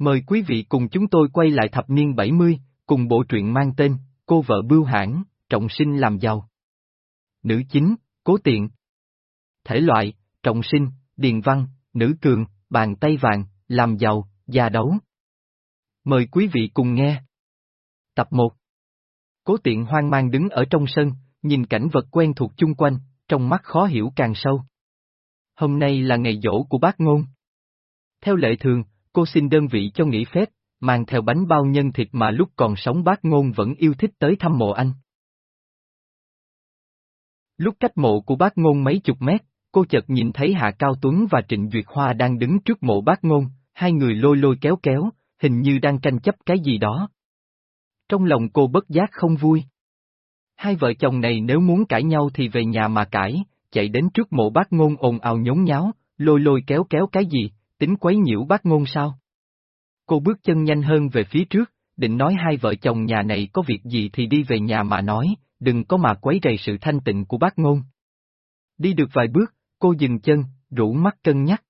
Mời quý vị cùng chúng tôi quay lại thập niên 70, cùng bộ truyện mang tên, Cô vợ bưu hãng trọng sinh làm giàu. Nữ chính, cố tiện. Thể loại, trọng sinh, điền văn, nữ cường, bàn tay vàng, làm giàu, gia đấu. Mời quý vị cùng nghe. Tập 1 Cố tiện hoang mang đứng ở trong sân, nhìn cảnh vật quen thuộc chung quanh, trong mắt khó hiểu càng sâu. Hôm nay là ngày dỗ của bác ngôn. Theo lệ thường, cô xin đơn vị cho nghỉ phép, mang theo bánh bao nhân thịt mà lúc còn sống bác ngôn vẫn yêu thích tới thăm mộ anh. Lúc cách mộ của bác ngôn mấy chục mét, cô chợt nhìn thấy Hạ Cao Tuấn và Trịnh Duyệt Hoa đang đứng trước mộ bác ngôn, hai người lôi lôi kéo kéo, hình như đang tranh chấp cái gì đó. Trong lòng cô bất giác không vui. Hai vợ chồng này nếu muốn cãi nhau thì về nhà mà cãi, chạy đến trước mộ bác ngôn ồn ào nhốn nháo, lôi lôi kéo kéo cái gì, tính quấy nhiễu bác ngôn sao? Cô bước chân nhanh hơn về phía trước, định nói hai vợ chồng nhà này có việc gì thì đi về nhà mà nói, đừng có mà quấy rầy sự thanh tịnh của bác ngôn. Đi được vài bước, cô dừng chân, rủ mắt cân nhắc.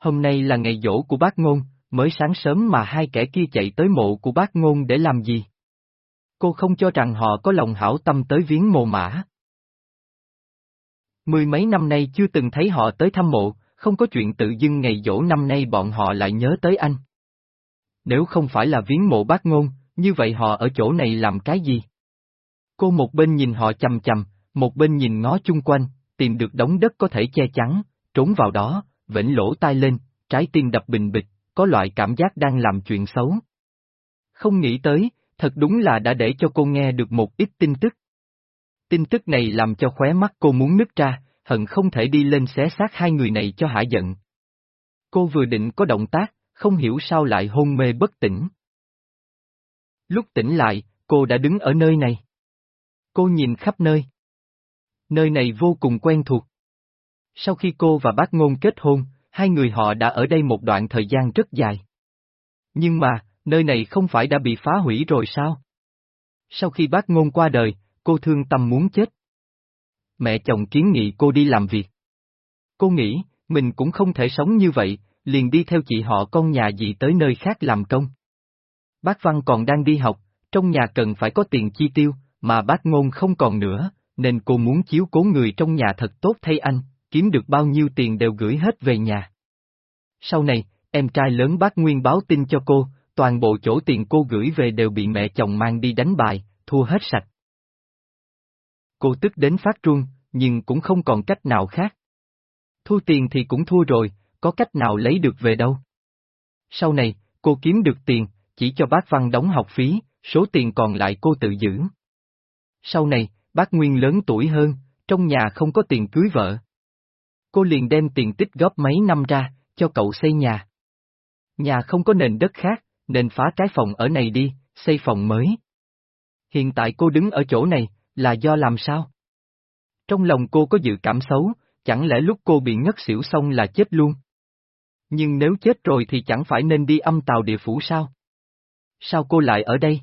Hôm nay là ngày dỗ của bác ngôn, mới sáng sớm mà hai kẻ kia chạy tới mộ của bác ngôn để làm gì? Cô không cho rằng họ có lòng hảo tâm tới viếng mồ mã. Mười mấy năm nay chưa từng thấy họ tới thăm mộ, không có chuyện tự dưng ngày dỗ năm nay bọn họ lại nhớ tới anh. Nếu không phải là viếng mộ bác ngôn, như vậy họ ở chỗ này làm cái gì? Cô một bên nhìn họ chầm chầm, một bên nhìn ngó chung quanh, tìm được đống đất có thể che chắn, trốn vào đó, vĩnh lỗ tai lên, trái tim đập bình bịch, có loại cảm giác đang làm chuyện xấu. Không nghĩ tới, thật đúng là đã để cho cô nghe được một ít tin tức. Tin tức này làm cho khóe mắt cô muốn nứt ra, hận không thể đi lên xé xác hai người này cho hả giận. Cô vừa định có động tác, không hiểu sao lại hôn mê bất tỉnh. Lúc tỉnh lại, cô đã đứng ở nơi này. Cô nhìn khắp nơi. Nơi này vô cùng quen thuộc. Sau khi cô và bác ngôn kết hôn, hai người họ đã ở đây một đoạn thời gian rất dài. Nhưng mà, nơi này không phải đã bị phá hủy rồi sao? Sau khi bác ngôn qua đời, cô thương tâm muốn chết. Mẹ chồng kiến nghị cô đi làm việc. Cô nghĩ, mình cũng không thể sống như vậy, liền đi theo chị họ con nhà dị tới nơi khác làm công. Bác Văn còn đang đi học, trong nhà cần phải có tiền chi tiêu, mà bác Ngôn không còn nữa, nên cô muốn chiếu cố người trong nhà thật tốt thay anh, kiếm được bao nhiêu tiền đều gửi hết về nhà. Sau này, em trai lớn bác Nguyên báo tin cho cô, toàn bộ chỗ tiền cô gửi về đều bị mẹ chồng mang đi đánh bài, thua hết sạch. Cô tức đến phát run, nhưng cũng không còn cách nào khác. Thu tiền thì cũng thua rồi, có cách nào lấy được về đâu. Sau này, cô kiếm được tiền, chỉ cho bác Văn đóng học phí, số tiền còn lại cô tự giữ. Sau này, bác Nguyên lớn tuổi hơn, trong nhà không có tiền cưới vợ. Cô liền đem tiền tích góp mấy năm ra, cho cậu xây nhà. Nhà không có nền đất khác, nên phá cái phòng ở này đi, xây phòng mới. Hiện tại cô đứng ở chỗ này, là do làm sao? Trong lòng cô có dự cảm xấu, chẳng lẽ lúc cô bị ngất xỉu xong là chết luôn? Nhưng nếu chết rồi thì chẳng phải nên đi âm tàu địa phủ sao? Sao cô lại ở đây?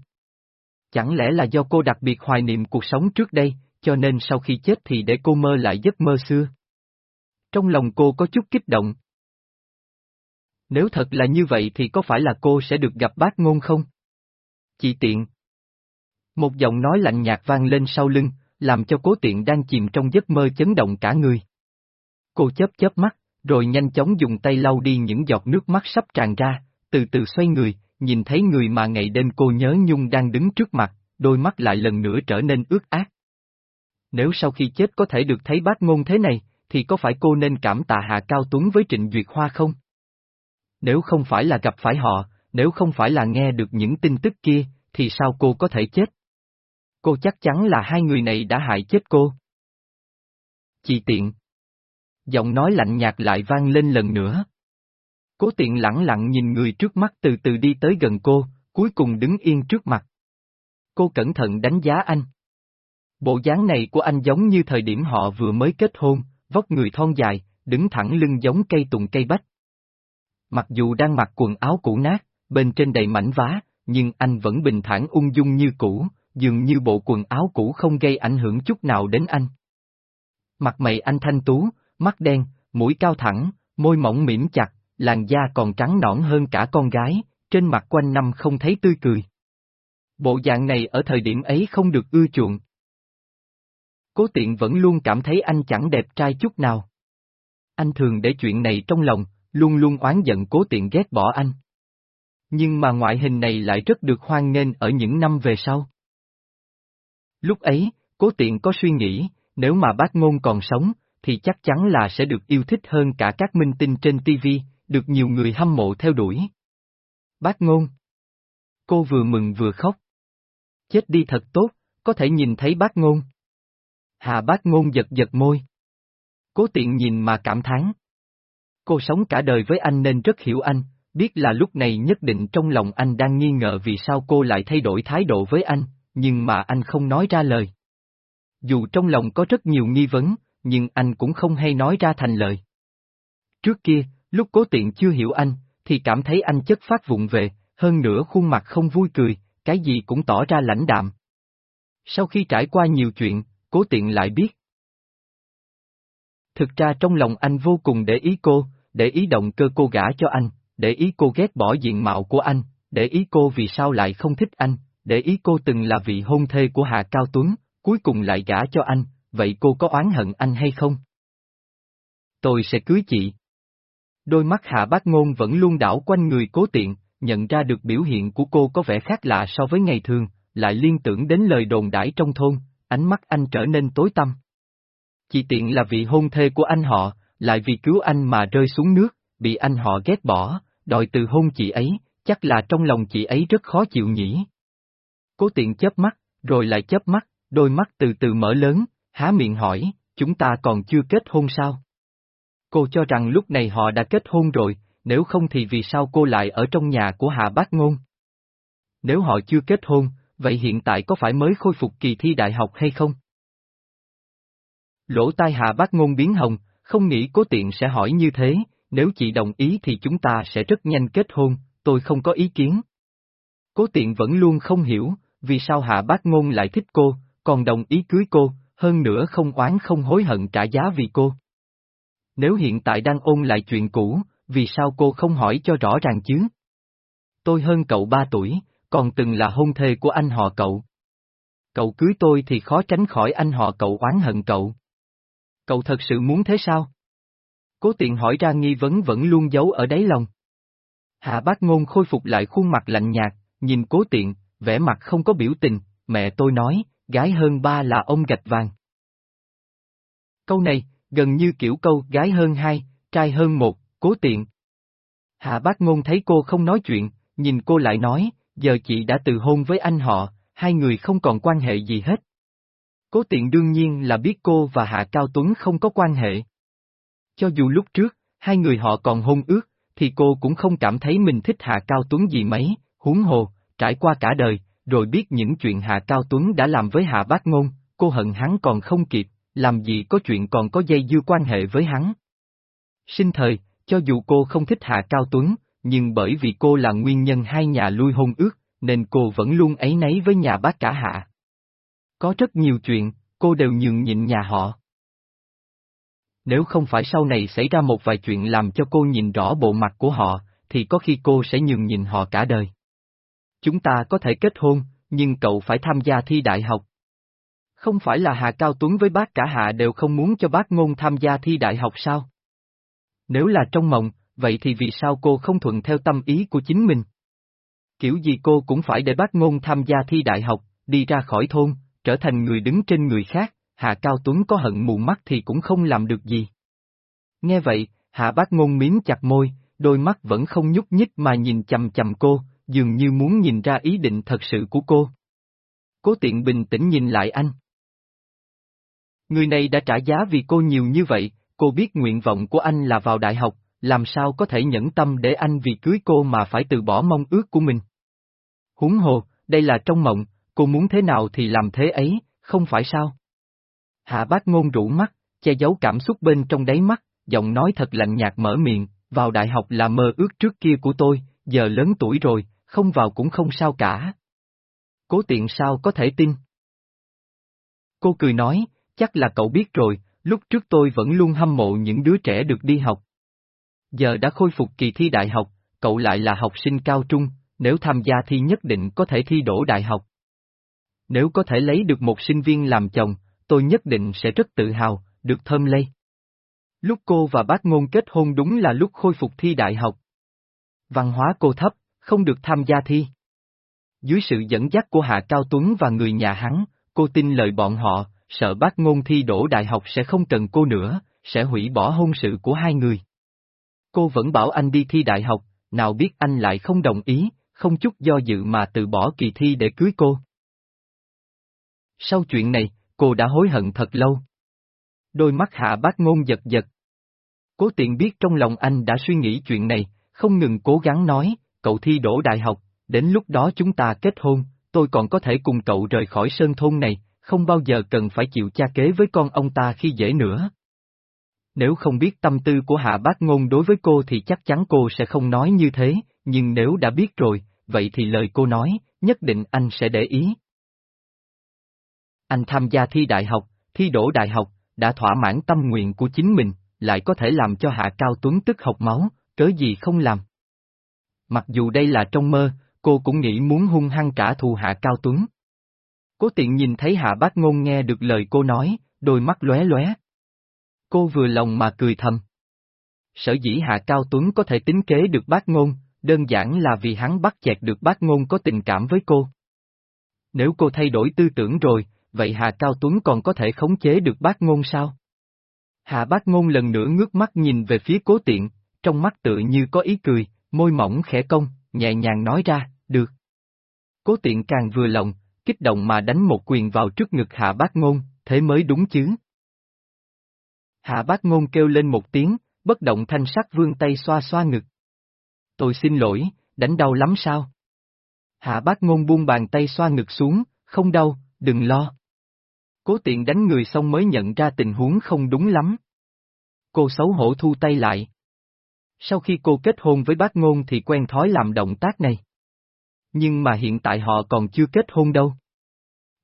Chẳng lẽ là do cô đặc biệt hoài niệm cuộc sống trước đây, cho nên sau khi chết thì để cô mơ lại giấc mơ xưa? Trong lòng cô có chút kích động. Nếu thật là như vậy thì có phải là cô sẽ được gặp bác ngôn không? Chị tiện. Một giọng nói lạnh nhạt vang lên sau lưng, làm cho cố tiện đang chìm trong giấc mơ chấn động cả người. Cô chớp chớp mắt, rồi nhanh chóng dùng tay lau đi những giọt nước mắt sắp tràn ra, từ từ xoay người, nhìn thấy người mà ngày đêm cô nhớ nhung đang đứng trước mặt, đôi mắt lại lần nữa trở nên ướt át. Nếu sau khi chết có thể được thấy bác ngôn thế này, thì có phải cô nên cảm tạ Hạ Cao Tuấn với Trịnh Duyệt Hoa không? Nếu không phải là gặp phải họ, nếu không phải là nghe được những tin tức kia, thì sao cô có thể chết? Cô chắc chắn là hai người này đã hại chết cô. Chị tiện. Giọng nói lạnh nhạt lại vang lên lần nữa. Cố tiện lẳng lặng nhìn người trước mắt từ từ đi tới gần cô, cuối cùng đứng yên trước mặt. Cô cẩn thận đánh giá anh. Bộ dáng này của anh giống như thời điểm họ vừa mới kết hôn, vóc người thon dài, đứng thẳng lưng giống cây tùng cây bách. Mặc dù đang mặc quần áo cũ nát, bên trên đầy mảnh vá, nhưng anh vẫn bình thản ung dung như cũ, dường như bộ quần áo cũ không gây ảnh hưởng chút nào đến anh. Mặt mày anh thanh tú, mắt đen, mũi cao thẳng, môi mỏng mỉm chặt, làn da còn trắng nõn hơn cả con gái, trên mặt quanh năm không thấy tươi cười. Bộ dạng này ở thời điểm ấy không được ưa chuộng. Cố tiện vẫn luôn cảm thấy anh chẳng đẹp trai chút nào. Anh thường để chuyện này trong lòng, luôn luôn oán giận cố tiện ghét bỏ anh. Nhưng mà ngoại hình này lại rất được hoan nghênh ở những năm về sau. Lúc ấy, cố tiện có suy nghĩ, nếu mà bác ngôn còn sống, thì chắc chắn là sẽ được yêu thích hơn cả các minh tinh trên TV, được nhiều người hâm mộ theo đuổi. Bác ngôn. Cô vừa mừng vừa khóc. Chết đi thật tốt, có thể nhìn thấy bác ngôn. Hà bác ngôn giật giật môi. Cố tiện nhìn mà cảm thán. Cô sống cả đời với anh nên rất hiểu anh, biết là lúc này nhất định trong lòng anh đang nghi ngờ vì sao cô lại thay đổi thái độ với anh, nhưng mà anh không nói ra lời. Dù trong lòng có rất nhiều nghi vấn, nhưng anh cũng không hay nói ra thành lời. Trước kia, lúc cố tiện chưa hiểu anh, thì cảm thấy anh chất phát vụng về, hơn nữa khuôn mặt không vui cười, cái gì cũng tỏ ra lãnh đạm. Sau khi trải qua nhiều chuyện, cố tiện lại biết. Thực ra trong lòng anh vô cùng để ý cô, để ý động cơ cô gả cho anh, để ý cô ghét bỏ diện mạo của anh, để ý cô vì sao lại không thích anh, để ý cô từng là vị hôn thê của Hạ Cao Tuấn, cuối cùng lại gả cho anh, vậy cô có oán hận anh hay không? Tôi sẽ cưới chị. Đôi mắt Hạ Bác Ngôn vẫn luôn đảo quanh người cố tiện, nhận ra được biểu hiện của cô có vẻ khác lạ so với ngày thường, lại liên tưởng đến lời đồn đãi trong thôn, ánh mắt anh trở nên tối tăm. Chị tiện là vị hôn thê của anh họ, lại vì cứu anh mà rơi xuống nước, bị anh họ ghét bỏ, đòi từ hôn chị ấy, chắc là trong lòng chị ấy rất khó chịu nhỉ. Cố tiện chớp mắt, rồi lại chớp mắt, đôi mắt từ từ mở lớn, há miệng hỏi, chúng ta còn chưa kết hôn sao? Cô cho rằng lúc này họ đã kết hôn rồi, nếu không thì vì sao cô lại ở trong nhà của Hạ Bác Ngôn? Nếu họ chưa kết hôn, vậy hiện tại có phải mới khôi phục kỳ thi đại học hay không? Lỗ tai Hạ Bác Ngôn biến hồng, không nghĩ cố tiện sẽ hỏi như thế, nếu chị đồng ý thì chúng ta sẽ rất nhanh kết hôn, tôi không có ý kiến. Cố tiện vẫn luôn không hiểu, vì sao Hạ Bác Ngôn lại thích cô, còn đồng ý cưới cô, hơn nữa không oán không hối hận trả giá vì cô. Nếu hiện tại đang ôn lại chuyện cũ, vì sao cô không hỏi cho rõ ràng chứ? Tôi hơn cậu ba tuổi, còn từng là hôn thê của anh họ cậu. Cậu cưới tôi thì khó tránh khỏi anh họ cậu oán hận cậu. Cậu thật sự muốn thế sao? Cố tiện hỏi ra nghi vấn vẫn luôn giấu ở đáy lòng. Hạ bác ngôn khôi phục lại khuôn mặt lạnh nhạt, nhìn cố tiện, vẻ mặt không có biểu tình, mẹ tôi nói, gái hơn ba là ông gạch vàng. Câu này, gần như kiểu câu gái hơn hai, trai hơn một, cố tiện. Hạ bác ngôn thấy cô không nói chuyện, nhìn cô lại nói, giờ chị đã từ hôn với anh họ, hai người không còn quan hệ gì hết. Cố tiện đương nhiên là biết cô và Hạ Cao Tuấn không có quan hệ. Cho dù lúc trước, hai người họ còn hôn ước, thì cô cũng không cảm thấy mình thích Hạ Cao Tuấn gì mấy, huống hồ, trải qua cả đời, rồi biết những chuyện Hạ Cao Tuấn đã làm với Hạ Bác Ngôn, cô hận hắn còn không kịp, làm gì có chuyện còn có dây dưa quan hệ với hắn. Sinh thời, cho dù cô không thích Hạ Cao Tuấn, nhưng bởi vì cô là nguyên nhân hai nhà lui hôn ước, nên cô vẫn luôn ấy nấy với nhà bác cả Hạ. Có rất nhiều chuyện, cô đều nhường nhịn nhà họ. Nếu không phải sau này xảy ra một vài chuyện làm cho cô nhìn rõ bộ mặt của họ, thì có khi cô sẽ nhường nhịn họ cả đời. Chúng ta có thể kết hôn, nhưng cậu phải tham gia thi đại học. Không phải là Hà Cao Tuấn với bác cả Hạ đều không muốn cho bác ngôn tham gia thi đại học sao? Nếu là trong mộng, vậy thì vì sao cô không thuận theo tâm ý của chính mình? Kiểu gì cô cũng phải để bác ngôn tham gia thi đại học, đi ra khỏi thôn, trở thành người đứng trên người khác, Hạ Cao Tuấn có hận mù mắt thì cũng không làm được gì. Nghe vậy, Hạ bác ngôn miếm chặt môi, đôi mắt vẫn không nhúc nhích mà nhìn chầm chầm cô, dường như muốn nhìn ra ý định thật sự của cô. Cố tiện bình tĩnh nhìn lại anh. Người này đã trả giá vì cô nhiều như vậy, cô biết nguyện vọng của anh là vào đại học, làm sao có thể nhẫn tâm để anh vì cưới cô mà phải từ bỏ mong ước của mình. Húng hồ, đây là trong mộng, cô muốn thế nào thì làm thế ấy, không phải sao? Hạ bác ngôn rũ mắt, che giấu cảm xúc bên trong đáy mắt, giọng nói thật lạnh nhạt mở miệng, vào đại học là mơ ước trước kia của tôi, giờ lớn tuổi rồi, không vào cũng không sao cả. Cố tiện sao có thể tin? Cô cười nói, chắc là cậu biết rồi, lúc trước tôi vẫn luôn hâm mộ những đứa trẻ được đi học. Giờ đã khôi phục kỳ thi đại học, cậu lại là học sinh cao trung, Nếu tham gia thi nhất định có thể thi đỗ đại học. Nếu có thể lấy được một sinh viên làm chồng, tôi nhất định sẽ rất tự hào, được thơm lây. Lúc cô và bác ngôn kết hôn đúng là lúc khôi phục thi đại học. Văn hóa cô thấp, không được tham gia thi. Dưới sự dẫn dắt của Hạ Cao Tuấn và người nhà hắn, cô tin lời bọn họ, sợ bác ngôn thi đỗ đại học sẽ không cần cô nữa, sẽ hủy bỏ hôn sự của hai người. Cô vẫn bảo anh đi thi đại học, nào biết anh lại không đồng ý, không chút do dự mà từ bỏ kỳ thi để cưới cô. Sau chuyện này, cô đã hối hận thật lâu. Đôi mắt hạ bác ngôn giật giật. Cố tiện biết trong lòng anh đã suy nghĩ chuyện này, không ngừng cố gắng nói, cậu thi đỗ đại học, đến lúc đó chúng ta kết hôn, tôi còn có thể cùng cậu rời khỏi sơn thôn này, không bao giờ cần phải chịu cha kế với con ông ta khi dễ nữa. Nếu không biết tâm tư của Hạ Bác Ngôn đối với cô thì chắc chắn cô sẽ không nói như thế, nhưng nếu đã biết rồi, vậy thì lời cô nói, nhất định anh sẽ để ý. Anh tham gia thi đại học, thi đỗ đại học, đã thỏa mãn tâm nguyện của chính mình, lại có thể làm cho Hạ Cao Tuấn tức học máu, cớ gì không làm. Mặc dù đây là trong mơ, cô cũng nghĩ muốn hung hăng trả thù Hạ Cao Tuấn. Cố tiện nhìn thấy Hạ Bác Ngôn nghe được lời cô nói, đôi mắt lóe lóe. Cô vừa lòng mà cười thầm. Sở dĩ Hạ Cao Tuấn có thể tính kế được bác ngôn, đơn giản là vì hắn bắt chẹt được bác ngôn có tình cảm với cô. Nếu cô thay đổi tư tưởng rồi, vậy Hạ Cao Tuấn còn có thể khống chế được bác ngôn sao? Hạ bác ngôn lần nữa ngước mắt nhìn về phía cố tiện, trong mắt tự như có ý cười, môi mỏng khẽ cong, nhẹ nhàng nói ra, được. Cố tiện càng vừa lòng, kích động mà đánh một quyền vào trước ngực hạ bác ngôn, thế mới đúng chứ. Hạ bác ngôn kêu lên một tiếng, bất động thanh sắc vương tay xoa xoa ngực. Tôi xin lỗi, đánh đau lắm sao? Hạ bác ngôn buông bàn tay xoa ngực xuống, không đau, đừng lo. Cố tiện đánh người xong mới nhận ra tình huống không đúng lắm. Cô xấu hổ thu tay lại. Sau khi cô kết hôn với bác ngôn thì quen thói làm động tác này. Nhưng mà hiện tại họ còn chưa kết hôn đâu.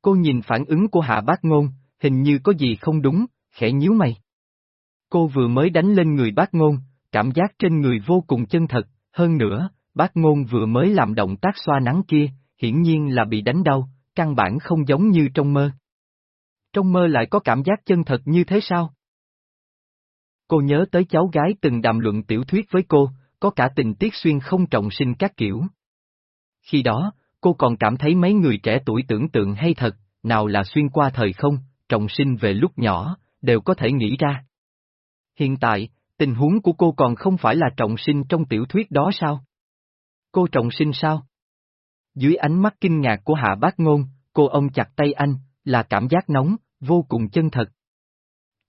Cô nhìn phản ứng của hạ bác ngôn, hình như có gì không đúng, khẽ nhíu mày. Cô vừa mới đánh lên người bác ngôn, cảm giác trên người vô cùng chân thật, hơn nữa, bác ngôn vừa mới làm động tác xoa nắng kia, hiển nhiên là bị đánh đau, căn bản không giống như trong mơ. Trong mơ lại có cảm giác chân thật như thế sao? Cô nhớ tới cháu gái từng đàm luận tiểu thuyết với cô, có cả tình tiết xuyên không trọng sinh các kiểu. Khi đó, cô còn cảm thấy mấy người trẻ tuổi tưởng tượng hay thật, nào là xuyên qua thời không, trọng sinh về lúc nhỏ, đều có thể nghĩ ra. Hiện tại, tình huống của cô còn không phải là trọng sinh trong tiểu thuyết đó sao? Cô trọng sinh sao? Dưới ánh mắt kinh ngạc của Hạ Bác Ngôn, cô ông chặt tay anh, là cảm giác nóng, vô cùng chân thật.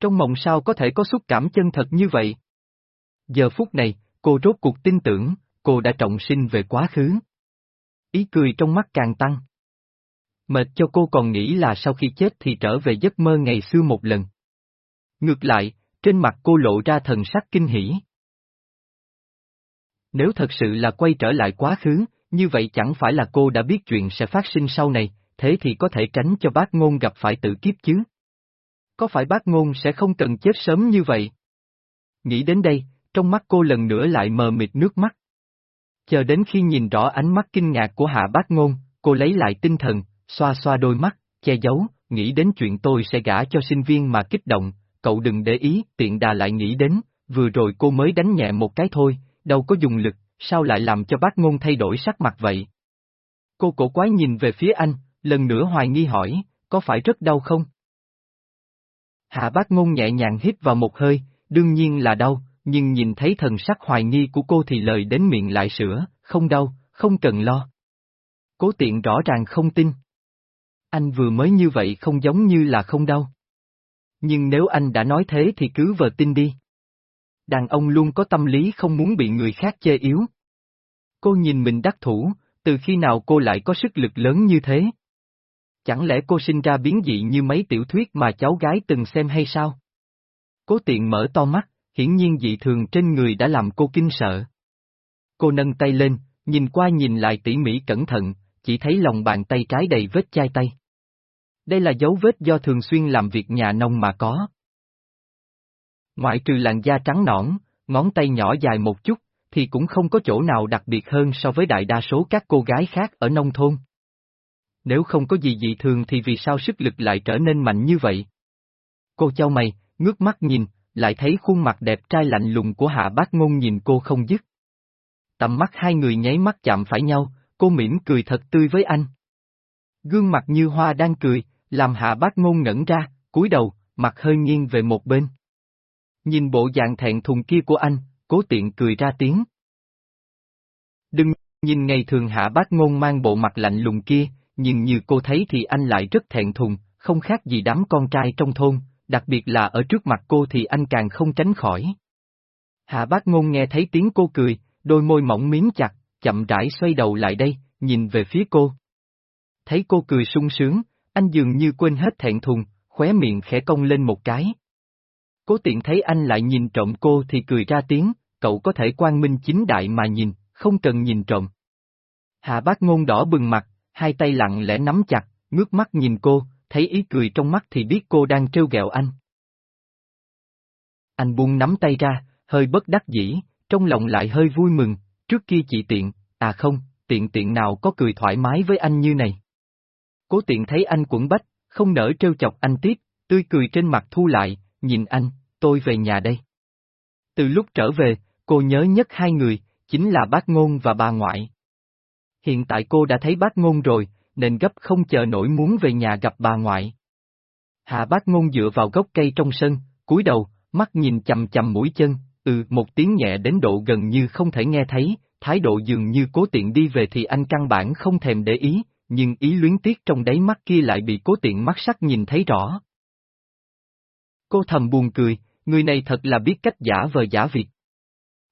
Trong mộng sao có thể có xúc cảm chân thật như vậy? Giờ phút này, cô rốt cuộc tin tưởng, cô đã trọng sinh về quá khứ. Ý cười trong mắt càng tăng. Mệt cho cô còn nghĩ là sau khi chết thì trở về giấc mơ ngày xưa một lần. Ngược lại, trên mặt cô lộ ra thần sắc kinh hỉ. Nếu thật sự là quay trở lại quá khứ, như vậy chẳng phải là cô đã biết chuyện sẽ phát sinh sau này, thế thì có thể tránh cho bác ngôn gặp phải tự kiếp chứ. Có phải bác ngôn sẽ không cần chết sớm như vậy? Nghĩ đến đây, trong mắt cô lần nữa lại mờ mịt nước mắt. Chờ đến khi nhìn rõ ánh mắt kinh ngạc của hạ bác ngôn, cô lấy lại tinh thần, xoa xoa đôi mắt, che giấu, nghĩ đến chuyện tôi sẽ gả cho sinh viên mà kích động, cậu đừng để ý, tiện đà lại nghĩ đến, vừa rồi cô mới đánh nhẹ một cái thôi, đâu có dùng lực, sao lại làm cho bác ngôn thay đổi sắc mặt vậy? Cô cổ quái nhìn về phía anh, lần nữa hoài nghi hỏi, có phải rất đau không? Hạ bác ngôn nhẹ nhàng hít vào một hơi, đương nhiên là đau, nhưng nhìn thấy thần sắc hoài nghi của cô thì lời đến miệng lại sửa, không đau, không cần lo. Cố tiện rõ ràng không tin. Anh vừa mới như vậy không giống như là không đau. Nhưng nếu anh đã nói thế thì cứ vờ tin đi. Đàn ông luôn có tâm lý không muốn bị người khác chê yếu. Cô nhìn mình đắc thủ, từ khi nào cô lại có sức lực lớn như thế? Chẳng lẽ cô sinh ra biến dị như mấy tiểu thuyết mà cháu gái từng xem hay sao? Cố tiện mở to mắt, hiển nhiên dị thường trên người đã làm cô kinh sợ. Cô nâng tay lên, nhìn qua nhìn lại tỉ mỉ cẩn thận, chỉ thấy lòng bàn tay trái đầy vết chai tay. Đây là dấu vết do thường xuyên làm việc nhà nông mà có. Ngoại trừ làn da trắng nõn, ngón tay nhỏ dài một chút, thì cũng không có chỗ nào đặc biệt hơn so với đại đa số các cô gái khác ở nông thôn. Nếu không có gì dị thường thì vì sao sức lực lại trở nên mạnh như vậy? Cô trao mày, ngước mắt nhìn, lại thấy khuôn mặt đẹp trai lạnh lùng của hạ bác ngôn nhìn cô không dứt. Tầm mắt hai người nháy mắt chạm phải nhau, cô mỉm cười thật tươi với anh. Gương mặt như hoa đang cười, làm hạ bác ngôn ngẩn ra, cúi đầu, mặt hơi nghiêng về một bên. Nhìn bộ dạng thẹn thùng kia của anh, cố tiện cười ra tiếng. Đừng nhìn ngày thường hạ bác ngôn mang bộ mặt lạnh lùng kia, nhưng như cô thấy thì anh lại rất thẹn thùng, không khác gì đám con trai trong thôn, đặc biệt là ở trước mặt cô thì anh càng không tránh khỏi. Hạ bác ngôn nghe thấy tiếng cô cười, đôi môi mỏng miếng chặt, chậm rãi xoay đầu lại đây, nhìn về phía cô. Thấy cô cười sung sướng, anh dường như quên hết thẹn thùng, khóe miệng khẽ cong lên một cái. Cố tiện thấy anh lại nhìn trộm cô thì cười ra tiếng, cậu có thể quan minh chính đại mà nhìn, không cần nhìn trộm. Hạ bác ngôn đỏ bừng mặt, hai tay lặng lẽ nắm chặt, ngước mắt nhìn cô, thấy ý cười trong mắt thì biết cô đang trêu ghẹo anh. Anh buông nắm tay ra, hơi bất đắc dĩ, trong lòng lại hơi vui mừng, trước kia chị tiện, à không, tiện tiện nào có cười thoải mái với anh như này. Cố tiện thấy anh quẩn bách, không nỡ trêu chọc anh tiếp, tươi cười trên mặt thu lại, nhìn anh, tôi về nhà đây. Từ lúc trở về, cô nhớ nhất hai người, chính là bác ngôn và bà ngoại. Hiện tại cô đã thấy bác ngôn rồi, nên gấp không chờ nổi muốn về nhà gặp bà ngoại. Hạ bác ngôn dựa vào gốc cây trong sân, cúi đầu, mắt nhìn chầm chầm mũi chân, ừ một tiếng nhẹ đến độ gần như không thể nghe thấy, thái độ dường như cố tiện đi về thì anh căn bản không thèm để ý, nhưng ý luyến tiếc trong đáy mắt kia lại bị cố tiện mắt sắc nhìn thấy rõ. Cô thầm buồn cười, người này thật là biết cách giả vờ giả việc.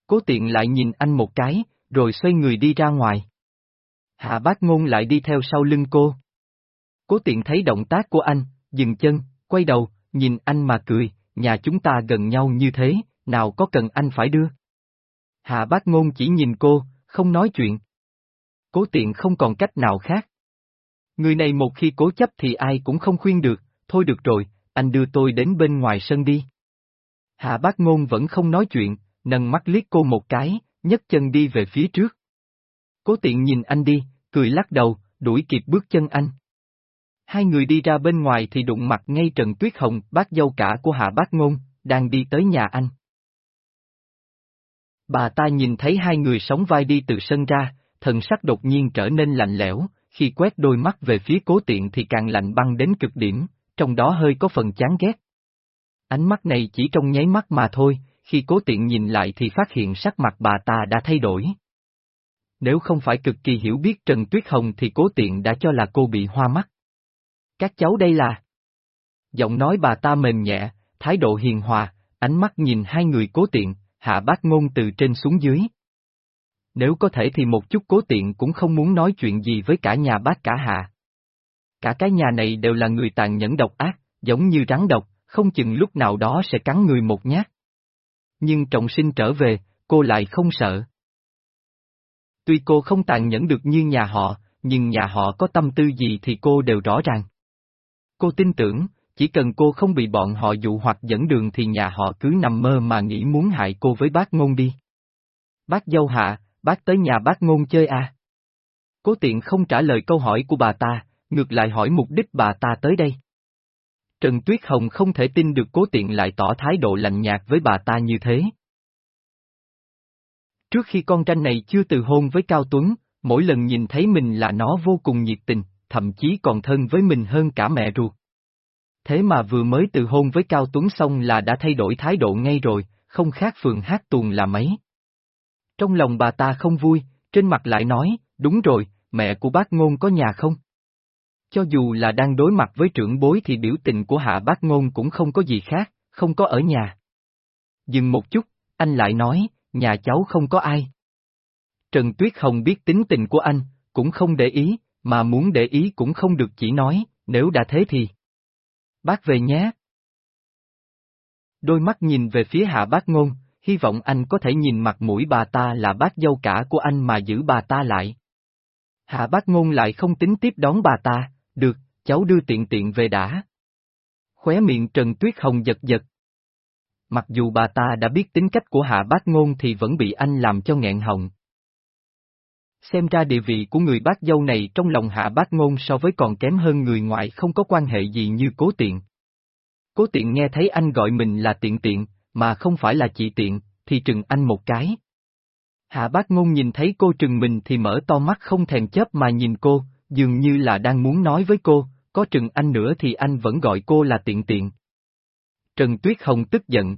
Cố tiện lại nhìn anh một cái, rồi xoay người đi ra ngoài. Hạ bác ngôn lại đi theo sau lưng cô. Cố tiện thấy động tác của anh, dừng chân, quay đầu, nhìn anh mà cười, nhà chúng ta gần nhau như thế, nào có cần anh phải đưa. Hạ bác ngôn chỉ nhìn cô, không nói chuyện. Cố tiện không còn cách nào khác. Người này một khi cố chấp thì ai cũng không khuyên được, thôi được rồi, anh đưa tôi đến bên ngoài sân đi. Hạ bác ngôn vẫn không nói chuyện, nâng mắt liếc cô một cái, nhấc chân đi về phía trước. Cố tiện nhìn anh đi, cười lắc đầu, đuổi kịp bước chân anh. Hai người đi ra bên ngoài thì đụng mặt ngay Trần Tuyết Hồng, bác dâu cả của Hạ Bác Ngôn, đang đi tới nhà anh. Bà ta nhìn thấy hai người sống vai đi từ sân ra, thần sắc đột nhiên trở nên lạnh lẽo, khi quét đôi mắt về phía cố tiện thì càng lạnh băng đến cực điểm, trong đó hơi có phần chán ghét. Ánh mắt này chỉ trong nháy mắt mà thôi, khi cố tiện nhìn lại thì phát hiện sắc mặt bà ta đã thay đổi. Nếu không phải cực kỳ hiểu biết Trần Tuyết Hồng thì cố tiện đã cho là cô bị hoa mắt. Các cháu đây là... Giọng nói bà ta mềm nhẹ, thái độ hiền hòa, ánh mắt nhìn hai người cố tiện, hạ bác ngôn từ trên xuống dưới. Nếu có thể thì một chút cố tiện cũng không muốn nói chuyện gì với cả nhà bác cả hạ. Cả cái nhà này đều là người tàn nhẫn độc ác, giống như rắn độc, không chừng lúc nào đó sẽ cắn người một nhát. Nhưng trọng sinh trở về, cô lại không sợ. Tuy cô không tàn nhẫn được như nhà họ, nhưng nhà họ có tâm tư gì thì cô đều rõ ràng. Cô tin tưởng, chỉ cần cô không bị bọn họ dụ hoặc dẫn đường thì nhà họ cứ nằm mơ mà nghĩ muốn hại cô với bác ngôn đi. Bác dâu hạ, bác tới nhà bác ngôn chơi à? Cố tiện không trả lời câu hỏi của bà ta, ngược lại hỏi mục đích bà ta tới đây. Trần Tuyết Hồng không thể tin được cố tiện lại tỏ thái độ lạnh nhạt với bà ta như thế. Trước khi con tranh này chưa từ hôn với Cao Tuấn, mỗi lần nhìn thấy mình là nó vô cùng nhiệt tình, thậm chí còn thân với mình hơn cả mẹ ruột. Thế mà vừa mới từ hôn với Cao Tuấn xong là đã thay đổi thái độ ngay rồi, không khác phường hát tuồng là mấy. Trong lòng bà ta không vui, trên mặt lại nói, đúng rồi, mẹ của bác ngôn có nhà không? Cho dù là đang đối mặt với trưởng bối thì biểu tình của hạ bác ngôn cũng không có gì khác, không có ở nhà. Dừng một chút, anh lại nói, nhà cháu không có ai. Trần Tuyết Hồng biết tính tình của anh, cũng không để ý, mà muốn để ý cũng không được chỉ nói, nếu đã thế thì. Bác về nhé. Đôi mắt nhìn về phía hạ bác ngôn, hy vọng anh có thể nhìn mặt mũi bà ta là bác dâu cả của anh mà giữ bà ta lại. Hạ bác ngôn lại không tính tiếp đón bà ta, được, cháu đưa tiện tiện về đã. Khóe miệng Trần Tuyết Hồng giật giật mặc dù bà ta đã biết tính cách của hạ bác ngôn thì vẫn bị anh làm cho nghẹn họng. Xem ra địa vị của người bác dâu này trong lòng hạ bác ngôn so với còn kém hơn người ngoại không có quan hệ gì như cố tiện. Cố tiện nghe thấy anh gọi mình là tiện tiện, mà không phải là chị tiện, thì trừng anh một cái. Hạ bác ngôn nhìn thấy cô trừng mình thì mở to mắt không thèm chớp mà nhìn cô, dường như là đang muốn nói với cô, có trừng anh nữa thì anh vẫn gọi cô là tiện tiện. Trần Tuyết Hồng tức giận.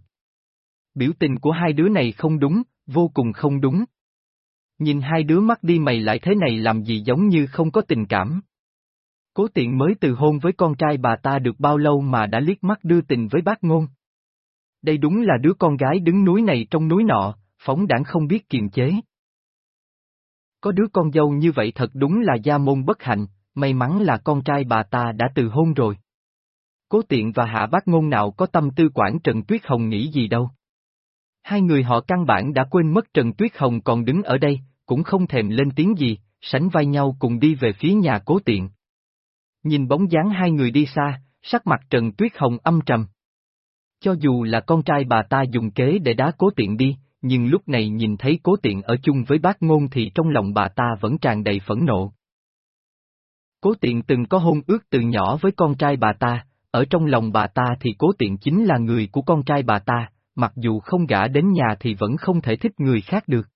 Biểu tình của hai đứa này không đúng, vô cùng không đúng. Nhìn hai đứa mắt đi mày lại thế này làm gì giống như không có tình cảm. Cố tiện mới từ hôn với con trai bà ta được bao lâu mà đã liếc mắt đưa tình với bác ngôn. Đây đúng là đứa con gái đứng núi này trong núi nọ, phóng đảng không biết kiềm chế. Có đứa con dâu như vậy thật đúng là gia môn bất hạnh, may mắn là con trai bà ta đã từ hôn rồi. Cố tiện và hạ bác ngôn nào có tâm tư quản Trần Tuyết Hồng nghĩ gì đâu. Hai người họ căn bản đã quên mất Trần Tuyết Hồng còn đứng ở đây, cũng không thèm lên tiếng gì, sánh vai nhau cùng đi về phía nhà cố tiện. Nhìn bóng dáng hai người đi xa, sắc mặt Trần Tuyết Hồng âm trầm. Cho dù là con trai bà ta dùng kế để đá cố tiện đi, nhưng lúc này nhìn thấy cố tiện ở chung với bác ngôn thì trong lòng bà ta vẫn tràn đầy phẫn nộ. Cố tiện từng có hôn ước từ nhỏ với con trai bà ta, ở trong lòng bà ta thì cố tiện chính là người của con trai bà ta, mặc dù không gả đến nhà thì vẫn không thể thích người khác được.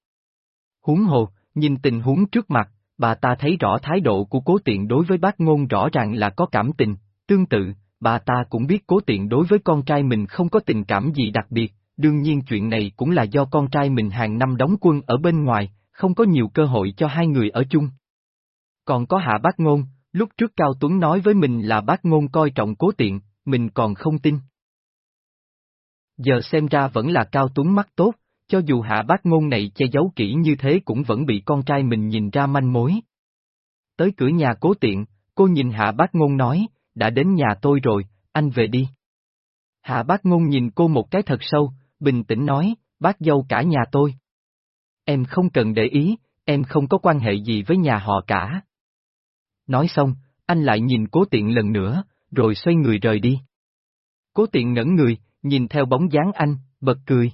Huống hồ, nhìn tình huống trước mặt, bà ta thấy rõ thái độ của cố tiện đối với bác ngôn rõ ràng là có cảm tình, tương tự, bà ta cũng biết cố tiện đối với con trai mình không có tình cảm gì đặc biệt, đương nhiên chuyện này cũng là do con trai mình hàng năm đóng quân ở bên ngoài, không có nhiều cơ hội cho hai người ở chung. Còn có hạ bác ngôn, lúc trước Cao Tuấn nói với mình là bác ngôn coi trọng cố tiện, mình còn không tin. Giờ xem ra vẫn là Cao Tuấn mắt tốt, cho dù hạ bác ngôn này che giấu kỹ như thế cũng vẫn bị con trai mình nhìn ra manh mối. Tới cửa nhà cố tiện, cô nhìn hạ bác ngôn nói, đã đến nhà tôi rồi, anh về đi. Hạ bác ngôn nhìn cô một cái thật sâu, bình tĩnh nói, bác dâu cả nhà tôi. Em không cần để ý, em không có quan hệ gì với nhà họ cả. Nói xong, anh lại nhìn cố tiện lần nữa, rồi xoay người rời đi. Cố tiện ngẩn người, nhìn theo bóng dáng anh, bật cười.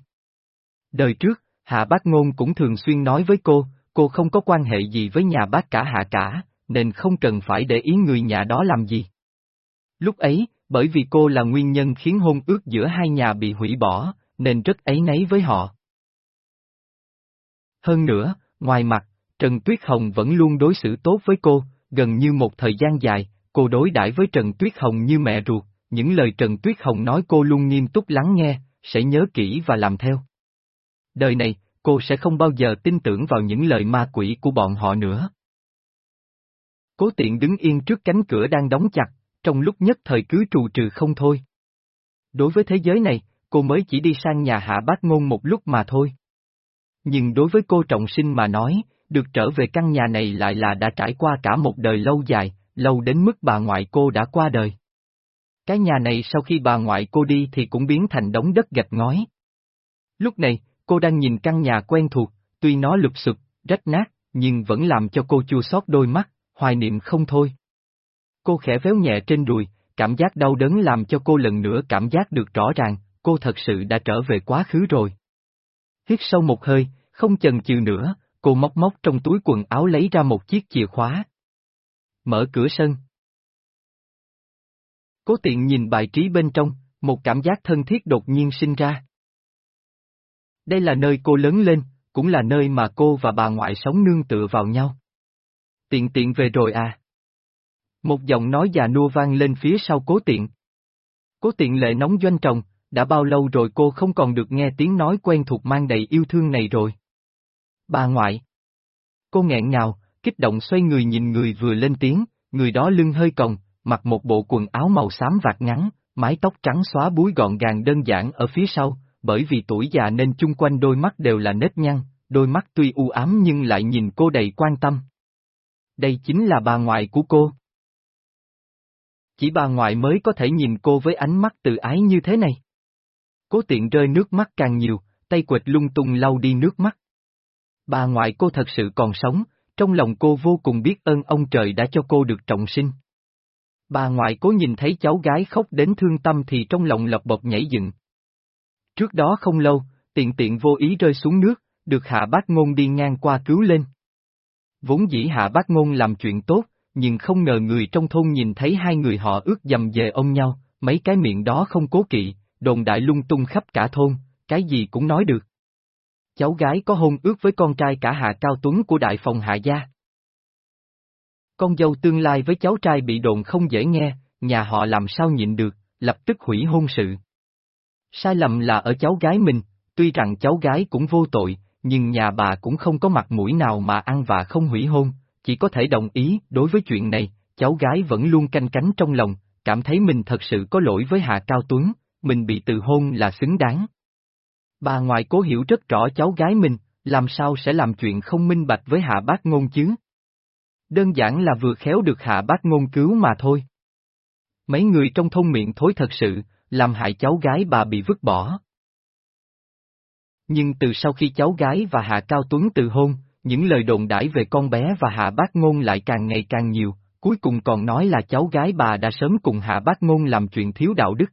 Đời trước, Hạ Bác Ngôn cũng thường xuyên nói với cô, cô không có quan hệ gì với nhà bác cả Hạ cả, nên không cần phải để ý người nhà đó làm gì. Lúc ấy, bởi vì cô là nguyên nhân khiến hôn ước giữa hai nhà bị hủy bỏ, nên rất ấy nấy với họ. Hơn nữa, ngoài mặt, Trần Tuyết Hồng vẫn luôn đối xử tốt với cô, gần như một thời gian dài, cô đối đãi với Trần Tuyết Hồng như mẹ ruột, những lời Trần Tuyết Hồng nói cô luôn nghiêm túc lắng nghe, sẽ nhớ kỹ và làm theo. Đời này, cô sẽ không bao giờ tin tưởng vào những lời ma quỷ của bọn họ nữa. Cố tiện đứng yên trước cánh cửa đang đóng chặt, trong lúc nhất thời cứ trù trừ không thôi. Đối với thế giới này, cô mới chỉ đi sang nhà hạ bác ngôn một lúc mà thôi. Nhưng đối với cô trọng sinh mà nói, được trở về căn nhà này lại là đã trải qua cả một đời lâu dài, lâu đến mức bà ngoại cô đã qua đời. Cái nhà này sau khi bà ngoại cô đi thì cũng biến thành đống đất gạch ngói. Lúc này, cô đang nhìn căn nhà quen thuộc, tuy nó lụp sụp, rách nát, nhưng vẫn làm cho cô chua xót đôi mắt, hoài niệm không thôi. Cô khẽ véo nhẹ trên đùi, cảm giác đau đớn làm cho cô lần nữa cảm giác được rõ ràng, cô thật sự đã trở về quá khứ rồi. Hít sâu một hơi, không chần chừ nữa, cô móc móc trong túi quần áo lấy ra một chiếc chìa khóa. Mở cửa sân. Cố tiện nhìn bài trí bên trong, một cảm giác thân thiết đột nhiên sinh ra. Đây là nơi cô lớn lên, cũng là nơi mà cô và bà ngoại sống nương tựa vào nhau. Tiện tiện về rồi à? Một giọng nói già nua vang lên phía sau cố tiện. Cố tiện lệ nóng doanh trồng, đã bao lâu rồi cô không còn được nghe tiếng nói quen thuộc mang đầy yêu thương này rồi. Bà ngoại. Cô nghẹn ngào, kích động xoay người nhìn người vừa lên tiếng, người đó lưng hơi còng, mặc một bộ quần áo màu xám vạt ngắn, mái tóc trắng xóa búi gọn gàng đơn giản ở phía sau, bởi vì tuổi già nên chung quanh đôi mắt đều là nếp nhăn, đôi mắt tuy u ám nhưng lại nhìn cô đầy quan tâm. Đây chính là bà ngoại của cô. Chỉ bà ngoại mới có thể nhìn cô với ánh mắt từ ái như thế này. Cố tiện rơi nước mắt càng nhiều, tay quệt lung tung lau đi nước mắt. Bà ngoại cô thật sự còn sống, trong lòng cô vô cùng biết ơn ông trời đã cho cô được trọng sinh. Bà ngoại cố nhìn thấy cháu gái khóc đến thương tâm thì trong lòng lập bột nhảy dựng. Trước đó không lâu, tiện tiện vô ý rơi xuống nước, được hạ bác ngôn đi ngang qua cứu lên. Vốn dĩ hạ bác ngôn làm chuyện tốt, nhưng không ngờ người trong thôn nhìn thấy hai người họ ước dầm về ông nhau, mấy cái miệng đó không cố kỵ, đồn đại lung tung khắp cả thôn, cái gì cũng nói được. Cháu gái có hôn ước với con trai cả hạ cao tuấn của đại phòng hạ gia. Con dâu tương lai với cháu trai bị đồn không dễ nghe, nhà họ làm sao nhịn được, lập tức hủy hôn sự. Sai lầm là ở cháu gái mình, tuy rằng cháu gái cũng vô tội, nhưng nhà bà cũng không có mặt mũi nào mà ăn và không hủy hôn, chỉ có thể đồng ý, đối với chuyện này, cháu gái vẫn luôn canh cánh trong lòng, cảm thấy mình thật sự có lỗi với Hạ Cao Tuấn, mình bị từ hôn là xứng đáng. Bà ngoại cố hiểu rất rõ cháu gái mình, làm sao sẽ làm chuyện không minh bạch với Hạ Bác Ngôn chứ? Đơn giản là vừa khéo được Hạ Bác Ngôn cứu mà thôi. Mấy người trong thôn miệng thối thật sự, làm hại cháu gái bà bị vứt bỏ. Nhưng từ sau khi cháu gái và Hạ Cao Tuấn từ hôn, những lời đồn đãi về con bé và Hạ Bác Ngôn lại càng ngày càng nhiều, cuối cùng còn nói là cháu gái bà đã sớm cùng Hạ Bác Ngôn làm chuyện thiếu đạo đức.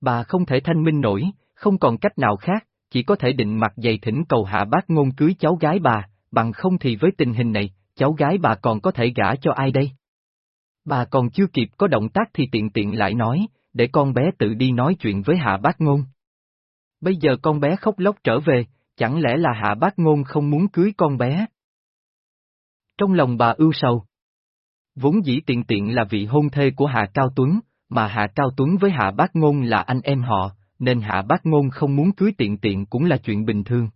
Bà không thể thanh minh nổi, không còn cách nào khác, chỉ có thể định mặt dày thỉnh cầu Hạ Bác Ngôn cưới cháu gái bà, bằng không thì với tình hình này, cháu gái bà còn có thể gả cho ai đây? Bà còn chưa kịp có động tác thì tiện tiện lại nói, để con bé tự đi nói chuyện với Hạ Bác Ngôn. Bây giờ con bé khóc lóc trở về, chẳng lẽ là Hạ Bác Ngôn không muốn cưới con bé? Trong lòng bà ưu sầu. Vốn dĩ tiện tiện là vị hôn thê của Hạ Cao Tuấn, mà Hạ Cao Tuấn với Hạ Bác Ngôn là anh em họ, nên Hạ Bác Ngôn không muốn cưới tiện tiện cũng là chuyện bình thường.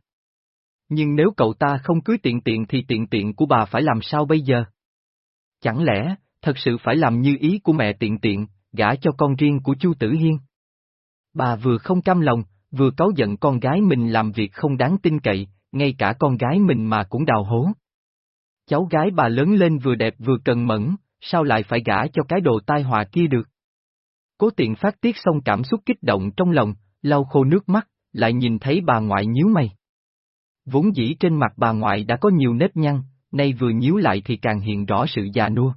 Nhưng nếu cậu ta không cưới tiện tiện thì tiện tiện của bà phải làm sao bây giờ? Chẳng lẽ, thật sự phải làm như ý của mẹ tiện tiện, gả cho con riêng của Chu Tử Hiên? Bà vừa không cam lòng, vừa cáu giận con gái mình làm việc không đáng tin cậy, ngay cả con gái mình mà cũng đào hố. Cháu gái bà lớn lên vừa đẹp vừa cần mẫn, sao lại phải gả cho cái đồ tai họa kia được? Cố tiện phát tiết xong cảm xúc kích động trong lòng, lau khô nước mắt, lại nhìn thấy bà ngoại nhíu mày. Vốn dĩ trên mặt bà ngoại đã có nhiều nếp nhăn, nay vừa nhíu lại thì càng hiện rõ sự già nua.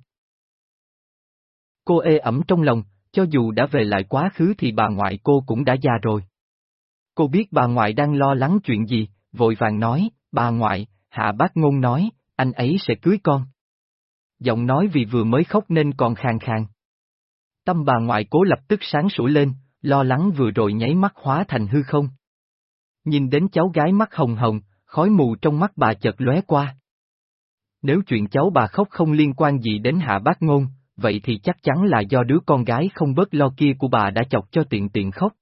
Cô ê ẩm trong lòng, cho dù đã về lại quá khứ thì bà ngoại cô cũng đã già rồi. Cô biết bà ngoại đang lo lắng chuyện gì, vội vàng nói, bà ngoại, hạ bác ngôn nói, anh ấy sẽ cưới con. Giọng nói vì vừa mới khóc nên còn khàn khàn. Tâm bà ngoại cố lập tức sáng sủa lên, lo lắng vừa rồi nháy mắt hóa thành hư không. Nhìn đến cháu gái mắt hồng hồng, khói mù trong mắt bà chợt lóe qua. Nếu chuyện cháu bà khóc không liên quan gì đến hạ bác ngôn, vậy thì chắc chắn là do đứa con gái không bớt lo kia của bà đã chọc cho tiện tiện khóc.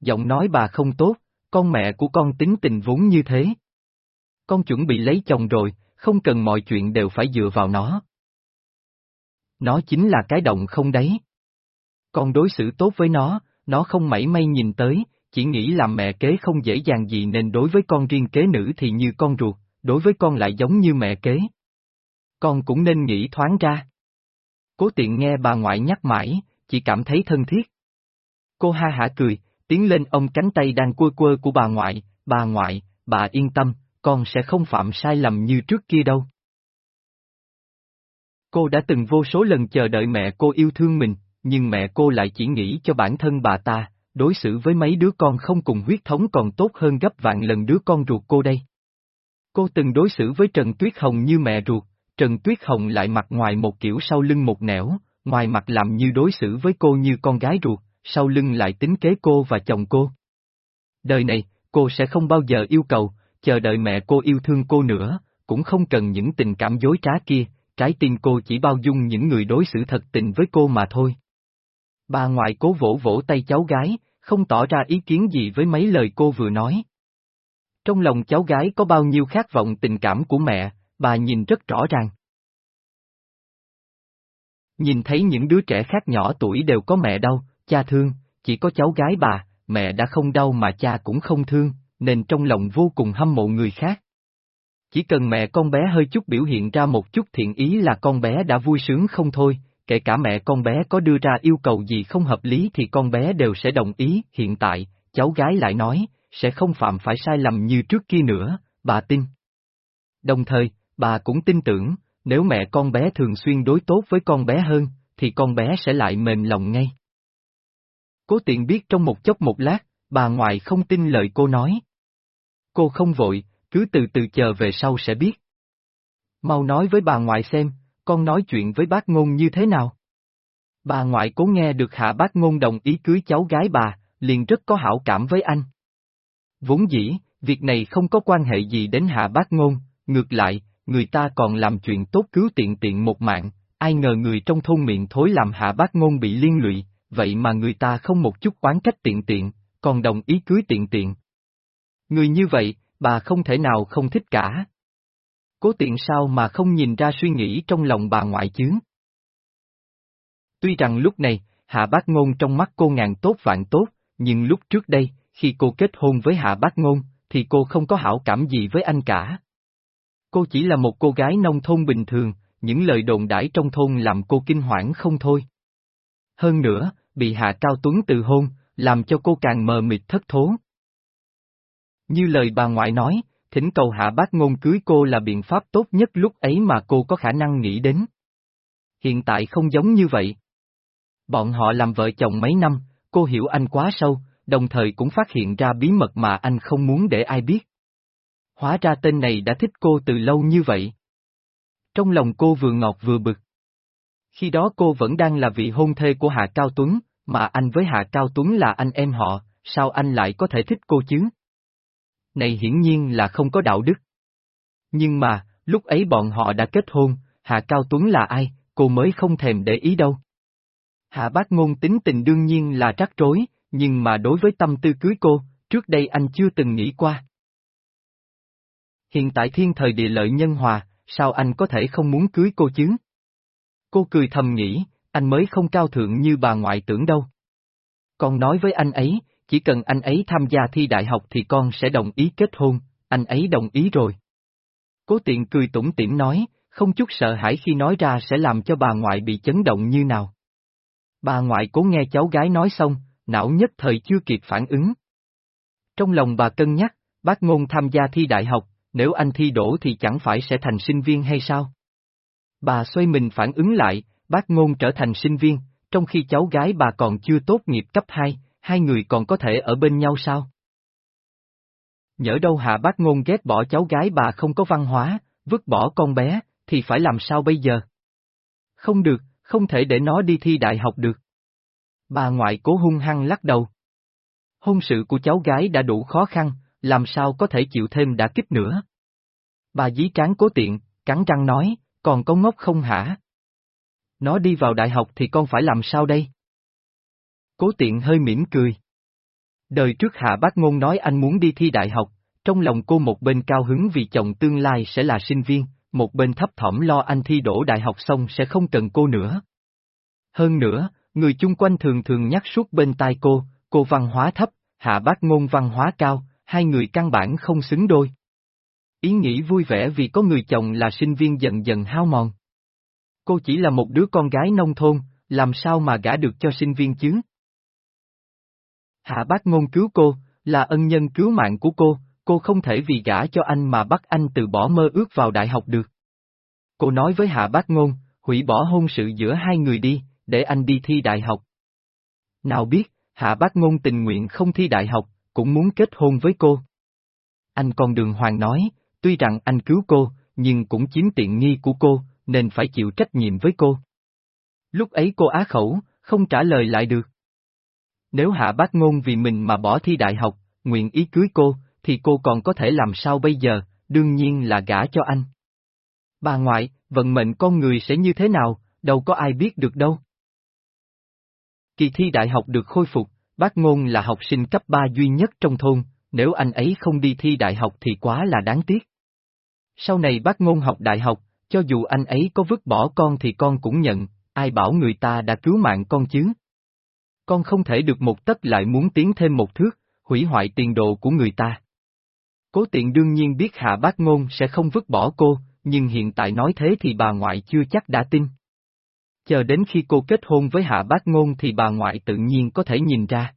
Giọng nói bà không tốt, con mẹ của con tính tình vốn như thế. Con chuẩn bị lấy chồng rồi, không cần mọi chuyện đều phải dựa vào nó. Nó chính là cái động không đấy. Con đối xử tốt với nó, nó không mảy may nhìn tới, chỉ nghĩ làm mẹ kế không dễ dàng gì nên đối với con riêng kế nữ thì như con ruột, đối với con lại giống như mẹ kế. Con cũng nên nghĩ thoáng ra. Cố tiện nghe bà ngoại nhắc mãi, chỉ cảm thấy thân thiết. Cô ha hả cười, tiến lên ông cánh tay đang quơ quơ của bà ngoại, bà ngoại, bà yên tâm, con sẽ không phạm sai lầm như trước kia đâu. Cô đã từng vô số lần chờ đợi mẹ cô yêu thương mình, nhưng mẹ cô lại chỉ nghĩ cho bản thân bà ta, đối xử với mấy đứa con không cùng huyết thống còn tốt hơn gấp vạn lần đứa con ruột cô đây. Cô từng đối xử với Trần Tuyết Hồng như mẹ ruột, Trần Tuyết Hồng lại mặt ngoài một kiểu sau lưng một nẻo, ngoài mặt làm như đối xử với cô như con gái ruột, sau lưng lại tính kế cô và chồng cô. Đời này, cô sẽ không bao giờ yêu cầu, chờ đợi mẹ cô yêu thương cô nữa, cũng không cần những tình cảm dối trá kia, trái tim cô chỉ bao dung những người đối xử thật tình với cô mà thôi. Bà ngoại cố vỗ vỗ tay cháu gái, không tỏ ra ý kiến gì với mấy lời cô vừa nói. Trong lòng cháu gái có bao nhiêu khát vọng tình cảm của mẹ, bà nhìn rất rõ ràng. Nhìn thấy những đứa trẻ khác nhỏ tuổi đều có mẹ đau, cha thương, chỉ có cháu gái bà, mẹ đã không đau mà cha cũng không thương, nên trong lòng vô cùng hâm mộ người khác. Chỉ cần mẹ con bé hơi chút biểu hiện ra một chút thiện ý là con bé đã vui sướng không thôi, kể cả mẹ con bé có đưa ra yêu cầu gì không hợp lý thì con bé đều sẽ đồng ý, hiện tại, cháu gái lại nói, sẽ không phạm phải sai lầm như trước kia nữa, bà tin. Đồng thời, bà cũng tin tưởng, nếu mẹ con bé thường xuyên đối tốt với con bé hơn, thì con bé sẽ lại mềm lòng ngay. Cố tiện biết trong một chốc một lát, bà ngoại không tin lời cô nói. Cô không vội, cứ từ từ chờ về sau sẽ biết. Mau nói với bà ngoại xem, con nói chuyện với bác ngôn như thế nào? Bà ngoại cố nghe được hạ bác ngôn đồng ý cưới cháu gái bà, liền rất có hảo cảm với anh. Vốn dĩ, việc này không có quan hệ gì đến hạ bác ngôn, ngược lại, người ta còn làm chuyện tốt cứu tiện tiện một mạng, ai ngờ người trong thôn miệng thối làm hạ bác ngôn bị liên lụy, vậy mà người ta không một chút oán trách tiện tiện, còn đồng ý cưới tiện tiện. Người như vậy, bà không thể nào không thích cả. Cố tiện sao mà không nhìn ra suy nghĩ trong lòng bà ngoại chứ? Tuy rằng lúc này, Hạ Bác Ngôn trong mắt cô ngàn tốt vạn tốt, nhưng lúc trước đây, khi cô kết hôn với Hạ Bác Ngôn, thì cô không có hảo cảm gì với anh cả. Cô chỉ là một cô gái nông thôn bình thường, những lời đồn đãi trong thôn làm cô kinh hoảng không thôi. Hơn nữa, bị Hạ Cao Tuấn từ hôn, làm cho cô càng mờ mịt thất thố. Như lời bà ngoại nói, thỉnh cầu Hạ Bác Ngôn cưới cô là biện pháp tốt nhất lúc ấy mà cô có khả năng nghĩ đến. Hiện tại không giống như vậy. Bọn họ làm vợ chồng mấy năm, cô hiểu anh quá sâu, đồng thời cũng phát hiện ra bí mật mà anh không muốn để ai biết. Hóa ra tên này đã thích cô từ lâu như vậy. Trong lòng cô vừa ngọt vừa bực. Khi đó cô vẫn đang là vị hôn thê của Hạ Cao Tuấn, mà anh với Hạ Cao Tuấn là anh em họ, sao anh lại có thể thích cô chứ? Này hiển nhiên là không có đạo đức. Nhưng mà, lúc ấy bọn họ đã kết hôn, Hạ Cao Tuấn là ai, cô mới không thèm để ý đâu. Hạ bác ngôn tính tình đương nhiên là rắc rối, nhưng mà đối với tâm tư cưới cô, trước đây anh chưa từng nghĩ qua. Hiện tại thiên thời địa lợi nhân hòa, sao anh có thể không muốn cưới cô chứ? Cô cười thầm nghĩ, anh mới không cao thượng như bà ngoại tưởng đâu. Con nói với anh ấy, chỉ cần anh ấy tham gia thi đại học thì con sẽ đồng ý kết hôn, anh ấy đồng ý rồi. Cố tiện cười tủm tỉm nói, không chút sợ hãi khi nói ra sẽ làm cho bà ngoại bị chấn động như nào. Bà ngoại cố nghe cháu gái nói xong, não nhất thời chưa kịp phản ứng. Trong lòng bà cân nhắc, bác ngôn tham gia thi đại học, nếu anh thi đổ thì chẳng phải sẽ thành sinh viên hay sao? Bà xoay mình phản ứng lại, bác ngôn trở thành sinh viên, trong khi cháu gái bà còn chưa tốt nghiệp cấp 2, hai người còn có thể ở bên nhau sao? Nhỡ đâu hạ bác ngôn ghét bỏ cháu gái bà không có văn hóa, vứt bỏ con bé, thì phải làm sao bây giờ? Không được, không thể để nó đi thi đại học được. Bà ngoại cố hung hăng lắc đầu. Hôn sự của cháu gái đã đủ khó khăn, làm sao có thể chịu thêm đã kích nữa. Bà dí tráng cố tiện, cắn răng nói, còn có ngốc không hả? Nó đi vào đại học thì con phải làm sao đây? Cố tiện hơi mỉm cười. Đời trước hạ bác ngôn nói anh muốn đi thi đại học, trong lòng cô một bên cao hứng vì chồng tương lai sẽ là sinh viên, một bên thấp thỏm lo anh thi đổ đại học xong sẽ không cần cô nữa. Hơn nữa, người chung quanh thường thường nhắc suốt bên tai cô, cô văn hóa thấp, hạ bác ngôn văn hóa cao, hai người căn bản không xứng đôi. Ý nghĩ vui vẻ vì có người chồng là sinh viên dần dần hao mòn. Cô chỉ là một đứa con gái nông thôn, làm sao mà gả được cho sinh viên chứ? Hạ bác ngôn cứu cô, là ân nhân cứu mạng của cô, cô không thể vì gả cho anh mà bắt anh từ bỏ mơ ước vào đại học được. Cô nói với Hạ bác ngôn, hủy bỏ hôn sự giữa hai người đi, để anh đi thi đại học. Nào biết, Hạ bác ngôn tình nguyện không thi đại học, cũng muốn kết hôn với cô. Anh còn đường hoàng nói, tuy rằng anh cứu cô, nhưng cũng chiếm tiện nghi của cô, nên phải chịu trách nhiệm với cô. Lúc ấy cô á khẩu, không trả lời lại được. Nếu hạ bác ngôn vì mình mà bỏ thi đại học, nguyện ý cưới cô, thì cô còn có thể làm sao bây giờ, đương nhiên là gả cho anh. Bà ngoại, vận mệnh con người sẽ như thế nào, đâu có ai biết được đâu. Kỳ thi đại học được khôi phục, bác ngôn là học sinh cấp 3 duy nhất trong thôn, nếu anh ấy không đi thi đại học thì quá là đáng tiếc. Sau này bác ngôn học đại học, cho dù anh ấy có vứt bỏ con thì con cũng nhận, ai bảo người ta đã cứu mạng con chứ. Con không thể được một tấc lại muốn tiến thêm một thước, hủy hoại tiền đồ của người ta. Cố tiện đương nhiên biết hạ bác ngôn sẽ không vứt bỏ cô, nhưng hiện tại nói thế thì bà ngoại chưa chắc đã tin. Chờ đến khi cô kết hôn với hạ bác ngôn thì bà ngoại tự nhiên có thể nhìn ra.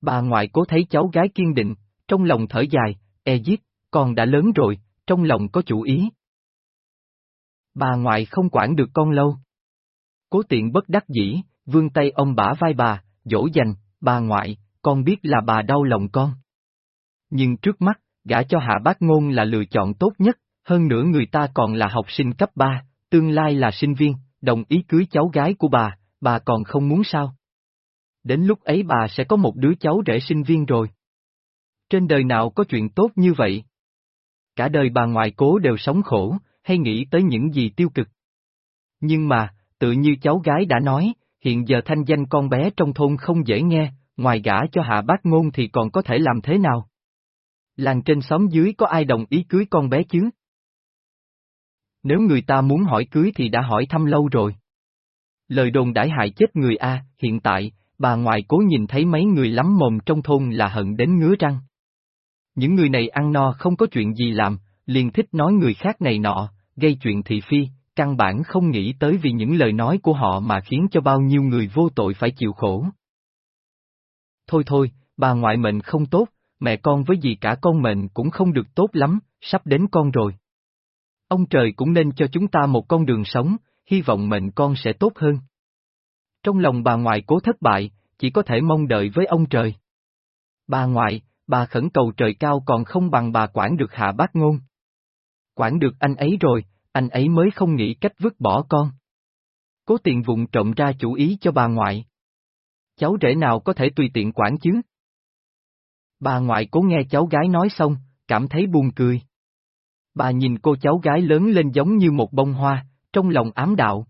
Bà ngoại cố thấy cháu gái kiên định, trong lòng thở dài, e giết, con đã lớn rồi, trong lòng có chủ ý. Bà ngoại không quản được con lâu. Cố tiện bất đắc dĩ, vương tay ông bả vai bà, dỗ dành, bà ngoại, con biết là bà đau lòng con. Nhưng trước mắt, gả cho hạ bác ngôn là lựa chọn tốt nhất, hơn nữa người ta còn là học sinh cấp 3, tương lai là sinh viên, đồng ý cưới cháu gái của bà, bà còn không muốn sao? Đến lúc ấy bà sẽ có một đứa cháu rể sinh viên rồi. Trên đời nào có chuyện tốt như vậy? Cả đời bà ngoại cố đều sống khổ, hay nghĩ tới những gì tiêu cực. Nhưng mà, tự như cháu gái đã nói, hiện giờ thanh danh con bé trong thôn không dễ nghe, ngoài gả cho hạ bác ngôn thì còn có thể làm thế nào? Làng trên xóm dưới có ai đồng ý cưới con bé chứ? Nếu người ta muốn hỏi cưới thì đã hỏi thăm lâu rồi. Lời đồn đãi hại chết người A, hiện tại, bà ngoại cố nhìn thấy mấy người lắm mồm trong thôn là hận đến ngứa răng. Những người này ăn no không có chuyện gì làm, liền thích nói người khác này nọ, gây chuyện thị phi, căn bản không nghĩ tới vì những lời nói của họ mà khiến cho bao nhiêu người vô tội phải chịu khổ. Thôi thôi, bà ngoại mệnh không tốt, mẹ con với gì cả con mệnh cũng không được tốt lắm, sắp đến con rồi. Ông trời cũng nên cho chúng ta một con đường sống, hy vọng mệnh con sẽ tốt hơn. Trong lòng bà ngoại cố thất bại, chỉ có thể mong đợi với ông trời. Bà ngoại, bà khẩn cầu trời cao còn không bằng bà quản được hạ bác ngôn. Quản được anh ấy rồi, anh ấy mới không nghĩ cách vứt bỏ con. Cố tiền vụng trộm ra chủ ý cho bà ngoại. Cháu rể nào có thể tùy tiện quản chứ? Bà ngoại cố nghe cháu gái nói xong, cảm thấy buồn cười. Bà nhìn cô cháu gái lớn lên giống như một bông hoa, trong lòng ám đạo.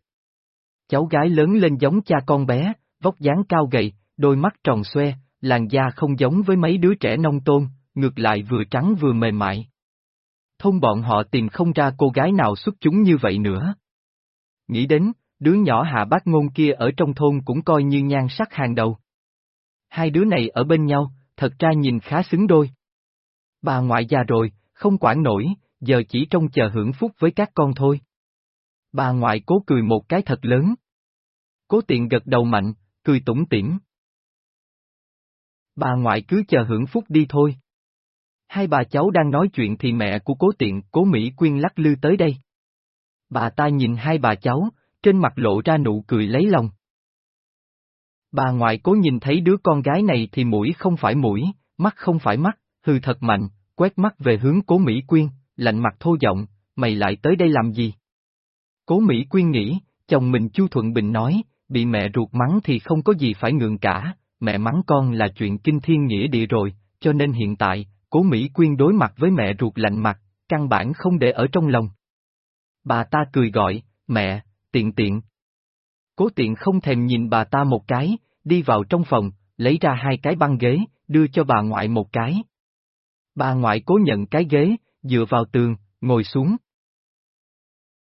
Cháu gái lớn lên giống cha con bé, vóc dáng cao gầy, đôi mắt tròn xoe, làn da không giống với mấy đứa trẻ nông tôn, ngược lại vừa trắng vừa mềm mại. Thôn bọn họ tìm không ra cô gái nào xuất chúng như vậy nữa. Nghĩ đến, đứa nhỏ hạ bác ngôn kia ở trong thôn cũng coi như nhan sắc hàng đầu. Hai đứa này ở bên nhau, thật ra nhìn khá xứng đôi. Bà ngoại già rồi, không quản nổi, giờ chỉ trông chờ hưởng phúc với các con thôi. Bà ngoại cố cười một cái thật lớn. Cố tiện gật đầu mạnh, cười tủm tỉm. Bà ngoại cứ chờ hưởng phúc đi thôi. Hai bà cháu đang nói chuyện thì mẹ của cố tiện, cố Mỹ Quyên lắc lư tới đây. Bà ta nhìn hai bà cháu, trên mặt lộ ra nụ cười lấy lòng. Bà ngoại cố nhìn thấy đứa con gái này thì mũi không phải mũi, mắt không phải mắt, hư thật mạnh, quét mắt về hướng cố Mỹ Quyên, lạnh mặt thô giọng, mày lại tới đây làm gì? Cố Mỹ Quyên nghĩ, chồng mình Chu Thuận Bình nói, bị mẹ ruột mắng thì không có gì phải ngượng cả, mẹ mắng con là chuyện kinh thiên nghĩa địa rồi, cho nên hiện tại, cố Mỹ Quyên đối mặt với mẹ ruột lạnh mặt, căn bản không để ở trong lòng. Bà ta cười gọi, mẹ, tiện tiện. Cố tiện không thèm nhìn bà ta một cái, đi vào trong phòng, lấy ra hai cái băng ghế, đưa cho bà ngoại một cái. Bà ngoại cố nhận cái ghế, dựa vào tường, ngồi xuống.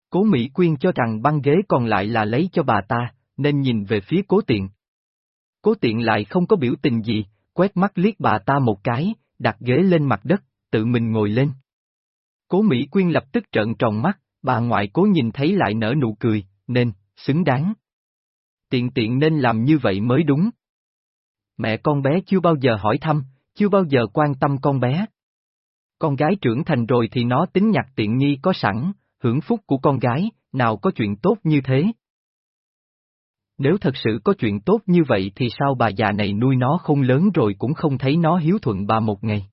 Cố Mỹ Quyên cho rằng băng ghế còn lại là lấy cho bà ta, nên nhìn về phía cố tiện. Cố tiện lại không có biểu tình gì, quét mắt liếc bà ta một cái, đặt ghế lên mặt đất, tự mình ngồi lên. Cố Mỹ Quyên lập tức trợn tròn mắt, bà ngoại cố nhìn thấy lại nở nụ cười, nên, xứng đáng. Tiện tiện nên làm như vậy mới đúng. Mẹ con bé chưa bao giờ hỏi thăm, chưa bao giờ quan tâm con bé. Con gái trưởng thành rồi thì nó tính nhặt tiện nghi có sẵn, hưởng phúc của con gái, nào có chuyện tốt như thế. Nếu thật sự có chuyện tốt như vậy thì sao bà già này nuôi nó không lớn rồi cũng không thấy nó hiếu thuận bà một ngày.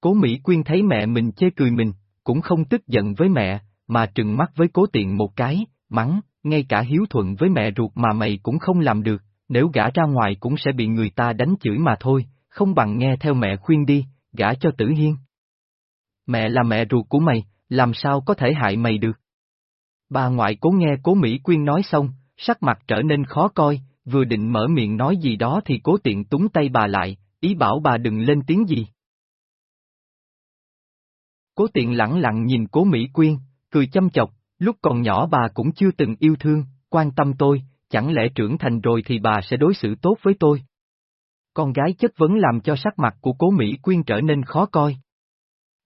Cố Mỹ Quyên thấy mẹ mình chê cười mình, cũng không tức giận với mẹ, mà trừng mắt với cố tiện một cái, mắng, ngay cả hiếu thuận với mẹ ruột mà mày cũng không làm được, nếu gã ra ngoài cũng sẽ bị người ta đánh chửi mà thôi, không bằng nghe theo mẹ khuyên đi, gã cho tử hiên. Mẹ là mẹ ruột của mày, làm sao có thể hại mày được? Bà ngoại cố nghe cố Mỹ Quyên nói xong, sắc mặt trở nên khó coi, vừa định mở miệng nói gì đó thì cố tiện túng tay bà lại, ý bảo bà đừng lên tiếng gì. Cố tiện lặng lặng nhìn cố Mỹ Quyên, cười chăm chọc, lúc còn nhỏ bà cũng chưa từng yêu thương, quan tâm tôi, chẳng lẽ trưởng thành rồi thì bà sẽ đối xử tốt với tôi? Con gái chất vấn làm cho sắc mặt của cố Mỹ Quyên trở nên khó coi.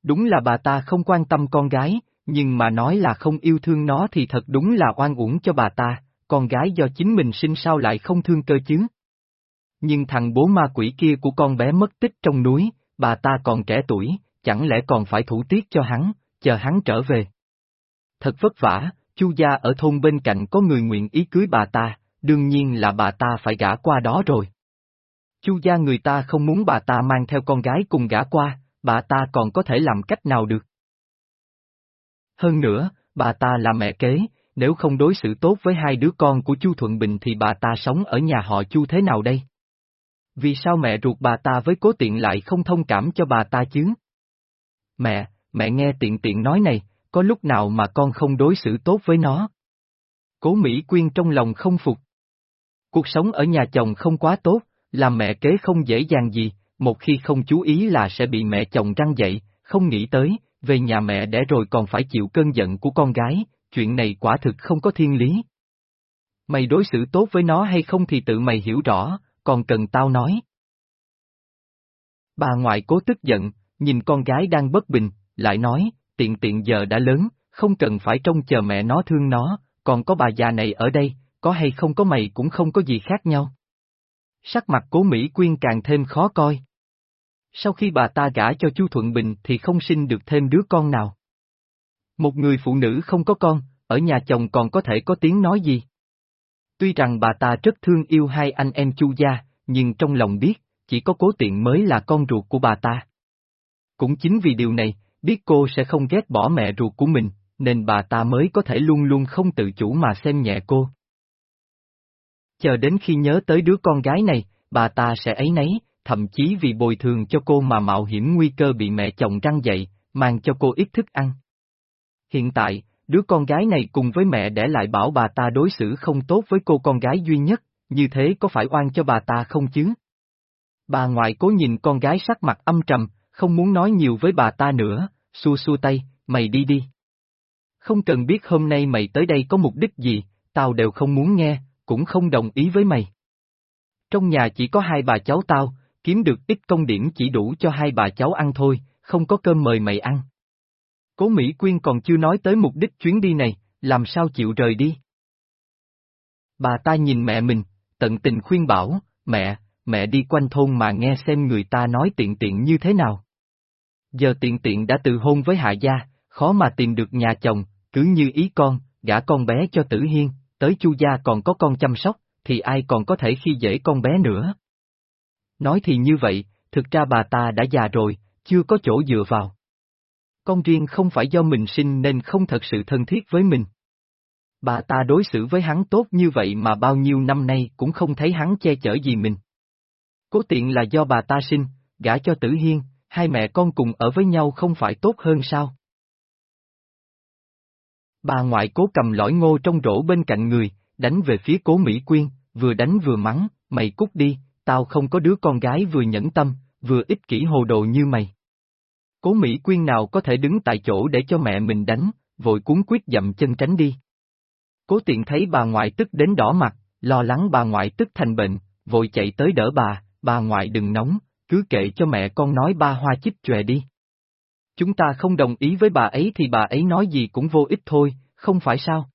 Đúng là bà ta không quan tâm con gái, nhưng mà nói là không yêu thương nó thì thật đúng là oan uổng cho bà ta, con gái do chính mình sinh sao lại không thương cơ chứ? Nhưng thằng bố ma quỷ kia của con bé mất tích trong núi, bà ta còn trẻ tuổi, chẳng lẽ còn phải thủ tiết cho hắn, chờ hắn trở về. Thật vất vả, chu gia ở thôn bên cạnh có người nguyện ý cưới bà ta, đương nhiên là bà ta phải gả qua đó rồi. Chu gia người ta không muốn bà ta mang theo con gái cùng gã qua, bà ta còn có thể làm cách nào được. Hơn nữa, bà ta là mẹ kế, nếu không đối xử tốt với hai đứa con của Chu Thuận Bình thì bà ta sống ở nhà họ Chu thế nào đây? Vì sao mẹ ruột bà ta với cố tiện lại không thông cảm cho bà ta chứ? Mẹ, mẹ nghe tiện tiện nói này, có lúc nào mà con không đối xử tốt với nó? Cố Mỹ Quyên trong lòng không phục. Cuộc sống ở nhà chồng không quá tốt, làm mẹ kế không dễ dàng gì, một khi không chú ý là sẽ bị mẹ chồng răng dậy, không nghĩ tới, về nhà mẹ để rồi còn phải chịu cơn giận của con gái, chuyện này quả thực không có thiên lý. Mày đối xử tốt với nó hay không thì tự mày hiểu rõ, còn cần tao nói. Bà ngoại cố tức giận, nhìn con gái đang bất bình, lại nói, tiện tiện giờ đã lớn, không cần phải trông chờ mẹ nó thương nó, còn có bà già này ở đây, có hay không có mày cũng không có gì khác nhau. Sắc mặt cố Mỹ Quyên càng thêm khó coi. Sau khi bà ta gả cho Chu Thuận Bình thì không sinh được thêm đứa con nào. Một người phụ nữ không có con, ở nhà chồng còn có thể có tiếng nói gì? Tuy rằng bà ta rất thương yêu hai anh em Chu gia, nhưng trong lòng biết, chỉ có cố tiện mới là con ruột của bà ta. Cũng chính vì điều này, biết cô sẽ không ghét bỏ mẹ ruột của mình, nên bà ta mới có thể luôn luôn không tự chủ mà xem nhẹ cô. Chờ đến khi nhớ tới đứa con gái này, bà ta sẽ ấy nấy, thậm chí vì bồi thường cho cô mà mạo hiểm nguy cơ bị mẹ chồng răng dậy, mang cho cô ít thức ăn. Hiện tại, đứa con gái này cùng với mẹ để lại bảo bà ta đối xử không tốt với cô con gái duy nhất, như thế có phải oan cho bà ta không chứ? Bà ngoại cố nhìn con gái sắc mặt âm trầm, không muốn nói nhiều với bà ta nữa, xua xua tay, mày đi đi. Không cần biết hôm nay mày tới đây có mục đích gì, tao đều không muốn nghe, cũng không đồng ý với mày. Trong nhà chỉ có hai bà cháu tao, kiếm được ít công điểm chỉ đủ cho hai bà cháu ăn thôi, không có cơm mời mày ăn. Cố Mỹ Quyên còn chưa nói tới mục đích chuyến đi này, làm sao chịu rời đi. Bà ta nhìn mẹ mình, tận tình khuyên bảo, mẹ, mẹ đi quanh thôn mà nghe xem người ta nói tiện tiện như thế nào. Giờ tiện tiện đã từ hôn với hạ gia, khó mà tìm được nhà chồng, cứ như ý con, gả con bé cho tử hiên, tới chu gia còn có con chăm sóc, thì ai còn có thể khi dễ con bé nữa. Nói thì như vậy, thực ra bà ta đã già rồi, chưa có chỗ dựa vào. Con riêng không phải do mình sinh nên không thật sự thân thiết với mình. Bà ta đối xử với hắn tốt như vậy mà bao nhiêu năm nay cũng không thấy hắn che chở gì mình. Cố tiện là do bà ta sinh, gả cho tử hiên, hai mẹ con cùng ở với nhau không phải tốt hơn sao? Bà ngoại cố cầm lõi ngô trong rổ bên cạnh người, đánh về phía cố Mỹ Quyên, vừa đánh vừa mắng, mày cút đi, tao không có đứa con gái vừa nhẫn tâm, vừa ích kỷ hồ đồ như mày. Cố Mỹ Quyên nào có thể đứng tại chỗ để cho mẹ mình đánh, vội cuốn quyết dậm chân tránh đi. Cố tiện thấy bà ngoại tức đến đỏ mặt, lo lắng bà ngoại tức thành bệnh, vội chạy tới đỡ bà, bà ngoại đừng nóng, cứ kệ cho mẹ con nói ba hoa chích chòe đi. Chúng ta không đồng ý với bà ấy thì bà ấy nói gì cũng vô ích thôi, không phải sao?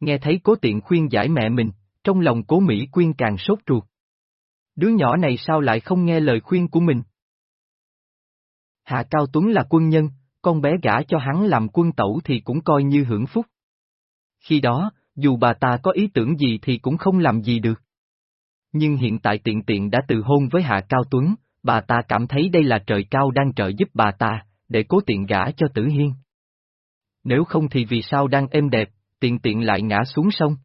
Nghe thấy cố tiện khuyên giải mẹ mình, trong lòng cố Mỹ Quyên càng sốt ruột. Đứa nhỏ này sao lại không nghe lời khuyên của mình? Hạ Cao Tuấn là quân nhân, con bé gả cho hắn làm quân tẩu thì cũng coi như hưởng phúc. Khi đó, dù bà ta có ý tưởng gì thì cũng không làm gì được. Nhưng hiện tại tiện tiện đã từ hôn với Hạ Cao Tuấn, bà ta cảm thấy đây là trời cao đang trợ giúp bà ta, để cố tiện gả cho Tử Hiên. Nếu không thì vì sao đang êm đẹp, tiện tiện lại ngã xuống sông?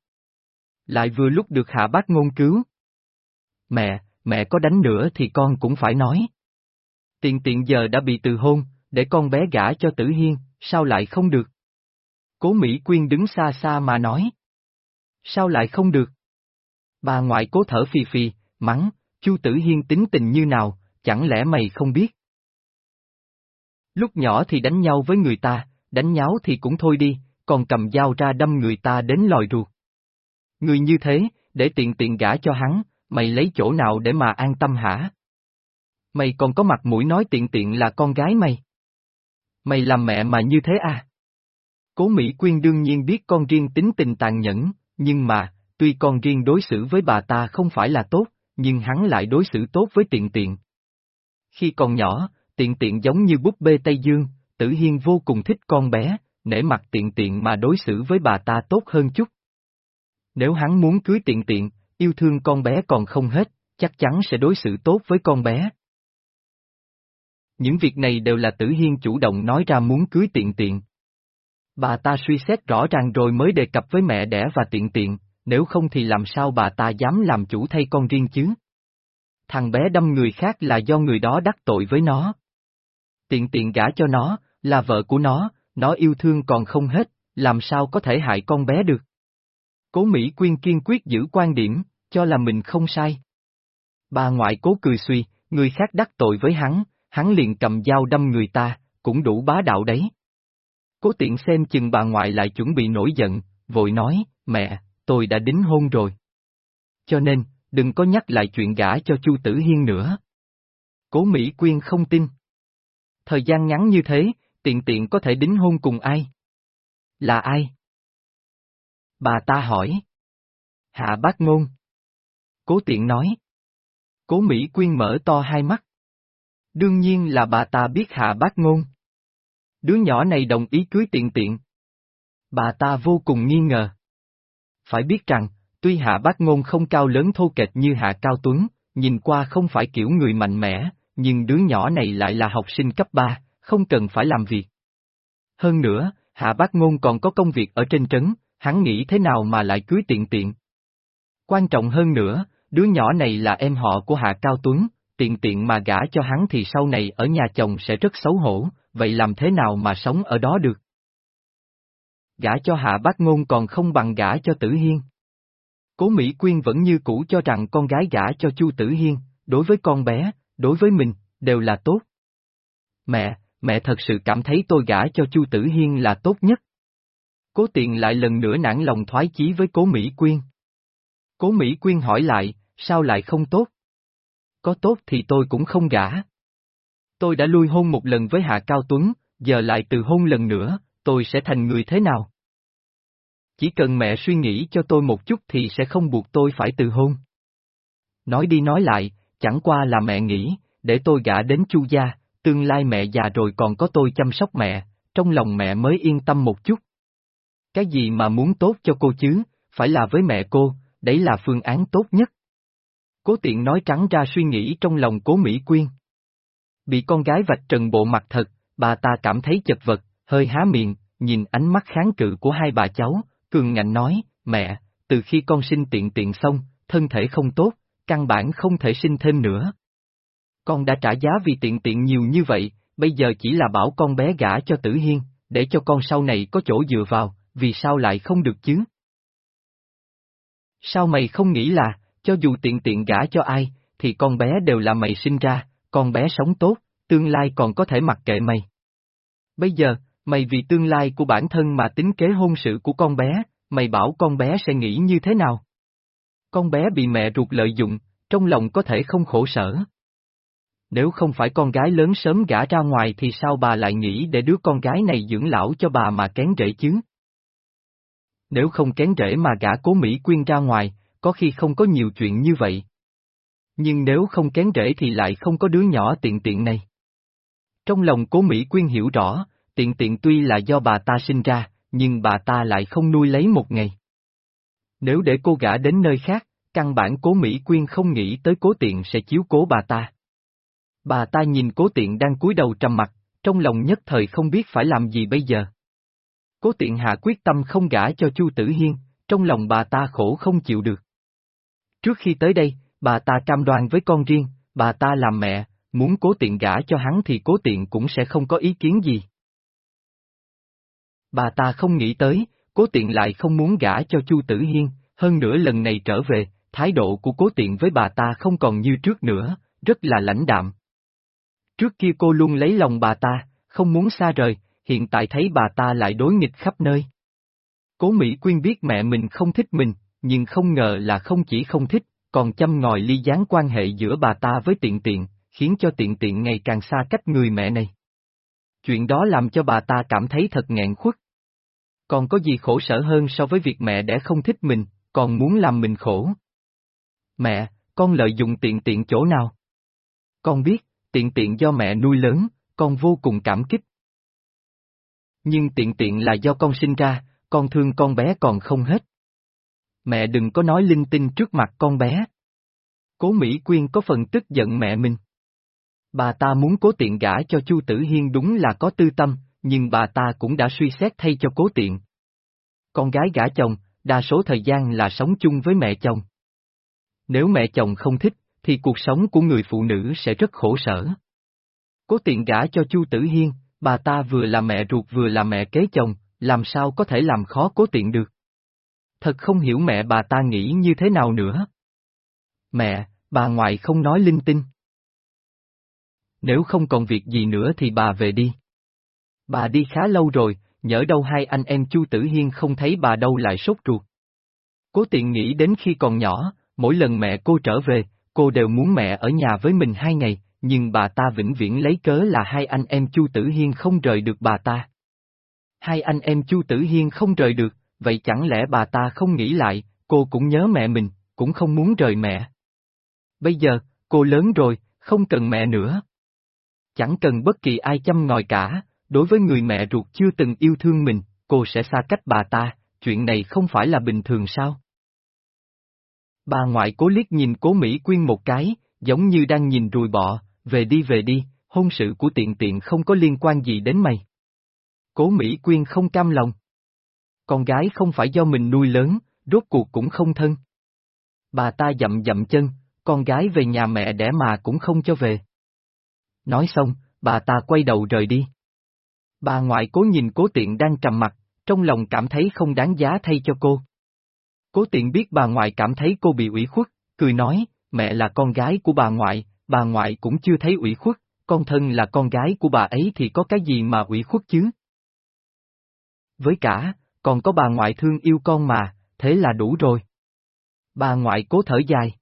Lại vừa lúc được Hạ Bác Ngôn cứu. Mẹ, mẹ có đánh nữa thì con cũng phải nói. Tiện tiện giờ đã bị từ hôn, để con bé gả cho Tử Hiên, sao lại không được? Cố Mỹ Quyên đứng xa xa mà nói. Sao lại không được? Bà ngoại cố thở phì phì, mắng, Chu Tử Hiên tính tình như nào, chẳng lẽ mày không biết? Lúc nhỏ thì đánh nhau với người ta, đánh nháo thì cũng thôi đi, còn cầm dao ra đâm người ta đến lòi ruột. Người như thế, để tiện tiện gả cho hắn, mày lấy chỗ nào để mà an tâm hả? Mày còn có mặt mũi nói tiện tiện là con gái mày. Mày làm mẹ mà như thế à? Cố Mỹ Quyên đương nhiên biết con riêng tính tình tàn nhẫn, nhưng mà, tuy con riêng đối xử với bà ta không phải là tốt, nhưng hắn lại đối xử tốt với tiện tiện. Khi còn nhỏ, tiện tiện giống như búp bê Tây Dương, tử hiên vô cùng thích con bé, nể mặt tiện tiện mà đối xử với bà ta tốt hơn chút. Nếu hắn muốn cưới tiện tiện, yêu thương con bé còn không hết, chắc chắn sẽ đối xử tốt với con bé. Những việc này đều là tử hiên chủ động nói ra muốn cưới tiện tiện. Bà ta suy xét rõ ràng rồi mới đề cập với mẹ đẻ và tiện tiện, nếu không thì làm sao bà ta dám làm chủ thay con riêng chứ? Thằng bé đâm người khác là do người đó đắc tội với nó. Tiện tiện gả cho nó, là vợ của nó, nó yêu thương còn không hết, làm sao có thể hại con bé được? Cố Mỹ Quyên kiên quyết giữ quan điểm, cho là mình không sai. Bà ngoại cố cười suy, người khác đắc tội với hắn, hắn liền cầm dao đâm người ta, cũng đủ bá đạo đấy. Cố tiện xem chừng bà ngoại lại chuẩn bị nổi giận, vội nói, mẹ, tôi đã đính hôn rồi. Cho nên, đừng có nhắc lại chuyện gả cho Chu Tử Hiên nữa. Cố Mỹ Quyên không tin. Thời gian ngắn như thế, tiện tiện có thể đính hôn cùng ai? Là ai? Bà ta hỏi. Hạ bác ngôn. Cố tiện nói. Cố Mỹ Quyên mở to hai mắt. Đương nhiên là bà ta biết hạ bác ngôn. Đứa nhỏ này đồng ý cưới tiện tiện. Bà ta vô cùng nghi ngờ. Phải biết rằng, tuy hạ bác ngôn không cao lớn thô kệch như hạ cao tuấn, nhìn qua không phải kiểu người mạnh mẽ, nhưng đứa nhỏ này lại là học sinh cấp 3, không cần phải làm việc. Hơn nữa, hạ bác ngôn còn có công việc ở trên trấn, hắn nghĩ thế nào mà lại cưới tiện tiện. Quan trọng hơn nữa, đứa nhỏ này là em họ của Hạ Cao Tuấn, tiện tiện mà gả cho hắn thì sau này ở nhà chồng sẽ rất xấu hổ, vậy làm thế nào mà sống ở đó được? Gả cho Hạ Bác Ngôn còn không bằng gả cho Tử Hiên. Cố Mỹ Quyên vẫn như cũ cho rằng con gái gả cho Chu Tử Hiên, đối với con bé, đối với mình, đều là tốt. Mẹ, mẹ thật sự cảm thấy tôi gả cho Chu Tử Hiên là tốt nhất. Cố tiện lại lần nữa nản lòng thoái chí với cố Mỹ Quyên. Cố Mỹ Quyên hỏi lại, sao lại không tốt? Có tốt thì tôi cũng không gả. Tôi đã lui hôn một lần với Hạ Cao Tuấn, giờ lại từ hôn lần nữa, tôi sẽ thành người thế nào? Chỉ cần mẹ suy nghĩ cho tôi một chút thì sẽ không buộc tôi phải từ hôn. Nói đi nói lại, chẳng qua là mẹ nghĩ, để tôi gả đến chu gia, tương lai mẹ già rồi còn có tôi chăm sóc mẹ, trong lòng mẹ mới yên tâm một chút. Cái gì mà muốn tốt cho cô chứ, phải là với mẹ cô, đấy là phương án tốt nhất. Cố tiện nói trắng ra suy nghĩ trong lòng cố Mỹ Quyên. Bị con gái vạch trần bộ mặt thật, bà ta cảm thấy chật vật, hơi há miệng, nhìn ánh mắt kháng cự của hai bà cháu, cường ngạnh nói, mẹ, từ khi con sinh tiện tiện xong, thân thể không tốt, căn bản không thể sinh thêm nữa. Con đã trả giá vì tiện tiện nhiều như vậy, bây giờ chỉ là bảo con bé gả cho tử hiên, để cho con sau này có chỗ dựa vào, vì sao lại không được chứ? Sao mày không nghĩ là, cho dù tiện tiện gả cho ai, thì con bé đều là mày sinh ra, con bé sống tốt, tương lai còn có thể mặc kệ mày. Bây giờ, mày vì tương lai của bản thân mà tính kế hôn sự của con bé, mày bảo con bé sẽ nghĩ như thế nào? Con bé bị mẹ ruột lợi dụng, trong lòng có thể không khổ sở. Nếu không phải con gái lớn sớm gả ra ngoài thì sao bà lại nghĩ để đứa con gái này dưỡng lão cho bà mà kén rễ chứ? Nếu không kén rễ mà gả cố Mỹ Quyên ra ngoài, có khi không có nhiều chuyện như vậy. Nhưng nếu không kén rễ thì lại không có đứa nhỏ tiện tiện này. Trong lòng cố Mỹ Quyên hiểu rõ, tiện tiện tuy là do bà ta sinh ra, nhưng bà ta lại không nuôi lấy một ngày. Nếu để cô gả đến nơi khác, căn bản cố Mỹ Quyên không nghĩ tới cố tiện sẽ chiếu cố bà ta. Bà ta nhìn cố tiện đang cúi đầu trầm mặt, trong lòng nhất thời không biết phải làm gì bây giờ. Cố tiện hạ quyết tâm không gả cho Chu Tử Hiên, trong lòng bà ta khổ không chịu được. Trước khi tới đây, bà ta cam đoan với con riêng, bà ta làm mẹ, muốn cố tiện gả cho hắn thì cố tiện cũng sẽ không có ý kiến gì. Bà ta không nghĩ tới, cố tiện lại không muốn gả cho Chu Tử Hiên, hơn nữa lần này trở về, thái độ của cố tiện với bà ta không còn như trước nữa, rất là lãnh đạm. Trước kia cô luôn lấy lòng bà ta, không muốn xa rời, hiện tại thấy bà ta lại đối nghịch khắp nơi. Cố Mỹ Quyên biết mẹ mình không thích mình, nhưng không ngờ là không chỉ không thích, còn chăm ngòi ly gián quan hệ giữa bà ta với tiện tiện, khiến cho tiện tiện ngày càng xa cách người mẹ này. Chuyện đó làm cho bà ta cảm thấy thật nghẹn khuất. Còn có gì khổ sở hơn so với việc mẹ đẻ không thích mình, còn muốn làm mình khổ. Mẹ, con lợi dụng tiện tiện chỗ nào? Con biết, tiện tiện do mẹ nuôi lớn, con vô cùng cảm kích. Nhưng tiện tiện là do con sinh ra, con thương con bé còn không hết. Mẹ đừng có nói linh tinh trước mặt con bé. Cố Mỹ Quyên có phần tức giận mẹ mình. Bà ta muốn cố tiện gả cho Chu Tử Hiên đúng là có tư tâm, nhưng bà ta cũng đã suy xét thay cho cố tiện. Con gái gả chồng, đa số thời gian là sống chung với mẹ chồng. Nếu mẹ chồng không thích, thì cuộc sống của người phụ nữ sẽ rất khổ sở. Cố tiện gả cho Chu Tử Hiên, bà ta vừa là mẹ ruột vừa là mẹ kế chồng, làm sao có thể làm khó cố tiện được. Thật không hiểu mẹ bà ta nghĩ như thế nào nữa. Mẹ, bà ngoại không nói linh tinh. Nếu không còn việc gì nữa thì bà về đi. Bà đi khá lâu rồi, nhỡ đâu hai anh em Chu Tử Hiên không thấy bà đâu lại sốt ruột. Cố tiện nghĩ đến khi còn nhỏ, mỗi lần mẹ cô trở về, cô đều muốn mẹ ở nhà với mình hai ngày, nhưng bà ta vĩnh viễn lấy cớ là hai anh em Chu Tử Hiên không rời được bà ta. Hai anh em Chu Tử Hiên không rời được, vậy chẳng lẽ bà ta không nghĩ lại, cô cũng nhớ mẹ mình, cũng không muốn rời mẹ. Bây giờ, cô lớn rồi, không cần mẹ nữa. Chẳng cần bất kỳ ai chăm ngòi cả, đối với người mẹ ruột chưa từng yêu thương mình, cô sẽ xa cách bà ta, chuyện này không phải là bình thường sao? Bà ngoại cố liếc nhìn cố Mỹ Quyên một cái, giống như đang nhìn rùi bọ, về đi về đi, hôn sự của tiện tiện không có liên quan gì đến mày. Cố Mỹ Quyên không cam lòng. Con gái không phải do mình nuôi lớn, rốt cuộc cũng không thân. Bà ta dậm dậm chân, con gái về nhà mẹ đẻ mà cũng không cho về. Nói xong, bà ta quay đầu rời đi. Bà ngoại cố nhìn cố tiện đang trầm mặt, trong lòng cảm thấy không đáng giá thay cho cô. Cố tiện biết bà ngoại cảm thấy cô bị ủy khuất, cười nói, mẹ là con gái của bà ngoại, bà ngoại cũng chưa thấy ủy khuất, con thân là con gái của bà ấy thì có cái gì mà ủy khuất chứ? Với cả, còn có bà ngoại thương yêu con mà, thế là đủ rồi. Bà ngoại cố thở dài.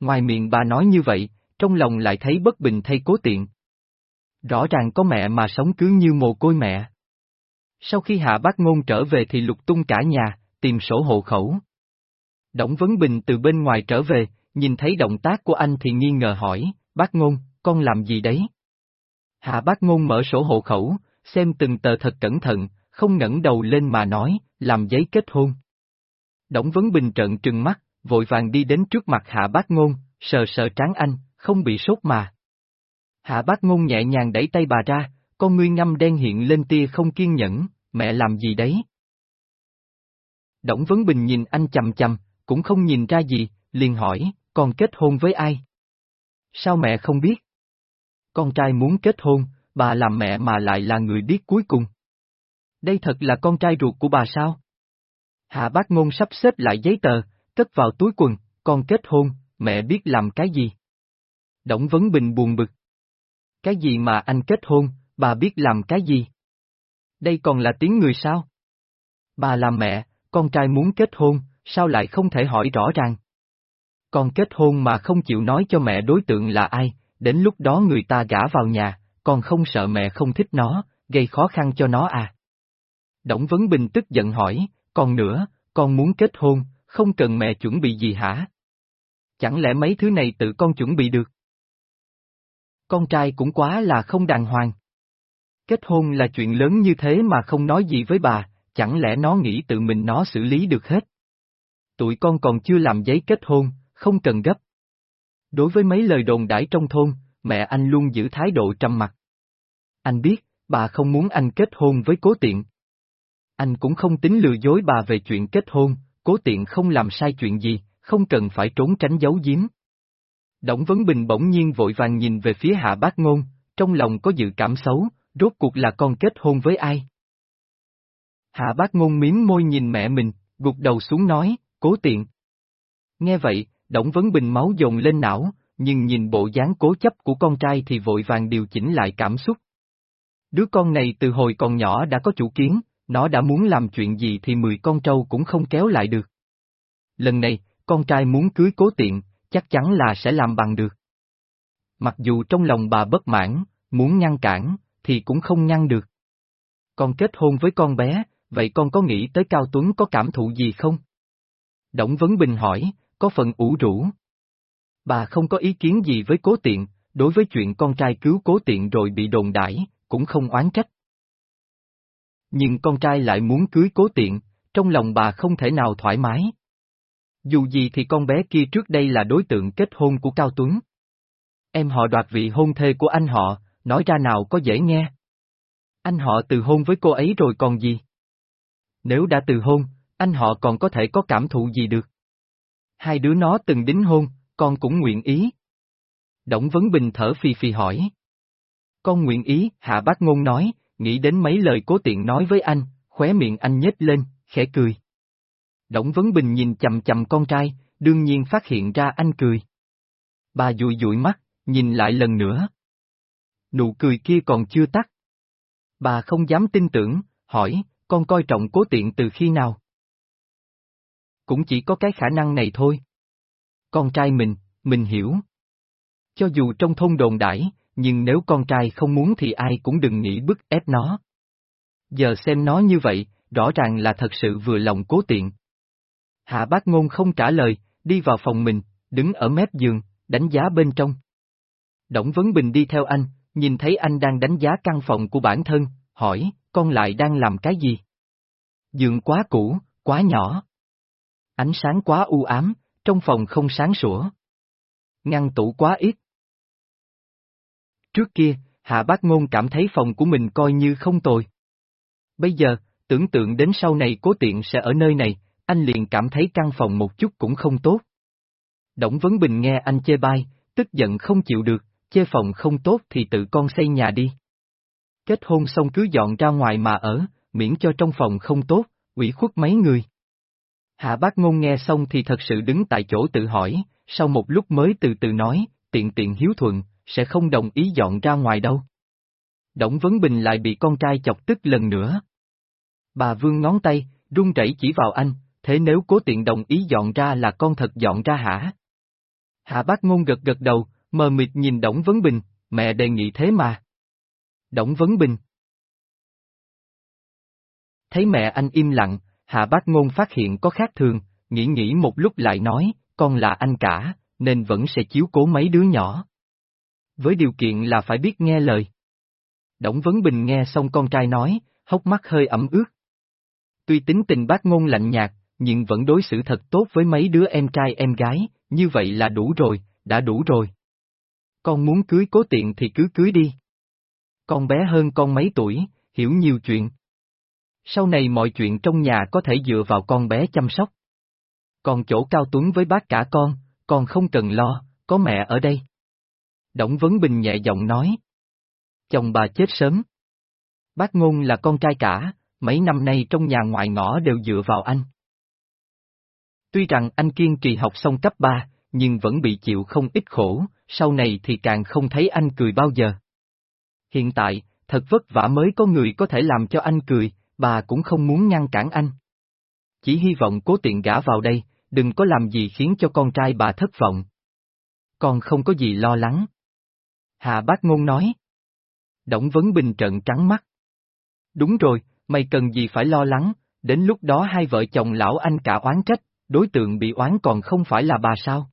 Ngoài miệng bà nói như vậy, trong lòng lại thấy bất bình thay cố tiện. Rõ ràng có mẹ mà sống cứ như mồ côi mẹ. Sau khi hạ bác ngôn trở về thì lục tung cả nhà, tìm sổ hộ khẩu. Đổng Vấn Bình từ bên ngoài trở về, nhìn thấy động tác của anh thì nghi ngờ hỏi, bác ngôn, con làm gì đấy? Hạ bác ngôn mở sổ hộ khẩu, xem từng tờ thật cẩn thận, không ngẩng đầu lên mà nói, làm giấy kết hôn. Đổng Vấn Bình trợn trừng mắt, vội vàng đi đến trước mặt hạ bác ngôn, sờ sờ trán anh, không bị sốt mà. Hạ bác ngôn nhẹ nhàng đẩy tay bà ra, con ngươi ngâm đen hiện lên tia không kiên nhẫn, mẹ làm gì đấy? Đổng Vấn Bình nhìn anh chầm chầm, cũng không nhìn ra gì, liền hỏi, con kết hôn với ai? Sao mẹ không biết? Con trai muốn kết hôn, bà làm mẹ mà lại là người biết cuối cùng. Đây thật là con trai ruột của bà sao? Hạ bác ngôn sắp xếp lại giấy tờ, cất vào túi quần, con kết hôn, mẹ biết làm cái gì? Đổng Vấn Bình buồn bực. Cái gì mà anh kết hôn, bà biết làm cái gì? Đây còn là tiếng người sao? Bà làm mẹ, con trai muốn kết hôn, sao lại không thể hỏi rõ ràng? Con kết hôn mà không chịu nói cho mẹ đối tượng là ai, đến lúc đó người ta gả vào nhà, con không sợ mẹ không thích nó, gây khó khăn cho nó à? Đổng Vấn Bình tức giận hỏi, còn nữa, con muốn kết hôn, không cần mẹ chuẩn bị gì hả? Chẳng lẽ mấy thứ này tự con chuẩn bị được? Con trai cũng quá là không đàng hoàng. Kết hôn là chuyện lớn như thế mà không nói gì với bà, chẳng lẽ nó nghĩ tự mình nó xử lý được hết? Tụi con còn chưa làm giấy kết hôn, không cần gấp. Đối với mấy lời đồn đãi trong thôn, mẹ anh luôn giữ thái độ trầm mặc. Anh biết, bà không muốn anh kết hôn với cố tiện. Anh cũng không tính lừa dối bà về chuyện kết hôn, cố tiện không làm sai chuyện gì, không cần phải trốn tránh giấu giếm. Đổng Vấn Bình bỗng nhiên vội vàng nhìn về phía hạ bác ngôn, trong lòng có dự cảm xấu, rốt cuộc là con kết hôn với ai? Hạ bác ngôn miếm môi nhìn mẹ mình, gục đầu xuống nói, cố tiện. Nghe vậy, Đổng Vấn Bình máu dồn lên não, nhưng nhìn bộ dáng cố chấp của con trai thì vội vàng điều chỉnh lại cảm xúc. Đứa con này từ hồi còn nhỏ đã có chủ kiến, nó đã muốn làm chuyện gì thì mười con trâu cũng không kéo lại được. Lần này, con trai muốn cưới cố tiện, chắc chắn là sẽ làm bằng được. Mặc dù trong lòng bà bất mãn, muốn ngăn cản, thì cũng không ngăn được. Con kết hôn với con bé, vậy con có nghĩ tới Cao Tuấn có cảm thụ gì không? Đổng Vấn Bình hỏi, có phần ủ rũ. Bà không có ý kiến gì với cố tiện, đối với chuyện con trai cứu cố tiện rồi bị đồn đãi, cũng không oán trách. Nhưng con trai lại muốn cưới cố tiện, trong lòng bà không thể nào thoải mái. Dù gì thì con bé kia trước đây là đối tượng kết hôn của Cao Tuấn. Em họ đoạt vị hôn thê của anh họ, nói ra nào có dễ nghe. Anh họ từ hôn với cô ấy rồi còn gì? Nếu đã từ hôn, anh họ còn có thể có cảm thụ gì được? Hai đứa nó từng đính hôn, con cũng nguyện ý. Đổng Vấn Bình thở phì phì hỏi. Con nguyện ý, Hạ Bác Ngôn nói, nghĩ đến mấy lời cố tiện nói với anh, khóe miệng anh nhếch lên, khẽ cười. Đổng Vấn Bình nhìn chầm chầm con trai, đương nhiên phát hiện ra anh cười. Bà dụi dụi mắt, nhìn lại lần nữa. Nụ cười kia còn chưa tắt. Bà không dám tin tưởng, hỏi, con coi trọng cố tiện từ khi nào? Cũng chỉ có cái khả năng này thôi. Con trai mình, mình hiểu. Cho dù trong thôn đồn đãi, nhưng nếu con trai không muốn thì ai cũng đừng nghĩ bức ép nó. Giờ xem nó như vậy, rõ ràng là thật sự vừa lòng cố tiện. Hạ bác ngôn không trả lời, đi vào phòng mình, đứng ở mép giường, đánh giá bên trong. Đổng Vấn Bình đi theo anh, nhìn thấy anh đang đánh giá căn phòng của bản thân, hỏi, con lại đang làm cái gì? Giường quá cũ, quá nhỏ. Ánh sáng quá u ám, trong phòng không sáng sủa. Ngăn tủ quá ít. Trước kia, Hạ Bác Ngôn cảm thấy phòng của mình coi như không tồi. Bây giờ, tưởng tượng đến sau này cố tiện sẽ ở nơi này, anh liền cảm thấy căn phòng một chút cũng không tốt. Đổng Vấn Bình nghe anh chê bai, tức giận không chịu được, chê phòng không tốt thì tự con xây nhà đi. Kết hôn xong cứ dọn ra ngoài mà ở, miễn cho trong phòng không tốt, ủy khuất mấy người. Hạ bác ngôn nghe xong thì thật sự đứng tại chỗ tự hỏi, sau một lúc mới từ từ nói, tiện tiện hiếu thuận, sẽ không đồng ý dọn ra ngoài đâu. Đổng Vấn Bình lại bị con trai chọc tức lần nữa. Bà vương ngón tay, run rẩy chỉ vào anh, thế nếu cố tiện đồng ý dọn ra là con thật dọn ra hả? Hạ bác ngôn gật gật đầu, mờ mịt nhìn Đổng Vấn Bình, mẹ đề nghị thế mà. Đổng Vấn Bình. Thấy mẹ anh im lặng, Hạ bác ngôn phát hiện có khác thường, nghĩ nghĩ một lúc lại nói, con là anh cả, nên vẫn sẽ chiếu cố mấy đứa nhỏ. Với điều kiện là phải biết nghe lời. Đổng Vấn Bình nghe xong con trai nói, hốc mắt hơi ẩm ướt. Tuy tính tình bác ngôn lạnh nhạt, nhưng vẫn đối xử thật tốt với mấy đứa em trai em gái, như vậy là đủ rồi, đã đủ rồi. Con muốn cưới cố tiện thì cứ cưới đi. Con bé hơn con mấy tuổi, hiểu nhiều chuyện. Sau này mọi chuyện trong nhà có thể dựa vào con bé chăm sóc. Còn chỗ cao tuấn với bác cả con, con không cần lo, có mẹ ở đây. Đổng Vấn Bình nhẹ giọng nói. Chồng bà chết sớm. Bác Ngôn là con trai cả, mấy năm nay trong nhà ngoại ngõ đều dựa vào anh. Tuy rằng anh kiên trì học xong cấp 3, nhưng vẫn bị chịu không ít khổ, sau này thì càng không thấy anh cười bao giờ. Hiện tại, thật vất vả mới có người có thể làm cho anh cười, bà cũng không muốn ngăn cản anh. Chỉ hy vọng cố tiện gã vào đây, đừng có làm gì khiến cho con trai bà thất vọng. Con không có gì lo lắng. Hà bác ngôn nói. Đổng Vấn Bình trận trắng mắt. Đúng rồi, mày cần gì phải lo lắng, đến lúc đó hai vợ chồng lão anh cả oán trách, đối tượng bị oán còn không phải là bà sao?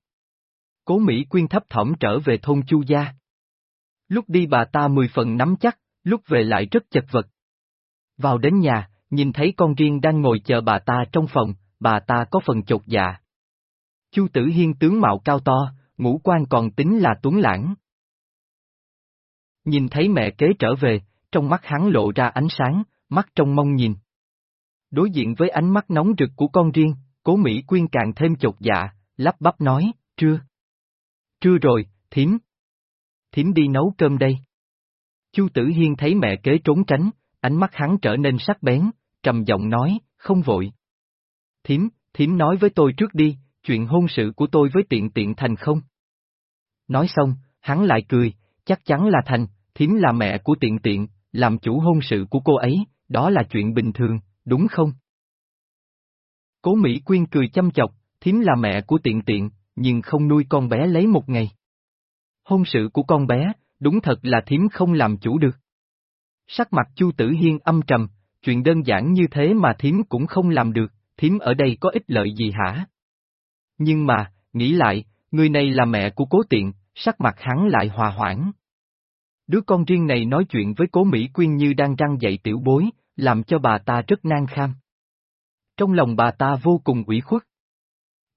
Cố Mỹ Quyên thấp thỏm trở về thôn Chu Gia. Lúc đi bà ta mười phần nắm chắc, lúc về lại rất chật vật. Vào đến nhà, nhìn thấy con riêng đang ngồi chờ bà ta trong phòng, bà ta có phần chột dạ. Chu Tử Hiên tướng mạo cao to, ngũ quan còn tính là tuấn lãng. Nhìn thấy mẹ kế trở về, trong mắt hắn lộ ra ánh sáng, mắt trong mong nhìn. Đối diện với ánh mắt nóng rực của con riêng, cố Mỹ Quyên càng thêm chột dạ, lắp bắp nói, trưa. Trưa rồi, thím. Thím đi nấu cơm đây. Chu Tử Hiên thấy mẹ kế trốn tránh, ánh mắt hắn trở nên sắc bén, trầm giọng nói, không vội. Thím, thím nói với tôi trước đi, chuyện hôn sự của tôi với tiện tiện thành không? Nói xong, hắn lại cười, chắc chắn là thành, thím là mẹ của tiện tiện, làm chủ hôn sự của cô ấy, đó là chuyện bình thường, đúng không? Cố Mỹ Quyên cười chăm chọc, thím là mẹ của tiện tiện, nhưng không nuôi con bé lấy một ngày. Hôn sự của con bé, đúng thật là thím không làm chủ được. Sắc mặt Chu Tử Hiên âm trầm, chuyện đơn giản như thế mà thím cũng không làm được, thím ở đây có ích lợi gì hả? Nhưng mà, nghĩ lại, người này là mẹ của cố tiện, sắc mặt hắn lại hòa hoãn. Đứa con riêng này nói chuyện với cố Mỹ Quyên như đang răng dậy tiểu bối, làm cho bà ta rất nan kham. Trong lòng bà ta vô cùng ủy khuất.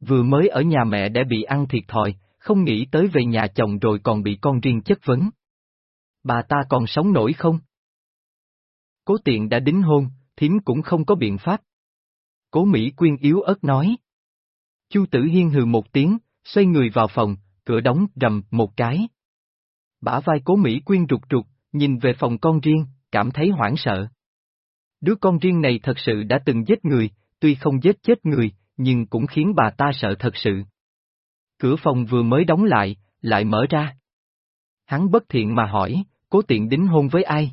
Vừa mới ở nhà mẹ đã bị ăn thiệt thòi, không nghĩ tới về nhà chồng rồi còn bị con riêng chất vấn. Bà ta còn sống nổi không? Cố tiện đã đính hôn, thím cũng không có biện pháp. Cố Mỹ Quyên yếu ớt nói. Chu Tử Hiên hừ một tiếng, xoay người vào phòng, cửa đóng rầm một cái. Bả vai Cố Mỹ Quyên rụt rụt, nhìn về phòng con riêng, cảm thấy hoảng sợ. Đứa con riêng này thật sự đã từng giết người, tuy không giết chết người, nhưng cũng khiến bà ta sợ thật sự. Cửa phòng vừa mới đóng lại, lại mở ra. Hắn bất thiện mà hỏi, cố tiện đính hôn với ai?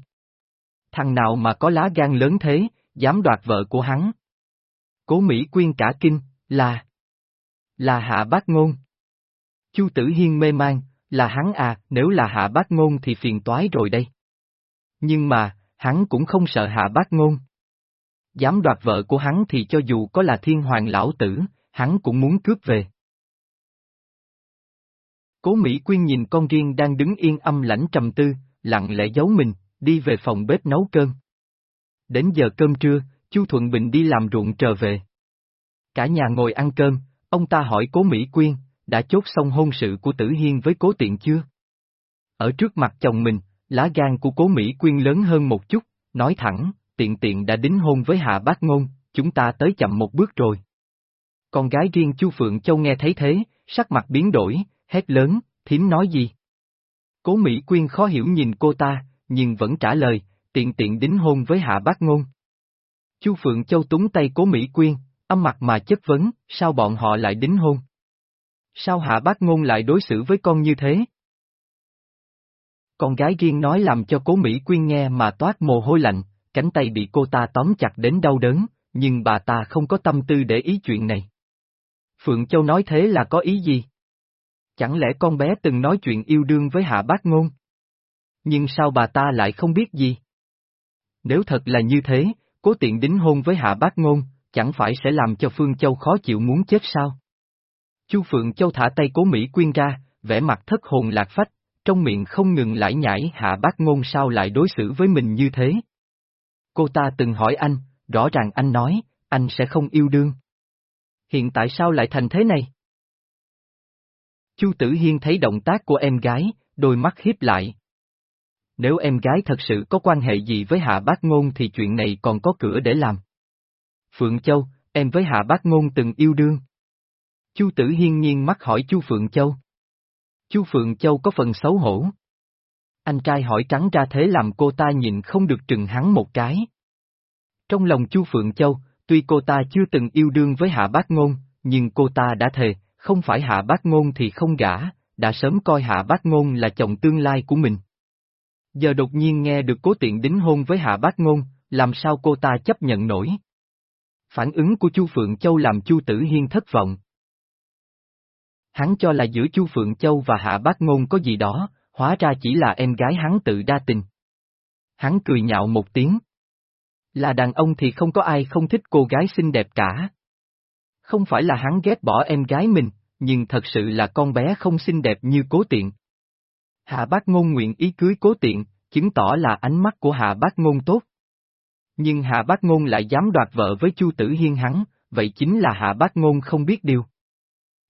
Thằng nào mà có lá gan lớn thế, dám đoạt vợ của hắn? Cố Mỹ Quyên cả kinh, là... Là hạ bác ngôn. Chu Tử Hiên mê man, là hắn à, nếu là hạ bác ngôn thì phiền toái rồi đây. Nhưng mà, hắn cũng không sợ hạ bác ngôn. Dám đoạt vợ của hắn thì cho dù có là thiên hoàng lão tử, hắn cũng muốn cướp về. Cố Mỹ Quyên nhìn con riêng đang đứng yên âm lãnh trầm tư, lặng lẽ giấu mình, đi về phòng bếp nấu cơm. Đến giờ cơm trưa, Chu Thuận Bình đi làm ruộng trở về. Cả nhà ngồi ăn cơm, ông ta hỏi Cố Mỹ Quyên, đã chốt xong hôn sự của Tử Hiên với Cố Tiện chưa? Ở trước mặt chồng mình, lá gan của Cố Mỹ Quyên lớn hơn một chút, nói thẳng, tiện tiện đã đính hôn với Hạ Bác Ngôn, chúng ta tới chậm một bước rồi. Con gái riêng Chu Phượng Châu nghe thấy thế, sắc mặt biến đổi, hét lớn, thím nói gì? Cố Mỹ Quyên khó hiểu nhìn cô ta, nhưng vẫn trả lời, tiện tiện đính hôn với Hạ Bác Ngôn. Chu Phượng Châu túng tay Cố Mỹ Quyên, âm mặt mà chất vấn, sao bọn họ lại đính hôn? Sao Hạ Bác Ngôn lại đối xử với con như thế? Con gái riêng nói làm cho Cố Mỹ Quyên nghe mà toát mồ hôi lạnh, cánh tay bị cô ta tóm chặt đến đau đớn, nhưng bà ta không có tâm tư để ý chuyện này. Phượng Châu nói thế là có ý gì? Chẳng lẽ con bé từng nói chuyện yêu đương với Hạ Bác Ngôn? Nhưng sao bà ta lại không biết gì? Nếu thật là như thế, cố tiện đính hôn với Hạ Bác Ngôn, chẳng phải sẽ làm cho Phương Châu khó chịu muốn chết sao? Chu Phượng Châu thả tay cố Mỹ Quyên ra, vẻ mặt thất hồn lạc phách, trong miệng không ngừng lải nhải Hạ Bác Ngôn sao lại đối xử với mình như thế? Cô ta từng hỏi anh, rõ ràng anh nói, anh sẽ không yêu đương. Hiện tại sao lại thành thế này? Chu Tử Hiên thấy động tác của em gái, đôi mắt hiếp lại. Nếu em gái thật sự có quan hệ gì với Hạ Bác Ngôn thì chuyện này còn có cửa để làm. Phượng Châu, em với Hạ Bác Ngôn từng yêu đương. Chu Tử Hiên nhiên mắt hỏi Chu Phượng Châu. Chu Phượng Châu có phần xấu hổ. Anh trai hỏi trắng ra thế làm cô ta nhìn không được trừng hắn một cái. Trong lòng Chu Phượng Châu, tuy cô ta chưa từng yêu đương với Hạ Bác Ngôn, nhưng cô ta đã thề, không phải Hạ Bác Ngôn thì không gả, đã sớm coi Hạ Bác Ngôn là chồng tương lai của mình. Giờ đột nhiên nghe được cố tiện đính hôn với Hạ Bác Ngôn, làm sao cô ta chấp nhận nổi? Phản ứng của Chu Phượng Châu làm Chu Tử Hiên thất vọng. Hắn cho là giữa Chu Phượng Châu và Hạ Bác Ngôn có gì đó, hóa ra chỉ là em gái hắn tự đa tình. Hắn cười nhạo một tiếng. Là đàn ông thì không có ai không thích cô gái xinh đẹp cả. Không phải là hắn ghét bỏ em gái mình, nhưng thật sự là con bé không xinh đẹp như cố tiện. Hạ bác ngôn nguyện ý cưới cố tiện, chứng tỏ là ánh mắt của hạ bác ngôn tốt. Nhưng hạ bác ngôn lại dám đoạt vợ với Chu Tử Hiên hắn, vậy chính là hạ bác ngôn không biết điều.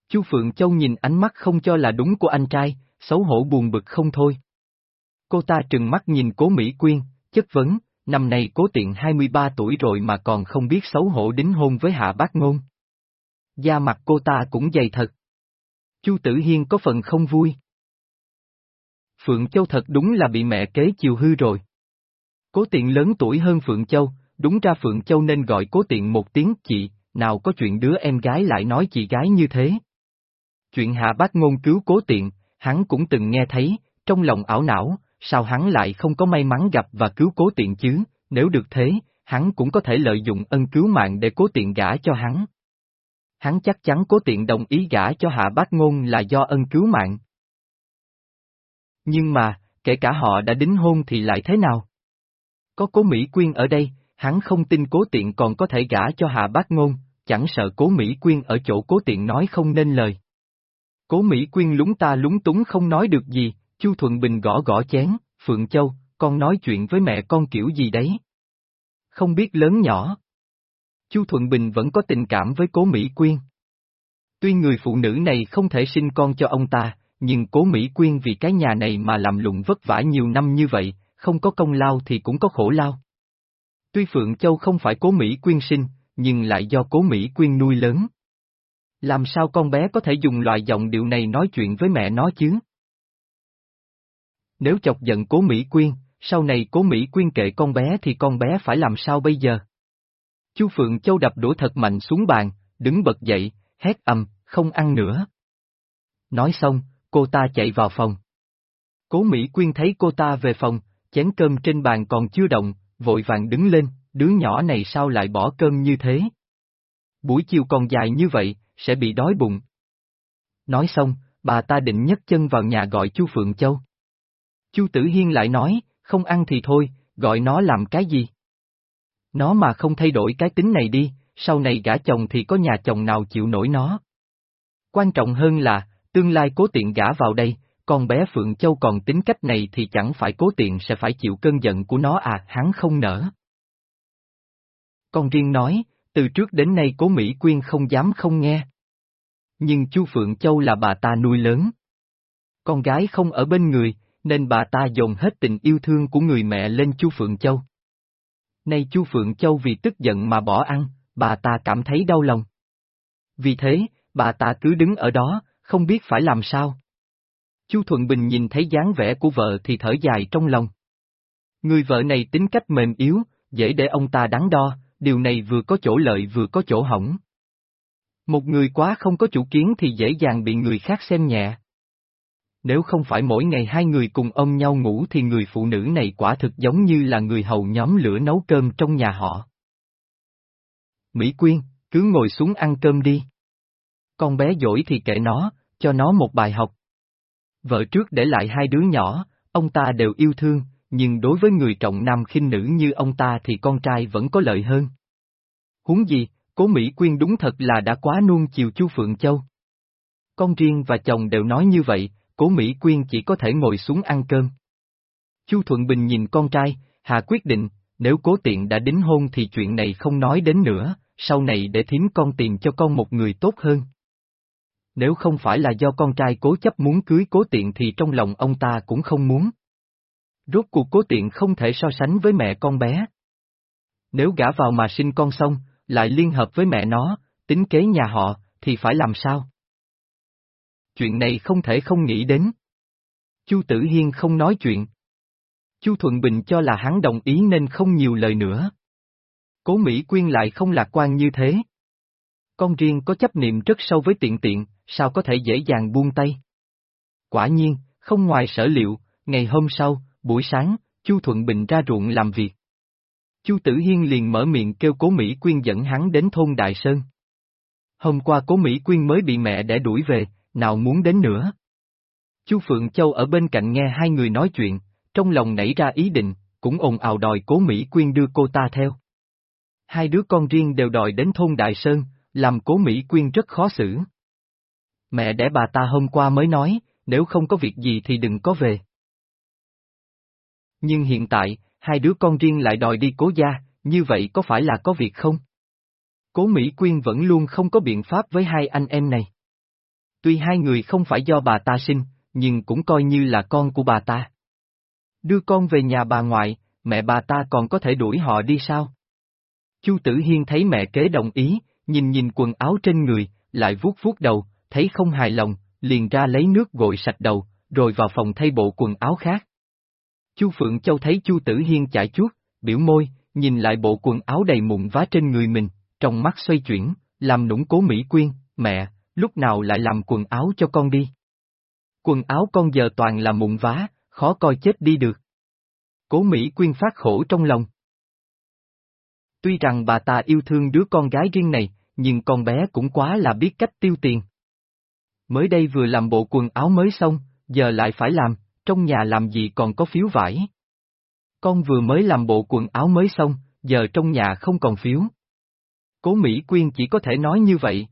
Chu Phượng Châu nhìn ánh mắt không cho là đúng của anh trai, xấu hổ buồn bực không thôi. Cô ta trừng mắt nhìn cố Mỹ Quyên, chất vấn, năm nay cố tiện 23 tuổi rồi mà còn không biết xấu hổ đính hôn với hạ bác ngôn. Da mặt cô ta cũng dày thật. Chu Tử Hiên có phần không vui. Phượng Châu thật đúng là bị mẹ kế chiều hư rồi. Cố tiện lớn tuổi hơn Phượng Châu, đúng ra Phượng Châu nên gọi cố tiện một tiếng chị, nào có chuyện đứa em gái lại nói chị gái như thế. Chuyện hạ bác ngôn cứu cố tiện, hắn cũng từng nghe thấy, trong lòng ảo não, sao hắn lại không có may mắn gặp và cứu cố tiện chứ, nếu được thế, hắn cũng có thể lợi dụng ân cứu mạng để cố tiện gả cho hắn. Hắn chắc chắn cố tiện đồng ý gả cho hạ bác ngôn là do ân cứu mạng. Nhưng mà, kể cả họ đã đính hôn thì lại thế nào? Có cố Mỹ Quyên ở đây, hắn không tin cố tiện còn có thể gả cho hạ bác ngôn, chẳng sợ cố Mỹ Quyên ở chỗ cố tiện nói không nên lời. Cố Mỹ Quyên lúng ta lúng túng không nói được gì, Chu Thuận Bình gõ gõ chén, Phượng Châu, con nói chuyện với mẹ con kiểu gì đấy? Không biết lớn nhỏ. Chu Thuận Bình vẫn có tình cảm với cố Mỹ Quyên. Tuy người phụ nữ này không thể sinh con cho ông ta, nhưng cố Mỹ Quyên vì cái nhà này mà làm lụng vất vả nhiều năm như vậy, không có công lao thì cũng có khổ lao. Tuy Phượng Châu không phải cố Mỹ Quyên sinh, nhưng lại do cố Mỹ Quyên nuôi lớn. Làm sao con bé có thể dùng loại giọng điệu này nói chuyện với mẹ nó chứ? Nếu chọc giận cố Mỹ Quyên, sau này cố Mỹ Quyên kệ con bé thì con bé phải làm sao bây giờ? Chu Phượng Châu đập đũa thật mạnh xuống bàn, đứng bật dậy, hét ầm, không ăn nữa. Nói xong, cô ta chạy vào phòng. Cố Mỹ Quyên thấy cô ta về phòng, chén cơm trên bàn còn chưa động, vội vàng đứng lên, đứa nhỏ này sao lại bỏ cơm như thế? Buổi chiều còn dài như vậy, sẽ bị đói bụng. Nói xong, bà ta định nhấc chân vào nhà gọi chu Phượng Châu. Chu Tử Hiên lại nói, không ăn thì thôi, gọi nó làm cái gì? Nó mà không thay đổi cái tính này đi, sau này gả chồng thì có nhà chồng nào chịu nổi nó. Quan trọng hơn là, tương lai cố tiện gả vào đây, con bé Phượng Châu còn tính cách này thì chẳng phải cố tiện sẽ phải chịu cơn giận của nó à, hắn không nỡ. Con riêng nói, từ trước đến nay cố Mỹ Quyên không dám không nghe. Nhưng Chu Phượng Châu là bà ta nuôi lớn. Con gái không ở bên người, nên bà ta dồn hết tình yêu thương của người mẹ lên Chu Phượng Châu. Nay Chu Phượng Châu vì tức giận mà bỏ ăn, bà ta cảm thấy đau lòng. Vì thế, bà ta cứ đứng ở đó, không biết phải làm sao. Chu Thuận Bình nhìn thấy dáng vẻ của vợ thì thở dài trong lòng. Người vợ này tính cách mềm yếu, dễ để ông ta đắn đo, điều này vừa có chỗ lợi vừa có chỗ hỏng. Một người quá không có chủ kiến thì dễ dàng bị người khác xem nhẹ. Nếu không phải mỗi ngày hai người cùng ôm nhau ngủ thì người phụ nữ này quả thực giống như là người hầu nhóm lửa nấu cơm trong nhà họ. Mỹ Quyên, cứ ngồi xuống ăn cơm đi. Con bé dỗi thì kệ nó, cho nó một bài học. Vợ trước để lại hai đứa nhỏ, ông ta đều yêu thương, nhưng đối với người trọng nam khinh nữ như ông ta thì con trai vẫn có lợi hơn. Huống gì, cố Mỹ Quyên đúng thật là đã quá nuông chiều chu Phượng Châu. Con riêng và chồng đều nói như vậy, cố Mỹ Quyên chỉ có thể ngồi xuống ăn cơm. Chu Thuận Bình nhìn con trai, Hà quyết định, nếu cố tiện đã đính hôn thì chuyện này không nói đến nữa, sau này để thím con tiền cho con một người tốt hơn. Nếu không phải là do con trai cố chấp muốn cưới cố tiện thì trong lòng ông ta cũng không muốn. Rốt cuộc cố tiện không thể so sánh với mẹ con bé. Nếu gả vào mà sinh con xong, lại liên hợp với mẹ nó, tính kế nhà họ, thì phải làm sao? Chuyện này không thể không nghĩ đến. Chu Tử Hiên không nói chuyện. Chu Thuận Bình cho là hắn đồng ý nên không nhiều lời nữa. Cố Mỹ Quyên lại không lạc quan như thế. Con riêng có chấp niệm rất sâu với tiện tiện, sao có thể dễ dàng buông tay. Quả nhiên, không ngoài sở liệu, ngày hôm sau, buổi sáng, Chu Thuận Bình ra ruộng làm việc. Chu Tử Hiên liền mở miệng kêu Cố Mỹ Quyên dẫn hắn đến thôn Đại Sơn. Hôm qua Cố Mỹ Quyên mới bị mẹ đẻ đuổi về, nào muốn đến nữa. Chu Phượng Châu ở bên cạnh nghe hai người nói chuyện, trong lòng nảy ra ý định, cũng ồn ào đòi Cố Mỹ Quyên đưa cô ta theo. Hai đứa con riêng đều đòi đến thôn Đại Sơn, làm Cố Mỹ Quyên rất khó xử. Mẹ đẻ bà ta hôm qua mới nói, nếu không có việc gì thì đừng có về. Nhưng hiện tại, hai đứa con riêng lại đòi đi cố gia, như vậy có phải là có việc không? Cố Mỹ Quyên vẫn luôn không có biện pháp với hai anh em này. Tuy hai người không phải do bà ta sinh, nhưng cũng coi như là con của bà ta. Đưa con về nhà bà ngoại, mẹ bà ta còn có thể đuổi họ đi sao? Chu Tử Hiên thấy mẹ kế đồng ý, nhìn nhìn quần áo trên người, lại vuốt vuốt đầu, thấy không hài lòng, liền ra lấy nước gội sạch đầu, rồi vào phòng thay bộ quần áo khác. Chu Phượng Châu thấy Chu Tử Hiên chạy chuốt, biểu môi, nhìn lại bộ quần áo đầy mụn vá trên người mình, trong mắt xoay chuyển, làm nũng cố Mỹ Quyên, mẹ, lúc nào lại làm quần áo cho con đi. Quần áo con giờ toàn là mụn vá, khó coi chết đi được. Cố Mỹ Quyên phát khổ trong lòng. Tuy rằng bà ta yêu thương đứa con gái riêng này, nhưng con bé cũng quá là biết cách tiêu tiền. Mới đây vừa làm bộ quần áo mới xong, giờ lại phải làm, trong nhà làm gì còn có phiếu vải. Con vừa mới làm bộ quần áo mới xong, giờ trong nhà không còn phiếu. Cố Mỹ Quyên chỉ có thể nói như vậy.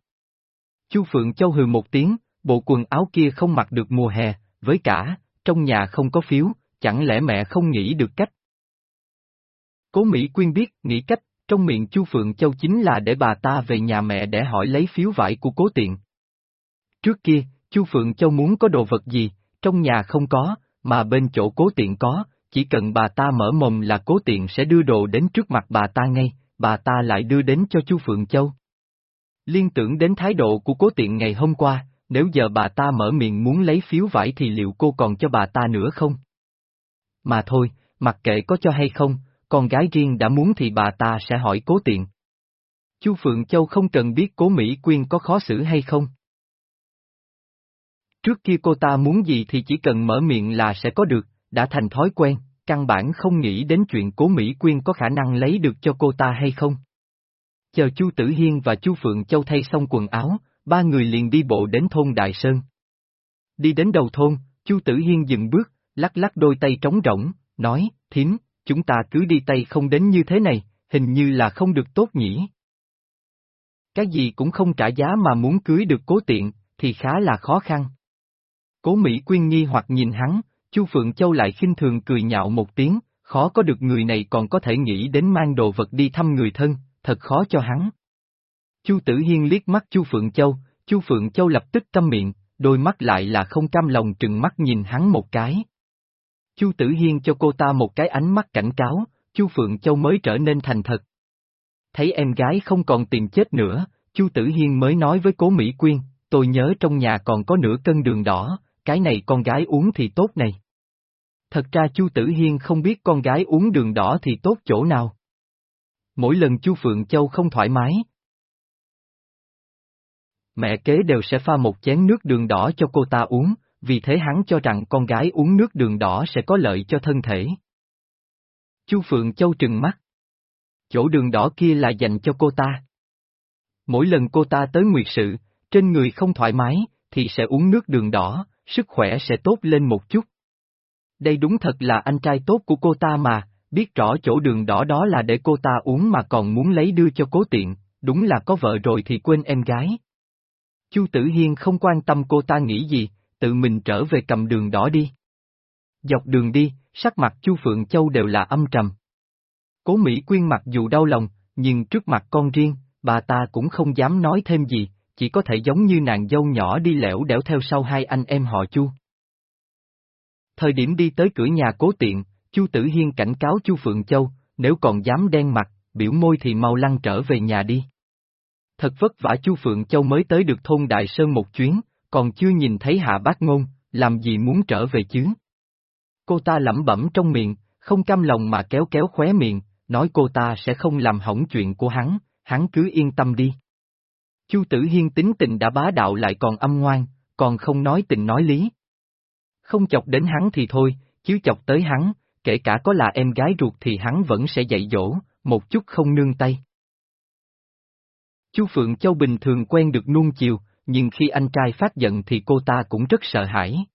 Chu Phượng Châu hừ một tiếng, bộ quần áo kia không mặc được mùa hè, với cả, trong nhà không có phiếu, chẳng lẽ mẹ không nghĩ được cách. Cố Mỹ Quyên biết, nghĩ cách, trong miệng Chu Phượng Châu chính là để bà ta về nhà mẹ để hỏi lấy phiếu vải của cố tiện. Trước kia, Chu Phượng Châu muốn có đồ vật gì, trong nhà không có, mà bên chỗ cố tiện có, chỉ cần bà ta mở mồm là cố tiện sẽ đưa đồ đến trước mặt bà ta ngay, bà ta lại đưa đến cho Chu Phượng Châu. Liên tưởng đến thái độ của cố tiện ngày hôm qua, nếu giờ bà ta mở miệng muốn lấy phiếu vải thì liệu cô còn cho bà ta nữa không? Mà thôi, mặc kệ có cho hay không, con gái riêng đã muốn thì bà ta sẽ hỏi cố tiện. Chu Phượng Châu không cần biết cố Mỹ Quyên có khó xử hay không. Trước kia cô ta muốn gì thì chỉ cần mở miệng là sẽ có được, đã thành thói quen, căn bản không nghĩ đến chuyện cố Mỹ Quyên có khả năng lấy được cho cô ta hay không. Chờ Chu Tử Hiên và Chu Phượng Châu thay xong quần áo, ba người liền đi bộ đến thôn Đại Sơn. Đi đến đầu thôn, Chu Tử Hiên dừng bước, lắc lắc đôi tay trống rỗng, nói, thím, chúng ta cứ đi tay không đến như thế này, hình như là không được tốt nhỉ. Cái gì cũng không trả giá mà muốn cưới được cố tiện, thì khá là khó khăn. Cố Mỹ Quyên nghi hoặc nhìn hắn, Chu Phượng Châu lại khinh thường cười nhạo một tiếng, khó có được người này còn có thể nghĩ đến mang đồ vật đi thăm người thân, thật khó cho hắn. Chu Tử Hiên liếc mắt Chu Phượng Châu, Chu Phượng Châu lập tức câm miệng, đôi mắt lại là không cam lòng trừng mắt nhìn hắn một cái. Chu Tử Hiên cho cô ta một cái ánh mắt cảnh cáo, Chu Phượng Châu mới trở nên thành thật. Thấy em gái không còn tìm chết nữa, Chu Tử Hiên mới nói với Cố Mỹ Quyên, tôi nhớ trong nhà còn có nửa cân đường đỏ, cái này con gái uống thì tốt này. Thật ra Chu Tử Hiên không biết con gái uống đường đỏ thì tốt chỗ nào. Mỗi lần Chu Phượng Châu không thoải mái. Mẹ kế đều sẽ pha một chén nước đường đỏ cho cô ta uống, vì thế hắn cho rằng con gái uống nước đường đỏ sẽ có lợi cho thân thể. Chu Phượng Châu trừng mắt. Chỗ đường đỏ kia là dành cho cô ta. Mỗi lần cô ta tới nguyệt sự, trên người không thoải mái, thì sẽ uống nước đường đỏ, sức khỏe sẽ tốt lên một chút. Đây đúng thật là anh trai tốt của cô ta mà, biết rõ chỗ đường đỏ đó là để cô ta uống mà còn muốn lấy đưa cho cố tiện, đúng là có vợ rồi thì quên em gái. Chu Tử Hiên không quan tâm cô ta nghĩ gì, tự mình trở về cầm đường đỏ đi. Dọc đường đi, sắc mặt Chu Phượng Châu đều là âm trầm. Cố Mỹ Quyên mặc dù đau lòng, nhưng trước mặt con riêng, bà ta cũng không dám nói thêm gì, chỉ có thể giống như nàng dâu nhỏ đi lẻo đẻo theo sau hai anh em họ Chu. Thời điểm đi tới cửa nhà cố tiện, Chu Tử Hiên cảnh cáo Chu Phượng Châu, nếu còn dám đen mặt, biểu môi thì mau lăn trở về nhà đi. Thật vất vả Chu Phượng Châu mới tới được thôn Đại Sơn một chuyến, còn chưa nhìn thấy Hạ Bác Ngôn, làm gì muốn trở về chứ? Cô ta lẩm bẩm trong miệng, không cam lòng mà kéo kéo khóe miệng, nói cô ta sẽ không làm hỏng chuyện của hắn, hắn cứ yên tâm đi. Chu Tử Hiên tính tình đã bá đạo lại còn âm ngoan, còn không nói tình nói lý. Không chọc đến hắn thì thôi, chứ chọc tới hắn, kể cả có là em gái ruột thì hắn vẫn sẽ dạy dỗ, một chút không nương tay. Chu Phượng Châu bình thường quen được nuông chiều, nhưng khi anh trai phát giận thì cô ta cũng rất sợ hãi.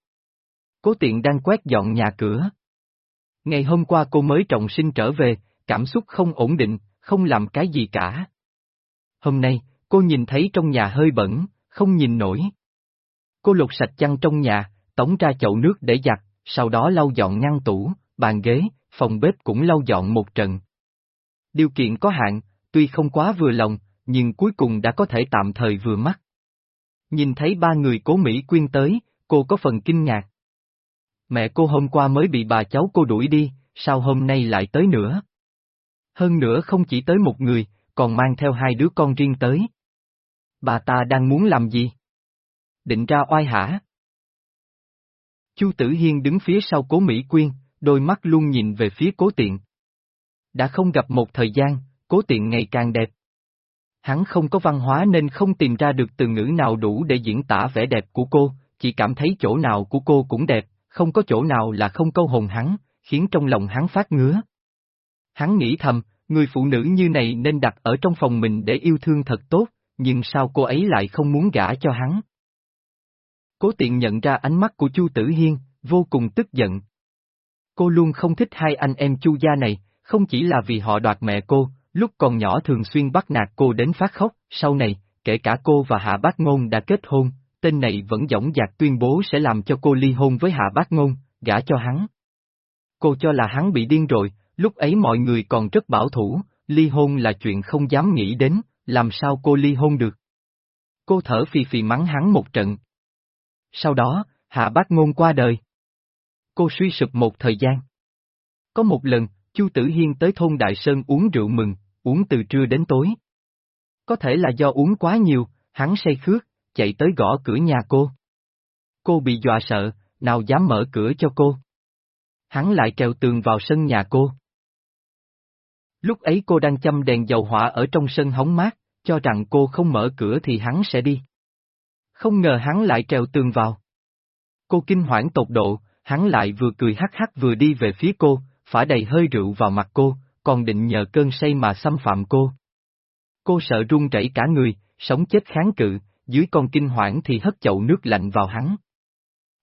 Cố tiện đang quét dọn nhà cửa. Ngày hôm qua cô mới trọng sinh trở về, cảm xúc không ổn định, không làm cái gì cả. Hôm nay, cô nhìn thấy trong nhà hơi bẩn, không nhìn nổi. Cô lột sạch chăn trong nhà, tống ra chậu nước để giặt, sau đó lau dọn ngăn tủ, bàn ghế, phòng bếp cũng lau dọn một trận. Điều kiện có hạn, tuy không quá vừa lòng, nhưng cuối cùng đã có thể tạm thời vừa mắt. Nhìn thấy ba người cố Mỹ Quyên tới, cô có phần kinh ngạc. Mẹ cô hôm qua mới bị bà cháu cô đuổi đi, sao hôm nay lại tới nữa? Hơn nữa không chỉ tới một người, còn mang theo hai đứa con riêng tới. Bà ta đang muốn làm gì? Định ra oai hả? Chu Tử Hiên đứng phía sau cố Mỹ Quyên, đôi mắt luôn nhìn về phía cố tiện. Đã không gặp một thời gian, cố tiện ngày càng đẹp. Hắn không có văn hóa nên không tìm ra được từ ngữ nào đủ để diễn tả vẻ đẹp của cô, chỉ cảm thấy chỗ nào của cô cũng đẹp, không có chỗ nào là không câu hồn hắn, khiến trong lòng hắn phát ngứa. Hắn nghĩ thầm, người phụ nữ như này nên đặt ở trong phòng mình để yêu thương thật tốt, nhưng sao cô ấy lại không muốn gả cho hắn? Cố tiện nhận ra ánh mắt của Chu Tử Hiên, vô cùng tức giận. Cô luôn không thích hai anh em Chu gia này, không chỉ là vì họ đoạt mẹ cô, lúc còn nhỏ thường xuyên bắt nạt cô đến phát khóc, sau này, kể cả cô và Hạ Bác Ngôn đã kết hôn, tên này vẫn dõng dạc tuyên bố sẽ làm cho cô ly hôn với Hạ Bác Ngôn, gả cho hắn. Cô cho là hắn bị điên rồi, lúc ấy mọi người còn rất bảo thủ, ly hôn là chuyện không dám nghĩ đến, làm sao cô ly hôn được. Cô thở phì phì mắng hắn một trận. Sau đó, Hạ Bác Ngôn qua đời. Cô suy sụp một thời gian. Có một lần, Chu Tử Hiên tới thôn Đại Sơn uống rượu mừng, uống từ trưa đến tối. Có thể là do uống quá nhiều, hắn say khước, chạy tới gõ cửa nhà cô. Cô bị dọa sợ, nào dám mở cửa cho cô. Hắn lại trèo tường vào sân nhà cô. Lúc ấy cô đang châm đèn dầu hỏa ở trong sân hóng mát, cho rằng cô không mở cửa thì hắn sẽ đi. Không ngờ hắn lại trèo tường vào. Cô kinh hoảng tột độ, hắn lại vừa cười hắc hắc vừa đi về phía cô, phả đầy hơi rượu vào mặt cô, còn định nhờ cơn say mà xâm phạm cô. Cô sợ run rẩy cả người, sống chết kháng cự, dưới con kinh hoảng thì hất chậu nước lạnh vào hắn.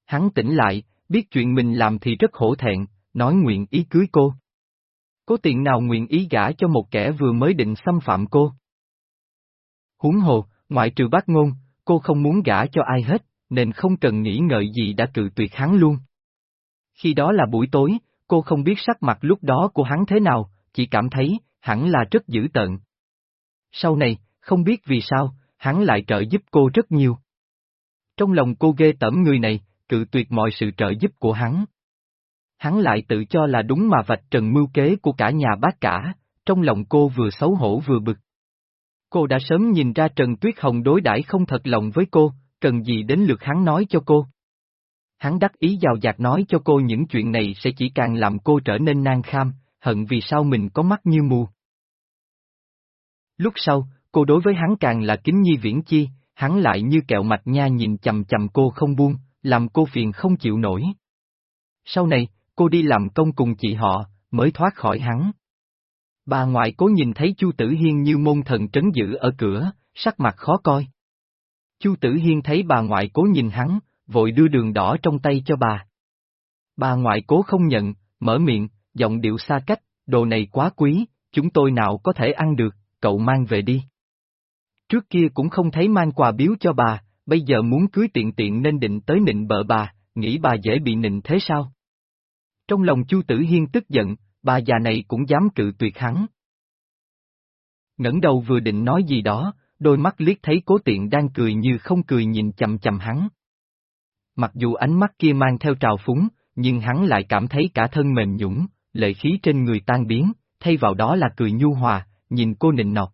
Hắn tỉnh lại, biết chuyện mình làm thì rất hổ thẹn, nói nguyện ý cưới cô. Cô tiện nào nguyện ý gả cho một kẻ vừa mới định xâm phạm cô. Huống hồ, ngoại trừ bác ngôn, cô không muốn gả cho ai hết, nên không cần nghĩ ngợi gì đã cự tuyệt hắn luôn. Khi đó là buổi tối, cô không biết sắc mặt lúc đó của hắn thế nào, chỉ cảm thấy, hẳn là rất dữ tợn. Sau này, không biết vì sao, hắn lại trợ giúp cô rất nhiều. Trong lòng cô ghê tởm người này, cự tuyệt mọi sự trợ giúp của hắn. Hắn lại tự cho là đúng mà vạch trần mưu kế của cả nhà bác cả, trong lòng cô vừa xấu hổ vừa bực. Cô đã sớm nhìn ra Trần Tuyết Hồng đối đãi không thật lòng với cô, cần gì đến lượt hắn nói cho cô. Hắn đắc ý giàu dạt nói cho cô những chuyện này sẽ chỉ càng làm cô trở nên nan kham, hận vì sao mình có mắt như mù. Lúc sau, cô đối với hắn càng là kính nhi viễn chi, hắn lại như kẹo mạch nha nhìn chầm chầm cô không buông, làm cô phiền không chịu nổi. Sau này, cô đi làm công cùng chị họ, mới thoát khỏi hắn. Bà ngoại cố nhìn thấy Chu Tử Hiên như môn thần trấn giữ ở cửa, sắc mặt khó coi. Chu Tử Hiên thấy bà ngoại cố nhìn hắn, vội đưa đường đỏ trong tay cho bà. Bà ngoại cố không nhận, mở miệng, giọng điệu xa cách, đồ này quá quý, chúng tôi nào có thể ăn được, cậu mang về đi. Trước kia cũng không thấy mang quà biếu cho bà, bây giờ muốn cưới tiện tiện nên định tới nịnh bợ bà, nghĩ bà dễ bị nịnh thế sao? Trong lòng Chu Tử Hiên tức giận, bà già này cũng dám cự tuyệt hắn. ngẩng đầu vừa định nói gì đó, đôi mắt liếc thấy cố tiện đang cười như không cười nhìn chầm chầm hắn. Mặc dù ánh mắt kia mang theo trào phúng, nhưng hắn lại cảm thấy cả thân mềm nhũng, lệ khí trên người tan biến, thay vào đó là cười nhu hòa, nhìn cô nịnh nọt.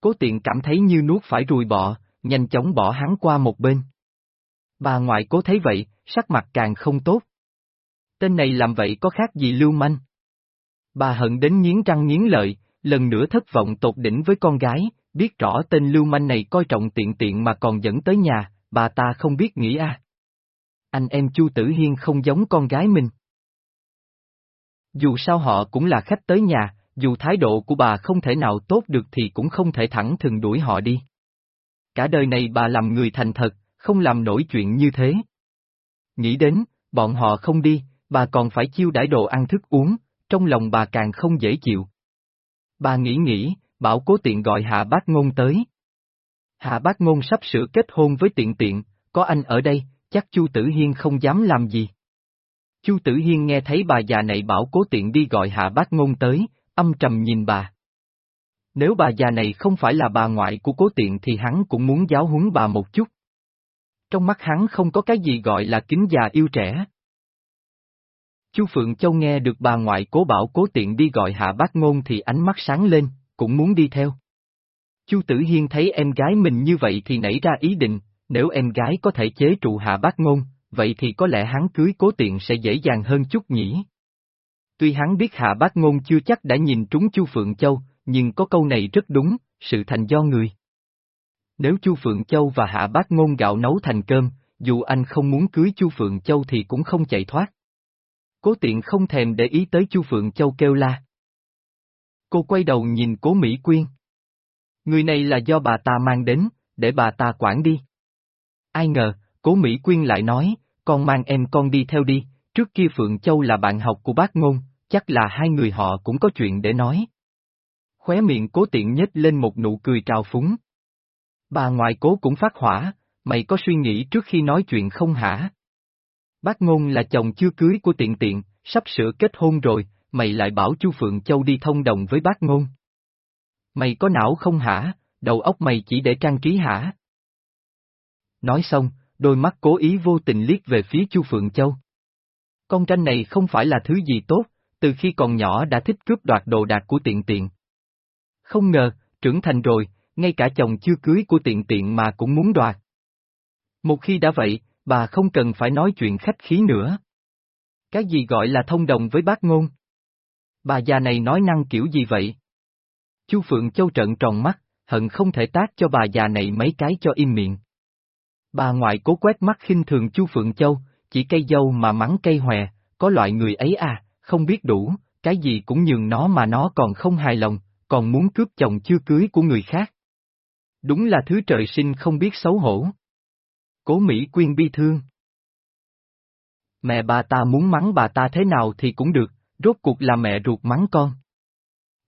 Cố tiện cảm thấy như nuốt phải rùi bọ, nhanh chóng bỏ hắn qua một bên. Bà ngoại cố thấy vậy, sắc mặt càng không tốt. Tên này làm vậy có khác gì lưu manh? Bà hận đến nghiến răng nghiến lợi, lần nữa thất vọng tột đỉnh với con gái, biết rõ tên lưu manh này coi trọng tiện tiện mà còn dẫn tới nhà, bà ta không biết nghĩ à. Anh em Chu Tử Hiên không giống con gái mình. Dù sao họ cũng là khách tới nhà, dù thái độ của bà không thể nào tốt được thì cũng không thể thẳng thừng đuổi họ đi. Cả đời này bà làm người thành thật, không làm nổi chuyện như thế. Nghĩ đến, bọn họ không đi, bà còn phải chiêu đãi đồ ăn thức uống, trong lòng bà càng không dễ chịu. Bà nghĩ nghĩ, bảo cố tiện gọi hạ bác ngôn tới. Hạ bác ngôn sắp sửa kết hôn với tiện tiện, có anh ở đây, chắc Chu Tử Hiên không dám làm gì. Chu Tử Hiên nghe thấy bà già này bảo cố tiện đi gọi hạ bác ngôn tới, âm trầm nhìn bà. Nếu bà già này không phải là bà ngoại của cố tiện thì hắn cũng muốn giáo huấn bà một chút. Trong mắt hắn không có cái gì gọi là kính già yêu trẻ. Chu Phượng Châu nghe được bà ngoại cố bảo cố tiện đi gọi hạ bác ngôn thì ánh mắt sáng lên, cũng muốn đi theo. Chu Tử Hiên thấy em gái mình như vậy thì nảy ra ý định, nếu em gái có thể chế trụ hạ bác ngôn, vậy thì có lẽ hắn cưới cố tiện sẽ dễ dàng hơn chút nhỉ. Tuy hắn biết hạ bác ngôn chưa chắc đã nhìn trúng Chu Phượng Châu, nhưng có câu này rất đúng, sự thành do người. Nếu Chu Phượng Châu và hạ bác ngôn gạo nấu thành cơm, dù anh không muốn cưới Chu Phượng Châu thì cũng không chạy thoát. Cố tiện không thèm để ý tới Chu Phượng Châu kêu la. Cô quay đầu nhìn cố Mỹ Quyên. Người này là do bà ta mang đến, để bà ta quản đi. Ai ngờ, cố Mỹ Quyên lại nói, con mang em con đi theo đi, trước kia Phượng Châu là bạn học của bác ngôn, chắc là hai người họ cũng có chuyện để nói. Khóe miệng cố tiện nhếch lên một nụ cười trào phúng. Bà ngoại cố cũng phát hỏa, mày có suy nghĩ trước khi nói chuyện không hả? Bác ngôn là chồng chưa cưới của tiện tiện, sắp sửa kết hôn rồi, mày lại bảo chu Phượng Châu đi thông đồng với bác ngôn. Mày có não không hả, đầu óc mày chỉ để trang trí hả? Nói xong, đôi mắt cố ý vô tình liếc về phía Chu Phượng Châu. Con tranh này không phải là thứ gì tốt, từ khi còn nhỏ đã thích cướp đoạt đồ đạc của tiện tiện. Không ngờ, trưởng thành rồi, ngay cả chồng chưa cưới của tiện tiện mà cũng muốn đoạt. Một khi đã vậy, bà không cần phải nói chuyện khách khí nữa. Cái gì gọi là thông đồng với bác ngôn? Bà già này nói năng kiểu gì vậy? Chu Phượng Châu trợn tròn mắt, hận không thể tác cho bà già này mấy cái cho im miệng. Bà ngoại cố quét mắt khinh thường Chu Phượng Châu, chỉ cây dâu mà mắng cây hòe, có loại người ấy à, không biết đủ, cái gì cũng nhường nó mà nó còn không hài lòng, còn muốn cướp chồng chưa cưới của người khác. Đúng là thứ trời sinh không biết xấu hổ. Cố Mỹ Quyên bi thương. Mẹ bà ta muốn mắng bà ta thế nào thì cũng được, rốt cuộc là mẹ ruột mắng con.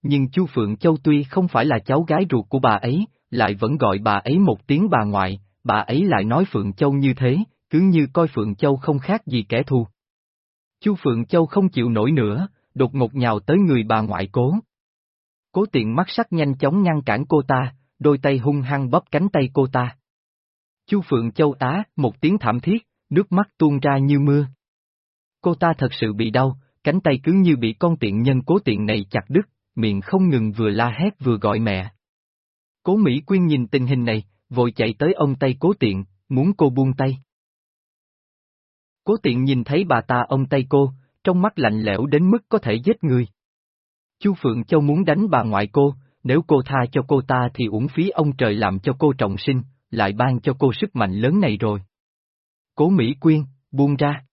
Nhưng Chu Phượng Châu tuy không phải là cháu gái ruột của bà ấy, lại vẫn gọi bà ấy một tiếng bà ngoại, bà ấy lại nói Phượng Châu như thế, cứ như coi Phượng Châu không khác gì kẻ thù. Chu Phượng Châu không chịu nổi nữa, đột ngột nhào tới người bà ngoại cố. Cố tiện mắt sắc nhanh chóng ngăn cản cô ta, đôi tay hung hăng bóp cánh tay cô ta. Chu Phượng Châu á, một tiếng thảm thiết, nước mắt tuôn ra như mưa. Cô ta thật sự bị đau, cánh tay cứ như bị con tiện nhân cố tiện này chặt đứt, miệng không ngừng vừa la hét vừa gọi mẹ. Cố Mỹ Quyên nhìn tình hình này, vội chạy tới ông tay cố tiện, muốn cô buông tay. Cố tiện nhìn thấy bà ta ông tay cô, trong mắt lạnh lẽo đến mức có thể giết người. Chu Phượng Châu muốn đánh bà ngoại cô, nếu cô tha cho cô ta thì uổng phí ông trời làm cho cô trọng sinh, lại ban cho cô sức mạnh lớn này rồi. Cố Mỹ Quyên, buông ra.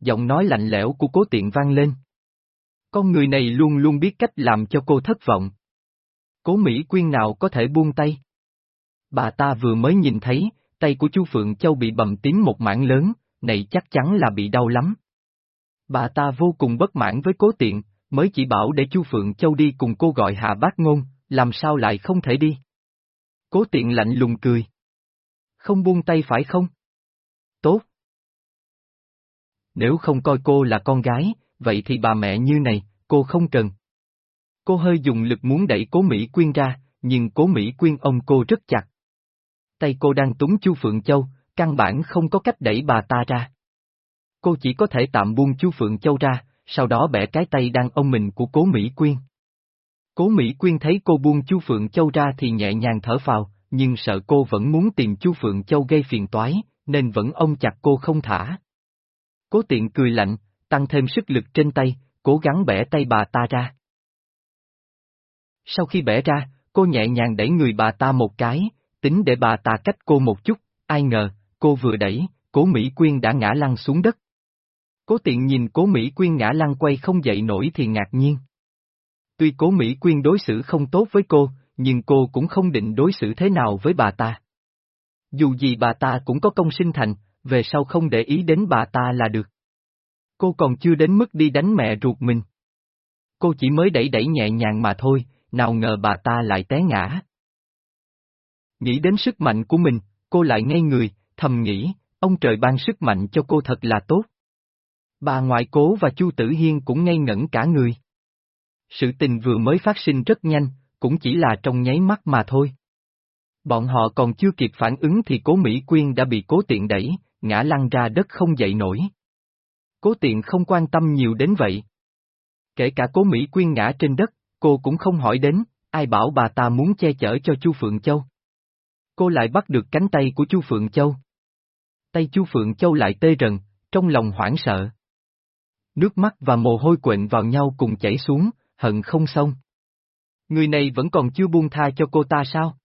Giọng nói lạnh lẽo của cố tiện vang lên. Con người này luôn luôn biết cách làm cho cô thất vọng. Cố Mỹ Quyên nào có thể buông tay. Bà ta vừa mới nhìn thấy, tay của Chu Phượng Châu bị bầm tím một mảng lớn, này chắc chắn là bị đau lắm. Bà ta vô cùng bất mãn với cố tiện, mới chỉ bảo để Chu Phượng Châu đi cùng cô gọi hạ bác ngôn, làm sao lại không thể đi. Cố tiện lạnh lùng cười. Không buông tay phải không? Tốt. Nếu không coi cô là con gái, vậy thì bà mẹ như này, cô không cần. Cô hơi dùng lực muốn đẩy cố Mỹ Quyên ra, nhưng cố Mỹ Quyên ông cô rất chặt. Tay cô đang túng Chu Phượng Châu, căn bản không có cách đẩy bà ta ra. Cô chỉ có thể tạm buông Chu Phượng Châu ra, sau đó bẻ cái tay đang ôm mình của cố Mỹ Quyên. Cố Mỹ Quyên thấy cô buông Chu Phượng Châu ra thì nhẹ nhàng thở phào, nhưng sợ cô vẫn muốn tìm Chu Phượng Châu gây phiền toái, nên vẫn ôm chặt cô không thả. Cố tiện cười lạnh, tăng thêm sức lực trên tay, cố gắng bẻ tay bà ta ra. Sau khi bẻ ra, cô nhẹ nhàng đẩy người bà ta một cái, tính để bà ta cách cô một chút, ai ngờ, cô vừa đẩy, cố Mỹ Quyên đã ngã lăn xuống đất. Cố tiện nhìn cố Mỹ Quyên ngã lăn quay không dậy nổi thì ngạc nhiên. Tuy cố Mỹ Quyên đối xử không tốt với cô, nhưng cô cũng không định đối xử thế nào với bà ta. Dù gì bà ta cũng có công sinh thành, về sau không để ý đến bà ta là được. Cô còn chưa đến mức đi đánh mẹ ruột mình. Cô chỉ mới đẩy đẩy nhẹ nhàng mà thôi, nào ngờ bà ta lại té ngã. Nghĩ đến sức mạnh của mình, cô lại ngây người, thầm nghĩ, ông trời ban sức mạnh cho cô thật là tốt. Bà ngoại cố và Chu Tử Hiên cũng ngây ngẩn cả người. Sự tình vừa mới phát sinh rất nhanh, cũng chỉ là trong nháy mắt mà thôi. Bọn họ còn chưa kịp phản ứng thì cố Mỹ Quyên đã bị cố tiện đẩy, ngã lăn ra đất không dậy nổi. Cố tiện không quan tâm nhiều đến vậy. Kể cả cố Mỹ Quyên ngã trên đất, cô cũng không hỏi đến, ai bảo bà ta muốn che chở cho Chu Phượng Châu. Cô lại bắt được cánh tay của Chu Phượng Châu. Tay Chu Phượng Châu lại tê rần, trong lòng hoảng sợ. Nước mắt và mồ hôi quện vào nhau cùng chảy xuống, hận không xong. Người này vẫn còn chưa buông tha cho cô ta sao?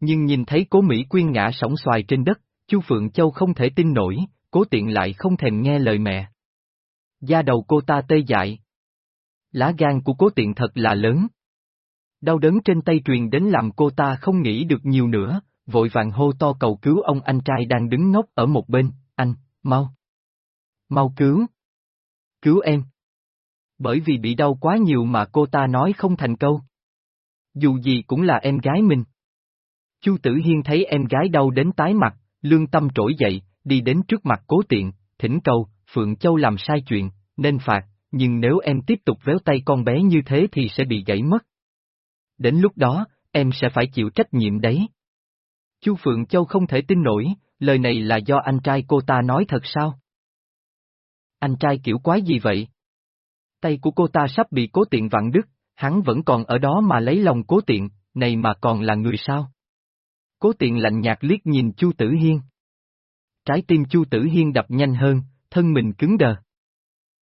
Nhưng nhìn thấy cố Mỹ Quyên ngã sóng xoài trên đất, Chu Phượng Châu không thể tin nổi, cố tiện lại không thèm nghe lời mẹ. Da đầu cô ta tê dại. Lá gan của cố tiện thật là lớn. Đau đớn trên tay truyền đến làm cô ta không nghĩ được nhiều nữa, vội vàng hô to cầu cứu ông anh trai đang đứng ngốc ở một bên, anh, mau. Mau cứu. Cứu em. Bởi vì bị đau quá nhiều mà cô ta nói không thành câu. Dù gì cũng là em gái mình. Chu Tử Hiên thấy em gái đau đến tái mặt, lương tâm trỗi dậy, đi đến trước mặt cố tiện, thỉnh cầu, Phượng Châu làm sai chuyện, nên phạt, nhưng nếu em tiếp tục véo tay con bé như thế thì sẽ bị gãy mất. Đến lúc đó, em sẽ phải chịu trách nhiệm đấy. Chu Phượng Châu không thể tin nổi, lời này là do anh trai cô ta nói thật sao? Anh trai kiểu quái gì vậy? Tay của cô ta sắp bị cố tiện vặn đứt, hắn vẫn còn ở đó mà lấy lòng cố tiện, này mà còn là người sao? Cố tiện lạnh nhạt liếc nhìn Chu Tử Hiên. Trái tim Chu Tử Hiên đập nhanh hơn, thân mình cứng đờ.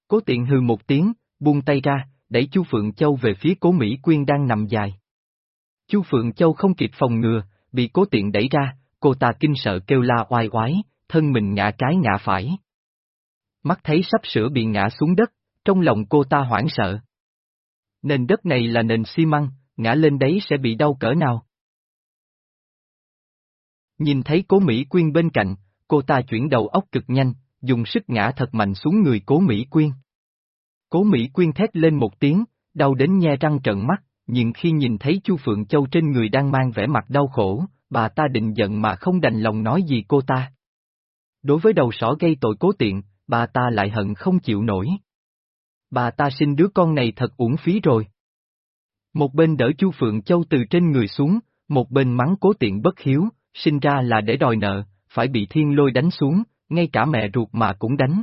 Cố tiện hừ một tiếng, buông tay ra, đẩy Chu Phượng Châu về phía cố Mỹ Quyên đang nằm dài. Chu Phượng Châu không kịp phòng ngừa, bị cố tiện đẩy ra, cô ta kinh sợ kêu la oai oái, thân mình ngã trái ngã phải. Mắt thấy sắp sửa bị ngã xuống đất, trong lòng cô ta hoảng sợ. Nền đất này là nền xi măng, ngã lên đấy sẽ bị đau cỡ nào? Nhìn thấy cố Mỹ Quyên bên cạnh, cô ta chuyển đầu óc cực nhanh, dùng sức ngã thật mạnh xuống người cố Mỹ Quyên. Cố Mỹ Quyên thét lên một tiếng, đau đến nhe răng trợn mắt, nhưng khi nhìn thấy Chu Phượng Châu trên người đang mang vẻ mặt đau khổ, bà ta định giận mà không đành lòng nói gì cô ta. Đối với đầu sỏ gây tội cố tiện, bà ta lại hận không chịu nổi. Bà ta sinh đứa con này thật uổng phí rồi. Một bên đỡ Chu Phượng Châu từ trên người xuống, một bên mắng cố tiện bất hiếu, sinh ra là để đòi nợ, phải bị thiên lôi đánh xuống, ngay cả mẹ ruột mà cũng đánh.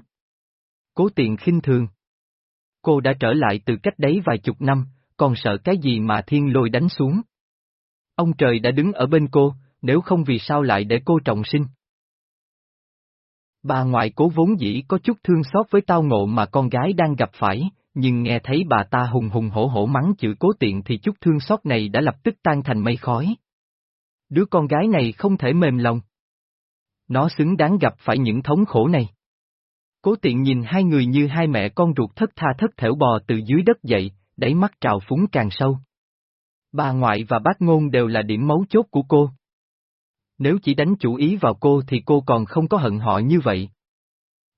Cố tiện khinh thường. Cô đã trở lại từ cách đấy vài chục năm, còn sợ cái gì mà thiên lôi đánh xuống. Ông trời đã đứng ở bên cô, nếu không vì sao lại để cô trọng sinh. Bà ngoại cố vốn dĩ có chút thương xót với tao ngộ mà con gái đang gặp phải, nhưng nghe thấy bà ta hùng hùng hổ hổ mắng chữ cố tiện thì chút thương xót này đã lập tức tan thành mây khói. Đứa con gái này không thể mềm lòng. Nó xứng đáng gặp phải những thống khổ này. Cố tiện nhìn hai người như hai mẹ con ruột thất tha thất thểu bò từ dưới đất dậy, đáy mắt trào phúng càng sâu. Bà ngoại và bác ngôn đều là điểm mấu chốt của cô. Nếu chỉ đánh chủ ý vào cô thì cô còn không có hận họ như vậy.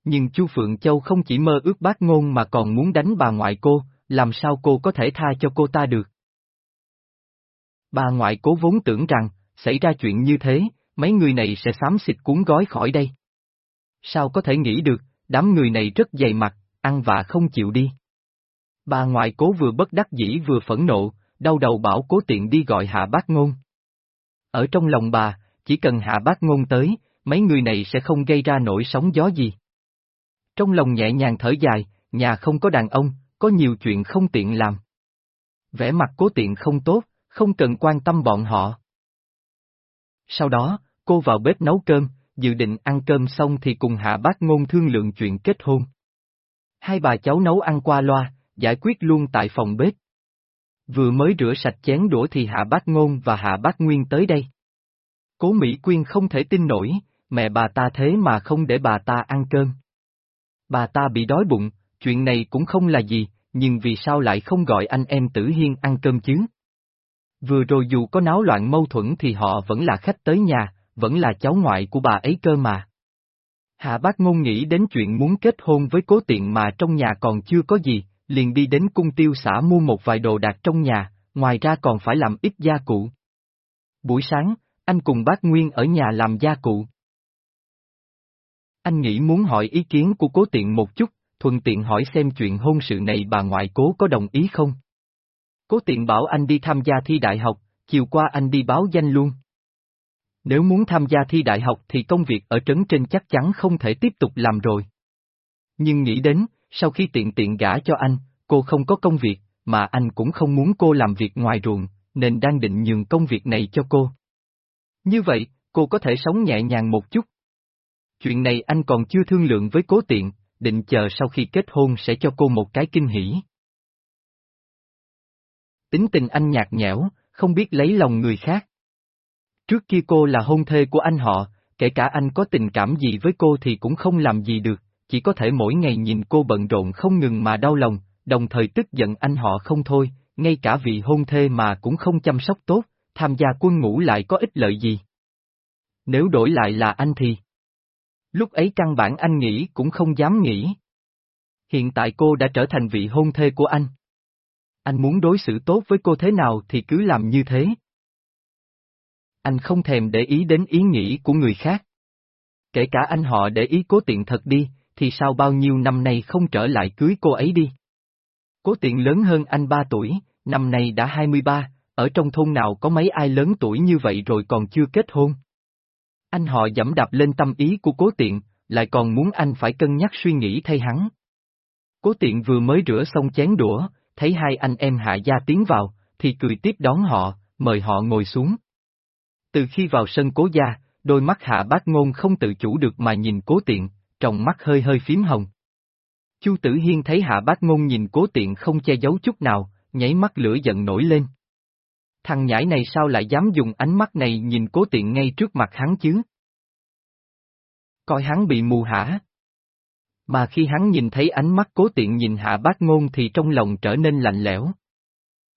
Nhưng Chu Phượng Châu không chỉ mơ ước bác ngôn mà còn muốn đánh bà ngoại cô, làm sao cô có thể tha cho cô ta được? Bà ngoại cố vốn tưởng rằng, xảy ra chuyện như thế, mấy người này sẽ xám xịt cuốn gói khỏi đây. Sao có thể nghĩ được, đám người này rất dày mặt, ăn vạ không chịu đi. Bà ngoại cố vừa bất đắc dĩ vừa phẫn nộ, đau đầu bảo cố tiện đi gọi hạ bác ngôn. Ở trong lòng bà, chỉ cần hạ bác ngôn tới, mấy người này sẽ không gây ra nổi sóng gió gì. Trong lòng nhẹ nhàng thở dài, nhà không có đàn ông, có nhiều chuyện không tiện làm. Vẻ mặt cố tiện không tốt, không cần quan tâm bọn họ. Sau đó, cô vào bếp nấu cơm, dự định ăn cơm xong thì cùng hạ bác ngôn thương lượng chuyện kết hôn. Hai bà cháu nấu ăn qua loa, giải quyết luôn tại phòng bếp. Vừa mới rửa sạch chén đũa thì hạ bác ngôn và hạ bác nguyên tới đây. Cố Mỹ Quyên không thể tin nổi, mẹ bà ta thế mà không để bà ta ăn cơm. Bà ta bị đói bụng, chuyện này cũng không là gì, nhưng vì sao lại không gọi anh em Tử Hiên ăn cơm chứ? Vừa rồi dù có náo loạn mâu thuẫn thì họ vẫn là khách tới nhà, vẫn là cháu ngoại của bà ấy cơ mà. Hạ bác ngôn nghĩ đến chuyện muốn kết hôn với cố tiện mà trong nhà còn chưa có gì, liền đi đến cung tiêu xã mua một vài đồ đạc trong nhà, ngoài ra còn phải làm ít gia cụ. Buổi sáng, anh cùng bác Nguyên ở nhà làm gia cụ. Anh nghĩ muốn hỏi ý kiến của cố tiện một chút, thuận tiện hỏi xem chuyện hôn sự này bà ngoại cố có đồng ý không. Cố tiện bảo anh đi tham gia thi đại học, chiều qua anh đi báo danh luôn. Nếu muốn tham gia thi đại học thì công việc ở trấn trên chắc chắn không thể tiếp tục làm rồi. Nhưng nghĩ đến, sau khi tiện tiện gả cho anh, cô không có công việc, mà anh cũng không muốn cô làm việc ngoài ruộng, nên đang định nhường công việc này cho cô. Như vậy, cô có thể sống nhẹ nhàng một chút. Chuyện này anh còn chưa thương lượng với cố tiện, định chờ sau khi kết hôn sẽ cho cô một cái kinh hỉ. Tính tình anh nhạt nhẽo, không biết lấy lòng người khác. Trước kia cô là hôn thê của anh họ, kể cả anh có tình cảm gì với cô thì cũng không làm gì được, chỉ có thể mỗi ngày nhìn cô bận rộn không ngừng mà đau lòng, đồng thời tức giận anh họ không thôi, ngay cả vị hôn thê mà cũng không chăm sóc tốt, tham gia quân ngũ lại có ích lợi gì. Nếu đổi lại là anh thì... Lúc ấy căn bản anh nghĩ cũng không dám nghĩ. Hiện tại cô đã trở thành vị hôn thê của anh. Anh muốn đối xử tốt với cô thế nào thì cứ làm như thế. Anh không thèm để ý đến ý nghĩ của người khác. Kể cả anh họ để ý cố tiện thật đi, thì sao bao nhiêu năm nay không trở lại cưới cô ấy đi. Cố tiện lớn hơn anh 3 tuổi, năm nay đã 23, ở trong thôn nào có mấy ai lớn tuổi như vậy rồi còn chưa kết hôn. Anh họ dẫm đạp lên tâm ý của cố tiện, lại còn muốn anh phải cân nhắc suy nghĩ thay hắn. Cố tiện vừa mới rửa xong chén đũa, thấy hai anh em hạ gia tiến vào, thì cười tiếp đón họ, mời họ ngồi xuống. Từ khi vào sân cố gia, đôi mắt hạ bác ngôn không tự chủ được mà nhìn cố tiện, trong mắt hơi hơi phím hồng. Chu Tử Hiên thấy hạ bác ngôn nhìn cố tiện không che giấu chút nào, nháy mắt lửa giận nổi lên. Thằng nhãi này sao lại dám dùng ánh mắt này nhìn cố tiện ngay trước mặt hắn chứ? Coi hắn bị mù hả? Mà khi hắn nhìn thấy ánh mắt cố tiện nhìn hạ bác ngôn thì trong lòng trở nên lạnh lẽo.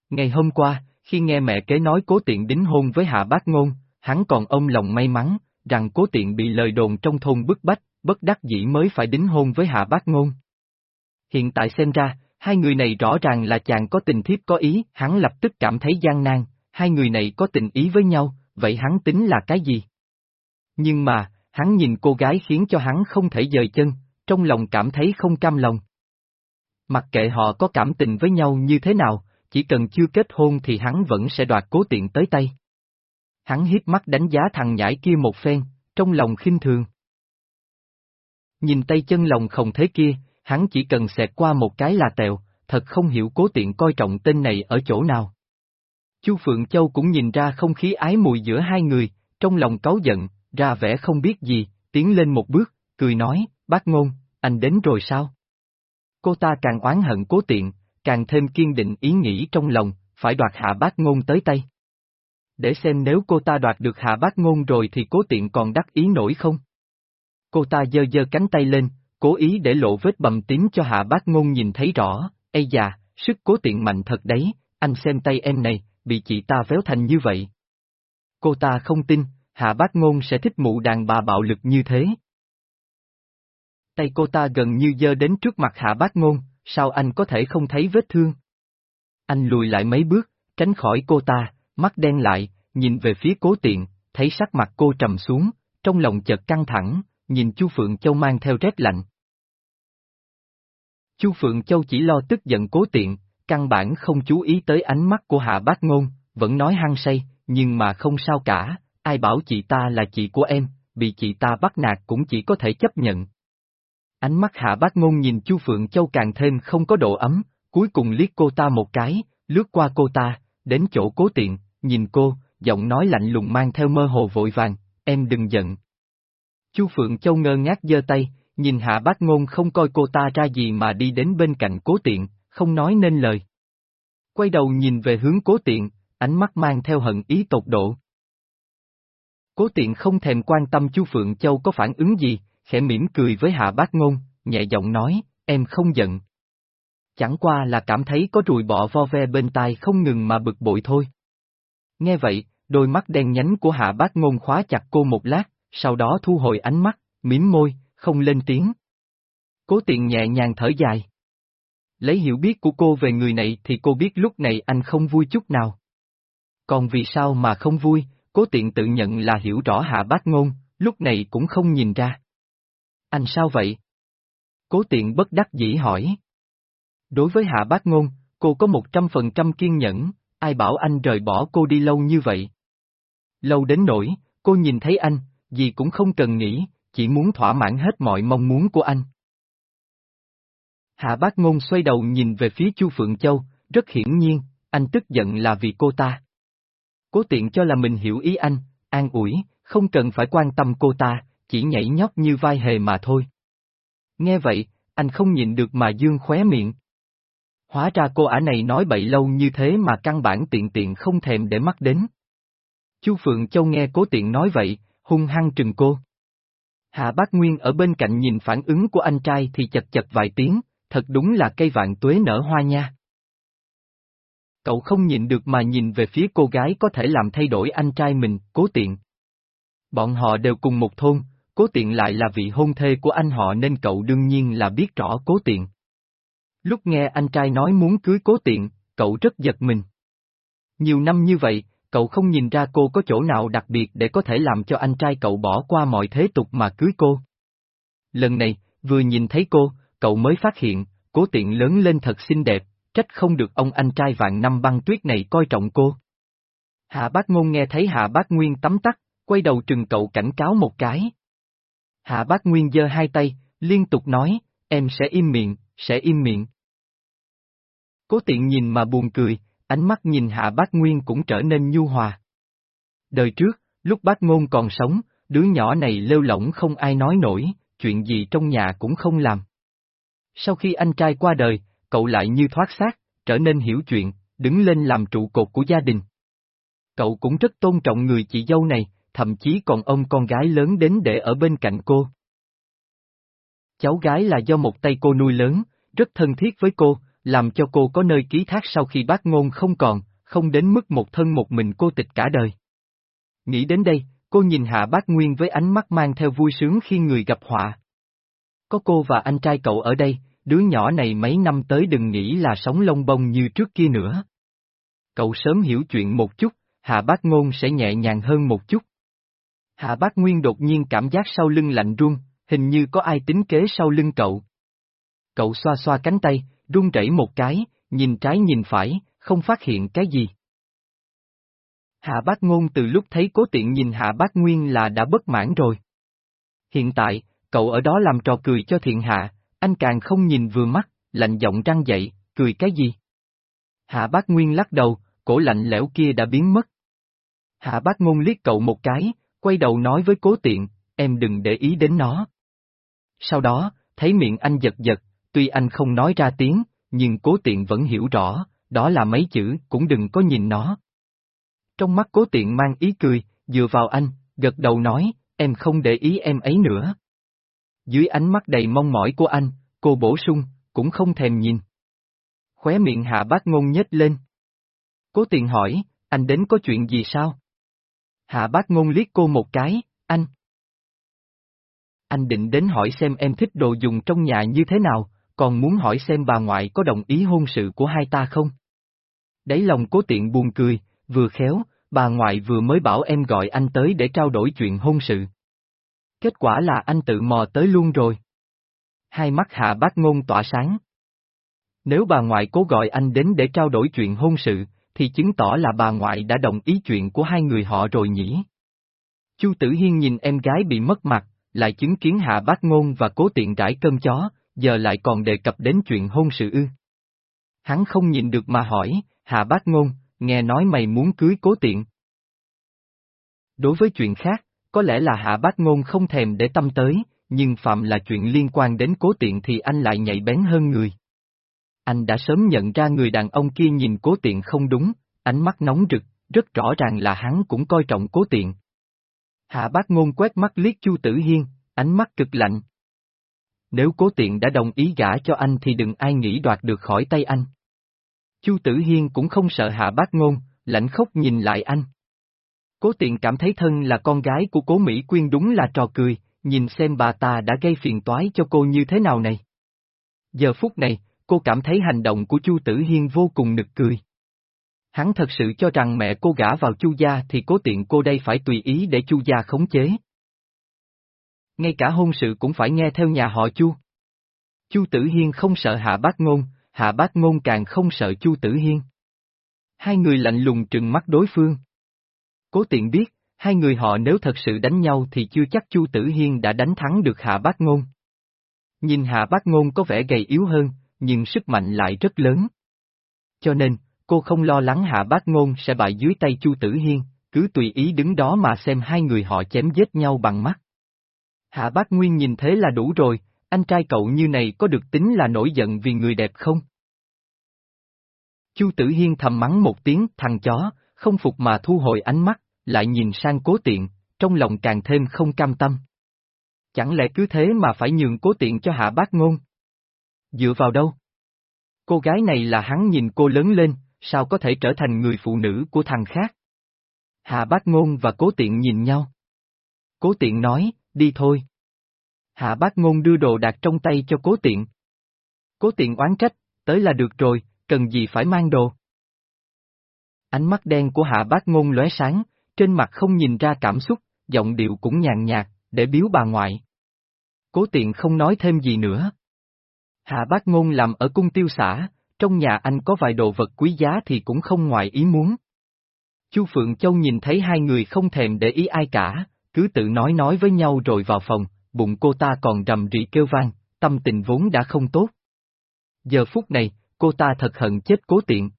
Ngày hôm qua, khi nghe mẹ kế nói cố tiện đính hôn với hạ bác ngôn, hắn còn ôm lòng may mắn, rằng cố tiện bị lời đồn trong thôn bức bách, bất đắc dĩ mới phải đính hôn với hạ bác ngôn. Hiện tại xem ra, hai người này rõ ràng là chàng có tình thiếp có ý, hắn lập tức cảm thấy gian nan, hai người này có tình ý với nhau, vậy hắn tính là cái gì? Nhưng mà, hắn nhìn cô gái khiến cho hắn không thể dời chân, trong lòng cảm thấy không cam lòng. Mặc kệ họ có cảm tình với nhau như thế nào, chỉ cần chưa kết hôn thì hắn vẫn sẽ đoạt cố tiện tới tay. Hắn hiếp mắt đánh giá thằng nhãi kia một phen, trong lòng khinh thường. Nhìn tay chân lòng không thế kia, hắn chỉ cần xẹt qua một cái là tèo, thật không hiểu cố tiện coi trọng tên này ở chỗ nào. Chu Phượng Châu cũng nhìn ra không khí ái mùi giữa hai người, trong lòng cáu giận, ra vẻ không biết gì, tiến lên một bước, cười nói, bác ngôn, anh đến rồi sao? Cô ta càng oán hận cố tiện, càng thêm kiên định ý nghĩ trong lòng, phải đoạt hạ bác ngôn tới tay. Để xem nếu cô ta đoạt được hạ bác ngôn rồi thì cố tiện còn đắc ý nổi không? Cô ta giơ giơ cánh tay lên, cố ý để lộ vết bầm tím cho hạ bác ngôn nhìn thấy rõ, ây già, sức cố tiện mạnh thật đấy, anh xem tay em này, bị chị ta véo thành như vậy. Cô ta không tin, hạ bác ngôn sẽ thích mụ đàn bà bạo lực như thế. Tay cô ta gần như dơ đến trước mặt hạ bác ngôn, sao anh có thể không thấy vết thương? Anh lùi lại mấy bước, tránh khỏi cô ta, mắt đen lại, nhìn về phía cố tiện, thấy sắc mặt cô trầm xuống, trong lòng chợt căng thẳng, nhìn Chu Phượng Châu mang theo rét lạnh. Chu Phượng Châu chỉ lo tức giận cố tiện, căn bản không chú ý tới ánh mắt của Hạ Bác Ngôn, vẫn nói hăng say, nhưng mà không sao cả, ai bảo chị ta là chị của em, bị chị ta bắt nạt cũng chỉ có thể chấp nhận. Ánh mắt Hạ Bác Ngôn nhìn Chu Phượng Châu càng thêm không có độ ấm, cuối cùng liếc cô ta một cái, lướt qua cô ta, đến chỗ cố tiện, nhìn cô, giọng nói lạnh lùng mang theo mơ hồ vội vàng, em đừng giận. Chu Phượng Châu ngơ ngác giơ tay, nhìn Hạ Bác Ngôn không coi cô ta ra gì mà đi đến bên cạnh cố tiện, không nói nên lời. Quay đầu nhìn về hướng cố tiện, ánh mắt mang theo hận ý tột độ. Cố tiện không thèm quan tâm Chu Phượng Châu có phản ứng gì, khẽ mỉm cười với Hạ Bác Ngôn, nhẹ giọng nói, em không giận. Chẳng qua là cảm thấy có rùi bọ vo ve bên tai không ngừng mà bực bội thôi. Nghe vậy, đôi mắt đen nhánh của Hạ Bác Ngôn khóa chặt cô một lát, sau đó thu hồi ánh mắt, mím môi, không lên tiếng. Cố tiện nhẹ nhàng thở dài. Lấy hiểu biết của cô về người này thì cô biết lúc này anh không vui chút nào. Còn vì sao mà không vui, cố tiện tự nhận là hiểu rõ hạ bác ngôn, lúc này cũng không nhìn ra. Anh sao vậy? Cố tiện bất đắc dĩ hỏi. Đối với hạ bác ngôn, cô có một trăm phần trăm kiên nhẫn, ai bảo anh rời bỏ cô đi lâu như vậy? Lâu đến nỗi, cô nhìn thấy anh, gì cũng không cần nghĩ, chỉ muốn thỏa mãn hết mọi mong muốn của anh. Hạ bác ngôn xoay đầu nhìn về phía Chu Phượng Châu, rất hiển nhiên, anh tức giận là vì cô ta. Cố tiện cho là mình hiểu ý anh, an ủi, không cần phải quan tâm cô ta, chỉ nhảy nhót như vai hề mà thôi. Nghe vậy, anh không nhịn được mà dương khóe miệng. Hóa ra cô ả này nói bậy lâu như thế mà căn bản tiện tiện không thèm để mắt đến. Chu Phượng Châu nghe cố tiện nói vậy, hung hăng trừng cô. Hạ Bác Nguyên ở bên cạnh nhìn phản ứng của anh trai thì chật chật vài tiếng, thật đúng là cây vạn tuế nở hoa nha. Cậu không nhìn được mà nhìn về phía cô gái có thể làm thay đổi anh trai mình, cố tiện. Bọn họ đều cùng một thôn, cố tiện lại là vị hôn thê của anh họ nên cậu đương nhiên là biết rõ cố tiện. Lúc nghe anh trai nói muốn cưới cố tiện, cậu rất giật mình. Nhiều năm như vậy, cậu không nhìn ra cô có chỗ nào đặc biệt để có thể làm cho anh trai cậu bỏ qua mọi thế tục mà cưới cô. Lần này, vừa nhìn thấy cô, cậu mới phát hiện, cố tiện lớn lên thật xinh đẹp, trách không được ông anh trai vạn năm băng tuyết này coi trọng cô. Hạ bác ngôn nghe thấy hạ bác nguyên tắm tắt, quay đầu trừng cậu cảnh cáo một cái. Hạ bác Nguyên giơ hai tay, liên tục nói, em sẽ im miệng, sẽ im miệng. Cố tiện nhìn mà buồn cười, ánh mắt nhìn hạ bác Nguyên cũng trở nên nhu hòa. Đời trước, lúc bác ngôn còn sống, đứa nhỏ này lêu lỏng không ai nói nổi, chuyện gì trong nhà cũng không làm. Sau khi anh trai qua đời, cậu lại như thoát xác, trở nên hiểu chuyện, đứng lên làm trụ cột của gia đình. Cậu cũng rất tôn trọng người chị dâu này, thậm chí còn ông con gái lớn đến để ở bên cạnh cô. Cháu gái là do một tay cô nuôi lớn, rất thân thiết với cô, làm cho cô có nơi ký thác sau khi bác ngôn không còn, không đến mức một thân một mình cô tịch cả đời. Nghĩ đến đây, cô nhìn hạ bác Nguyên với ánh mắt mang theo vui sướng khi người gặp họa. Có cô và anh trai cậu ở đây, đứa nhỏ này mấy năm tới đừng nghĩ là sống lông bông như trước kia nữa. Cậu sớm hiểu chuyện một chút, hạ bác ngôn sẽ nhẹ nhàng hơn một chút. Hạ bác Nguyên đột nhiên cảm giác sau lưng lạnh run, hình như có ai tính kế sau lưng cậu. Cậu xoa xoa cánh tay, run rẩy một cái, nhìn trái nhìn phải, không phát hiện cái gì. Hạ bác ngôn từ lúc thấy cố tiện nhìn hạ bác nguyên là đã bất mãn rồi. Hiện tại, cậu ở đó làm trò cười cho thiện hạ, anh càng không nhìn vừa mắt, lạnh giọng răng dậy, cười cái gì? Hạ bác nguyên lắc đầu, cổ lạnh lẽo kia đã biến mất. Hạ bác ngôn liếc cậu một cái, quay đầu nói với cố tiện, em đừng để ý đến nó. Sau đó, thấy miệng anh giật giật, tuy anh không nói ra tiếng, nhưng cố tiện vẫn hiểu rõ, đó là mấy chữ, cũng đừng có nhìn nó. Trong mắt cố tiện mang ý cười, dựa vào anh, gật đầu nói, em không để ý em ấy nữa. Dưới ánh mắt đầy mong mỏi của anh, cô bổ sung, cũng không thèm nhìn. Khóe miệng hạ bác ngôn nhếch lên. Cố tiện hỏi, anh đến có chuyện gì sao? Hạ bác ngôn liếc cô một cái, anh. Anh định đến hỏi xem em thích đồ dùng trong nhà như thế nào, còn muốn hỏi xem bà ngoại có đồng ý hôn sự của hai ta không? Đấy lòng cố tiện buồn cười, vừa khéo, bà ngoại vừa mới bảo em gọi anh tới để trao đổi chuyện hôn sự. Kết quả là anh tự mò tới luôn rồi. Hai mắt hạ bác ngôn tỏa sáng. Nếu bà ngoại cố gọi anh đến để trao đổi chuyện hôn sự, thì chứng tỏ là bà ngoại đã đồng ý chuyện của hai người họ rồi nhỉ. Chu Tử Hiên nhìn em gái bị mất mặt, lại chứng kiến hạ bác ngôn và cố tiện rải cơm chó, giờ lại còn đề cập đến chuyện hôn sự ư. Hắn không nhìn được mà hỏi, hạ bác ngôn, nghe nói mày muốn cưới cố tiện. Đối với chuyện khác, có lẽ là hạ bác ngôn không thèm để tâm tới, nhưng phạm là chuyện liên quan đến cố tiện thì anh lại nhạy bén hơn người. Anh đã sớm nhận ra người đàn ông kia nhìn cố tiện không đúng, ánh mắt nóng rực, rất rõ ràng là hắn cũng coi trọng cố tiện. Hạ bác ngôn quét mắt liếc Chu Tử Hiên, ánh mắt cực lạnh. Nếu cố tiện đã đồng ý gả cho anh thì đừng ai nghĩ đoạt được khỏi tay anh. Chu Tử Hiên cũng không sợ hạ bác ngôn, lạnh khóc nhìn lại anh. Cố tiện cảm thấy thân là con gái của cố Mỹ Quyên đúng là trò cười, nhìn xem bà ta đã gây phiền toái cho cô như thế nào này. Giờ phút này, cô cảm thấy hành động của Chu Tử Hiên vô cùng nực cười. Hắn thật sự cho rằng mẹ cô gả vào Chu gia thì cố tiện cô đây phải tùy ý để Chu gia khống chế. Ngay cả hôn sự cũng phải nghe theo nhà họ Chu. Chu Tử Hiên không sợ hạ bác ngôn, hạ bác ngôn càng không sợ Chu Tử Hiên. Hai người lạnh lùng trừng mắt đối phương. Cố tiện biết, hai người họ nếu thật sự đánh nhau thì chưa chắc Chu Tử Hiên đã đánh thắng được hạ bác ngôn. Nhìn hạ bác ngôn có vẻ gầy yếu hơn, nhưng sức mạnh lại rất lớn. Cho nên, cô không lo lắng hạ bác ngôn sẽ bại dưới tay Chu Tử Hiên, cứ tùy ý đứng đó mà xem hai người họ chém giết nhau bằng mắt. Hạ bác Nguyên nhìn thế là đủ rồi, anh trai cậu như này có được tính là nổi giận vì người đẹp không? Chu Tử Hiên thầm mắng một tiếng thằng chó, không phục mà thu hồi ánh mắt, lại nhìn sang cố tiện, trong lòng càng thêm không cam tâm. Chẳng lẽ cứ thế mà phải nhường cố tiện cho hạ bác ngôn? Dựa vào đâu? Cô gái này là hắn nhìn cô lớn lên, sao có thể trở thành người phụ nữ của thằng khác? Hạ bác ngôn và cố tiện nhìn nhau. Cố tiện nói, đi thôi. Hạ bác ngôn đưa đồ đạc trong tay cho cố tiện. Cố tiện oán trách, tới là được rồi, cần gì phải mang đồ. Ánh mắt đen của hạ bác ngôn lóe sáng, trên mặt không nhìn ra cảm xúc, giọng điệu cũng nhàn nhạt, để biếu bà ngoại. Cố tiện không nói thêm gì nữa. Hạ bác ngôn làm ở cung tiêu xã, trong nhà anh có vài đồ vật quý giá thì cũng không ngoài ý muốn. Chu Phượng Châu nhìn thấy hai người không thèm để ý ai cả, cứ tự nói nói với nhau rồi vào phòng, bụng cô ta còn rầm rì kêu vang, tâm tình vốn đã không tốt. Giờ phút này, cô ta thật hận chết cố tiện.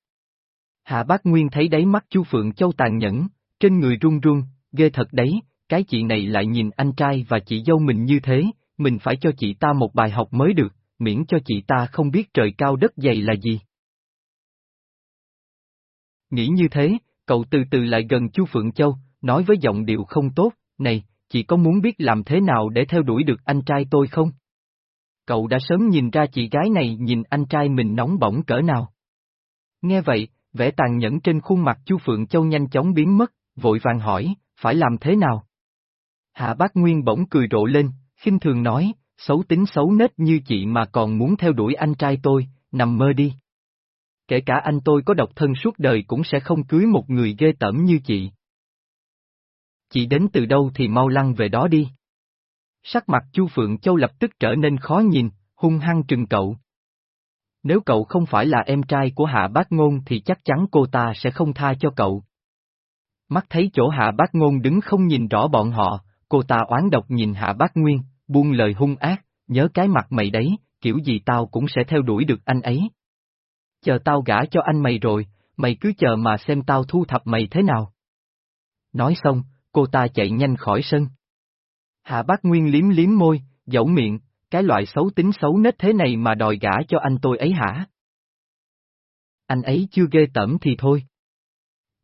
Hạ bác Nguyên thấy đáy mắt Chu Phượng Châu tàn nhẫn, trên người run run, ghê thật đấy, cái chị này lại nhìn anh trai và chị dâu mình như thế, mình phải cho chị ta một bài học mới được, miễn cho chị ta không biết trời cao đất dày là gì. Nghĩ như thế, cậu từ từ lại gần Chu Phượng Châu, nói với giọng điệu không tốt, này, chị có muốn biết làm thế nào để theo đuổi được anh trai tôi không? Cậu đã sớm nhìn ra chị gái này nhìn anh trai mình nóng bỏng cỡ nào. Nghe vậy, vẻ tàn nhẫn trên khuôn mặt Chu Phượng Châu nhanh chóng biến mất, vội vàng hỏi, phải làm thế nào? Hạ bác Nguyên bỗng cười rộ lên, khinh thường nói, xấu tính xấu nết như chị mà còn muốn theo đuổi anh trai tôi, nằm mơ đi. Kể cả anh tôi có độc thân suốt đời cũng sẽ không cưới một người ghê tởm như chị. Chị đến từ đâu thì mau lăn về đó đi. Sắc mặt Chu Phượng Châu lập tức trở nên khó nhìn, hung hăng trừng cậu. Nếu cậu không phải là em trai của Hạ Bác Ngôn thì chắc chắn cô ta sẽ không tha cho cậu. Mắt thấy chỗ Hạ Bác Ngôn đứng không nhìn rõ bọn họ, cô ta oán độc nhìn Hạ Bác Nguyên, buông lời hung ác, nhớ cái mặt mày đấy, kiểu gì tao cũng sẽ theo đuổi được anh ấy. Chờ tao gả cho anh mày rồi, mày cứ chờ mà xem tao thu thập mày thế nào. Nói xong, cô ta chạy nhanh khỏi sân. Hạ bác Nguyên liếm liếm môi, dẫu miệng, cái loại xấu tính xấu nết thế này mà đòi gả cho anh tôi ấy hả? Anh ấy chưa ghê tẩm thì thôi.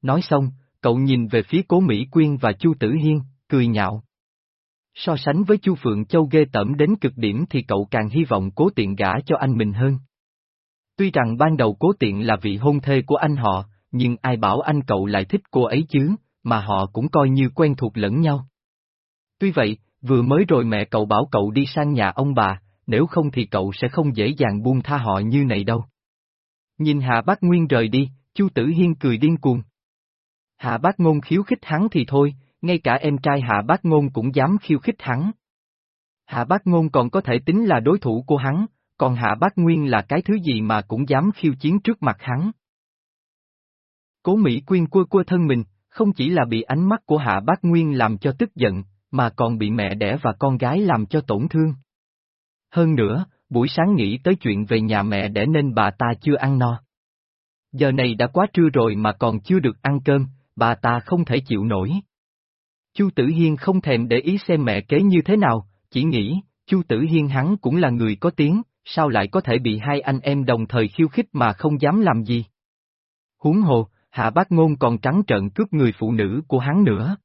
Nói xong, cậu nhìn về phía cố Mỹ Quyên và Chu Tử Hiên, cười nhạo. So sánh với Chu Phượng Châu ghê tẩm đến cực điểm thì cậu càng hy vọng cố tiện gả cho anh mình hơn. Tuy rằng ban đầu cố tiện là vị hôn thê của anh họ, nhưng ai bảo anh cậu lại thích cô ấy chứ, mà họ cũng coi như quen thuộc lẫn nhau. Tuy vậy, vừa mới rồi mẹ cậu bảo cậu đi sang nhà ông bà, nếu không thì cậu sẽ không dễ dàng buông tha họ như này đâu. Nhìn Hạ Bác Nguyên rời đi, Chu Tử Hiên cười điên cuồng. Hạ Bác Ngôn khiếu khích hắn thì thôi, ngay cả em trai Hạ Bác Ngôn cũng dám khiêu khích hắn. Hạ Bác Ngôn còn có thể tính là đối thủ của hắn, còn Hạ Bác Nguyên là cái thứ gì mà cũng dám khiêu chiến trước mặt hắn. Cố Mỹ Quyên cua cua thân mình, không chỉ là bị ánh mắt của Hạ Bác Nguyên làm cho tức giận, mà còn bị mẹ đẻ và con gái làm cho tổn thương. Hơn nữa, buổi sáng nghĩ tới chuyện về nhà mẹ đẻ nên bà ta chưa ăn no. Giờ này đã quá trưa rồi mà còn chưa được ăn cơm, bà ta không thể chịu nổi. Chu Tử Hiên không thèm để ý xem mẹ kế như thế nào, chỉ nghĩ, Chu Tử Hiên hắn cũng là người có tiếng, sao lại có thể bị hai anh em đồng thời khiêu khích mà không dám làm gì. Huống hồ, Hạ Bác Ngôn còn trắng trợn cướp người phụ nữ của hắn nữa.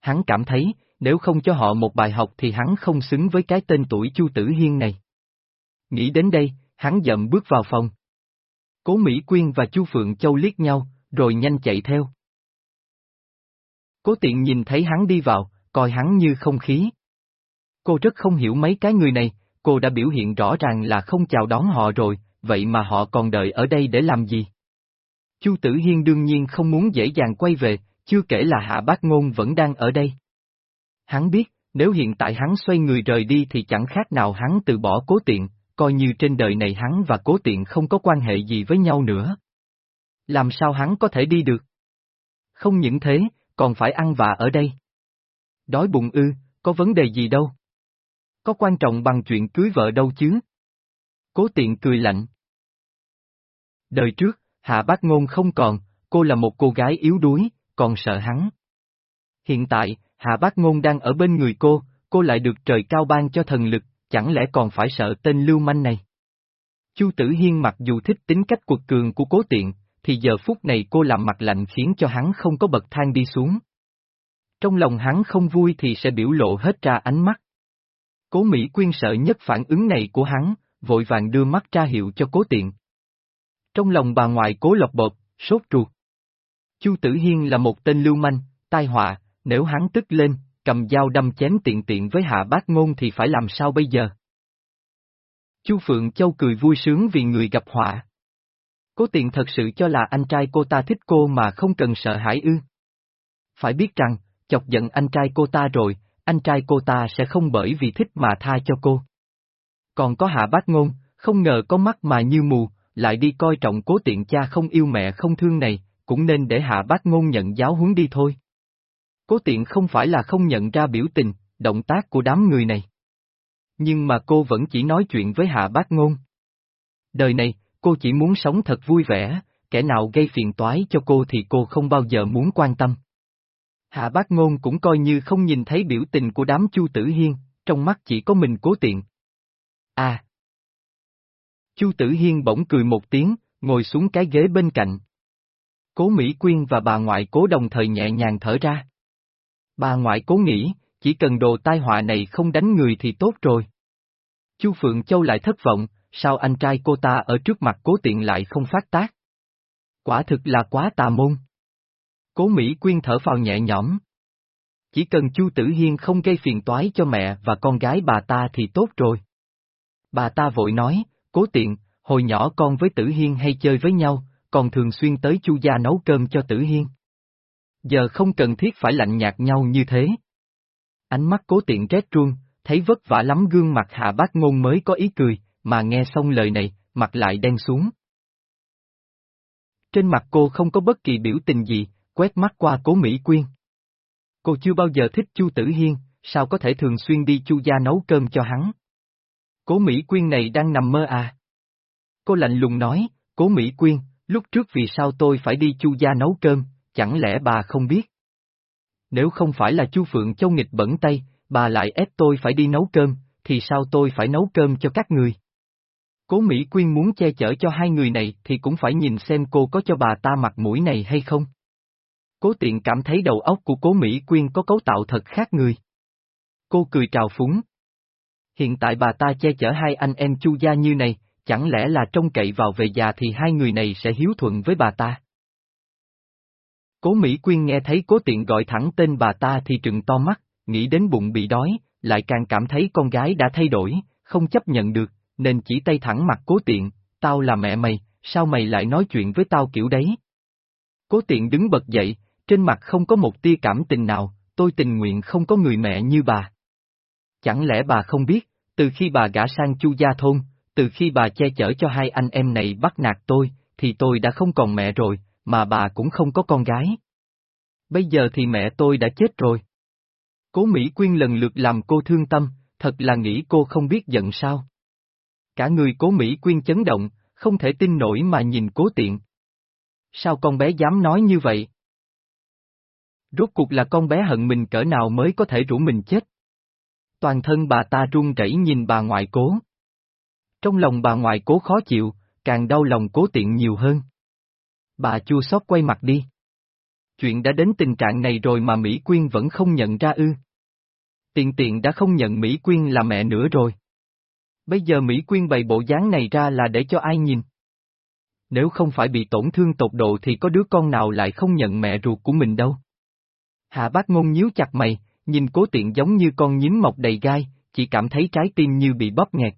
Hắn cảm thấy, nếu không cho họ một bài học thì hắn không xứng với cái tên tuổi Chu Tử Hiên này. Nghĩ đến đây, hắn dậm bước vào phòng. Cố Mỹ Quyên và Chu Phượng Châu liếc nhau, rồi nhanh chạy theo. Cố tiện nhìn thấy hắn đi vào, coi hắn như không khí. Cô rất không hiểu mấy cái người này, cô đã biểu hiện rõ ràng là không chào đón họ rồi, vậy mà họ còn đợi ở đây để làm gì? Chu Tử Hiên đương nhiên không muốn dễ dàng quay về, chưa kể là Hạ Bác Ngôn vẫn đang ở đây. Hắn biết, nếu hiện tại hắn xoay người rời đi thì chẳng khác nào hắn từ bỏ cố tiện, coi như trên đời này hắn và cố tiện không có quan hệ gì với nhau nữa. Làm sao hắn có thể đi được? Không những thế, còn phải ăn vạ ở đây. Đói bụng ư, có vấn đề gì đâu. Có quan trọng bằng chuyện cưới vợ đâu chứ. Cố tiện cười lạnh. Đời trước, Hạ Bác Ngôn không còn, cô là một cô gái yếu đuối, còn sợ hắn. Hiện tại, Hạ Bác Ngôn đang ở bên người cô, cô lại được trời cao ban cho thần lực, chẳng lẽ còn phải sợ tên lưu manh này? Chu Tử Hiên mặc dù thích tính cách quật cường của cố tiện, thì giờ phút này cô làm mặt lạnh khiến cho hắn không có bậc thang đi xuống. Trong lòng hắn không vui thì sẽ biểu lộ hết ra ánh mắt. Cố Mỹ Quyên sợ nhất phản ứng này của hắn, vội vàng đưa mắt ra hiệu cho cố tiện. Trong lòng bà ngoại cố lọc bột, sốt ruột. Chu Tử Hiên là một tên lưu manh, tai họa, nếu hắn tức lên, cầm dao đâm chém tiện tiện với hạ bác ngôn thì phải làm sao bây giờ? Chu Phượng Châu cười vui sướng vì người gặp họa. Cố tiện thật sự cho là anh trai cô ta thích cô mà không cần sợ hãi ư. Phải biết rằng, chọc giận anh trai cô ta rồi, anh trai cô ta sẽ không bởi vì thích mà tha cho cô. Còn có hạ bác ngôn, không ngờ có mắt mà như mù, lại đi coi trọng cố tiện cha không yêu mẹ không thương này, cũng nên để hạ bác ngôn nhận giáo huấn đi thôi. Cố tiện không phải là không nhận ra biểu tình, động tác của đám người này. Nhưng mà cô vẫn chỉ nói chuyện với hạ bác ngôn. Đời này, cô chỉ muốn sống thật vui vẻ, kẻ nào gây phiền toái cho cô thì cô không bao giờ muốn quan tâm. Hạ bác ngôn cũng coi như không nhìn thấy biểu tình của đám Chu Tử Hiên, trong mắt chỉ có mình cố tiện. À! Chu Tử Hiên bỗng cười một tiếng, ngồi xuống cái ghế bên cạnh. Cố Mỹ Quyên và bà ngoại cố đồng thời nhẹ nhàng thở ra. Bà ngoại cố nghĩ, chỉ cần đồ tai họa này không đánh người thì tốt rồi. Chu Phượng Châu lại thất vọng, sao anh trai cô ta ở trước mặt cố tiện lại không phát tác? Quả thực là quá tà môn. Cố Mỹ Quyên thở phào nhẹ nhõm. Chỉ cần Chu Tử Hiên không gây phiền toái cho mẹ và con gái bà ta thì tốt rồi. Bà ta vội nói, cố tiện, hồi nhỏ con với Tử Hiên hay chơi với nhau, còn thường xuyên tới Chu gia nấu cơm cho Tử Hiên. Giờ không cần thiết phải lạnh nhạt nhau như thế. Ánh mắt cố tiện rét truông, thấy vất vả lắm gương mặt hạ bác ngôn mới có ý cười, mà nghe xong lời này, mặt lại đen xuống. Trên mặt cô không có bất kỳ biểu tình gì, quét mắt qua cố Mỹ Quyên. Cô chưa bao giờ thích Chu Tử Hiên, sao có thể thường xuyên đi Chu gia nấu cơm cho hắn? Cố Mỹ Quyên này đang nằm mơ à? Cô lạnh lùng nói, Cố Mỹ Quyên, lúc trước vì sao tôi phải đi Chu gia nấu cơm, chẳng lẽ bà không biết? Nếu không phải là Chu Phượng Châu nghịch bẩn tay, bà lại ép tôi phải đi nấu cơm, thì sao tôi phải nấu cơm cho các người? Cố Mỹ Quyên muốn che chở cho hai người này thì cũng phải nhìn xem cô có cho bà ta mặt mũi này hay không. Cố tiện cảm thấy đầu óc của cố Mỹ Quyên có cấu tạo thật khác người. Cô cười trào phúng. Hiện tại bà ta che chở hai anh em chu gia như này, chẳng lẽ là trông cậy vào về già thì hai người này sẽ hiếu thuận với bà ta? Cố Mỹ Quyên nghe thấy cố tiện gọi thẳng tên bà ta thì trừng to mắt, nghĩ đến bụng bị đói, lại càng cảm thấy con gái đã thay đổi, không chấp nhận được, nên chỉ tay thẳng mặt cố tiện, tao là mẹ mày, sao mày lại nói chuyện với tao kiểu đấy? Cố tiện đứng bật dậy, trên mặt không có một tia cảm tình nào, tôi tình nguyện không có người mẹ như bà. Chẳng lẽ bà không biết, từ khi bà gả sang chu gia thôn, từ khi bà che chở cho hai anh em này bắt nạt tôi, thì tôi đã không còn mẹ rồi, mà bà cũng không có con gái. Bây giờ thì mẹ tôi đã chết rồi. Cố Mỹ Quyên lần lượt làm cô thương tâm, thật là nghĩ cô không biết giận sao. Cả người cố Mỹ Quyên chấn động, không thể tin nổi mà nhìn cố tiện. Sao con bé dám nói như vậy? Rốt cuộc là con bé hận mình cỡ nào mới có thể rủ mình chết. Toàn thân bà ta run rẩy nhìn bà ngoại cố. Trong lòng bà ngoại cố khó chịu, càng đau lòng cố tiện nhiều hơn. Bà chua xót quay mặt đi. Chuyện đã đến tình trạng này rồi mà Mỹ Quyên vẫn không nhận ra ư. Tiện tiện đã không nhận Mỹ Quyên là mẹ nữa rồi. Bây giờ Mỹ Quyên bày bộ dáng này ra là để cho ai nhìn? Nếu không phải bị tổn thương tột độ thì có đứa con nào lại không nhận mẹ ruột của mình đâu. Hạ bác ngôn nhíu chặt mày, nhìn cố tiện giống như con nhím mọc đầy gai, chỉ cảm thấy trái tim như bị bóp nghẹt.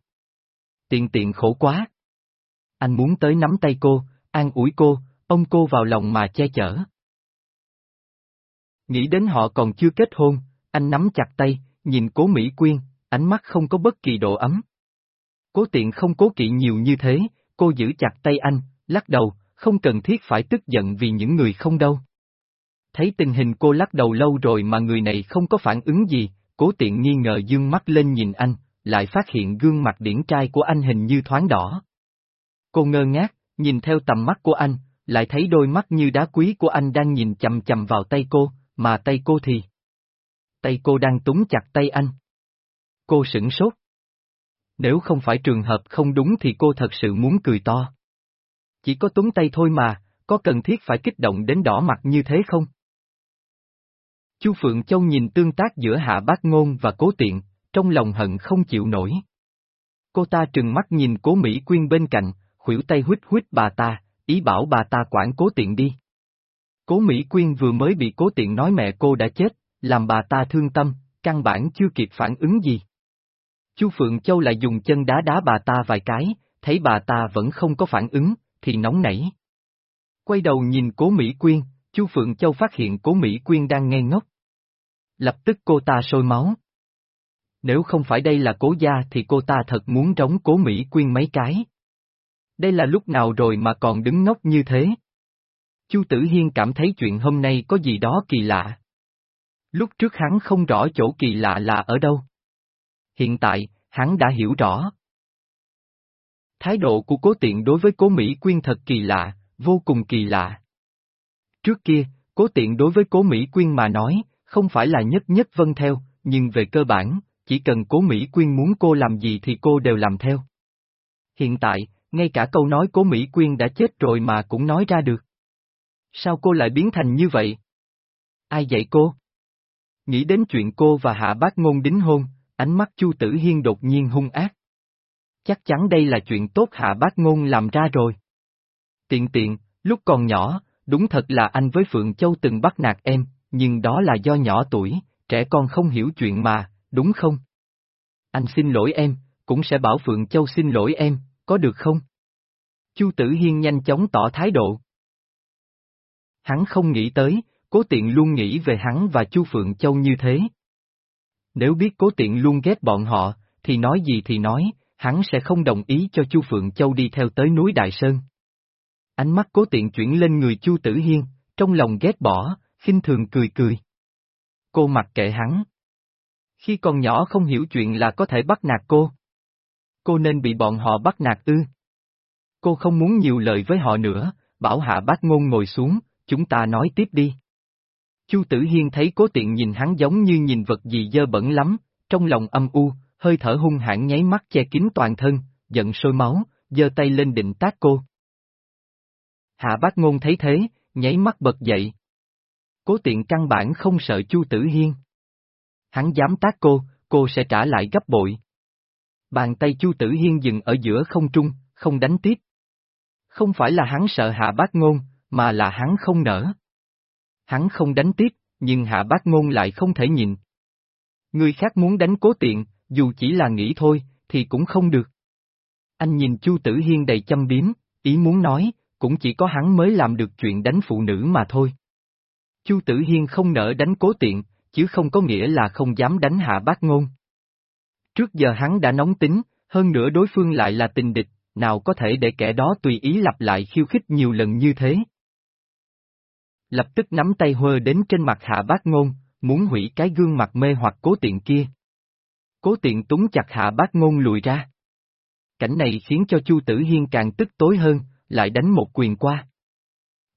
Tiện tiện khổ quá. Anh muốn tới nắm tay cô, an ủi cô, ôm cô vào lòng mà che chở. Nghĩ đến họ còn chưa kết hôn, anh nắm chặt tay, nhìn cố Mỹ Quyên, ánh mắt không có bất kỳ độ ấm. Cố tiện không cố kỵ nhiều như thế, cô giữ chặt tay anh, lắc đầu, không cần thiết phải tức giận vì những người không đâu. Thấy tình hình cô lắc đầu lâu rồi mà người này không có phản ứng gì, cố tiện nghi ngờ dương mắt lên nhìn anh, lại phát hiện gương mặt điển trai của anh hình như thoáng đỏ. Cô ngơ ngác, nhìn theo tầm mắt của anh, lại thấy đôi mắt như đá quý của anh đang nhìn chầm chầm vào tay cô, mà tay cô thì... Tay cô đang túng chặt tay anh. Cô sửng sốt. Nếu không phải trường hợp không đúng thì cô thật sự muốn cười to. Chỉ có túng tay thôi mà, có cần thiết phải kích động đến đỏ mặt như thế không? Chu Phượng Châu nhìn tương tác giữa Hạ Bác Ngôn và Cố Tiện, trong lòng hận không chịu nổi. Cô ta trừng mắt nhìn Cố Mỹ Quyên bên cạnh, khuỷu tay huýt huýt bà ta, ý bảo bà ta quản Cố Tiện đi. Cố Mỹ Quyên vừa mới bị Cố Tiện nói mẹ cô đã chết, làm bà ta thương tâm, căn bản chưa kịp phản ứng gì. Chu Phượng Châu lại dùng chân đá đá bà ta vài cái, thấy bà ta vẫn không có phản ứng, thì nóng nảy. Quay đầu nhìn Cố Mỹ Quyên, Chu Phượng Châu phát hiện Cố Mỹ Quyên đang ngây ngốc. Lập tức cô ta sôi máu. Nếu không phải đây là cố gia thì cô ta thật muốn trống Cố Mỹ Quyên mấy cái. Đây là lúc nào rồi mà còn đứng ngốc như thế? Chu Tử Hiên cảm thấy chuyện hôm nay có gì đó kỳ lạ. Lúc trước hắn không rõ chỗ kỳ lạ là ở đâu. Hiện tại, hắn đã hiểu rõ. Thái độ của cố tiện đối với cố Mỹ Quyên thật kỳ lạ, vô cùng kỳ lạ. Trước kia, cố tiện đối với cố Mỹ Quyên mà nói, không phải là nhất nhất vân theo, nhưng về cơ bản, chỉ cần cố Mỹ Quyên muốn cô làm gì thì cô đều làm theo. Hiện tại, ngay cả câu nói cố Mỹ Quyên đã chết rồi mà cũng nói ra được. Sao cô lại biến thành như vậy? Ai dạy cô? Nghĩ đến chuyện cô và Hạ Bác Ngôn đính hôn, ánh mắt Chu Tử Hiên đột nhiên hung ác. Chắc chắn đây là chuyện tốt Hạ Bác Ngôn làm ra rồi. Tiện tiện, lúc còn nhỏ, đúng thật là anh với Phượng Châu từng bắt nạt em, nhưng đó là do nhỏ tuổi, trẻ con không hiểu chuyện mà, đúng không? Anh xin lỗi em, cũng sẽ bảo Phượng Châu xin lỗi em, có được không? Chu Tử Hiên nhanh chóng tỏ thái độ. Hắn không nghĩ tới, cố tiện luôn nghĩ về hắn và Chu Phượng Châu như thế. Nếu biết cố tiện luôn ghét bọn họ, thì nói gì thì nói, hắn sẽ không đồng ý cho Chu Phượng Châu đi theo tới núi Đại Sơn. Ánh mắt cố tiện chuyển lên người Chu Tử Hiên, trong lòng ghét bỏ, khinh thường cười cười. Cô mặc kệ hắn. Khi còn nhỏ không hiểu chuyện là có thể bắt nạt cô. Cô nên bị bọn họ bắt nạt ư. Cô không muốn nhiều lời với họ nữa, bảo hạ bác ngôn ngồi xuống, chúng ta nói tiếp đi. Chu Tử Hiên thấy cố tiện nhìn hắn giống như nhìn vật gì dơ bẩn lắm, trong lòng âm u, hơi thở hung hãn nháy mắt che kín toàn thân, giận sôi máu, giơ tay lên định tác cô. Hạ bác ngôn thấy thế, nháy mắt bật dậy. Cố tiện căn bản không sợ Chu Tử Hiên. Hắn dám tác cô, cô sẽ trả lại gấp bội. Bàn tay Chu Tử Hiên dừng ở giữa không trung, không đánh tiếp. Không phải là hắn sợ hạ bác ngôn, mà là hắn không nở. Hắn không đánh tiếp, nhưng hạ bác ngôn lại không thể nhìn. Người khác muốn đánh cố tiện, dù chỉ là nghĩ thôi, thì cũng không được. Anh nhìn Chu Tử Hiên đầy châm biếm, ý muốn nói, cũng chỉ có hắn mới làm được chuyện đánh phụ nữ mà thôi. Chu Tử Hiên không nỡ đánh cố tiện, chứ không có nghĩa là không dám đánh hạ bác ngôn. Trước giờ hắn đã nóng tính, hơn nữa đối phương lại là tình địch, nào có thể để kẻ đó tùy ý lặp lại khiêu khích nhiều lần như thế. Lập tức nắm tay hơ đến trên mặt hạ bác ngôn, muốn hủy cái gương mặt mê hoặc cố tiện kia. Cố tiện túng chặt hạ bác ngôn lùi ra. Cảnh này khiến cho Chu Tử Hiên càng tức tối hơn, lại đánh một quyền qua.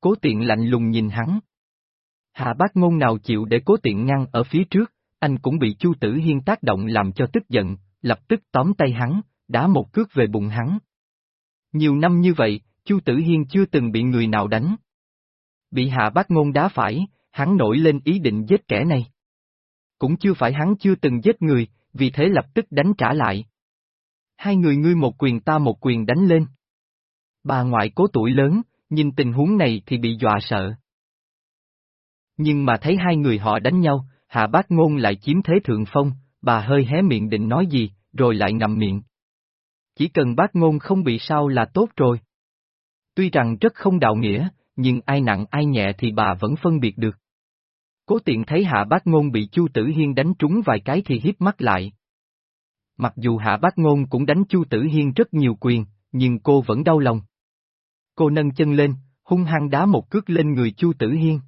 Cố tiện lạnh lùng nhìn hắn. Hạ bác ngôn nào chịu để cố tiện ngăn ở phía trước, anh cũng bị Chu Tử Hiên tác động làm cho tức giận, lập tức tóm tay hắn, đá một cước về bụng hắn. Nhiều năm như vậy, Chu Tử Hiên chưa từng bị người nào đánh. Bị hạ bác ngôn đá phải, hắn nổi lên ý định giết kẻ này. Cũng chưa phải hắn chưa từng giết người, vì thế lập tức đánh trả lại. Hai người ngươi một quyền ta một quyền đánh lên. Bà ngoại cố tuổi lớn, nhìn tình huống này thì bị dọa sợ. Nhưng mà thấy hai người họ đánh nhau, hạ bác ngôn lại chiếm thế thượng phong, bà hơi hé miệng định nói gì, rồi lại ngậm miệng. Chỉ cần bác ngôn không bị sao là tốt rồi. Tuy rằng rất không đạo nghĩa, nhưng ai nặng ai nhẹ thì bà vẫn phân biệt được. Cố tiện thấy hạ bác ngôn bị Chu Tử Hiên đánh trúng vài cái thì hiếp mắt lại. Mặc dù hạ bác ngôn cũng đánh Chu Tử Hiên rất nhiều quyền, nhưng cô vẫn đau lòng. Cô nâng chân lên, hung hăng đá một cước lên người Chu Tử Hiên.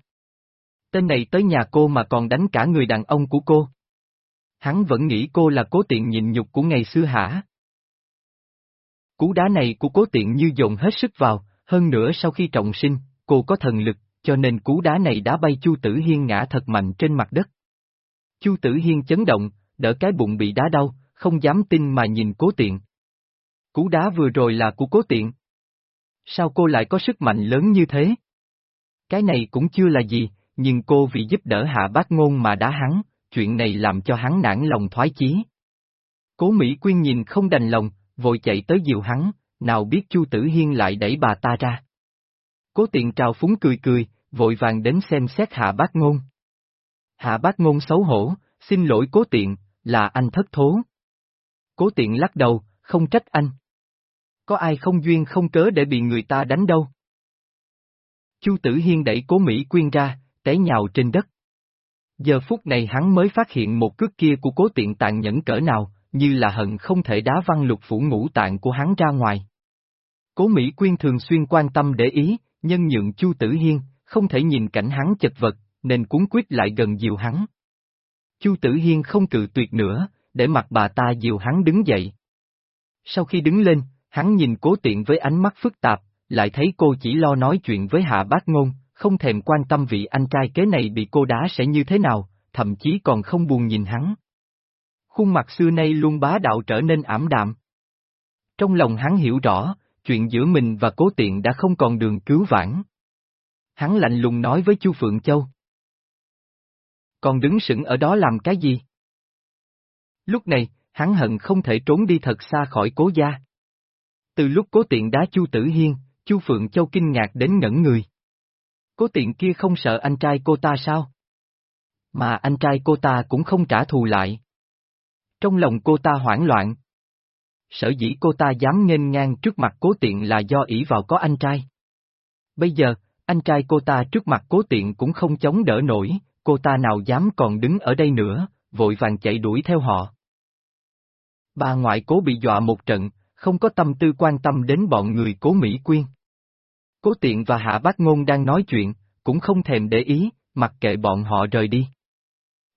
Tên này tới nhà cô mà còn đánh cả người đàn ông của cô. Hắn vẫn nghĩ cô là cố tiện nhìn nhục của ngày xưa hả? Cú đá này của cố tiện như dồn hết sức vào, hơn nữa sau khi trọng sinh, cô có thần lực, cho nên cú đá này đá bay Chu Tử Hiên ngã thật mạnh trên mặt đất. Chu Tử Hiên chấn động, đỡ cái bụng bị đá đau, không dám tin mà nhìn cố tiện. Cú đá vừa rồi là của cố tiện. Sao cô lại có sức mạnh lớn như thế? Cái này cũng chưa là gì, nhưng cô vì giúp đỡ hạ bác ngôn mà đá hắn, chuyện này làm cho hắn nản lòng thoái chí. Cố Mỹ Quyên nhìn không đành lòng, vội chạy tới dìu hắn, nào biết Chu Tử Hiên lại đẩy bà ta ra. Cố tiện trào phúng cười cười, vội vàng đến xem xét hạ bác ngôn. Hạ bác ngôn xấu hổ, xin lỗi cố tiện, là anh thất thố. Cố tiện lắc đầu, không trách anh. Có ai không duyên không cớ để bị người ta đánh đâu. Chu Tử Hiên đẩy cố Mỹ Quyên ra, té nhào trên đất. Giờ phút này hắn mới phát hiện một cước kia của cố tiện tàn nhẫn cỡ nào, như là hận không thể đá văng lục phủ ngũ tạng của hắn ra ngoài. Cố Mỹ Quyên thường xuyên quan tâm để ý, nhân nhượng Chu Tử Hiên, không thể nhìn cảnh hắn chật vật, nên cuốn quyết lại gần dìu hắn. Chu Tử Hiên không cự tuyệt nữa, để mặt bà ta dìu hắn đứng dậy. Sau khi đứng lên, hắn nhìn cố tiện với ánh mắt phức tạp, lại thấy cô chỉ lo nói chuyện với hạ bác ngôn, không thèm quan tâm vị anh trai kế này bị cô đá sẽ như thế nào, thậm chí còn không buồn nhìn hắn. Khuôn mặt xưa nay luôn bá đạo trở nên ảm đạm. Trong lòng hắn hiểu rõ, chuyện giữa mình và cố tiện đã không còn đường cứu vãn. Hắn lạnh lùng nói với Chu Phượng Châu. Còn đứng sững ở đó làm cái gì? Lúc này, hắn hận không thể trốn đi thật xa khỏi cố gia. Từ lúc cố tiện đá Chu Tử Hiên, Chu Phượng Châu kinh ngạc đến ngẩn người. Cố tiện kia không sợ anh trai cô ta sao? Mà anh trai cô ta cũng không trả thù lại. Trong lòng cô ta hoảng loạn. Sở dĩ cô ta dám nghênh ngang trước mặt cố tiện là do ỷ vào có anh trai. Bây giờ, anh trai cô ta trước mặt cố tiện cũng không chống đỡ nổi, cô ta nào dám còn đứng ở đây nữa, vội vàng chạy đuổi theo họ. Bà ngoại cố bị dọa một trận, không có tâm tư quan tâm đến bọn người cố Mỹ Quyên. Cố tiện và Hạ Bác Ngôn đang nói chuyện, cũng không thèm để ý, mặc kệ bọn họ rời đi.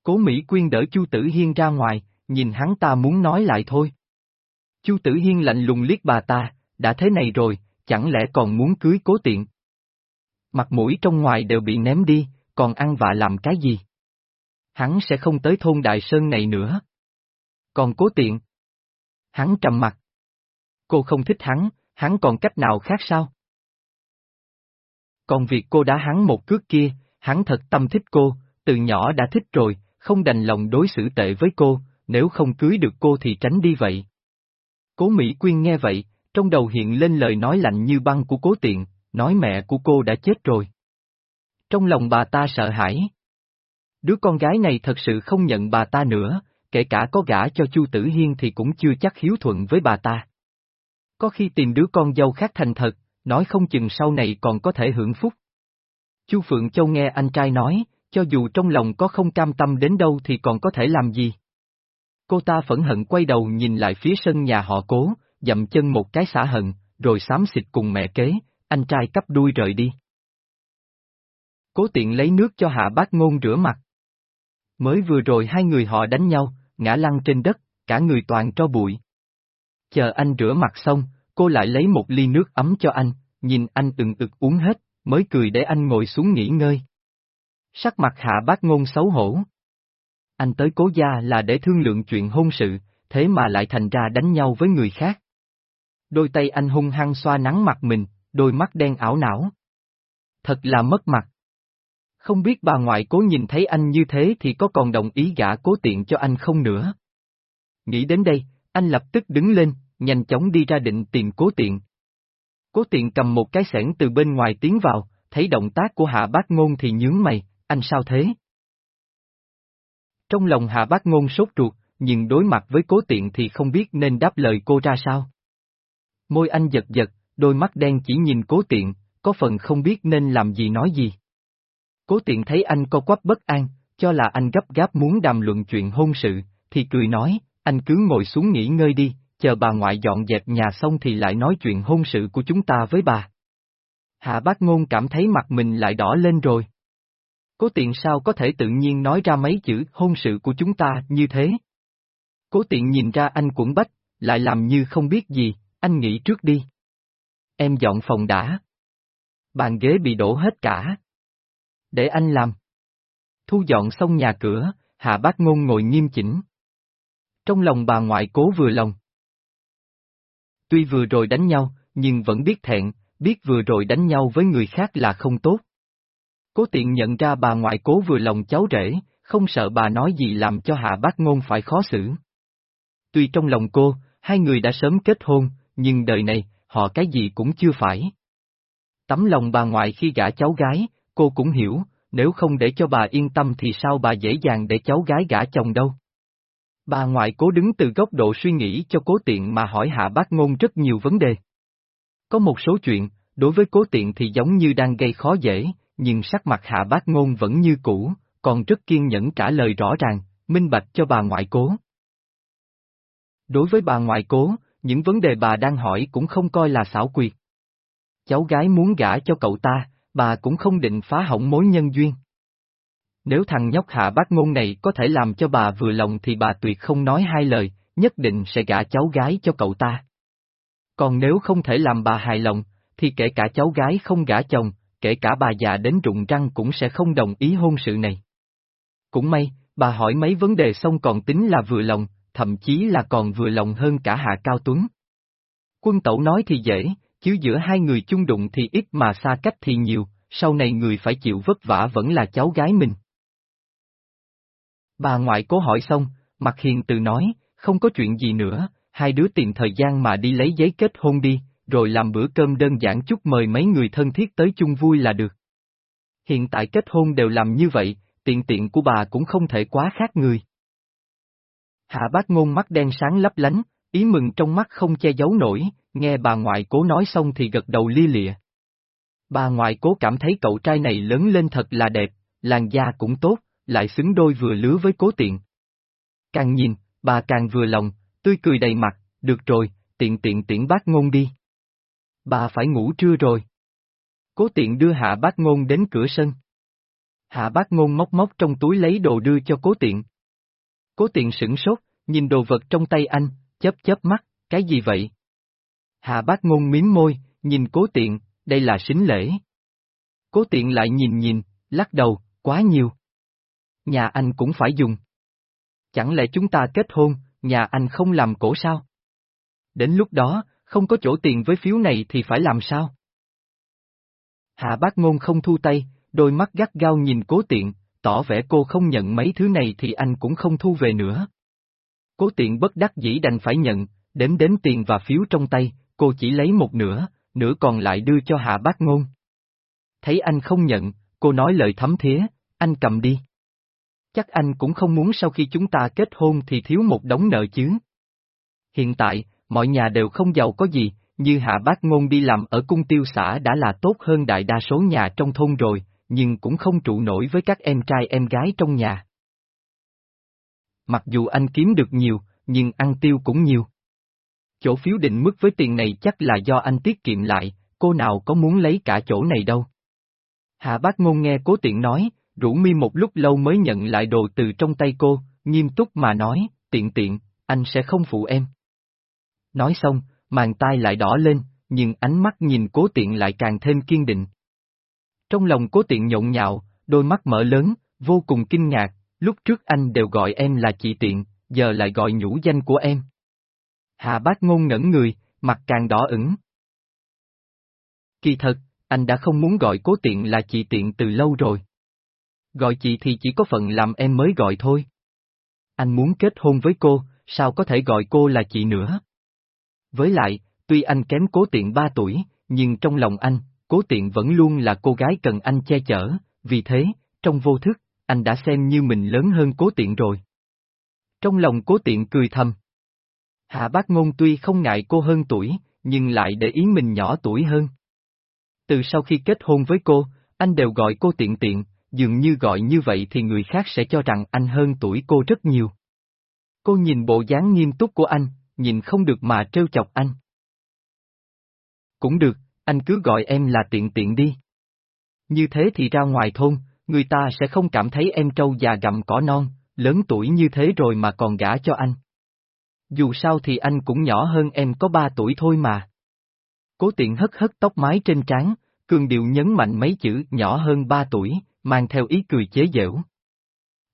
Cố Mỹ Quyên đỡ Chu Tử Hiên ra ngoài, nhìn hắn ta muốn nói lại thôi. Chu Tử Hiên lạnh lùng liếc bà ta, đã thế này rồi, chẳng lẽ còn muốn cưới cố tiện? Mặt mũi trong ngoài đều bị ném đi, còn ăn vạ làm cái gì? Hắn sẽ không tới thôn Đại Sơn này nữa. Còn cố tiện? Hắn trầm mặt. Cô không thích hắn, hắn còn cách nào khác sao? Còn việc cô đã hắn một cước kia, hắn thật tâm thích cô, từ nhỏ đã thích rồi, không đành lòng đối xử tệ với cô, nếu không cưới được cô thì tránh đi vậy. Cố Mỹ Quyên nghe vậy, trong đầu hiện lên lời nói lạnh như băng của cố tiện, nói mẹ của cô đã chết rồi. Trong lòng bà ta sợ hãi. Đứa con gái này thật sự không nhận bà ta nữa, kể cả có gả cho Chu Tử Hiên thì cũng chưa chắc hiếu thuận với bà ta. Có khi tìm đứa con dâu khác thành thật, nói không chừng sau này còn có thể hưởng phúc. Chu Phượng Châu nghe anh trai nói, cho dù trong lòng có không cam tâm đến đâu thì còn có thể làm gì. Cô ta phẫn hận quay đầu nhìn lại phía sân nhà họ cố, dậm chân một cái xả hận, rồi xám xịt cùng mẹ kế, anh trai cắp đuôi rời đi. Cố tiện lấy nước cho hạ bác ngôn rửa mặt. Mới vừa rồi hai người họ đánh nhau, ngã lăn trên đất, cả người toàn cho bụi. Chờ anh rửa mặt xong, cô lại lấy một ly nước ấm cho anh, nhìn anh từng ực uống hết, mới cười để anh ngồi xuống nghỉ ngơi. Sắc mặt hạ bác ngôn xấu hổ. Anh tới cố gia là để thương lượng chuyện hôn sự, thế mà lại thành ra đánh nhau với người khác. Đôi tay anh hung hăng xoa nắng mặt mình, đôi mắt đen ảo não. Thật là mất mặt. Không biết bà ngoại cố nhìn thấy anh như thế thì có còn đồng ý gả cố tiện cho anh không nữa. Nghĩ đến đây, anh lập tức đứng lên, nhanh chóng đi ra định tìm cố tiện. Cố tiện cầm một cái sẻn từ bên ngoài tiến vào, thấy động tác của hạ bác ngôn thì nhướng mày, anh sao thế? Trong lòng hạ bác ngôn sốt ruột, nhưng đối mặt với cố tiện thì không biết nên đáp lời cô ra sao. Môi anh giật giật, đôi mắt đen chỉ nhìn cố tiện, có phần không biết nên làm gì nói gì. Cố tiện thấy anh co quắp bất an, cho là anh gấp gáp muốn đàm luận chuyện hôn sự, thì cười nói, anh cứ ngồi xuống nghỉ ngơi đi, chờ bà ngoại dọn dẹp nhà xong thì lại nói chuyện hôn sự của chúng ta với bà. Hạ bác ngôn cảm thấy mặt mình lại đỏ lên rồi. Cố tiện sao có thể tự nhiên nói ra mấy chữ hôn sự của chúng ta như thế? Cố tiện nhìn ra anh quẩn bách, lại làm như không biết gì, anh nghĩ trước đi. Em dọn phòng đã. Bàn ghế bị đổ hết cả. Để anh làm. Thu dọn xong nhà cửa, Hạ Bác Ngôn ngồi nghiêm chỉnh. Trong lòng bà ngoại cố vừa lòng. Tuy vừa rồi đánh nhau, nhưng vẫn biết thẹn, biết vừa rồi đánh nhau với người khác là không tốt. Cố tiện nhận ra bà ngoại cố vừa lòng cháu rể, không sợ bà nói gì làm cho hạ bác ngôn phải khó xử. Tuy trong lòng cô, hai người đã sớm kết hôn, nhưng đời này, họ cái gì cũng chưa phải. Tấm lòng bà ngoại khi gả cháu gái, cô cũng hiểu, nếu không để cho bà yên tâm thì sao bà dễ dàng để cháu gái gả chồng đâu. Bà ngoại cố đứng từ góc độ suy nghĩ cho cố tiện mà hỏi hạ bác ngôn rất nhiều vấn đề. Có một số chuyện, đối với cố tiện thì giống như đang gây khó dễ, nhưng sắc mặt hạ bác ngôn vẫn như cũ, còn rất kiên nhẫn trả lời rõ ràng, minh bạch cho bà ngoại cố. Đối với bà ngoại cố, những vấn đề bà đang hỏi cũng không coi là xảo quyệt. Cháu gái muốn gả cho cậu ta, bà cũng không định phá hỏng mối nhân duyên. Nếu thằng nhóc hạ bác ngôn này có thể làm cho bà vừa lòng thì bà tuyệt không nói hai lời, nhất định sẽ gả cháu gái cho cậu ta. Còn nếu không thể làm bà hài lòng, thì kể cả cháu gái không gả chồng, kể cả bà già đến rụng răng cũng sẽ không đồng ý hôn sự này. Cũng may, bà hỏi mấy vấn đề xong còn tính là vừa lòng, thậm chí là còn vừa lòng hơn cả Hạ Cao Tuấn. Quân tẩu nói thì dễ, chứ giữa hai người chung đụng thì ít mà xa cách thì nhiều, sau này người phải chịu vất vả vẫn là cháu gái mình. Bà ngoại cố hỏi xong, mặt hiền từ nói, không có chuyện gì nữa, hai đứa tìm thời gian mà đi lấy giấy kết hôn đi, rồi làm bữa cơm đơn giản chút mời mấy người thân thiết tới chung vui là được. Hiện tại kết hôn đều làm như vậy, tiện tiện của bà cũng không thể quá khác người. Hạ bác ngôn mắt đen sáng lấp lánh, ý mừng trong mắt không che giấu nổi, nghe bà ngoại cố nói xong thì gật đầu lia lịa. Bà ngoại cố cảm thấy cậu trai này lớn lên thật là đẹp, làn da cũng tốt, lại xứng đôi vừa lứa với cố tiện. Càng nhìn, bà càng vừa lòng, tươi cười đầy mặt, được rồi, tiện tiện tiễn bác ngôn đi. Bà phải ngủ trưa rồi. Cố tiện đưa hạ bác ngôn đến cửa sân. Hạ bác ngôn móc móc trong túi lấy đồ đưa cho cố tiện. Cố tiện sửng sốt, nhìn đồ vật trong tay anh, chớp chớp mắt, cái gì vậy? Hạ bác ngôn miếm môi, nhìn cố tiện, đây là xính lễ. Cố tiện lại nhìn nhìn, lắc đầu, quá nhiều. Nhà anh cũng phải dùng. Chẳng lẽ chúng ta kết hôn, nhà anh không làm cổ sao? Đến lúc đó, không có chỗ tiền với phiếu này thì phải làm sao? Hạ bác ngôn không thu tay, đôi mắt gắt gao nhìn cố tiện, tỏ vẻ cô không nhận mấy thứ này thì anh cũng không thu về nữa. Cố tiện bất đắc dĩ đành phải nhận, đếm đếm tiền và phiếu trong tay, cô chỉ lấy một nửa, nửa còn lại đưa cho hạ bác ngôn. Thấy anh không nhận, cô nói lời thấm thía, anh cầm đi. Chắc anh cũng không muốn sau khi chúng ta kết hôn thì thiếu một đống nợ chứ. Hiện tại, mọi nhà đều không giàu có gì, như hạ bác ngôn đi làm ở cung tiêu xã đã là tốt hơn đại đa số nhà trong thôn rồi, nhưng cũng không trụ nổi với các em trai em gái trong nhà. Mặc dù anh kiếm được nhiều, nhưng ăn tiêu cũng nhiều. Chỗ phiếu định mức với tiền này chắc là do anh tiết kiệm lại, cô nào có muốn lấy cả chỗ này đâu. Hạ bác ngôn nghe cố tiện nói, rủ mi một lúc lâu mới nhận lại đồ từ trong tay cô, nghiêm túc mà nói, tiện tiện, anh sẽ không phụ em. Nói xong, màn tai lại đỏ lên, nhưng ánh mắt nhìn cố tiện lại càng thêm kiên định. Trong lòng cố tiện nhộn nhạo, đôi mắt mở lớn, vô cùng kinh ngạc, lúc trước anh đều gọi em là chị tiện, giờ lại gọi nhũ danh của em. Hà bác ngôn ngẩn người, mặt càng đỏ ửng. Kỳ thật, anh đã không muốn gọi cố tiện là chị tiện từ lâu rồi. Gọi chị thì chỉ có phận làm em mới gọi thôi. Anh muốn kết hôn với cô, sao có thể gọi cô là chị nữa? Với lại, tuy anh kém cố tiện 3 tuổi, nhưng trong lòng anh, cố tiện vẫn luôn là cô gái cần anh che chở, vì thế, trong vô thức, anh đã xem như mình lớn hơn cố tiện rồi. Trong lòng cố tiện cười thầm. Hạ bác ngôn tuy không ngại cô hơn tuổi, nhưng lại để ý mình nhỏ tuổi hơn. Từ sau khi kết hôn với cô, anh đều gọi cô tiện tiện, dường như gọi như vậy thì người khác sẽ cho rằng anh hơn tuổi cô rất nhiều. Cô nhìn bộ dáng nghiêm túc của anh, nhìn không được mà trêu chọc anh. Cũng được, anh cứ gọi em là tiện tiện đi. Như thế thì ra ngoài thôn, người ta sẽ không cảm thấy em trâu già gặm cỏ non, lớn tuổi như thế rồi mà còn gả cho anh. Dù sao thì anh cũng nhỏ hơn em có ba tuổi thôi mà. Cố tiện hất hất tóc mái trên trán, cường điệu nhấn mạnh mấy chữ nhỏ hơn ba tuổi, mang theo ý cười chế giễu.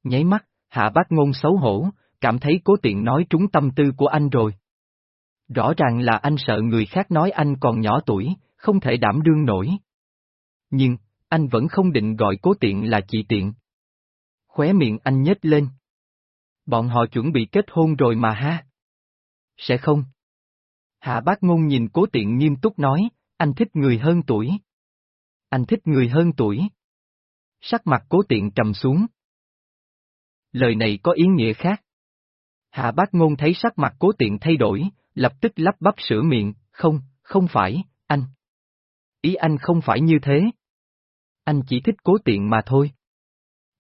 Nháy mắt, hạ bác ngôn xấu hổ, cảm thấy cố tiện nói trúng tâm tư của anh rồi. Rõ ràng là anh sợ người khác nói anh còn nhỏ tuổi, không thể đảm đương nổi. Nhưng, anh vẫn không định gọi cố tiện là chị tiện. Khóe miệng anh nhếch lên. Bọn họ chuẩn bị kết hôn rồi mà ha. Sẽ không. Hạ bác ngôn nhìn cố tiện nghiêm túc nói, anh thích người hơn tuổi. Anh thích người hơn tuổi. Sắc mặt cố tiện trầm xuống. Lời này có ý nghĩa khác. Hạ bác ngôn thấy sắc mặt cố tiện thay đổi, lập tức lắp bắp sửa miệng, không, không phải, anh. Ý anh không phải như thế. Anh chỉ thích cố tiện mà thôi.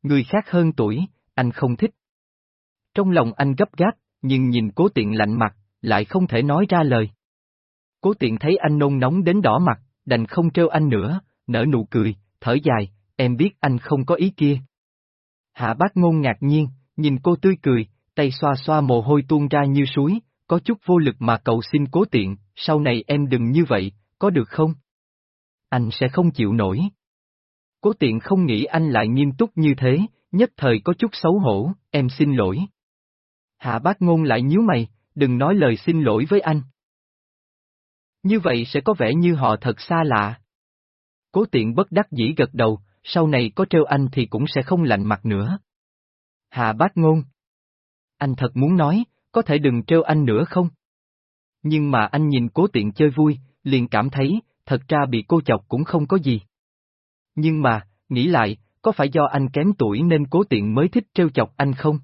Người khác hơn tuổi, anh không thích. Trong lòng anh gấp gáp, nhưng nhìn cố tiện lạnh mặt, lại không thể nói ra lời. Cố tiện thấy anh nôn nóng đến đỏ mặt, đành không trêu anh nữa, nở nụ cười, thở dài, em biết anh không có ý kia. Hạ bác ngôn ngạc nhiên, nhìn cô tươi cười, tay xoa xoa mồ hôi tuôn ra như suối, có chút vô lực mà cậu xin cố tiện, sau này em đừng như vậy, có được không? Anh sẽ không chịu nổi. Cố tiện không nghĩ anh lại nghiêm túc như thế, nhất thời có chút xấu hổ, em xin lỗi. Hạ bác ngôn lại nhíu mày, đừng nói lời xin lỗi với anh. Như vậy sẽ có vẻ như họ thật xa lạ. Cố tiện bất đắc dĩ gật đầu, sau này có trêu anh thì cũng sẽ không lạnh mặt nữa. Hạ bác ngôn. Anh thật muốn nói, có thể đừng trêu anh nữa không? Nhưng mà anh nhìn cố tiện chơi vui, liền cảm thấy, thật ra bị cô chọc cũng không có gì. Nhưng mà, nghĩ lại, có phải do anh kém tuổi nên cố tiện mới thích trêu chọc anh không?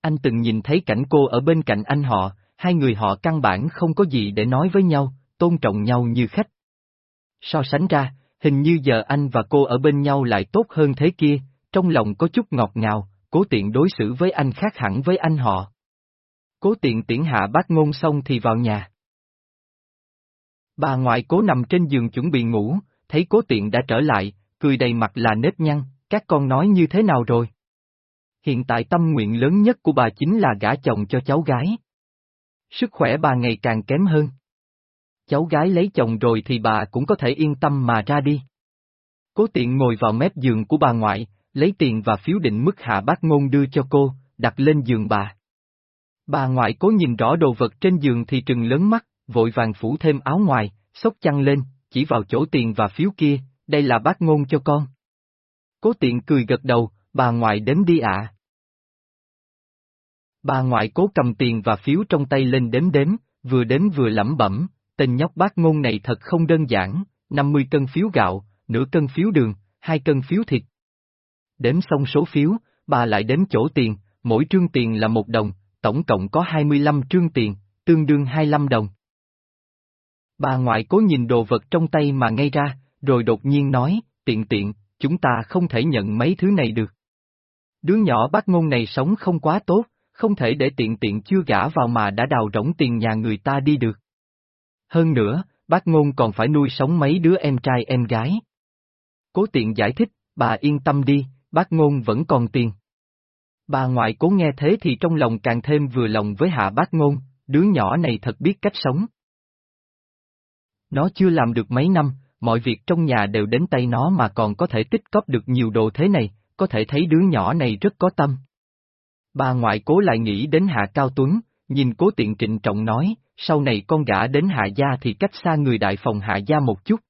Anh từng nhìn thấy cảnh cô ở bên cạnh anh họ, hai người họ căn bản không có gì để nói với nhau, tôn trọng nhau như khách. So sánh ra, hình như giờ anh và cô ở bên nhau lại tốt hơn thế kia, trong lòng có chút ngọt ngào, cố tiện đối xử với anh khác hẳn với anh họ. Cố tiện tiễn hạ bác ngôn xong thì vào nhà. Bà ngoại cố nằm trên giường chuẩn bị ngủ, thấy cố tiện đã trở lại, cười đầy mặt là nếp nhăn, các con nói như thế nào rồi? Hiện tại tâm nguyện lớn nhất của bà chính là gả chồng cho cháu gái. Sức khỏe bà ngày càng kém hơn. Cháu gái lấy chồng rồi thì bà cũng có thể yên tâm mà ra đi. Cố tiện ngồi vào mép giường của bà ngoại, lấy tiền và phiếu định mức hạ bác ngôn đưa cho cô, đặt lên giường bà. Bà ngoại cố nhìn rõ đồ vật trên giường thì trừng lớn mắt, vội vàng phủ thêm áo ngoài, xốc chăn lên, chỉ vào chỗ tiền và phiếu kia, đây là bác ngôn cho con. Cố tiện cười gật đầu, bà ngoại đếm đi ạ. Bà ngoại cố cầm tiền và phiếu trong tay lên đếm đếm, vừa đếm vừa lẩm bẩm, tên nhóc bác ngôn này thật không đơn giản, 50 cân phiếu gạo, nửa cân phiếu đường, hai cân phiếu thịt. Đếm xong số phiếu, bà lại đếm chỗ tiền, mỗi trương tiền là một đồng, tổng cộng có 25 trương tiền, tương đương 25 đồng. Bà ngoại cố nhìn đồ vật trong tay mà ngay ra, rồi đột nhiên nói, tiện tiện, chúng ta không thể nhận mấy thứ này được. Đứa nhỏ bác ngôn này sống không quá tốt, không thể để tiện tiện chưa gả vào mà đã đào rỗng tiền nhà người ta đi được. Hơn nữa, bác ngôn còn phải nuôi sống mấy đứa em trai em gái. Cố tiện giải thích, bà yên tâm đi, bác ngôn vẫn còn tiền. Bà ngoại cố nghe thế thì trong lòng càng thêm vừa lòng với hạ bác ngôn, đứa nhỏ này thật biết cách sống. Nó chưa làm được mấy năm, mọi việc trong nhà đều đến tay nó mà còn có thể tích cóp được nhiều đồ thế này, có thể thấy đứa nhỏ này rất có tâm. Bà ngoại cố lại nghĩ đến Hạ Cao Tuấn, nhìn cố tiện trịnh trọng nói, sau này con gã đến Hạ Gia thì cách xa người đại phòng Hạ Gia một chút.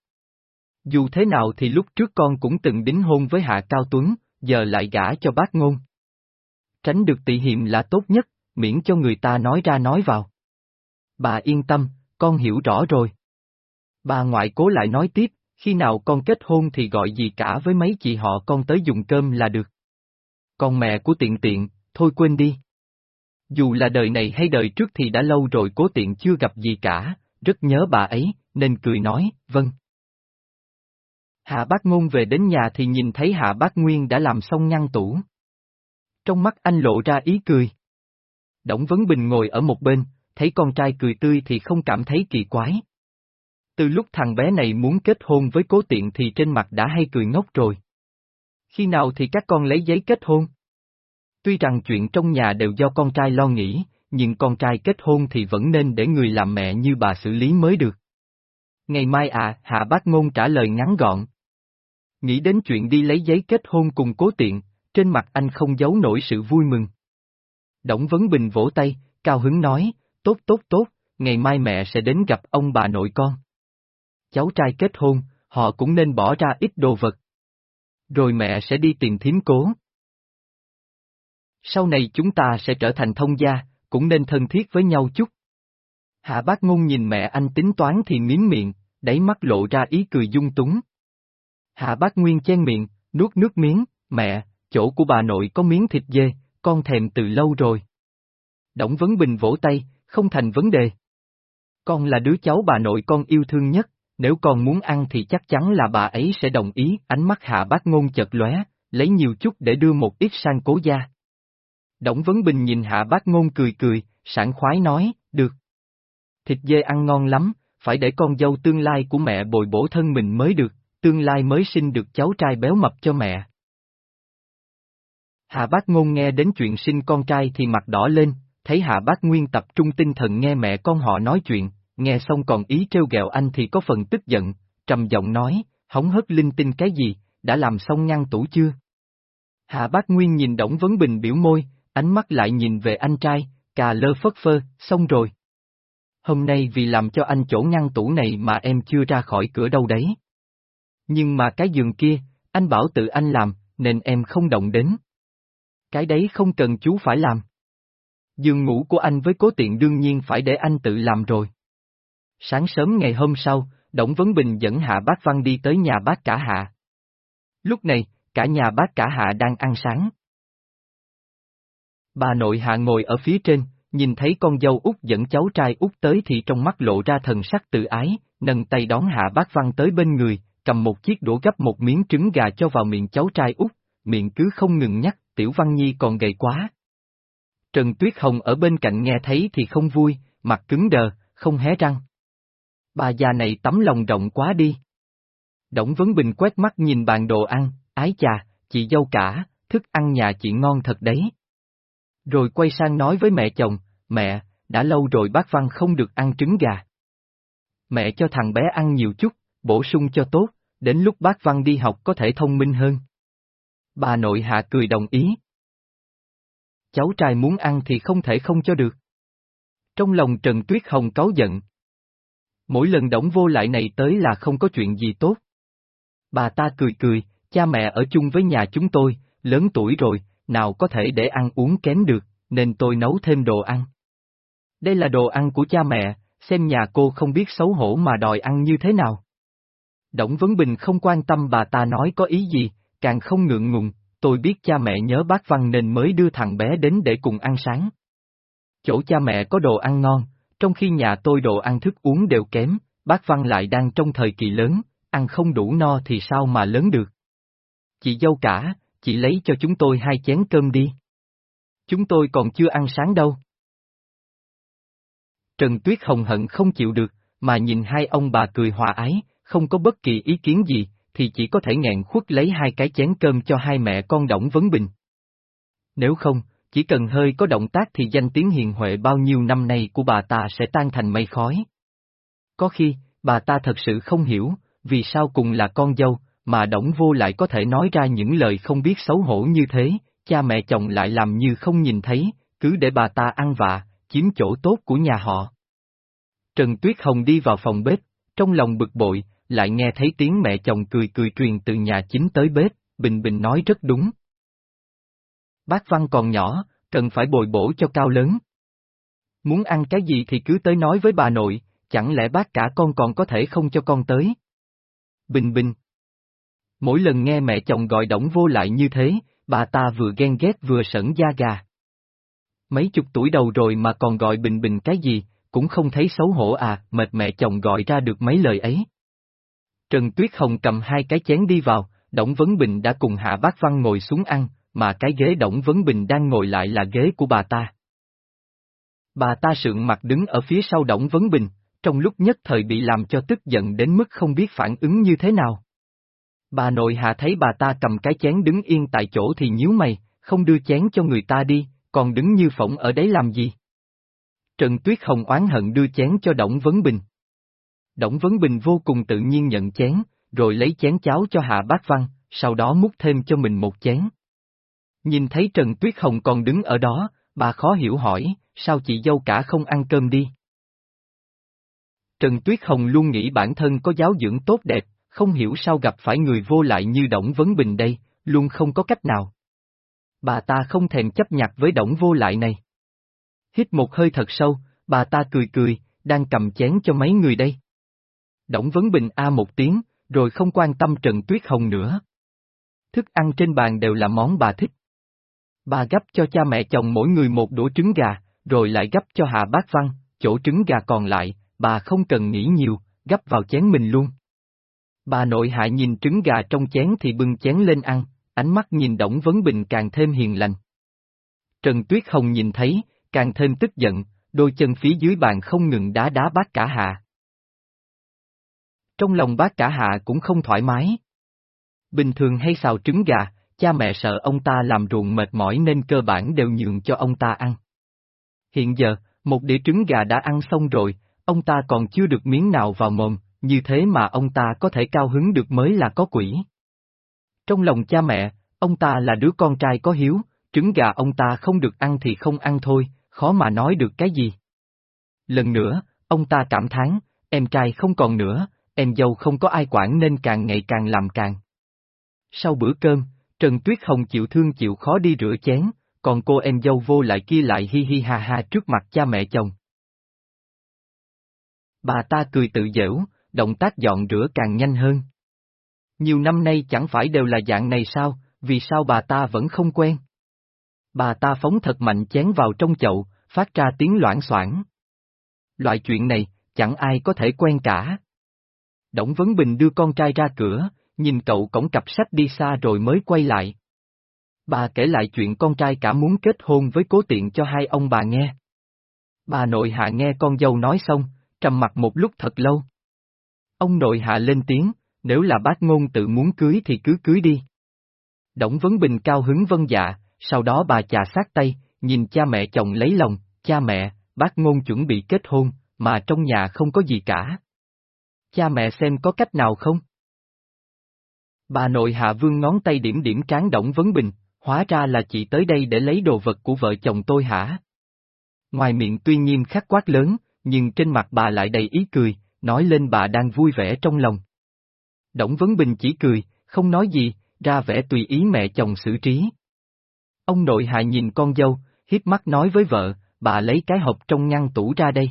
Dù thế nào thì lúc trước con cũng từng đính hôn với Hạ Cao Tuấn, giờ lại gả cho bác ngôn. Tránh được tị hiểm là tốt nhất, miễn cho người ta nói ra nói vào. Bà yên tâm, con hiểu rõ rồi. Bà ngoại cố lại nói tiếp, khi nào con kết hôn thì gọi gì cả với mấy chị họ con tới dùng cơm là được. Con mẹ của tiện tiện, thôi quên đi. Dù là đời này hay đời trước thì đã lâu rồi cố tiện chưa gặp gì cả, rất nhớ bà ấy, nên cười nói, vâng. Hạ bác ngôn về đến nhà thì nhìn thấy hạ bác Nguyên đã làm xong ngăn tủ. Trong mắt anh lộ ra ý cười. Đổng Vấn Bình ngồi ở một bên, thấy con trai cười tươi thì không cảm thấy kỳ quái. Từ lúc thằng bé này muốn kết hôn với cố tiện thì trên mặt đã hay cười ngốc rồi. Khi nào thì các con lấy giấy kết hôn? Tuy rằng chuyện trong nhà đều do con trai lo nghĩ, nhưng con trai kết hôn thì vẫn nên để người làm mẹ như bà xử lý mới được. Ngày mai à, Hạ Bác Ngôn trả lời ngắn gọn. Nghĩ đến chuyện đi lấy giấy kết hôn cùng cố tiện, trên mặt anh không giấu nổi sự vui mừng. Đổng Vấn Bình vỗ tay, cao hứng nói, tốt tốt tốt, ngày mai mẹ sẽ đến gặp ông bà nội con. Cháu trai kết hôn, họ cũng nên bỏ ra ít đồ vật. Rồi mẹ sẽ đi tìm thím cố. Sau này chúng ta sẽ trở thành thông gia, cũng nên thân thiết với nhau chút. Hạ bác ngôn nhìn mẹ anh tính toán thì miếm miệng, đáy mắt lộ ra ý cười dung túng. Hạ bác Nguyên chen miệng, nuốt nước miếng, mẹ, chỗ của bà nội có miếng thịt dê, con thèm từ lâu rồi. Đổng Vấn Bình vỗ tay, không thành vấn đề. Con là đứa cháu bà nội con yêu thương nhất, nếu con muốn ăn thì chắc chắn là bà ấy sẽ đồng ý, ánh mắt hạ bác ngôn chợt lóe, lấy nhiều chút để đưa một ít sang cố gia. Đổng Vấn Bình nhìn hạ bác ngôn cười cười, sảng khoái nói, được. Thịt dê ăn ngon lắm, phải để con dâu tương lai của mẹ bồi bổ thân mình mới được, tương lai mới sinh được cháu trai béo mập cho mẹ. Hạ bác ngôn nghe đến chuyện sinh con trai thì mặt đỏ lên, thấy hạ bác nguyên tập trung tinh thần nghe mẹ con họ nói chuyện, nghe xong còn ý trêu ghẹo anh thì có phần tức giận, trầm giọng nói, hóng hớt linh tinh cái gì, đã làm xong ngăn tủ chưa? Hạ bác Nguyên nhìn Đổng Vấn Bình biểu môi, ánh mắt lại nhìn về anh trai, cà lơ phất phơ, xong rồi. Hôm nay vì làm cho anh chỗ ngăn tủ này mà em chưa ra khỏi cửa đâu đấy. Nhưng mà cái giường kia, anh bảo tự anh làm, nên em không động đến. Cái đấy không cần chú phải làm. Giường ngủ của anh với cố tiện đương nhiên phải để anh tự làm rồi. Sáng sớm ngày hôm sau, Đổng Vấn Bình dẫn Hạ Bác Văn đi tới nhà bác cả Hạ. Lúc này, cả nhà bác cả Hạ đang ăn sáng. Bà nội Hạ ngồi ở phía trên, nhìn thấy con dâu út dẫn cháu trai út tới thì trong mắt lộ ra thần sắc tự ái, nâng tay đón Hạ Bác Văn tới bên người, cầm một chiếc đũa gấp một miếng trứng gà cho vào miệng cháu trai út, miệng cứ không ngừng nhắc, Tiểu Văn Nhi còn gầy quá. Trần Tuyết Hồng ở bên cạnh nghe thấy thì không vui, mặt cứng đờ, không hé răng. Bà già này tấm lòng rộng quá đi. Đổng Vấn Bình quét mắt nhìn bàn đồ ăn, ái chà, chị dâu cả, thức ăn nhà chị ngon thật đấy. Rồi quay sang nói với mẹ chồng, mẹ, đã lâu rồi bác Văn không được ăn trứng gà. Mẹ cho thằng bé ăn nhiều chút, bổ sung cho tốt, đến lúc bác Văn đi học có thể thông minh hơn. Bà nội hạ cười đồng ý. Cháu trai muốn ăn thì không thể không cho được. Trong lòng Trần Tuyết Hồng cáu giận. Mỗi lần đổng vô lại này tới là không có chuyện gì tốt. Bà ta cười cười, cha mẹ ở chung với nhà chúng tôi, lớn tuổi rồi, nào có thể để ăn uống kém được, nên tôi nấu thêm đồ ăn. Đây là đồ ăn của cha mẹ, xem nhà cô không biết xấu hổ mà đòi ăn như thế nào. Đổng Vấn Bình không quan tâm bà ta nói có ý gì, càng không ngượng ngùng, tôi biết cha mẹ nhớ bác Văn nên mới đưa thằng bé đến để cùng ăn sáng. Chỗ cha mẹ có đồ ăn ngon, trong khi nhà tôi đồ ăn thức uống đều kém, bác Văn lại đang trong thời kỳ lớn, ăn không đủ no thì sao mà lớn được. Chị dâu cả, chị lấy cho chúng tôi hai chén cơm đi. Chúng tôi còn chưa ăn sáng đâu. Trần Tuyết Hồng hận không chịu được, mà nhìn hai ông bà cười hòa ái, không có bất kỳ ý kiến gì, thì chỉ có thể nghẹn khuất lấy hai cái chén cơm cho hai mẹ con Đổng Vấn Bình. Nếu không, chỉ cần hơi có động tác thì danh tiếng hiền huệ bao nhiêu năm nay của bà ta sẽ tan thành mây khói. Có khi, bà ta thật sự không hiểu, vì sao cùng là con dâu, mà Đổng Vô lại có thể nói ra những lời không biết xấu hổ như thế, cha mẹ chồng lại làm như không nhìn thấy, cứ để bà ta ăn vạ, chiếm chỗ tốt của nhà họ. Trần Tuyết Hồng đi vào phòng bếp, trong lòng bực bội, lại nghe thấy tiếng mẹ chồng cười cười truyền từ nhà chính tới bếp, Bình Bình nói rất đúng. Bác Văn còn nhỏ, cần phải bồi bổ cho cao lớn. Muốn ăn cái gì thì cứ tới nói với bà nội, chẳng lẽ bác cả con còn có thể không cho con tới? Bình Bình. Mỗi lần nghe mẹ chồng gọi đổng vô lại như thế, bà ta vừa ghen ghét vừa sẩn da gà. Mấy chục tuổi đầu rồi mà còn gọi Bình Bình cái gì, cũng không thấy xấu hổ à, mệt mẹ chồng gọi ra được mấy lời ấy. Trần Tuyết Hồng cầm hai cái chén đi vào, Đổng Vấn Bình đã cùng Hạ Bác Văn ngồi xuống ăn, mà cái ghế Đổng Vấn Bình đang ngồi lại là ghế của bà ta. Bà ta sượng mặt đứng ở phía sau Đổng Vấn Bình, trong lúc nhất thời bị làm cho tức giận đến mức không biết phản ứng như thế nào. Bà nội hạ thấy bà ta cầm cái chén đứng yên tại chỗ thì nhíu mày, không đưa chén cho người ta đi, còn đứng như phỏng ở đấy làm gì? Trần Tuyết Hồng oán hận đưa chén cho Đổng Vấn Bình. Đổng Vấn Bình vô cùng tự nhiên nhận chén, rồi lấy chén cháo cho Hạ Bác Văn, sau đó múc thêm cho mình một chén. Nhìn thấy Trần Tuyết Hồng còn đứng ở đó, bà khó hiểu hỏi, sao chị dâu cả không ăn cơm đi? Trần Tuyết Hồng luôn nghĩ bản thân có giáo dưỡng tốt đẹp, không hiểu sao gặp phải người vô lại như Đổng Vấn Bình đây, luôn không có cách nào. Bà ta không thèm chấp nhặt với Đổng vô lại này. Hít một hơi thật sâu, bà ta cười cười, đang cầm chén cho mấy người đây. Đổng Vấn Bình a một tiếng, rồi không quan tâm Trần Tuyết Hồng nữa. Thức ăn trên bàn đều là món bà thích. Bà gấp cho cha mẹ chồng mỗi người một đũa trứng gà, rồi lại gấp cho Hạ Bác Văn, chỗ trứng gà còn lại, bà không cần nghĩ nhiều, gấp vào chén mình luôn. Bà nội hạ nhìn trứng gà trong chén thì bưng chén lên ăn, ánh mắt nhìn Đổng Vấn Bình càng thêm hiền lành. Trần Tuyết Hồng nhìn thấy, càng thêm tức giận, đôi chân phía dưới bàn không ngừng đá đá bát cả hạ. Trong lòng bác cả hạ cũng không thoải mái. Bình thường hay xào trứng gà, cha mẹ sợ ông ta làm ruộng mệt mỏi nên cơ bản đều nhượng cho ông ta ăn. Hiện giờ, một đĩa trứng gà đã ăn xong rồi, ông ta còn chưa được miếng nào vào mồm, như thế mà ông ta có thể cao hứng được mới là có quỷ. Trong lòng cha mẹ, ông ta là đứa con trai có hiếu, trứng gà ông ta không được ăn thì không ăn thôi, khó mà nói được cái gì. Lần nữa, ông ta cảm thán, em trai không còn nữa, em dâu không có ai quản nên càng ngày càng làm càng. Sau bữa cơm, Trần Tuyết Hồng chịu thương chịu khó đi rửa chén, còn cô em dâu vô lại kia lại hi hi ha ha trước mặt cha mẹ chồng. Bà ta cười tự giễu, động tác dọn rửa càng nhanh hơn. Nhiều năm nay chẳng phải đều là dạng này sao, vì sao bà ta vẫn không quen? Bà ta phóng thật mạnh chén vào trong chậu, phát ra tiếng loãng xoảng. Loại chuyện này, chẳng ai có thể quen cả. Đổng Vấn Bình đưa con trai ra cửa, nhìn cậu cổng cặp sách đi xa rồi mới quay lại. Bà kể lại chuyện con trai cả muốn kết hôn với cố tiện cho hai ông bà nghe. Bà nội hạ nghe con dâu nói xong, trầm mặt một lúc thật lâu. Ông nội hạ lên tiếng, nếu là bác ngôn tự muốn cưới thì cứ cưới đi. Đổng Vấn Bình cao hứng vân dạ, sau đó bà chà sát tay, nhìn cha mẹ chồng lấy lòng, cha mẹ, bác ngôn chuẩn bị kết hôn, mà trong nhà không có gì cả. Cha mẹ xem có cách nào không? Bà nội hạ vương ngón tay điểm điểm trán Đổng Vấn Bình, hóa ra là chị tới đây để lấy đồ vật của vợ chồng tôi hả? Ngoài miệng tuy nhiên khắc quát lớn, nhưng trên mặt bà lại đầy ý cười, nói lên bà đang vui vẻ trong lòng. Đổng Vấn Bình chỉ cười, không nói gì, ra vẻ tùy ý mẹ chồng xử trí. Ông nội hạ nhìn con dâu, hiếp mắt nói với vợ, bà lấy cái hộp trong ngăn tủ ra đây.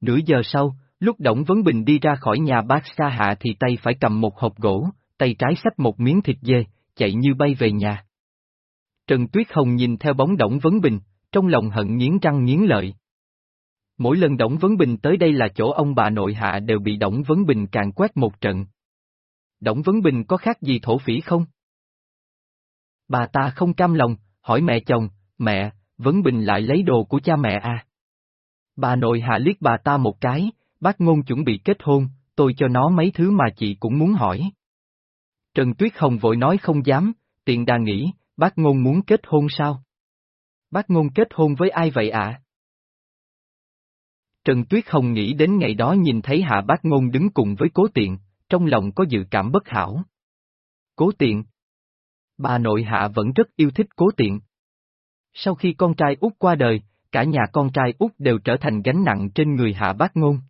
Nửa giờ sau, lúc Đổng Vấn Bình đi ra khỏi nhà bác xa hạ thì tay phải cầm một hộp gỗ, tay trái xách một miếng thịt dê, chạy như bay về nhà. Trần Tuyết Hồng nhìn theo bóng Đổng Vấn Bình, trong lòng hận nghiến răng nghiến lợi. Mỗi lần Đổng Vấn Bình tới đây là chỗ ông bà nội hạ đều bị Đổng Vấn Bình càng quét một trận. Đổng Vấn Bình có khác gì thổ phỉ không? Bà ta không cam lòng, hỏi mẹ chồng, mẹ, Vấn Bình lại lấy đồ của cha mẹ à? Bà nội hạ liếc bà ta một cái, bác ngôn chuẩn bị kết hôn, tôi cho nó mấy thứ mà chị cũng muốn hỏi. Trần Tuyết Hồng vội nói không dám, tiện đà nghĩ, bác ngôn muốn kết hôn sao? Bác ngôn kết hôn với ai vậy ạ? Trần Tuyết Hồng nghĩ đến ngày đó nhìn thấy hạ bác ngôn đứng cùng với cố tiện, trong lòng có dự cảm bất hảo. Cố tiện. Bà nội hạ vẫn rất yêu thích cố tiện. Sau khi con trai út qua đời, cả nhà con trai út đều trở thành gánh nặng trên người hạ bác ngôn.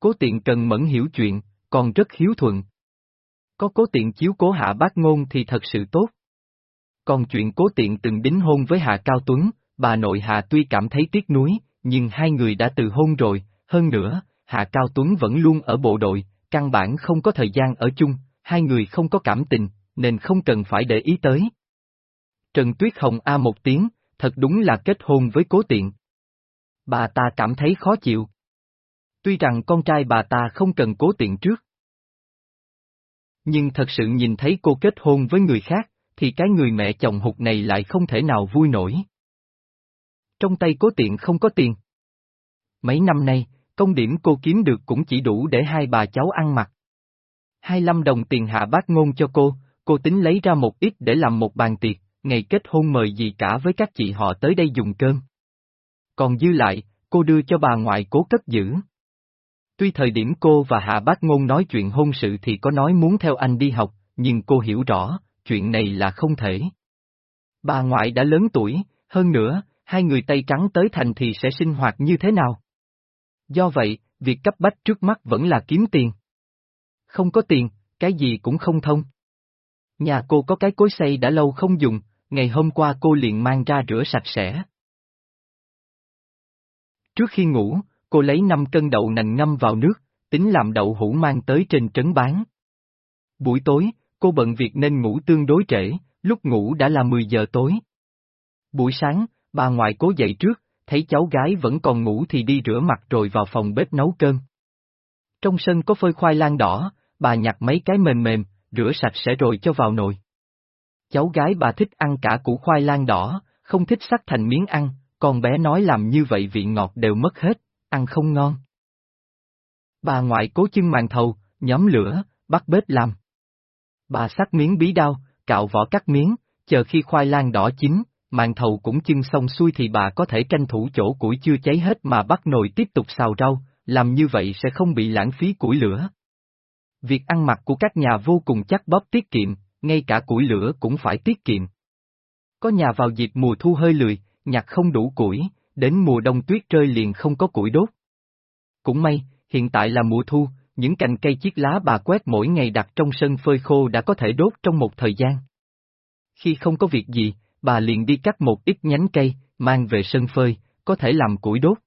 Cố tiện cần mẫn hiểu chuyện, còn rất hiếu thuận. Có cố tiện chiếu cố hạ bác ngôn thì thật sự tốt. Còn chuyện cố tiện từng đính hôn với Hạ Cao Tuấn, bà nội Hạ tuy cảm thấy tiếc nuối, nhưng hai người đã từ hôn rồi, hơn nữa, Hạ Cao Tuấn vẫn luôn ở bộ đội, căn bản không có thời gian ở chung, hai người không có cảm tình, nên không cần phải để ý tới. Trần Tuyết Hồng A một tiếng, thật đúng là kết hôn với cố tiện. Bà ta cảm thấy khó chịu. Tuy rằng con trai bà ta không cần cố tiện trước. Nhưng thật sự nhìn thấy cô kết hôn với người khác, thì cái người mẹ chồng hụt này lại không thể nào vui nổi. Trong tay cố tiện không có tiền. Mấy năm nay, công điểm cô kiếm được cũng chỉ đủ để hai bà cháu ăn mặc. 25 đồng tiền hạ bác ngôn cho cô, cô tính lấy ra một ít để làm một bàn tiệc, ngày kết hôn mời gì cả với các chị họ tới đây dùng cơm. Còn dư lại, cô đưa cho bà ngoại cố cất giữ. Tuy thời điểm cô và Hạ Bác Ngôn nói chuyện hôn sự thì có nói muốn theo anh đi học, nhưng cô hiểu rõ, chuyện này là không thể. Bà ngoại đã lớn tuổi, hơn nữa, hai người Tây Trắng tới thành thì sẽ sinh hoạt như thế nào? Do vậy, việc cấp bách trước mắt vẫn là kiếm tiền. Không có tiền, cái gì cũng không thông. Nhà cô có cái cối xay đã lâu không dùng, ngày hôm qua cô liền mang ra rửa sạch sẽ. Trước khi ngủ, cô lấy 5 cân đậu nành ngâm vào nước, tính làm đậu hũ mang tới trên trấn bán. Buổi tối, cô bận việc nên ngủ tương đối trễ, lúc ngủ đã là 10 giờ tối. Buổi sáng, bà ngoại cố dậy trước, thấy cháu gái vẫn còn ngủ thì đi rửa mặt rồi vào phòng bếp nấu cơm. Trong sân có phơi khoai lang đỏ, bà nhặt mấy cái mềm mềm, rửa sạch sẽ rồi cho vào nồi. Cháu gái bà thích ăn cả củ khoai lang đỏ, không thích sắc thành miếng ăn, con bé nói làm như vậy vị ngọt đều mất hết, ăn không ngon. Bà ngoại cố chân màn thầu, nhóm lửa, bắt bếp làm. Bà sắc miếng bí đao, cạo vỏ cắt miếng, chờ khi khoai lang đỏ chín, màn thầu cũng chưng xong xuôi thì bà có thể tranh thủ chỗ củi chưa cháy hết mà bắt nồi tiếp tục xào rau, làm như vậy sẽ không bị lãng phí củi lửa. Việc ăn mặc của các nhà vô cùng chắc bóp tiết kiệm, ngay cả củi lửa cũng phải tiết kiệm. Có nhà vào dịp mùa thu hơi lười, nhặt không đủ củi, đến mùa đông tuyết rơi liền không có củi đốt. Cũng may, hiện tại là mùa thu, những cành cây chiếc lá bà quét mỗi ngày đặt trong sân phơi khô đã có thể đốt trong một thời gian. Khi không có việc gì, bà liền đi cắt một ít nhánh cây, mang về sân phơi, có thể làm củi đốt.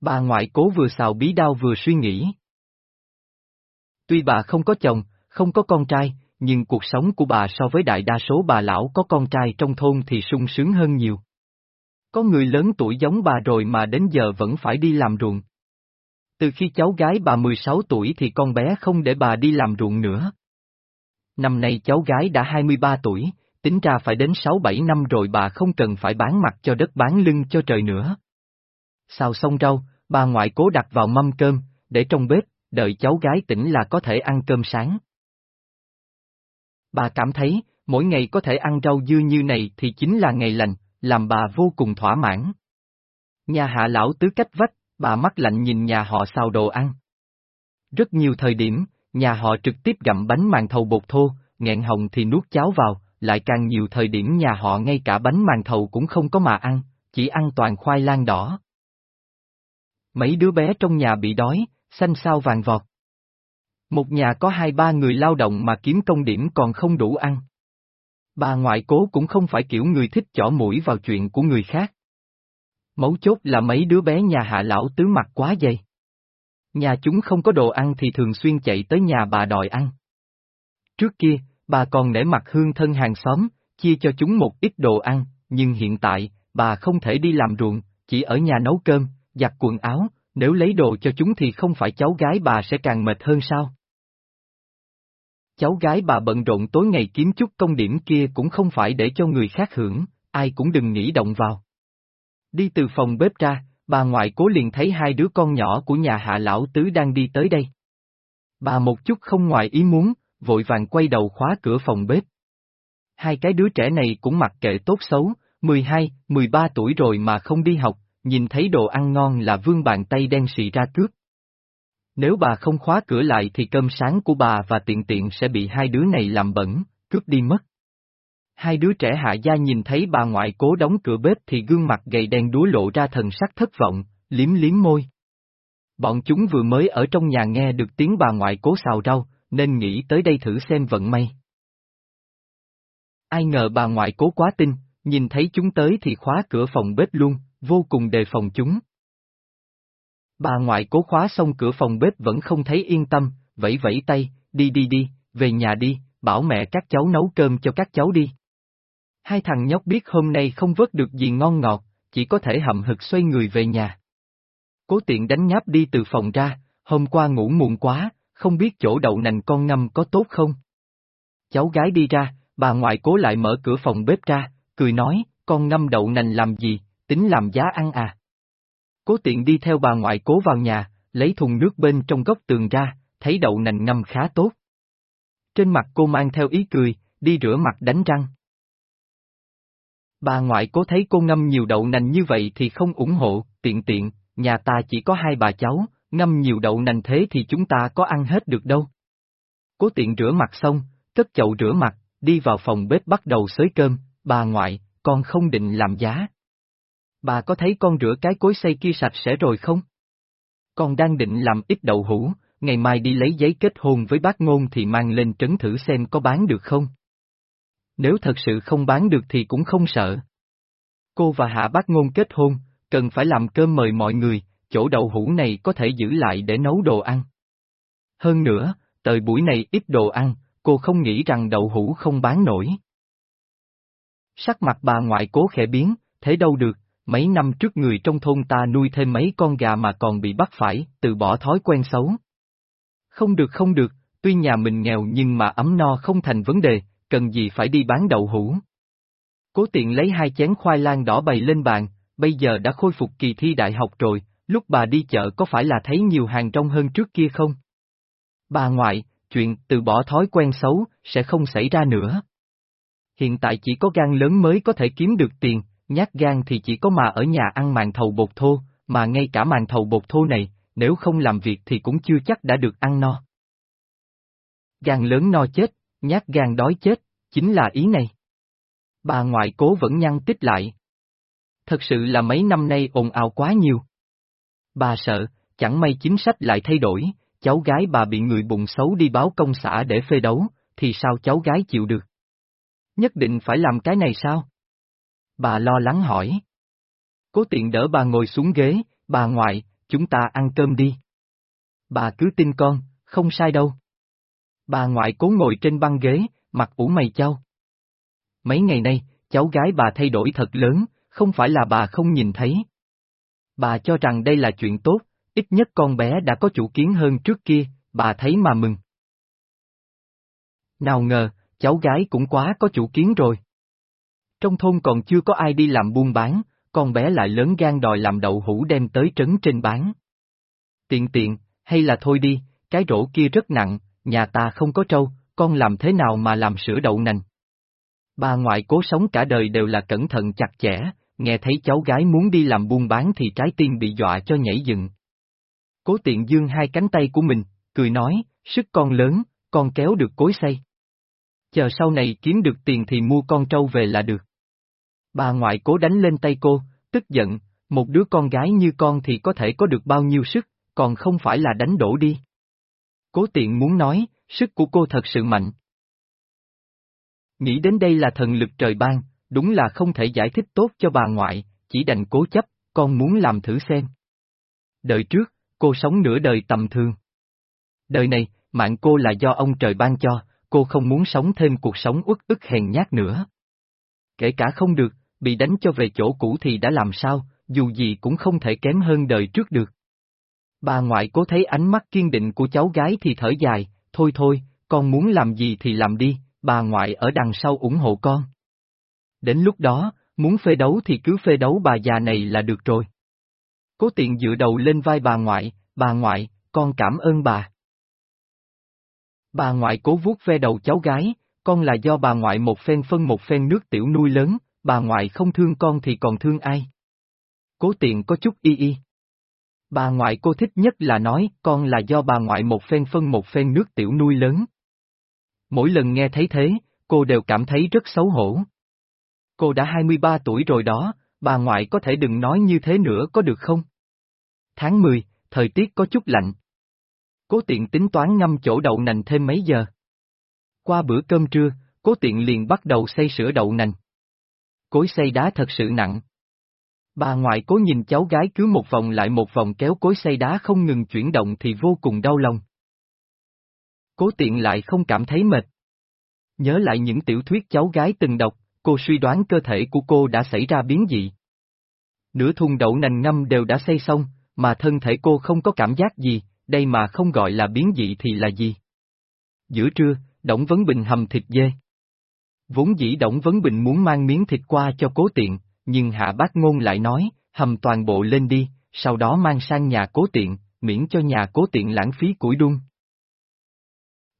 Bà ngoại cố vừa xào bí đao vừa suy nghĩ. Tuy bà không có chồng, không có con trai, nhưng cuộc sống của bà so với đại đa số bà lão có con trai trong thôn thì sung sướng hơn nhiều. Có người lớn tuổi giống bà rồi mà đến giờ vẫn phải đi làm ruộng. Từ khi cháu gái bà 16 tuổi thì con bé không để bà đi làm ruộng nữa. Năm nay cháu gái đã 23 tuổi, tính ra phải đến 6-7 năm rồi bà không cần phải bán mặt cho đất bán lưng cho trời nữa. Xào xong rau, bà ngoại cố đặt vào mâm cơm, để trong bếp, đợi cháu gái tỉnh là có thể ăn cơm sáng. Bà cảm thấy, mỗi ngày có thể ăn rau dưa như này thì chính là ngày lành, làm bà vô cùng thỏa mãn. Nhà hạ lão tứ cách vách, bà mắt lạnh nhìn nhà họ xào đồ ăn. Rất nhiều thời điểm, nhà họ trực tiếp gặm bánh màn thầu bột thô, nghẹn hồng thì nuốt cháo vào, lại càng nhiều thời điểm nhà họ ngay cả bánh màn thầu cũng không có mà ăn, chỉ ăn toàn khoai lang đỏ. Mấy đứa bé trong nhà bị đói, xanh sao vàng vọt. Một nhà có hai ba người lao động mà kiếm công điểm còn không đủ ăn. Bà ngoại cố cũng không phải kiểu người thích chỏ mũi vào chuyện của người khác. Mấu chốt là mấy đứa bé nhà hạ lão tứ mặt quá dày. Nhà chúng không có đồ ăn thì thường xuyên chạy tới nhà bà đòi ăn. Trước kia, bà còn nể mặt hương thân hàng xóm, chia cho chúng một ít đồ ăn, nhưng hiện tại, bà không thể đi làm ruộng, chỉ ở nhà nấu cơm, giặt quần áo, nếu lấy đồ cho chúng thì không phải cháu gái bà sẽ càng mệt hơn sao? Cháu gái bà bận rộn tối ngày kiếm chút công điểm kia cũng không phải để cho người khác hưởng, ai cũng đừng nghĩ động vào. Đi từ phòng bếp ra, bà ngoại cố liền thấy hai đứa con nhỏ của nhà hạ lão tứ đang đi tới đây. Bà một chút không ngoài ý muốn, vội vàng quay đầu khóa cửa phòng bếp. Hai cái đứa trẻ này cũng mặc kệ tốt xấu, 12, 13 tuổi rồi mà không đi học, nhìn thấy đồ ăn ngon là vương bàn tay đen xì ra cướp. Nếu bà không khóa cửa lại thì cơm sáng của bà và tiện tiện sẽ bị hai đứa này làm bẩn, cướp đi mất. Hai đứa trẻ hạ gia nhìn thấy bà ngoại cố đóng cửa bếp thì gương mặt gầy đen đúa lộ ra thần sắc thất vọng, liếm liếm môi. Bọn chúng vừa mới ở trong nhà nghe được tiếng bà ngoại cố xào rau, nên nghĩ tới đây thử xem vận may. Ai ngờ bà ngoại cố quá tin, nhìn thấy chúng tới thì khóa cửa phòng bếp luôn, vô cùng đề phòng chúng. Bà ngoại cố khóa xong cửa phòng bếp vẫn không thấy yên tâm, vẫy vẫy tay, đi đi đi, về nhà đi, bảo mẹ các cháu nấu cơm cho các cháu đi. Hai thằng nhóc biết hôm nay không vớt được gì ngon ngọt, chỉ có thể hậm hực xoay người về nhà. Cố tiện đánh nháp đi từ phòng ra, hôm qua ngủ muộn quá, không biết chỗ đậu nành con ngâm có tốt không? Cháu gái đi ra, bà ngoại cố lại mở cửa phòng bếp ra, cười nói, con ngâm đậu nành làm gì, tính làm giá ăn à? Cố tiện đi theo bà ngoại cố vào nhà, lấy thùng nước bên trong góc tường ra, thấy đậu nành ngâm khá tốt. Trên mặt cô mang theo ý cười, đi rửa mặt đánh răng. Bà ngoại cố thấy cô ngâm nhiều đậu nành như vậy thì không ủng hộ, tiện tiện, nhà ta chỉ có hai bà cháu, ngâm nhiều đậu nành thế thì chúng ta có ăn hết được đâu. Cố tiện rửa mặt xong, cất chậu rửa mặt, đi vào phòng bếp bắt đầu xới cơm, bà ngoại, con không định làm giá. Bà có thấy con rửa cái cối xây kia sạch sẽ rồi không? Con đang định làm ít đậu hũ, ngày mai đi lấy giấy kết hôn với bác ngôn thì mang lên trấn thử xem có bán được không? Nếu thật sự không bán được thì cũng không sợ. Cô và hạ bác ngôn kết hôn, cần phải làm cơm mời mọi người, chỗ đậu hũ này có thể giữ lại để nấu đồ ăn. Hơn nữa, thời buổi này ít đồ ăn, cô không nghĩ rằng đậu hũ không bán nổi. Sắc mặt bà ngoại cố khẽ biến, thế đâu được, mấy năm trước người trong thôn ta nuôi thêm mấy con gà mà còn bị bắt phải, từ bỏ thói quen xấu. Không được không được, tuy nhà mình nghèo nhưng mà ấm no không thành vấn đề, cần gì phải đi bán đậu hũ. Cố tiện lấy hai chén khoai lang đỏ bày lên bàn, bây giờ đã khôi phục kỳ thi đại học rồi, lúc bà đi chợ có phải là thấy nhiều hàng trong hơn trước kia không? Bà ngoại, chuyện từ bỏ thói quen xấu, sẽ không xảy ra nữa. Hiện tại chỉ có gan lớn mới có thể kiếm được tiền, nhát gan thì chỉ có mà ở nhà ăn màn thầu bột thô, mà ngay cả màn thầu bột thô này, nếu không làm việc thì cũng chưa chắc đã được ăn no. Gan lớn no chết, nhát gan đói chết, chính là ý này. Bà ngoại cố vẫn nhăn tích lại. Thật sự là mấy năm nay ồn ào quá nhiều. Bà sợ, chẳng may chính sách lại thay đổi, cháu gái bà bị người bụng xấu đi báo công xã để phê đấu, thì sao cháu gái chịu được? Nhất định phải làm cái này sao? Bà lo lắng hỏi. Cố tiện đỡ bà ngồi xuống ghế, bà ngoại, chúng ta ăn cơm đi. Bà cứ tin con, không sai đâu. Bà ngoại cố ngồi trên băng ghế, mặt ủ mày châu. Mấy ngày nay, cháu gái bà thay đổi thật lớn, không phải là bà không nhìn thấy. Bà cho rằng đây là chuyện tốt, ít nhất con bé đã có chủ kiến hơn trước kia, bà thấy mà mừng. Nào ngờ, cháu gái cũng quá có chủ kiến rồi. Trong thôn còn chưa có ai đi làm buôn bán, con bé lại lớn gan đòi làm đậu hũ đem tới trấn trên bán. Tiện tiện, hay là thôi đi, cái rổ kia rất nặng, nhà ta không có trâu, con làm thế nào mà làm sữa đậu nành. Bà ngoại cố sống cả đời đều là cẩn thận chặt chẽ, nghe thấy cháu gái muốn đi làm buôn bán thì trái tim bị dọa cho nhảy dựng. Cố tiện dương hai cánh tay của mình, cười nói, sức con lớn, con kéo được cối xây. Chờ sau này kiếm được tiền thì mua con trâu về là được. Bà ngoại cố đánh lên tay cô, tức giận, một đứa con gái như con thì có thể có được bao nhiêu sức, còn không phải là đánh đổ đi. Cố tiện muốn nói, sức của cô thật sự mạnh. Nghĩ đến đây là thần lực trời ban, đúng là không thể giải thích tốt cho bà ngoại, chỉ đành cố chấp, con muốn làm thử xem. Đời trước, cô sống nửa đời tầm thường. Đời này, mạng cô là do ông trời ban cho, cô không muốn sống thêm cuộc sống uất ức hèn nhát nữa. Kể cả không được, bị đánh cho về chỗ cũ thì đã làm sao, dù gì cũng không thể kém hơn đời trước được. Bà ngoại cố thấy ánh mắt kiên định của cháu gái thì thở dài, thôi thôi, con muốn làm gì thì làm đi, bà ngoại ở đằng sau ủng hộ con. Đến lúc đó, muốn phê đấu thì cứ phê đấu bà già này là được rồi. Cố tiện dựa đầu lên vai bà ngoại, bà ngoại, con cảm ơn bà. Bà ngoại cố vuốt ve đầu cháu gái, con là do bà ngoại một phen phân một phen nước tiểu nuôi lớn, bà ngoại không thương con thì còn thương ai. Cố tiện có chút y y. Bà ngoại cô thích nhất là nói con là do bà ngoại một phen phân một phen nước tiểu nuôi lớn. Mỗi lần nghe thấy thế, cô đều cảm thấy rất xấu hổ. Cô đã 23 tuổi rồi đó, bà ngoại có thể đừng nói như thế nữa có được không? Tháng 10, thời tiết có chút lạnh. Cố tiện tính toán ngâm chỗ đậu nành thêm mấy giờ. Qua bữa cơm trưa, cố tiện liền bắt đầu xây sữa đậu nành. Cối xây đá thật sự nặng. Bà ngoại cố nhìn cháu gái cứ một vòng lại một vòng kéo cối xây đá không ngừng chuyển động thì vô cùng đau lòng. Cố tiện lại không cảm thấy mệt. Nhớ lại những tiểu thuyết cháu gái từng đọc, cô suy đoán cơ thể của cô đã xảy ra biến dị. Nửa thùng đậu nành ngâm đều đã xây xong, mà thân thể cô không có cảm giác gì, đây mà không gọi là biến dị thì là gì? Giữa trưa, Đổng Vấn Bình hầm thịt dê. Vốn dĩ Đổng Vấn Bình muốn mang miếng thịt qua cho cố tiện, nhưng Hạ Bác Ngôn lại nói, hầm toàn bộ lên đi, sau đó mang sang nhà cố tiện, miễn cho nhà cố tiện lãng phí củi đun.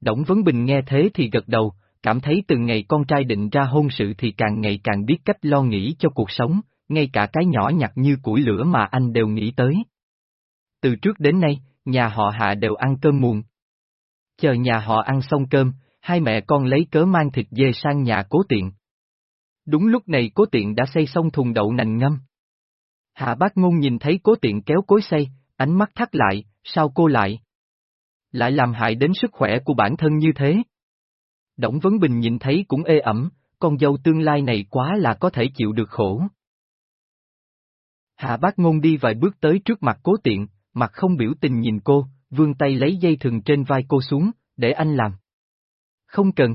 Đổng Vấn Bình nghe thế thì gật đầu, cảm thấy từ ngày con trai định ra hôn sự thì càng ngày càng biết cách lo nghĩ cho cuộc sống, ngay cả cái nhỏ nhặt như củi lửa mà anh đều nghĩ tới. Từ trước đến nay, nhà họ Hạ đều ăn cơm muộn. Chờ nhà họ ăn xong cơm, hai mẹ con lấy cớ mang thịt dê sang nhà cố tiện. Đúng lúc này cố tiện đã xây xong thùng đậu nành ngâm. Hạ bác ngôn nhìn thấy cố tiện kéo cối xây, ánh mắt thắt lại, sao cô lại? Lại làm hại đến sức khỏe của bản thân như thế. Đổng Vấn Bình nhìn thấy cũng ê ẩm, con dâu tương lai này quá là có thể chịu được khổ. Hạ bác ngôn đi vài bước tới trước mặt cố tiện, mặt không biểu tình nhìn cô, vươn tay lấy dây thừng trên vai cô xuống, để anh làm. Không cần.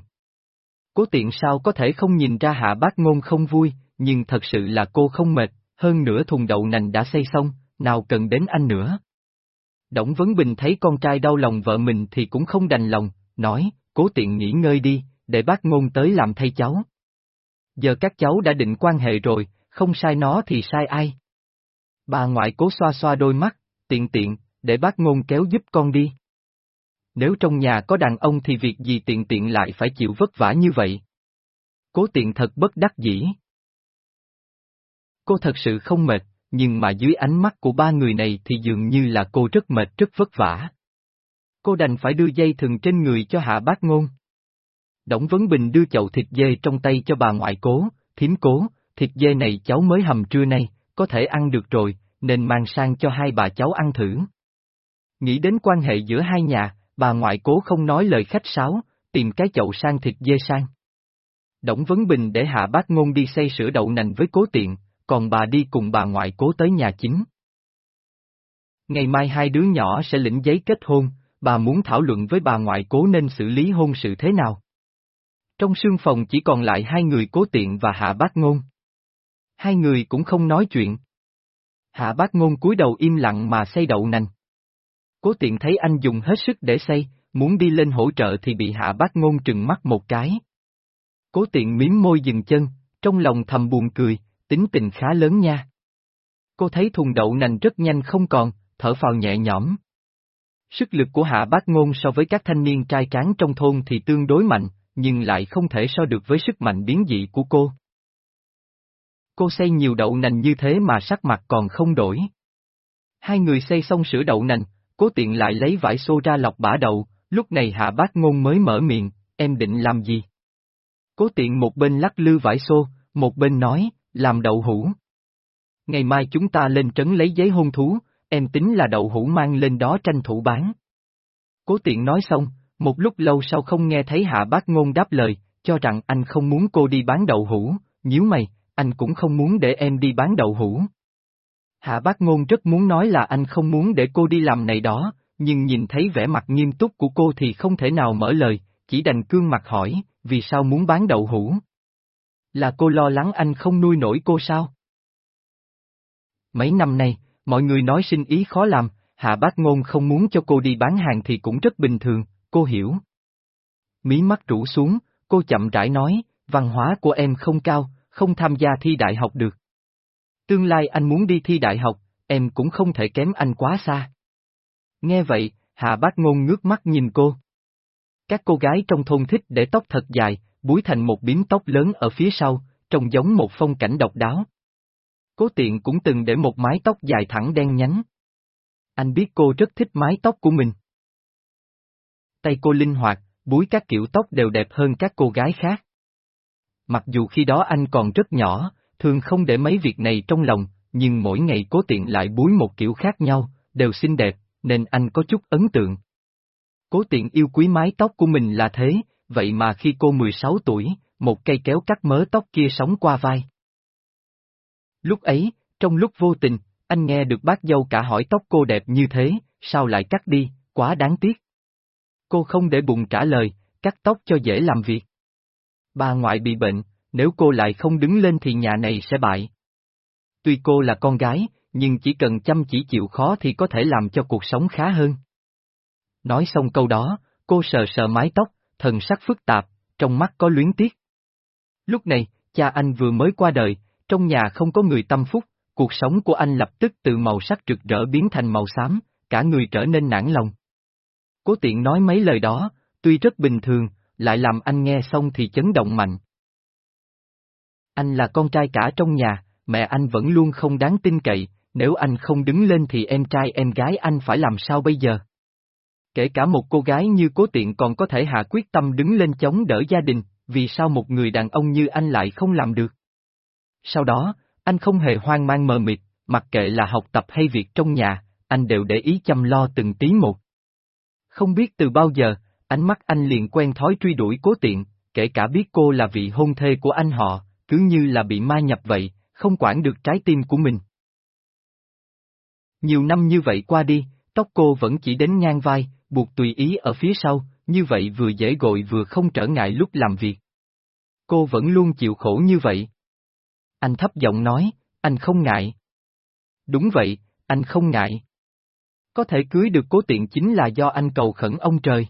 Cố tiện sao có thể không nhìn ra hạ bác ngôn không vui, nhưng thật sự là cô không mệt, hơn nữa thùng đậu nành đã xây xong, nào cần đến anh nữa. Đổng Vấn Bình thấy con trai đau lòng vợ mình thì cũng không đành lòng, nói, cố tiện nghỉ ngơi đi, để bác ngôn tới làm thay cháu. Giờ các cháu đã định quan hệ rồi, không sai nó thì sai ai. Bà ngoại cố xoa xoa đôi mắt, tiện tiện, để bác ngôn kéo giúp con đi. Nếu trong nhà có đàn ông thì việc gì tiện tiện lại phải chịu vất vả như vậy? Cố tiện thật bất đắc dĩ. Cô thật sự không mệt, nhưng mà dưới ánh mắt của ba người này thì dường như là cô rất mệt rất vất vả. Cô đành phải đưa dây thừng trên người cho hạ bác ngôn. Đổng Vấn Bình đưa chậu thịt dê trong tay cho bà ngoại cố, thím cố, thịt dê này cháu mới hầm trưa nay, có thể ăn được rồi, nên mang sang cho hai bà cháu ăn thử. Nghĩ đến quan hệ giữa hai nhà, bà ngoại cố không nói lời khách sáo, tìm cái chậu sang thịt dê sang. Đổng Vấn Bình để hạ bác ngôn đi xây sữa đậu nành với cố tiện, còn bà đi cùng bà ngoại cố tới nhà chính. Ngày mai hai đứa nhỏ sẽ lĩnh giấy kết hôn, bà muốn thảo luận với bà ngoại cố nên xử lý hôn sự thế nào. Trong sương phòng chỉ còn lại hai người cố tiện và hạ bác ngôn. Hai người cũng không nói chuyện. Hạ bác ngôn cúi đầu im lặng mà xây đậu nành. Cố tiện thấy anh dùng hết sức để xây, muốn đi lên hỗ trợ thì bị hạ bác ngôn trừng mắt một cái. Cố tiện miếm môi dừng chân, trong lòng thầm buồn cười, tính tình khá lớn nha. Cô thấy thùng đậu nành rất nhanh không còn, thở phào nhẹ nhõm. Sức lực của hạ bác ngôn so với các thanh niên trai tráng trong thôn thì tương đối mạnh, nhưng lại không thể so được với sức mạnh biến dị của cô. Cô xây nhiều đậu nành như thế mà sắc mặt còn không đổi. Hai người xây xong sữa đậu nành, cố tiện lại lấy vải xô ra lọc bã đậu, lúc này hạ bác ngôn mới mở miệng, em định làm gì? Cố tiện một bên lắc lư vải xô, một bên nói, làm đậu hũ. Ngày mai chúng ta lên trấn lấy giấy hôn thú, em tính là đậu hũ mang lên đó tranh thủ bán. Cố tiện nói xong, một lúc lâu sau không nghe thấy hạ bác ngôn đáp lời, cho rằng anh không muốn cô đi bán đậu hũ, nhíu mày, anh cũng không muốn để em đi bán đậu hũ. Hạ bác ngôn rất muốn nói là anh không muốn để cô đi làm này đó, nhưng nhìn thấy vẻ mặt nghiêm túc của cô thì không thể nào mở lời, chỉ đành cương mặt hỏi, vì sao muốn bán đậu hũ? Là cô lo lắng anh không nuôi nổi cô sao? Mấy năm nay, mọi người nói sinh ý khó làm, hạ bác ngôn không muốn cho cô đi bán hàng thì cũng rất bình thường, cô hiểu. Mí mắt rũ xuống, cô chậm rãi nói, văn hóa của em không cao, không tham gia thi đại học được. Tương lai anh muốn đi thi đại học, em cũng không thể kém anh quá xa. Nghe vậy, Hạ Bác Ngôn ngước mắt nhìn cô. Các cô gái trong thôn thích để tóc thật dài, búi thành một bím tóc lớn ở phía sau, trông giống một phong cảnh độc đáo. Cố tiện cũng từng để một mái tóc dài thẳng đen nhánh. Anh biết cô rất thích mái tóc của mình. Tay cô linh hoạt, búi các kiểu tóc đều đẹp hơn các cô gái khác. Mặc dù khi đó anh còn rất nhỏ, thường không để mấy việc này trong lòng, nhưng mỗi ngày cố tiện lại búi một kiểu khác nhau, đều xinh đẹp, nên anh có chút ấn tượng. Cố tiện yêu quý mái tóc của mình là thế, vậy mà khi cô 16 tuổi, một cây kéo cắt mớ tóc kia sóng qua vai. Lúc ấy, trong lúc vô tình, anh nghe được bác dâu cả hỏi tóc cô đẹp như thế, sao lại cắt đi, quá đáng tiếc. Cô không để bụng trả lời, cắt tóc cho dễ làm việc. Bà ngoại bị bệnh, nếu cô lại không đứng lên thì nhà này sẽ bại. Tuy cô là con gái, nhưng chỉ cần chăm chỉ chịu khó thì có thể làm cho cuộc sống khá hơn. Nói xong câu đó, cô sờ sờ mái tóc, thần sắc phức tạp, trong mắt có luyến tiếc. Lúc này, cha anh vừa mới qua đời, trong nhà không có người tâm phúc, cuộc sống của anh lập tức từ màu sắc rực rỡ biến thành màu xám, cả người trở nên nản lòng. Cố tiện nói mấy lời đó, tuy rất bình thường, lại làm anh nghe xong thì chấn động mạnh. Anh là con trai cả trong nhà, mẹ anh vẫn luôn không đáng tin cậy, nếu anh không đứng lên thì em trai em gái anh phải làm sao bây giờ? Kể cả một cô gái như cố tiện còn có thể hạ quyết tâm đứng lên chống đỡ gia đình, vì sao một người đàn ông như anh lại không làm được? Sau đó, anh không hề hoang mang mờ mịt, mặc kệ là học tập hay việc trong nhà, anh đều để ý chăm lo từng tí một. Không biết từ bao giờ, ánh mắt anh liền quen thói truy đuổi cố tiện, kể cả biết cô là vị hôn thê của anh họ, cứ như là bị ma nhập vậy, không quản được trái tim của mình. Nhiều năm như vậy qua đi, tóc cô vẫn chỉ đến ngang vai, buộc tùy ý ở phía sau, như vậy vừa dễ gội vừa không trở ngại lúc làm việc. Cô vẫn luôn chịu khổ như vậy. Anh thấp giọng nói, anh không ngại. Đúng vậy, anh không ngại. Có thể cưới được cố tiện chính là do anh cầu khẩn ông trời.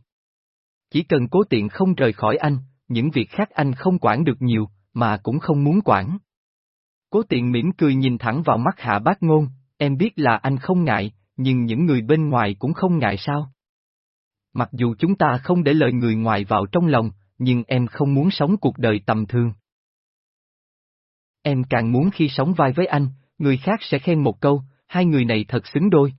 Chỉ cần cố tiện không rời khỏi anh, những việc khác anh không quản được nhiều, mà cũng không muốn quản. Cố tiện mỉm cười nhìn thẳng vào mắt hạ bác ngôn, em biết là anh không ngại, nhưng những người bên ngoài cũng không ngại sao. Mặc dù chúng ta không để lời người ngoài vào trong lòng, nhưng em không muốn sống cuộc đời tầm thường. Em càng muốn khi sống vai với anh, người khác sẽ khen một câu, hai người này thật xứng đôi.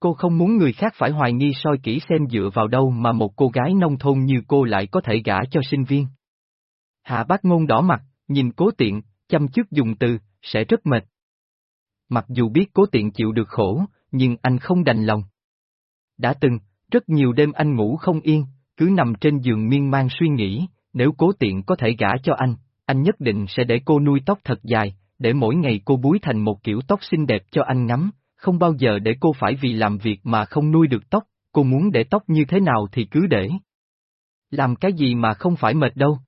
Cô không muốn người khác phải hoài nghi soi kỹ xem dựa vào đâu mà một cô gái nông thôn như cô lại có thể gả cho sinh viên. Hạ bác ngôn đỏ mặt, nhìn cố tiện, chăm chút dùng từ, sẽ rất mệt. Mặc dù biết cố tiện chịu được khổ, nhưng anh không đành lòng. Đã từng, rất nhiều đêm anh ngủ không yên, cứ nằm trên giường miên man suy nghĩ, nếu cố tiện có thể gả cho anh, anh nhất định sẽ để cô nuôi tóc thật dài, để mỗi ngày cô búi thành một kiểu tóc xinh đẹp cho anh ngắm, không bao giờ để cô phải vì làm việc mà không nuôi được tóc, cô muốn để tóc như thế nào thì cứ để. Làm cái gì mà không phải mệt đâu.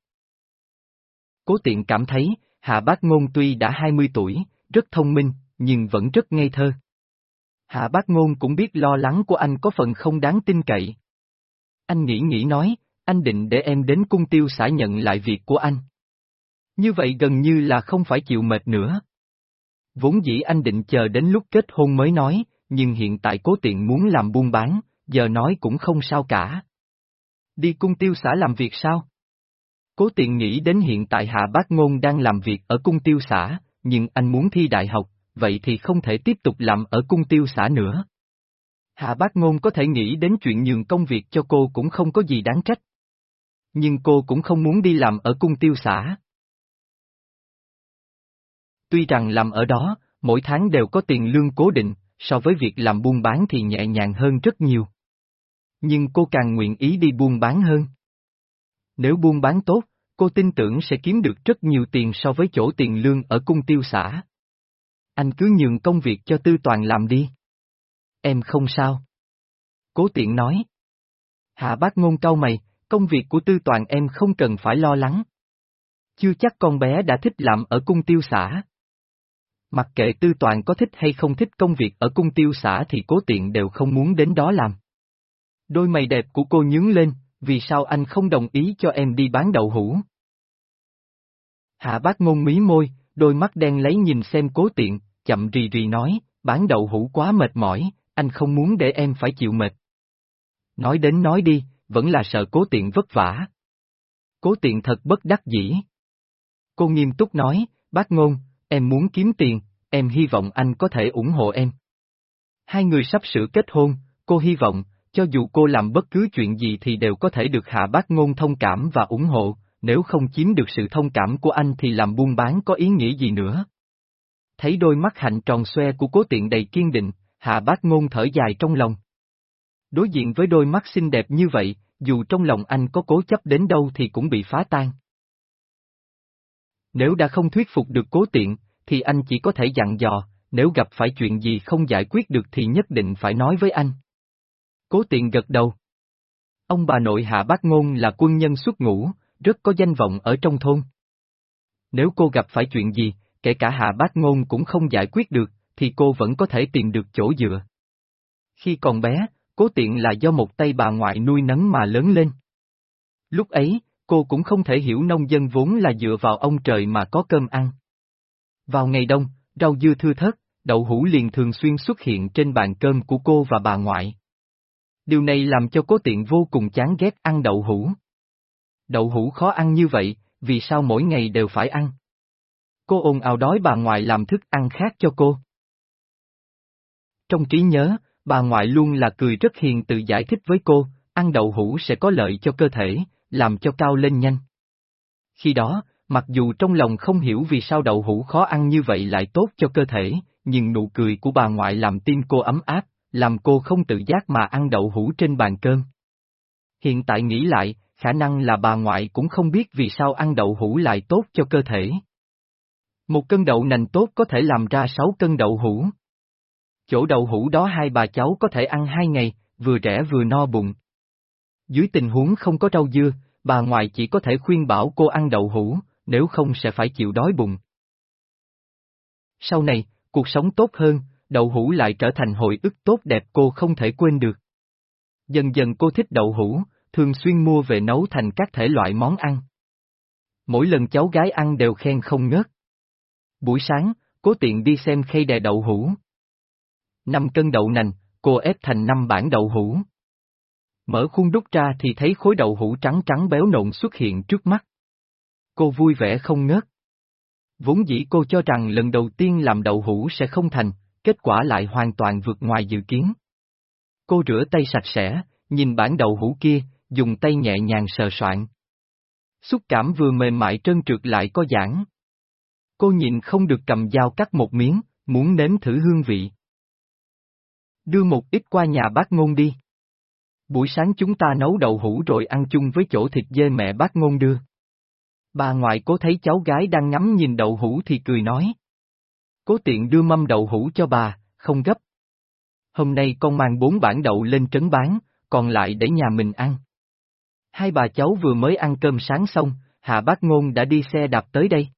Cố tiện cảm thấy, Hạ Bác Ngôn tuy đã 20 tuổi, rất thông minh, nhưng vẫn rất ngây thơ. Hạ Bác Ngôn cũng biết lo lắng của anh có phần không đáng tin cậy. Anh nghĩ nghĩ nói, anh định để em đến cung tiêu xã nhận lại việc của anh. Như vậy gần như là không phải chịu mệt nữa. Vốn dĩ anh định chờ đến lúc kết hôn mới nói, nhưng hiện tại cố tiện muốn làm buôn bán, giờ nói cũng không sao cả. Đi cung tiêu xã làm việc sao? Cố tiện nghĩ đến hiện tại Hạ Bác Ngôn đang làm việc ở cung tiêu xã, nhưng anh muốn thi đại học, vậy thì không thể tiếp tục làm ở cung tiêu xã nữa. Hạ Bác Ngôn có thể nghĩ đến chuyện nhường công việc cho cô cũng không có gì đáng trách. Nhưng cô cũng không muốn đi làm ở cung tiêu xã. Tuy rằng làm ở đó, mỗi tháng đều có tiền lương cố định, so với việc làm buôn bán thì nhẹ nhàng hơn rất nhiều. Nhưng cô càng nguyện ý đi buôn bán hơn. Nếu buôn bán tốt, cô tin tưởng sẽ kiếm được rất nhiều tiền so với chỗ tiền lương ở cung tiêu xã. Anh cứ nhường công việc cho tư toàn làm đi. Em không sao. Cố tiện nói. Hạ bác ngôn cau mày, công việc của tư toàn em không cần phải lo lắng. Chưa chắc con bé đã thích làm ở cung tiêu xã. Mặc kệ tư toàn có thích hay không thích công việc ở cung tiêu xã thì cố tiện đều không muốn đến đó làm. Đôi mày đẹp của cô nhướng lên, vì sao anh không đồng ý cho em đi bán đậu hũ? Hạ bác ngôn mí môi, đôi mắt đen lấy nhìn xem cố tiện, chậm rì rì nói, bán đậu hũ quá mệt mỏi, anh không muốn để em phải chịu mệt. Nói đến nói đi, vẫn là sợ cố tiện vất vả. Cố tiện thật bất đắc dĩ. Cô nghiêm túc nói, bác ngôn, em muốn kiếm tiền, em hy vọng anh có thể ủng hộ em. Hai người sắp sửa kết hôn, cô hy vọng, cho dù cô làm bất cứ chuyện gì thì đều có thể được hạ bác ngôn thông cảm và ủng hộ, nếu không chiếm được sự thông cảm của anh thì làm buôn bán có ý nghĩa gì nữa. Thấy đôi mắt hạnh tròn xoe của cố tiện đầy kiên định, hạ bác ngôn thở dài trong lòng. Đối diện với đôi mắt xinh đẹp như vậy, dù trong lòng anh có cố chấp đến đâu thì cũng bị phá tan. Nếu đã không thuyết phục được cố tiện, thì anh chỉ có thể dặn dò, nếu gặp phải chuyện gì không giải quyết được thì nhất định phải nói với anh. Cố tiện gật đầu. Ông bà nội hạ bác ngôn là quân nhân xuất ngũ, rất có danh vọng ở trong thôn. Nếu cô gặp phải chuyện gì, kể cả hạ bác ngôn cũng không giải quyết được, thì cô vẫn có thể tìm được chỗ dựa. Khi còn bé, cố tiện là do một tay bà ngoại nuôi nấng mà lớn lên. Lúc ấy, cô cũng không thể hiểu nông dân vốn là dựa vào ông trời mà có cơm ăn. Vào ngày đông, rau dưa thưa thớt, đậu hũ liền thường xuyên xuất hiện trên bàn cơm của cô và bà ngoại. Điều này làm cho cố tiện vô cùng chán ghét ăn đậu hũ. Đậu hũ khó ăn như vậy, vì sao mỗi ngày đều phải ăn? Cô ồn ào đói bà ngoại làm thức ăn khác cho cô. Trong trí nhớ, bà ngoại luôn là cười rất hiền từ giải thích với cô, ăn đậu hũ sẽ có lợi cho cơ thể, làm cho cao lên nhanh. Khi đó, mặc dù trong lòng không hiểu vì sao đậu hũ khó ăn như vậy lại tốt cho cơ thể, nhưng nụ cười của bà ngoại làm tim cô ấm áp, làm cô không tự giác mà ăn đậu hũ trên bàn cơm. Hiện tại nghĩ lại, khả năng là bà ngoại cũng không biết vì sao ăn đậu hũ lại tốt cho cơ thể. Một cân đậu nành tốt có thể làm ra sáu cân đậu hũ. Chỗ đậu hũ đó hai bà cháu có thể ăn hai ngày, vừa rẻ vừa no bụng. Dưới tình huống không có rau dưa, bà ngoại chỉ có thể khuyên bảo cô ăn đậu hũ, nếu không sẽ phải chịu đói bụng. Sau này, cuộc sống tốt hơn, đậu hũ lại trở thành hồi ức tốt đẹp cô không thể quên được. Dần dần cô thích đậu hũ, thường xuyên mua về nấu thành các thể loại món ăn. Mỗi lần cháu gái ăn đều khen không ngớt. Buổi sáng, cố tiện đi xem khay đè đậu hũ. 5 cân đậu nành, cô ép thành 5 bản đậu hũ. Mở khuôn đúc ra thì thấy khối đậu hũ trắng trắng béo nộn xuất hiện trước mắt. Cô vui vẻ không ngớt. Vốn dĩ cô cho rằng lần đầu tiên làm đậu hũ sẽ không thành, kết quả lại hoàn toàn vượt ngoài dự kiến. Cô rửa tay sạch sẽ, nhìn bản đậu hũ kia, dùng tay nhẹ nhàng sờ soạn. Xúc cảm vừa mềm mại trơn trượt lại có giãn. Cô nhìn không được cầm dao cắt một miếng, muốn nếm thử hương vị. Đưa một ít qua nhà bác ngôn đi. Buổi sáng chúng ta nấu đậu hũ rồi ăn chung với chỗ thịt dê mẹ bác ngôn đưa. Bà ngoại cố thấy cháu gái đang ngắm nhìn đậu hũ thì cười nói. Cố tiện đưa mâm đậu hũ cho bà, không gấp. Hôm nay con mang bốn bản đậu lên trấn bán, còn lại để nhà mình ăn. Hai bà cháu vừa mới ăn cơm sáng xong, Hạ Bác Ngôn đã đi xe đạp tới đây.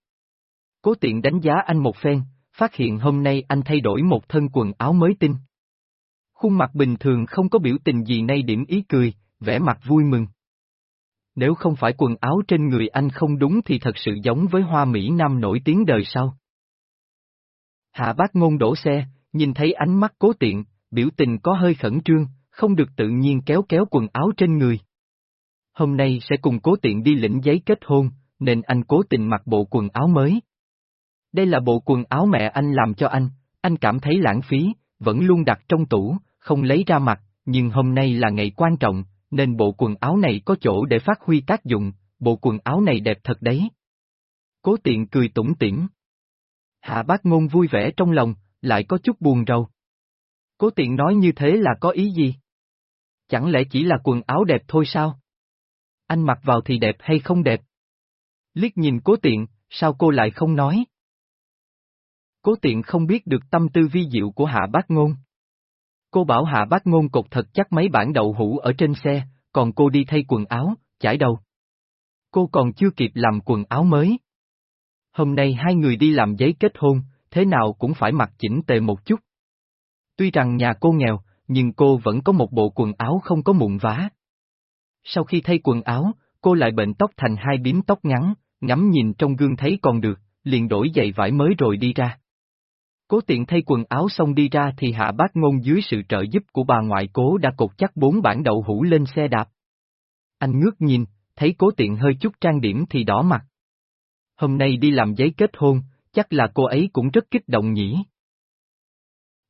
Cố tiện đánh giá anh một phen, phát hiện hôm nay anh thay đổi một thân quần áo mới tinh. Khuôn mặt bình thường không có biểu tình gì nay điểm ý cười, vẻ mặt vui mừng. Nếu không phải quần áo trên người anh không đúng thì thật sự giống với hoa Mỹ Nam nổi tiếng đời sau. Hạ bác ngôn đổ xe, nhìn thấy ánh mắt cố tiện, biểu tình có hơi khẩn trương, không được tự nhiên kéo kéo quần áo trên người. Hôm nay sẽ cùng cố tiện đi lĩnh giấy kết hôn, nên anh cố tình mặc bộ quần áo mới. Đây là bộ quần áo mẹ anh làm cho anh, anh cảm thấy lãng phí, vẫn luôn đặt trong tủ, không lấy ra mặt, nhưng hôm nay là ngày quan trọng, nên bộ quần áo này có chỗ để phát huy tác dụng, bộ quần áo này đẹp thật đấy. Cố tiện cười tủm tỉm. Hạ bác ngôn vui vẻ trong lòng, lại có chút buồn rầu. Cố tiện nói như thế là có ý gì? Chẳng lẽ chỉ là quần áo đẹp thôi sao? Anh mặc vào thì đẹp hay không đẹp? Liếc nhìn cố tiện, sao cô lại không nói? Cố tiện không biết được tâm tư vi diệu của hạ bác ngôn. Cô bảo hạ bác ngôn cột thật chắc mấy bản đậu hũ ở trên xe, còn cô đi thay quần áo, chải đầu. Cô còn chưa kịp làm quần áo mới. Hôm nay hai người đi làm giấy kết hôn, thế nào cũng phải mặc chỉnh tề một chút. Tuy rằng nhà cô nghèo, nhưng cô vẫn có một bộ quần áo không có mụn vá. Sau khi thay quần áo, cô lại bệnh tóc thành hai bím tóc ngắn, ngắm nhìn trong gương thấy còn được, liền đổi giày vải mới rồi đi ra. Cố tiện thay quần áo xong đi ra thì hạ bác ngôn dưới sự trợ giúp của bà ngoại cố đã cột chắc bốn bản đậu hũ lên xe đạp. Anh ngước nhìn, thấy cố tiện hơi chút trang điểm thì đỏ mặt. Hôm nay đi làm giấy kết hôn, chắc là cô ấy cũng rất kích động nhỉ.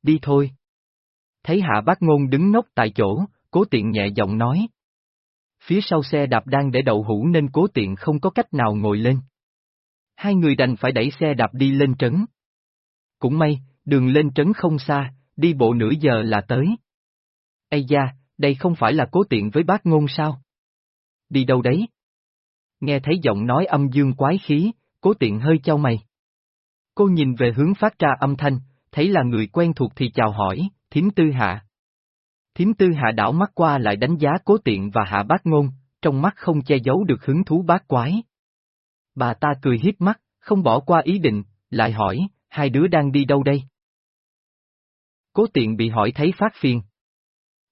Đi thôi. Thấy hạ bác ngôn đứng nốc tại chỗ, cố tiện nhẹ giọng nói. Phía sau xe đạp đang để đậu hũ nên cố tiện không có cách nào ngồi lên. Hai người đành phải đẩy xe đạp đi lên trấn. Cũng may, đường lên trấn không xa, đi bộ nửa giờ là tới. Ây da, đây không phải là cố tiện với bác ngôn sao? Đi đâu đấy? Nghe thấy giọng nói âm dương quái khí, cố tiện hơi trao mày. Cô nhìn về hướng phát ra âm thanh, thấy là người quen thuộc thì chào hỏi, thím tư hạ. thím tư hạ đảo mắt qua lại đánh giá cố tiện và hạ bác ngôn, trong mắt không che giấu được hứng thú bác quái. Bà ta cười hiếp mắt, không bỏ qua ý định, lại hỏi, hai đứa đang đi đâu đây? Cố tiện bị hỏi thấy phát phiền.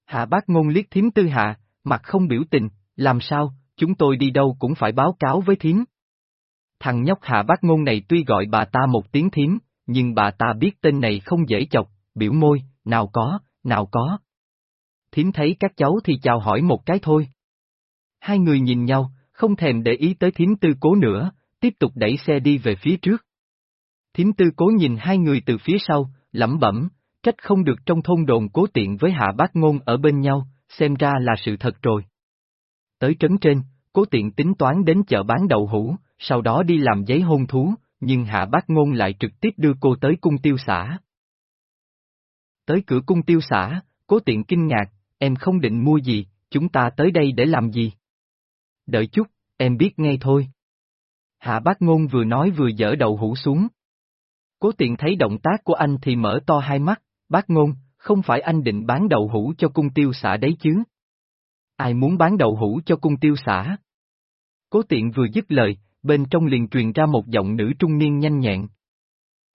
Hạ bác ngôn liếc thím tư hạ, mặt không biểu tình, làm sao, chúng tôi đi đâu cũng phải báo cáo với thím. Thằng nhóc hạ bác ngôn này tuy gọi bà ta một tiếng thím, nhưng bà ta biết tên này không dễ chọc, biểu môi, nào có, nào có. Thím thấy các cháu thì chào hỏi một cái thôi. Hai người nhìn nhau, không thèm để ý tới thím tư cố nữa, tiếp tục đẩy xe đi về phía trước. Thím tư cố nhìn hai người từ phía sau, lẩm bẩm, trách không được trong thôn đồn cố tiện với hạ bác ngôn ở bên nhau, xem ra là sự thật rồi. Tới trấn trên, cố tiện tính toán đến chợ bán đậu hũ, sau đó đi làm giấy hôn thú, nhưng hạ bác ngôn lại trực tiếp đưa cô tới cung tiêu xã. Tới cửa cung tiêu xã, cố tiện kinh ngạc, em không định mua gì, chúng ta tới đây để làm gì? Đợi chút, em biết ngay thôi. Hạ bác ngôn vừa nói vừa dở đầu hũ xuống. Cố tiện thấy động tác của anh thì mở to hai mắt, bác ngôn, không phải anh định bán đậu hũ cho cung tiêu xã đấy chứ? Ai muốn bán đậu hũ cho cung tiêu xã? Cố tiện vừa dứt lời, bên trong liền truyền ra một giọng nữ trung niên nhanh nhẹn.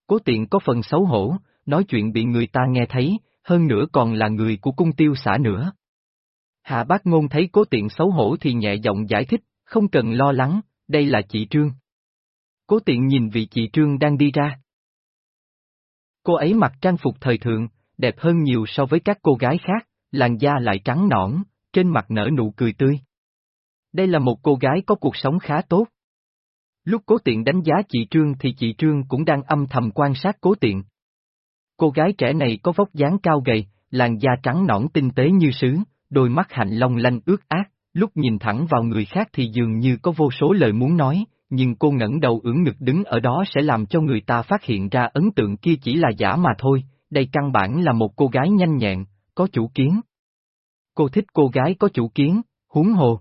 Cố tiện có phần xấu hổ, nói chuyện bị người ta nghe thấy, hơn nữa còn là người của cung tiêu xã nữa. Hạ bác ngôn thấy cố tiện xấu hổ thì nhẹ giọng giải thích, không cần lo lắng, đây là chị Trương. Cố tiện nhìn vị chị Trương đang đi ra. Cô ấy mặc trang phục thời thượng, đẹp hơn nhiều so với các cô gái khác, làn da lại trắng nõn, trên mặt nở nụ cười tươi. Đây là một cô gái có cuộc sống khá tốt. Lúc cố tiện đánh giá chị Trương thì chị Trương cũng đang âm thầm quan sát cố tiện. Cô gái trẻ này có vóc dáng cao gầy, làn da trắng nõn tinh tế như sứ, đôi mắt hạnh long lanh ướt át, lúc nhìn thẳng vào người khác thì dường như có vô số lời muốn nói, nhưng cô ngẩng đầu ưỡn ngực đứng ở đó sẽ làm cho người ta phát hiện ra ấn tượng kia chỉ là giả mà thôi, đây căn bản là một cô gái nhanh nhẹn, có chủ kiến. Cô thích cô gái có chủ kiến, huống hồ.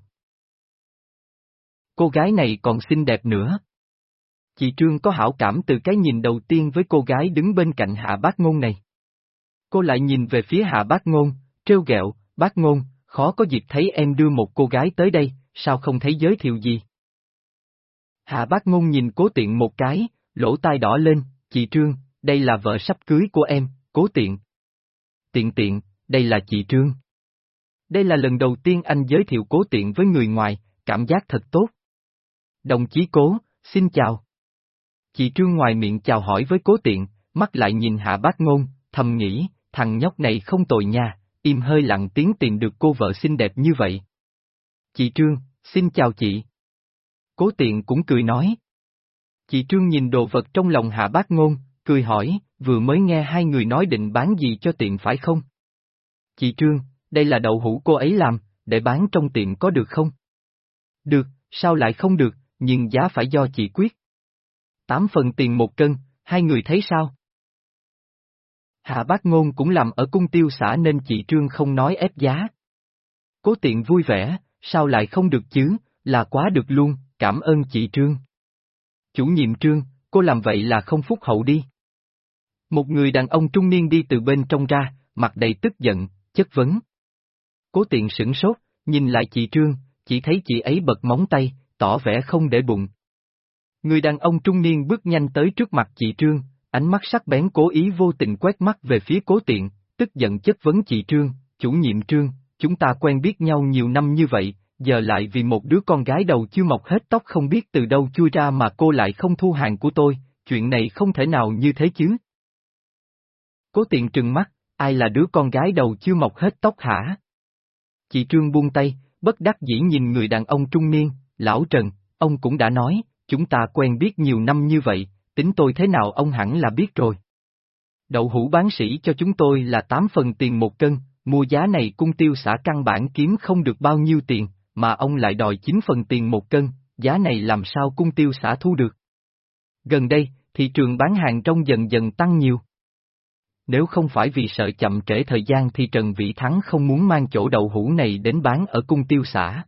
Cô gái này còn xinh đẹp nữa. Chị Trương có hảo cảm từ cái nhìn đầu tiên với cô gái đứng bên cạnh hạ bác ngôn này. Cô lại nhìn về phía hạ bác ngôn, trêu ghẹo, bác ngôn, khó có dịp thấy em đưa một cô gái tới đây, sao không thấy giới thiệu gì? Hạ bác ngôn nhìn cố tiện một cái, lỗ tai đỏ lên, chị Trương, đây là vợ sắp cưới của em, cố tiện. Tiện tiện, đây là chị Trương. Đây là lần đầu tiên anh giới thiệu cố tiện với người ngoài, cảm giác thật tốt. Đồng chí cố, xin chào. Chị Trương ngoài miệng chào hỏi với cố tiện, mắt lại nhìn hạ bác ngôn, thầm nghĩ, thằng nhóc này không tồi nha, im hơi lặng tiếng tìm được cô vợ xinh đẹp như vậy. Chị Trương, xin chào chị. Cố tiện cũng cười nói. Chị Trương nhìn đồ vật trong lòng hạ bác ngôn, cười hỏi, vừa mới nghe hai người nói định bán gì cho tiện phải không? Chị Trương, đây là đậu hũ cô ấy làm, để bán trong tiệm có được không? Được, sao lại không được, nhưng giá phải do chị quyết. Tám phần tiền một cân, hai người thấy sao? Hạ bác ngôn cũng làm ở cung tiêu xã nên chị Trương không nói ép giá. Cố tiện vui vẻ, sao lại không được chứ, là quá được luôn, cảm ơn chị Trương. Chủ nhiệm Trương, cô làm vậy là không phúc hậu đi. Một người đàn ông trung niên đi từ bên trong ra, mặt đầy tức giận, chất vấn. Cố tiện sửng sốt, nhìn lại chị Trương, chỉ thấy chị ấy bật móng tay, tỏ vẻ không để bụng. Người đàn ông trung niên bước nhanh tới trước mặt chị Trương, ánh mắt sắc bén cố ý vô tình quét mắt về phía cố tiện, tức giận chất vấn chị Trương, chủ nhiệm Trương, chúng ta quen biết nhau nhiều năm như vậy, giờ lại vì một đứa con gái đầu chưa mọc hết tóc không biết từ đâu chui ra mà cô lại không thu hàng của tôi, chuyện này không thể nào như thế chứ. Cố tiện trừng mắt, ai là đứa con gái đầu chưa mọc hết tóc hả? Chị Trương buông tay, bất đắc dĩ nhìn người đàn ông trung niên, lão Trần, ông cũng đã nói, chúng ta quen biết nhiều năm như vậy, tính tôi thế nào ông hẳn là biết rồi. Đậu hũ bán sĩ cho chúng tôi là 8 phần tiền một cân, mua giá này cung tiêu xã căn bản kiếm không được bao nhiêu tiền, mà ông lại đòi 9 phần tiền một cân, giá này làm sao cung tiêu xã thu được. Gần đây, thị trường bán hàng trong dần dần tăng nhiều. Nếu không phải vì sợ chậm trễ thời gian thì Trần Vĩ Thắng không muốn mang chỗ đậu hũ này đến bán ở cung tiêu xã.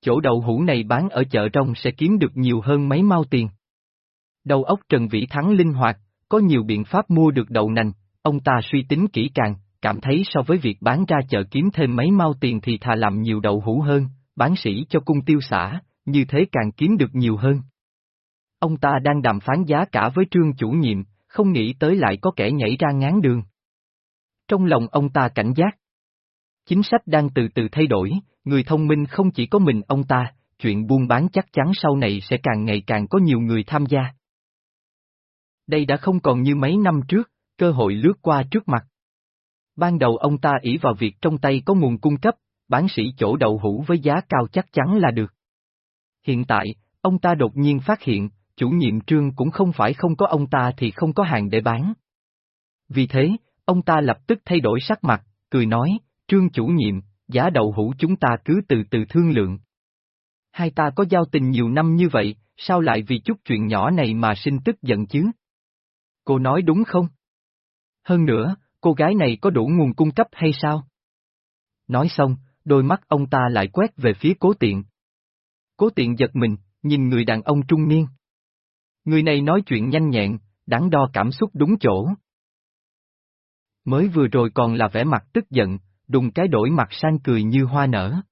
Chỗ đậu hũ này bán ở chợ trong sẽ kiếm được nhiều hơn mấy mao tiền. Đầu óc Trần Vĩ Thắng linh hoạt, có nhiều biện pháp mua được đậu nành, ông ta suy tính kỹ càng, cảm thấy so với việc bán ra chợ kiếm thêm mấy mao tiền thì thà làm nhiều đậu hũ hơn, bán sỉ cho cung tiêu xã, như thế càng kiếm được nhiều hơn. Ông ta đang đàm phán giá cả với trương chủ nhiệm, không nghĩ tới lại có kẻ nhảy ra ngán đường. Trong lòng ông ta cảnh giác. Chính sách đang từ từ thay đổi, người thông minh không chỉ có mình ông ta, chuyện buôn bán chắc chắn sau này sẽ càng ngày càng có nhiều người tham gia. Đây đã không còn như mấy năm trước, cơ hội lướt qua trước mặt. Ban đầu ông ta ỷ vào việc trong tay có nguồn cung cấp, bán sĩ chỗ đậu hũ với giá cao chắc chắn là được. Hiện tại, ông ta đột nhiên phát hiện, chủ nhiệm trương cũng không phải không có ông ta thì không có hàng để bán. Vì thế, ông ta lập tức thay đổi sắc mặt, cười nói, trương chủ nhiệm, giá đậu hũ chúng ta cứ từ từ thương lượng. Hai ta có giao tình nhiều năm như vậy, sao lại vì chút chuyện nhỏ này mà sinh tức giận chứ? Cô nói đúng không? Hơn nữa, cô gái này có đủ nguồn cung cấp hay sao? Nói xong, đôi mắt ông ta lại quét về phía cố tiện. Cố tiện giật mình, nhìn người đàn ông trung niên. Người này nói chuyện nhanh nhẹn, đáng đo cảm xúc đúng chỗ. Mới vừa rồi còn là vẻ mặt tức giận, đùng cái đổi mặt sang cười như hoa nở.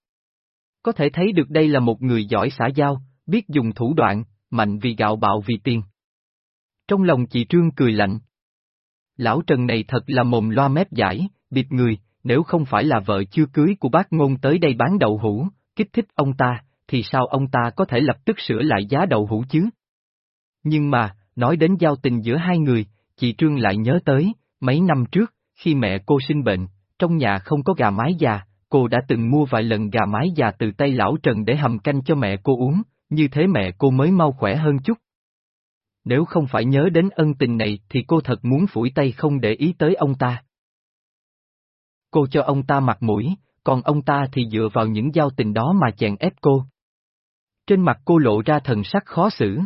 Có thể thấy được đây là một người giỏi xã giao, biết dùng thủ đoạn, mạnh vì gạo bạo vì tiền. Trong lòng chị Trương cười lạnh. Lão Trần này thật là mồm loa mép giải, bịt người, nếu không phải là vợ chưa cưới của bác ngôn tới đây bán đậu hũ, kích thích ông ta, thì sao ông ta có thể lập tức sửa lại giá đậu hũ chứ? Nhưng mà, nói đến giao tình giữa hai người, chị Trương lại nhớ tới, Mấy năm trước, khi mẹ cô sinh bệnh, trong nhà không có gà mái già, cô đã từng mua vài lần gà mái già từ tay lão Trần để hầm canh cho mẹ cô uống, như thế mẹ cô mới mau khỏe hơn chút. Nếu không phải nhớ đến ân tình này thì cô thật muốn phủi tay không để ý tới ông ta. Cô cho ông ta mặt mũi, còn ông ta thì dựa vào những giao tình đó mà chèn ép cô. Trên mặt cô lộ ra thần sắc khó xử.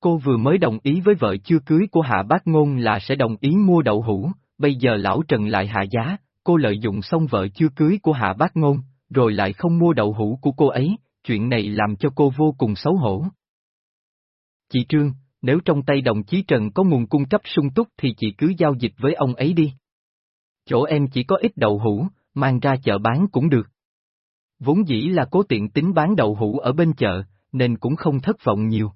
Cô vừa mới đồng ý với vợ chưa cưới của Hạ Bác Ngôn là sẽ đồng ý mua đậu hũ, bây giờ lão Trần lại hạ giá, cô lợi dụng xong vợ chưa cưới của Hạ Bác Ngôn, rồi lại không mua đậu hũ của cô ấy, chuyện này làm cho cô vô cùng xấu hổ. Chị Trương, nếu trong tay đồng chí Trần có nguồn cung cấp sung túc thì chị cứ giao dịch với ông ấy đi. Chỗ em chỉ có ít đậu hũ, mang ra chợ bán cũng được. Vốn dĩ là cố tiện tính bán đậu hũ ở bên chợ, nên cũng không thất vọng nhiều.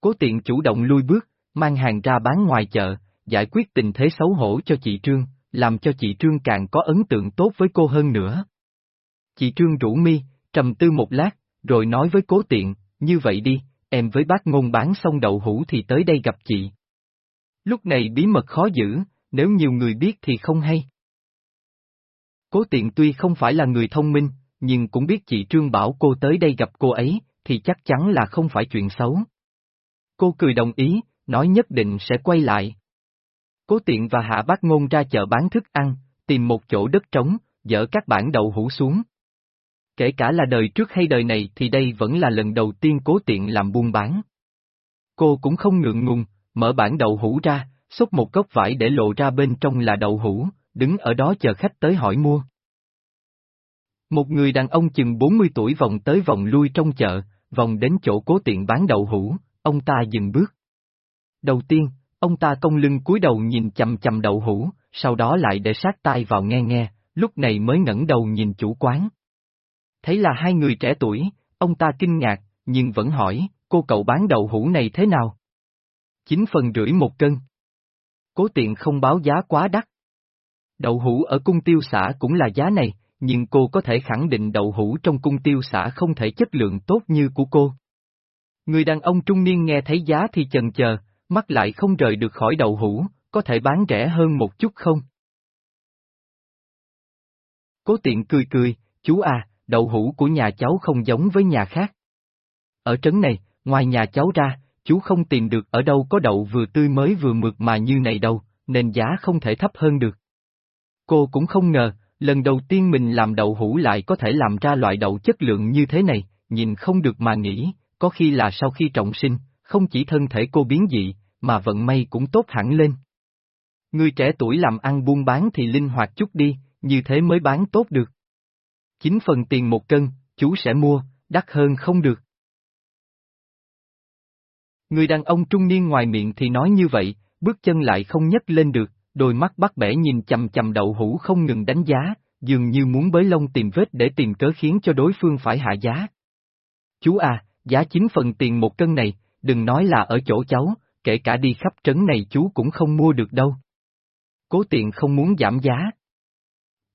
Cố tiện chủ động lui bước, mang hàng ra bán ngoài chợ, giải quyết tình thế xấu hổ cho chị Trương, làm cho chị Trương càng có ấn tượng tốt với cô hơn nữa. Chị Trương rủ mi, trầm tư một lát, rồi nói với cố tiện, như vậy đi, em với bác ngôn bán xong đậu hũ thì tới đây gặp chị. Lúc này bí mật khó giữ, nếu nhiều người biết thì không hay. Cố tiện tuy không phải là người thông minh, nhưng cũng biết chị Trương bảo cô tới đây gặp cô ấy, thì chắc chắn là không phải chuyện xấu. Cô cười đồng ý, nói nhất định sẽ quay lại. Cố tiện và hạ bác ngôn ra chợ bán thức ăn, tìm một chỗ đất trống, dỡ các bản đậu hũ xuống. Kể cả là đời trước hay đời này thì đây vẫn là lần đầu tiên cố tiện làm buôn bán. Cô cũng không ngượng ngùng, mở bản đậu hũ ra, xúc một gốc vải để lộ ra bên trong là đậu hũ, đứng ở đó chờ khách tới hỏi mua. Một người đàn ông chừng 40 tuổi vòng tới vòng lui trong chợ, vòng đến chỗ cố tiện bán đậu hũ, ông ta dừng bước. Đầu tiên, ông ta cong lưng cúi đầu nhìn chầm chầm đậu hũ, sau đó lại để sát tai vào nghe nghe, lúc này mới ngẩng đầu nhìn chủ quán. Thấy là hai người trẻ tuổi, ông ta kinh ngạc, nhưng vẫn hỏi, cô cậu bán đậu hũ này thế nào? Chín phần rưỡi một cân. Cố tiện không báo giá quá đắt. Đậu hũ ở cung tiêu xã cũng là giá này, nhưng cô có thể khẳng định đậu hũ trong cung tiêu xã không thể chất lượng tốt như của cô. Người đàn ông trung niên nghe thấy giá thì chần chờ, mắt lại không rời được khỏi đậu hũ, có thể bán rẻ hơn một chút không? Cố tiện cười cười, chú à, đậu hũ của nhà cháu không giống với nhà khác. Ở trấn này, ngoài nhà cháu ra, chú không tìm được ở đâu có đậu vừa tươi mới vừa mượt mà như này đâu, nên giá không thể thấp hơn được. Cô cũng không ngờ, lần đầu tiên mình làm đậu hũ lại có thể làm ra loại đậu chất lượng như thế này, nhìn không được mà nghĩ, có khi là sau khi trọng sinh, không chỉ thân thể cô biến dị, mà vận may cũng tốt hẳn lên. Người trẻ tuổi làm ăn buôn bán thì linh hoạt chút đi, như thế mới bán tốt được chính phần tiền một cân, chú sẽ mua, đắt hơn không được. Người đàn ông trung niên ngoài miệng thì nói như vậy, bước chân lại không nhấc lên được, đôi mắt bắt bẻ nhìn chầm chầm đậu hũ không ngừng đánh giá, dường như muốn bới lông tìm vết để tìm cớ khiến cho đối phương phải hạ giá. Chú à, giá chính phần tiền một cân này, đừng nói là ở chỗ cháu, kể cả đi khắp trấn này chú cũng không mua được đâu. Cố tiện không muốn giảm giá.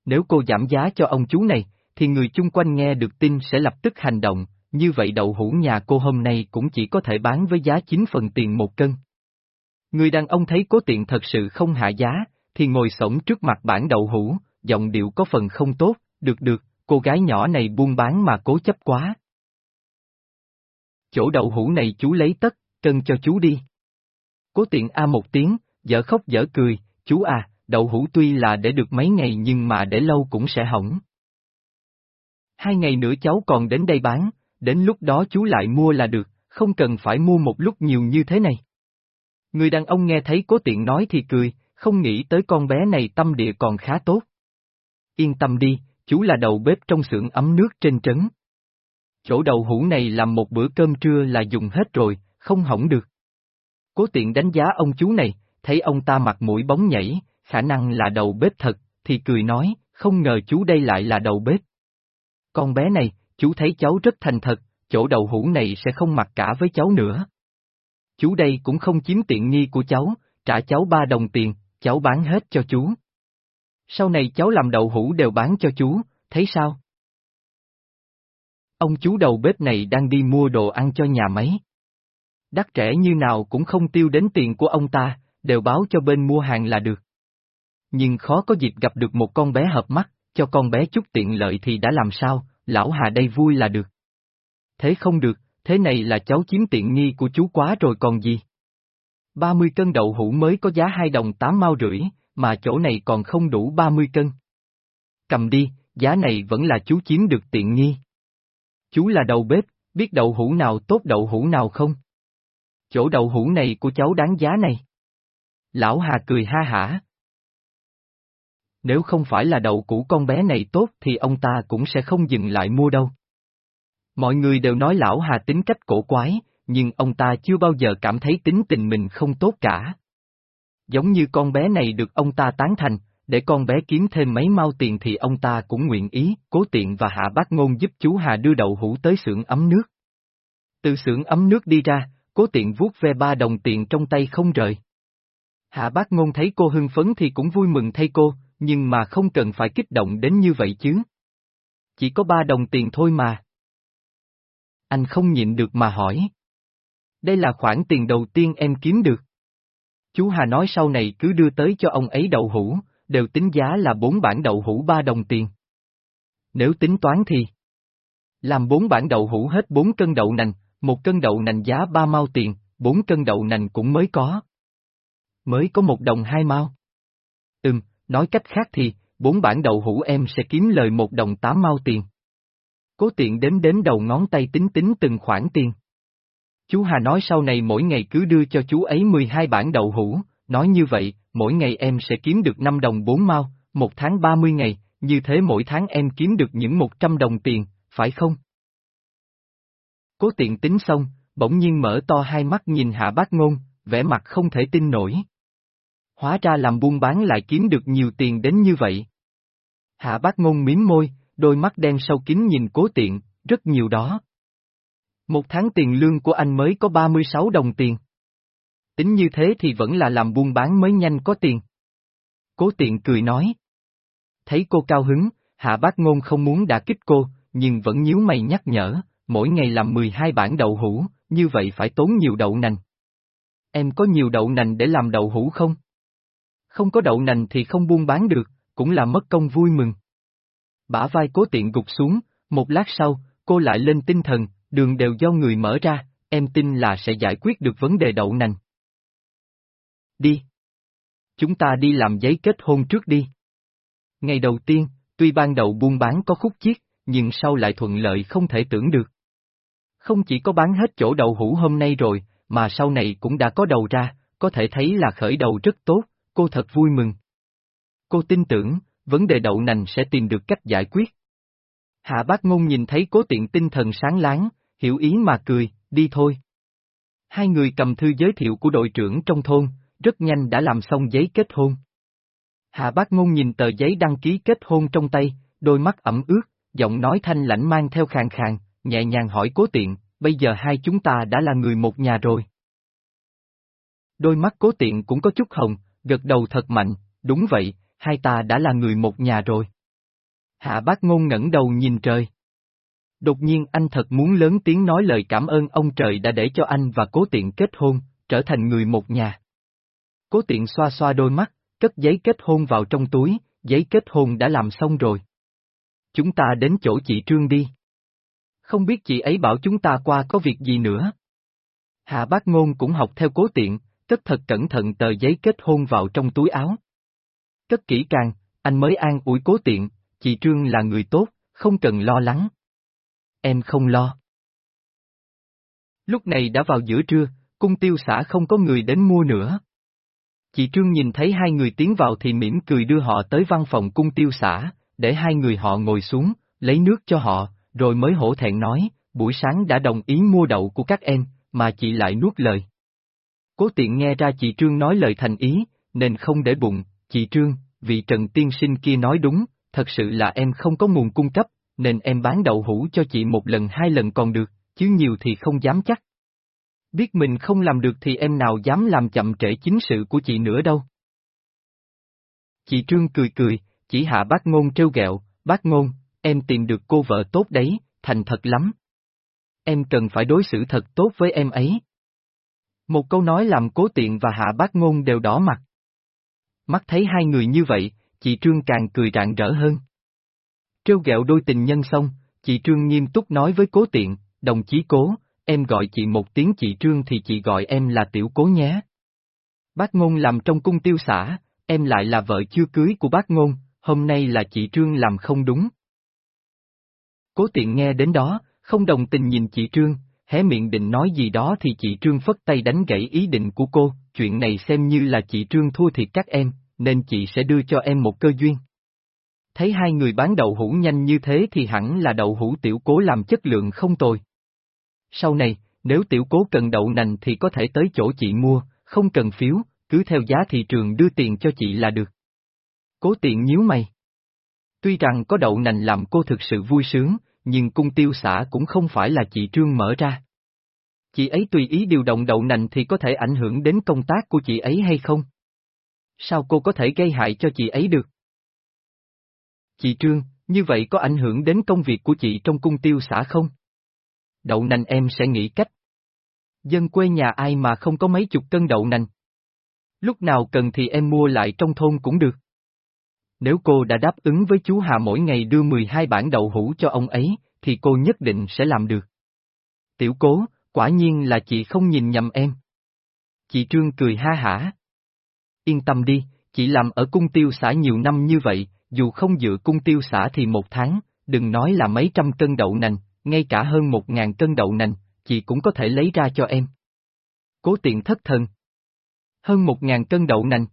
Nếu cô giảm giá cho ông chú này, thì người chung quanh nghe được tin sẽ lập tức hành động, như vậy đậu hũ nhà cô hôm nay cũng chỉ có thể bán với giá 9 phần tiền một cân. Người đàn ông thấy cố tiện thật sự không hạ giá, thì ngồi sổng trước mặt bản đậu hũ, giọng điệu có phần không tốt, được được, cô gái nhỏ này buôn bán mà cố chấp quá. Chỗ đậu hũ này chú lấy tất, cân cho chú đi. Cố tiện a một tiếng, dở khóc dở cười, chú à, đậu hũ tuy là để được mấy ngày nhưng mà để lâu cũng sẽ hỏng. Hai ngày nữa cháu còn đến đây bán, đến lúc đó chú lại mua là được, không cần phải mua một lúc nhiều như thế này. Người đàn ông nghe thấy cố tiện nói thì cười, không nghĩ tới con bé này tâm địa còn khá tốt. Yên tâm đi, chú là đầu bếp trong xưởng ấm nước trên trấn. Chỗ đầu hũ này làm một bữa cơm trưa là dùng hết rồi, không hỏng được. Cố tiện đánh giá ông chú này, thấy ông ta mặt mũi bóng nhảy, khả năng là đầu bếp thật, thì cười nói, không ngờ chú đây lại là đầu bếp. Con bé này, chú thấy cháu rất thành thật, chỗ đầu hũ này sẽ không mặc cả với cháu nữa. Chú đây cũng không chiếm tiện nghi của cháu, trả cháu ba đồng tiền, cháu bán hết cho chú. Sau này cháu làm đậu hũ đều bán cho chú, thấy sao? Ông chú đầu bếp này đang đi mua đồ ăn cho nhà máy. Đắt rẻ như nào cũng không tiêu đến tiền của ông ta, đều báo cho bên mua hàng là được. nhưng khó có dịp gặp được một con bé hợp mắt, cho con bé chút tiện lợi thì đã làm sao, lão Hà đây vui là được. Thế không được, thế này là cháu chiếm tiện nghi của chú quá rồi còn gì. 30 cân đậu hũ mới có giá 2 đồng 8 mao rưỡi, mà chỗ này còn không đủ 30 cân. Cầm đi, giá này vẫn là chú chiếm được tiện nghi. Chú là đầu bếp, biết đậu hũ nào tốt đậu hũ nào không? Chỗ đậu hũ này của cháu đáng giá này. Lão Hà cười ha hả. Nếu không phải là đậu củ con bé này tốt thì ông ta cũng sẽ không dừng lại mua đâu. Mọi người đều nói lão Hà tính cách cổ quái, nhưng ông ta chưa bao giờ cảm thấy tính tình mình không tốt cả. Giống như con bé này được ông ta tán thành, để con bé kiếm thêm mấy mau tiền thì ông ta cũng nguyện ý, cố tiện và hạ bác ngôn giúp chú Hà đưa đậu hũ tới xưởng ấm nước. Từ xưởng ấm nước đi ra, cố tiện vuốt ve ba đồng tiền trong tay không rời. Hạ bác ngôn thấy cô hưng phấn thì cũng vui mừng thay cô, nhưng mà không cần phải kích động đến như vậy chứ. Chỉ có ba đồng tiền thôi mà. Anh không nhịn được mà hỏi. Đây là khoản tiền đầu tiên em kiếm được. Chú Hà nói sau này cứ đưa tới cho ông ấy đậu hũ, đều tính giá là bốn bản đậu hũ ba đồng tiền. Nếu tính toán thì... Làm bốn bản đậu hũ hết bốn cân đậu nành, một cân đậu nành giá ba mao tiền, bốn cân đậu nành cũng mới có. Mới có một đồng hai mao. Nói cách khác thì, bốn bản đậu hũ em sẽ kiếm lời một đồng tám mao tiền. Cố tiện đếm đếm đầu ngón tay tính tính từng khoản tiền. Chú Hà nói sau này mỗi ngày cứ đưa cho chú ấy 12 bản đậu hũ, nói như vậy, mỗi ngày em sẽ kiếm được 5 đồng 4 mao, một tháng 30 ngày, như thế mỗi tháng em kiếm được những 100 đồng tiền, phải không? Cố tiện tính xong, bỗng nhiên mở to hai mắt nhìn hạ bác ngôn, vẻ mặt không thể tin nổi. Hóa ra làm buôn bán lại kiếm được nhiều tiền đến như vậy. Hạ bác ngôn miếm môi, đôi mắt đen sâu kín nhìn cố tiện, rất nhiều đó. Một tháng tiền lương của anh mới có 36 đồng tiền. Tính như thế thì vẫn là làm buôn bán mới nhanh có tiền. Cố tiện cười nói. Thấy cô cao hứng, hạ bác ngôn không muốn đả kích cô, nhưng vẫn nhíu mày nhắc nhở, mỗi ngày làm 12 bản đậu hũ, như vậy phải tốn nhiều đậu nành. Em có nhiều đậu nành để làm đậu hũ không? Không có đậu nành thì không buôn bán được, cũng là mất công vui mừng. Bả vai cố tiện gục xuống, một lát sau, cô lại lên tinh thần, đường đều do người mở ra, em tin là sẽ giải quyết được vấn đề đậu nành. Đi. Chúng ta đi làm giấy kết hôn trước đi. Ngày đầu tiên, tuy ban đầu buôn bán có khúc chiết, nhưng sau lại thuận lợi không thể tưởng được. Không chỉ có bán hết chỗ đậu hũ hôm nay rồi, mà sau này cũng đã có đầu ra, có thể thấy là khởi đầu rất tốt, cô thật vui mừng. Cô tin tưởng, vấn đề đậu nành sẽ tìm được cách giải quyết. Hạ bác ngôn nhìn thấy cố tiện tinh thần sáng láng, hiểu ý mà cười, đi thôi. Hai người cầm thư giới thiệu của đội trưởng trong thôn, rất nhanh đã làm xong giấy kết hôn. Hạ bác ngôn nhìn tờ giấy đăng ký kết hôn trong tay, đôi mắt ẩm ướt, giọng nói thanh lãnh mang theo khàn khàn, nhẹ nhàng hỏi cố tiện, bây giờ hai chúng ta đã là người một nhà rồi. Đôi mắt cố tiện cũng có chút hồng, gật đầu thật mạnh, đúng vậy, hai ta đã là người một nhà rồi. Hạ bác ngôn ngẩng đầu nhìn trời. Đột nhiên anh thật muốn lớn tiếng nói lời cảm ơn ông trời đã để cho anh và cố tiện kết hôn, trở thành người một nhà. Cố tiện xoa xoa đôi mắt, cất giấy kết hôn vào trong túi, giấy kết hôn đã làm xong rồi. Chúng ta đến chỗ chị Trương đi. Không biết chị ấy bảo chúng ta qua có việc gì nữa. Hạ bác ngôn cũng học theo cố tiện, cất thật cẩn thận tờ giấy kết hôn vào trong túi áo. Cất kỹ càng, anh mới an ủi cố tiện, chị Trương là người tốt, không cần lo lắng. Em không lo. Lúc này đã vào giữa trưa, cung tiêu xã không có người đến mua nữa. Chị Trương nhìn thấy hai người tiến vào thì mỉm cười đưa họ tới văn phòng cung tiêu xã, để hai người họ ngồi xuống, lấy nước cho họ, rồi mới hổ thẹn nói, buổi sáng đã đồng ý mua đậu của các em, mà chị lại nuốt lời. Cố tiện nghe ra chị Trương nói lời thành ý, nên không để bụng, chị Trương, vị Trần Tiên Sinh kia nói đúng, thật sự là em không có nguồn cung cấp, nên em bán đậu hũ cho chị một lần hai lần còn được, chứ nhiều thì không dám chắc. Biết mình không làm được thì em nào dám làm chậm trễ chính sự của chị nữa đâu. Chị Trương cười cười, chỉ hạ bác ngôn trêu ghẹo, bác ngôn, em tìm được cô vợ tốt đấy, thành thật lắm. Em cần phải đối xử thật tốt với em ấy. Một câu nói làm cố tiện và hạ bác ngôn đều đỏ mặt. Mắt thấy hai người như vậy, chị Trương càng cười rạng rỡ hơn. Trêu ghẹo đôi tình nhân xong, chị Trương nghiêm túc nói với cố tiện, đồng chí cố, em gọi chị một tiếng chị Trương thì chị gọi em là tiểu cố nhé. Bác ngôn làm trong cung tiêu xã, em lại là vợ chưa cưới của bác ngôn, hôm nay là chị Trương làm không đúng. Cố tiện nghe đến đó, không đồng tình nhìn chị Trương, hé miệng định nói gì đó thì chị Trương phất tay đánh gãy ý định của cô, chuyện này xem như là chị Trương thua thiệt các em, nên chị sẽ đưa cho em một cơ duyên. Thấy hai người bán đậu hũ nhanh như thế thì hẳn là đậu hũ tiểu cố làm chất lượng không tồi. Sau này, nếu tiểu cố cần đậu nành thì có thể tới chỗ chị mua, không cần phiếu, cứ theo giá thị trường đưa tiền cho chị là được. Cố tiện nhíu mày. Tuy rằng có đậu nành làm cô thực sự vui sướng, nhưng cung tiêu xã cũng không phải là chị Trương mở ra. Chị ấy tùy ý điều động đậu nành thì có thể ảnh hưởng đến công tác của chị ấy hay không? Sao cô có thể gây hại cho chị ấy được? Chị Trương, như vậy có ảnh hưởng đến công việc của chị trong cung tiêu xã không? Đậu nành em sẽ nghĩ cách. Dân quê nhà ai mà không có mấy chục cân đậu nành? Lúc nào cần thì em mua lại trong thôn cũng được. Nếu cô đã đáp ứng với chú Hà mỗi ngày đưa 12 bản đậu hũ cho ông ấy, thì cô nhất định sẽ làm được. Tiểu cố, quả nhiên là chị không nhìn nhầm em. Chị Trương cười ha hả. Yên tâm đi, chị làm ở cung tiêu xã nhiều năm như vậy, dù không dựa cung tiêu xã thì một tháng, đừng nói là mấy trăm cân đậu nành, ngay cả hơn một ngàn cân đậu nành, chị cũng có thể lấy ra cho em. Cố tiện thất thần. Hơn một ngàn cân đậu nành.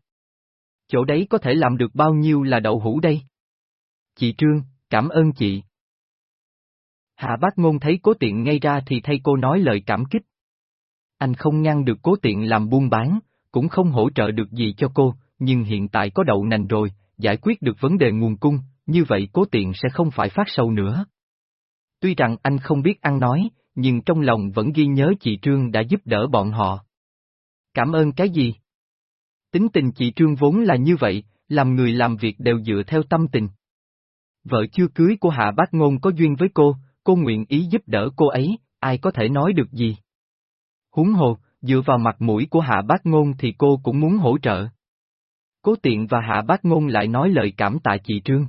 Chỗ đấy có thể làm được bao nhiêu là đậu hũ đây? Chị Trương, cảm ơn chị. Hạ bác ngôn thấy cố tiện ngay ra thì thay cô nói lời cảm kích. Anh không ngăn được cố tiện làm buôn bán, cũng không hỗ trợ được gì cho cô, nhưng hiện tại có đậu nành rồi, giải quyết được vấn đề nguồn cung, như vậy cố tiện sẽ không phải phát sâu nữa. Tuy rằng anh không biết ăn nói, nhưng trong lòng vẫn ghi nhớ chị Trương đã giúp đỡ bọn họ. Cảm ơn cái gì? Tính tình chị Trương vốn là như vậy, làm người làm việc đều dựa theo tâm tình. Vợ chưa cưới của Hạ Bác Ngôn có duyên với cô, cô nguyện ý giúp đỡ cô ấy, ai có thể nói được gì. Húng hồ, dựa vào mặt mũi của Hạ Bác Ngôn thì cô cũng muốn hỗ trợ. Cố tiện và Hạ Bác Ngôn lại nói lời cảm tạ chị Trương.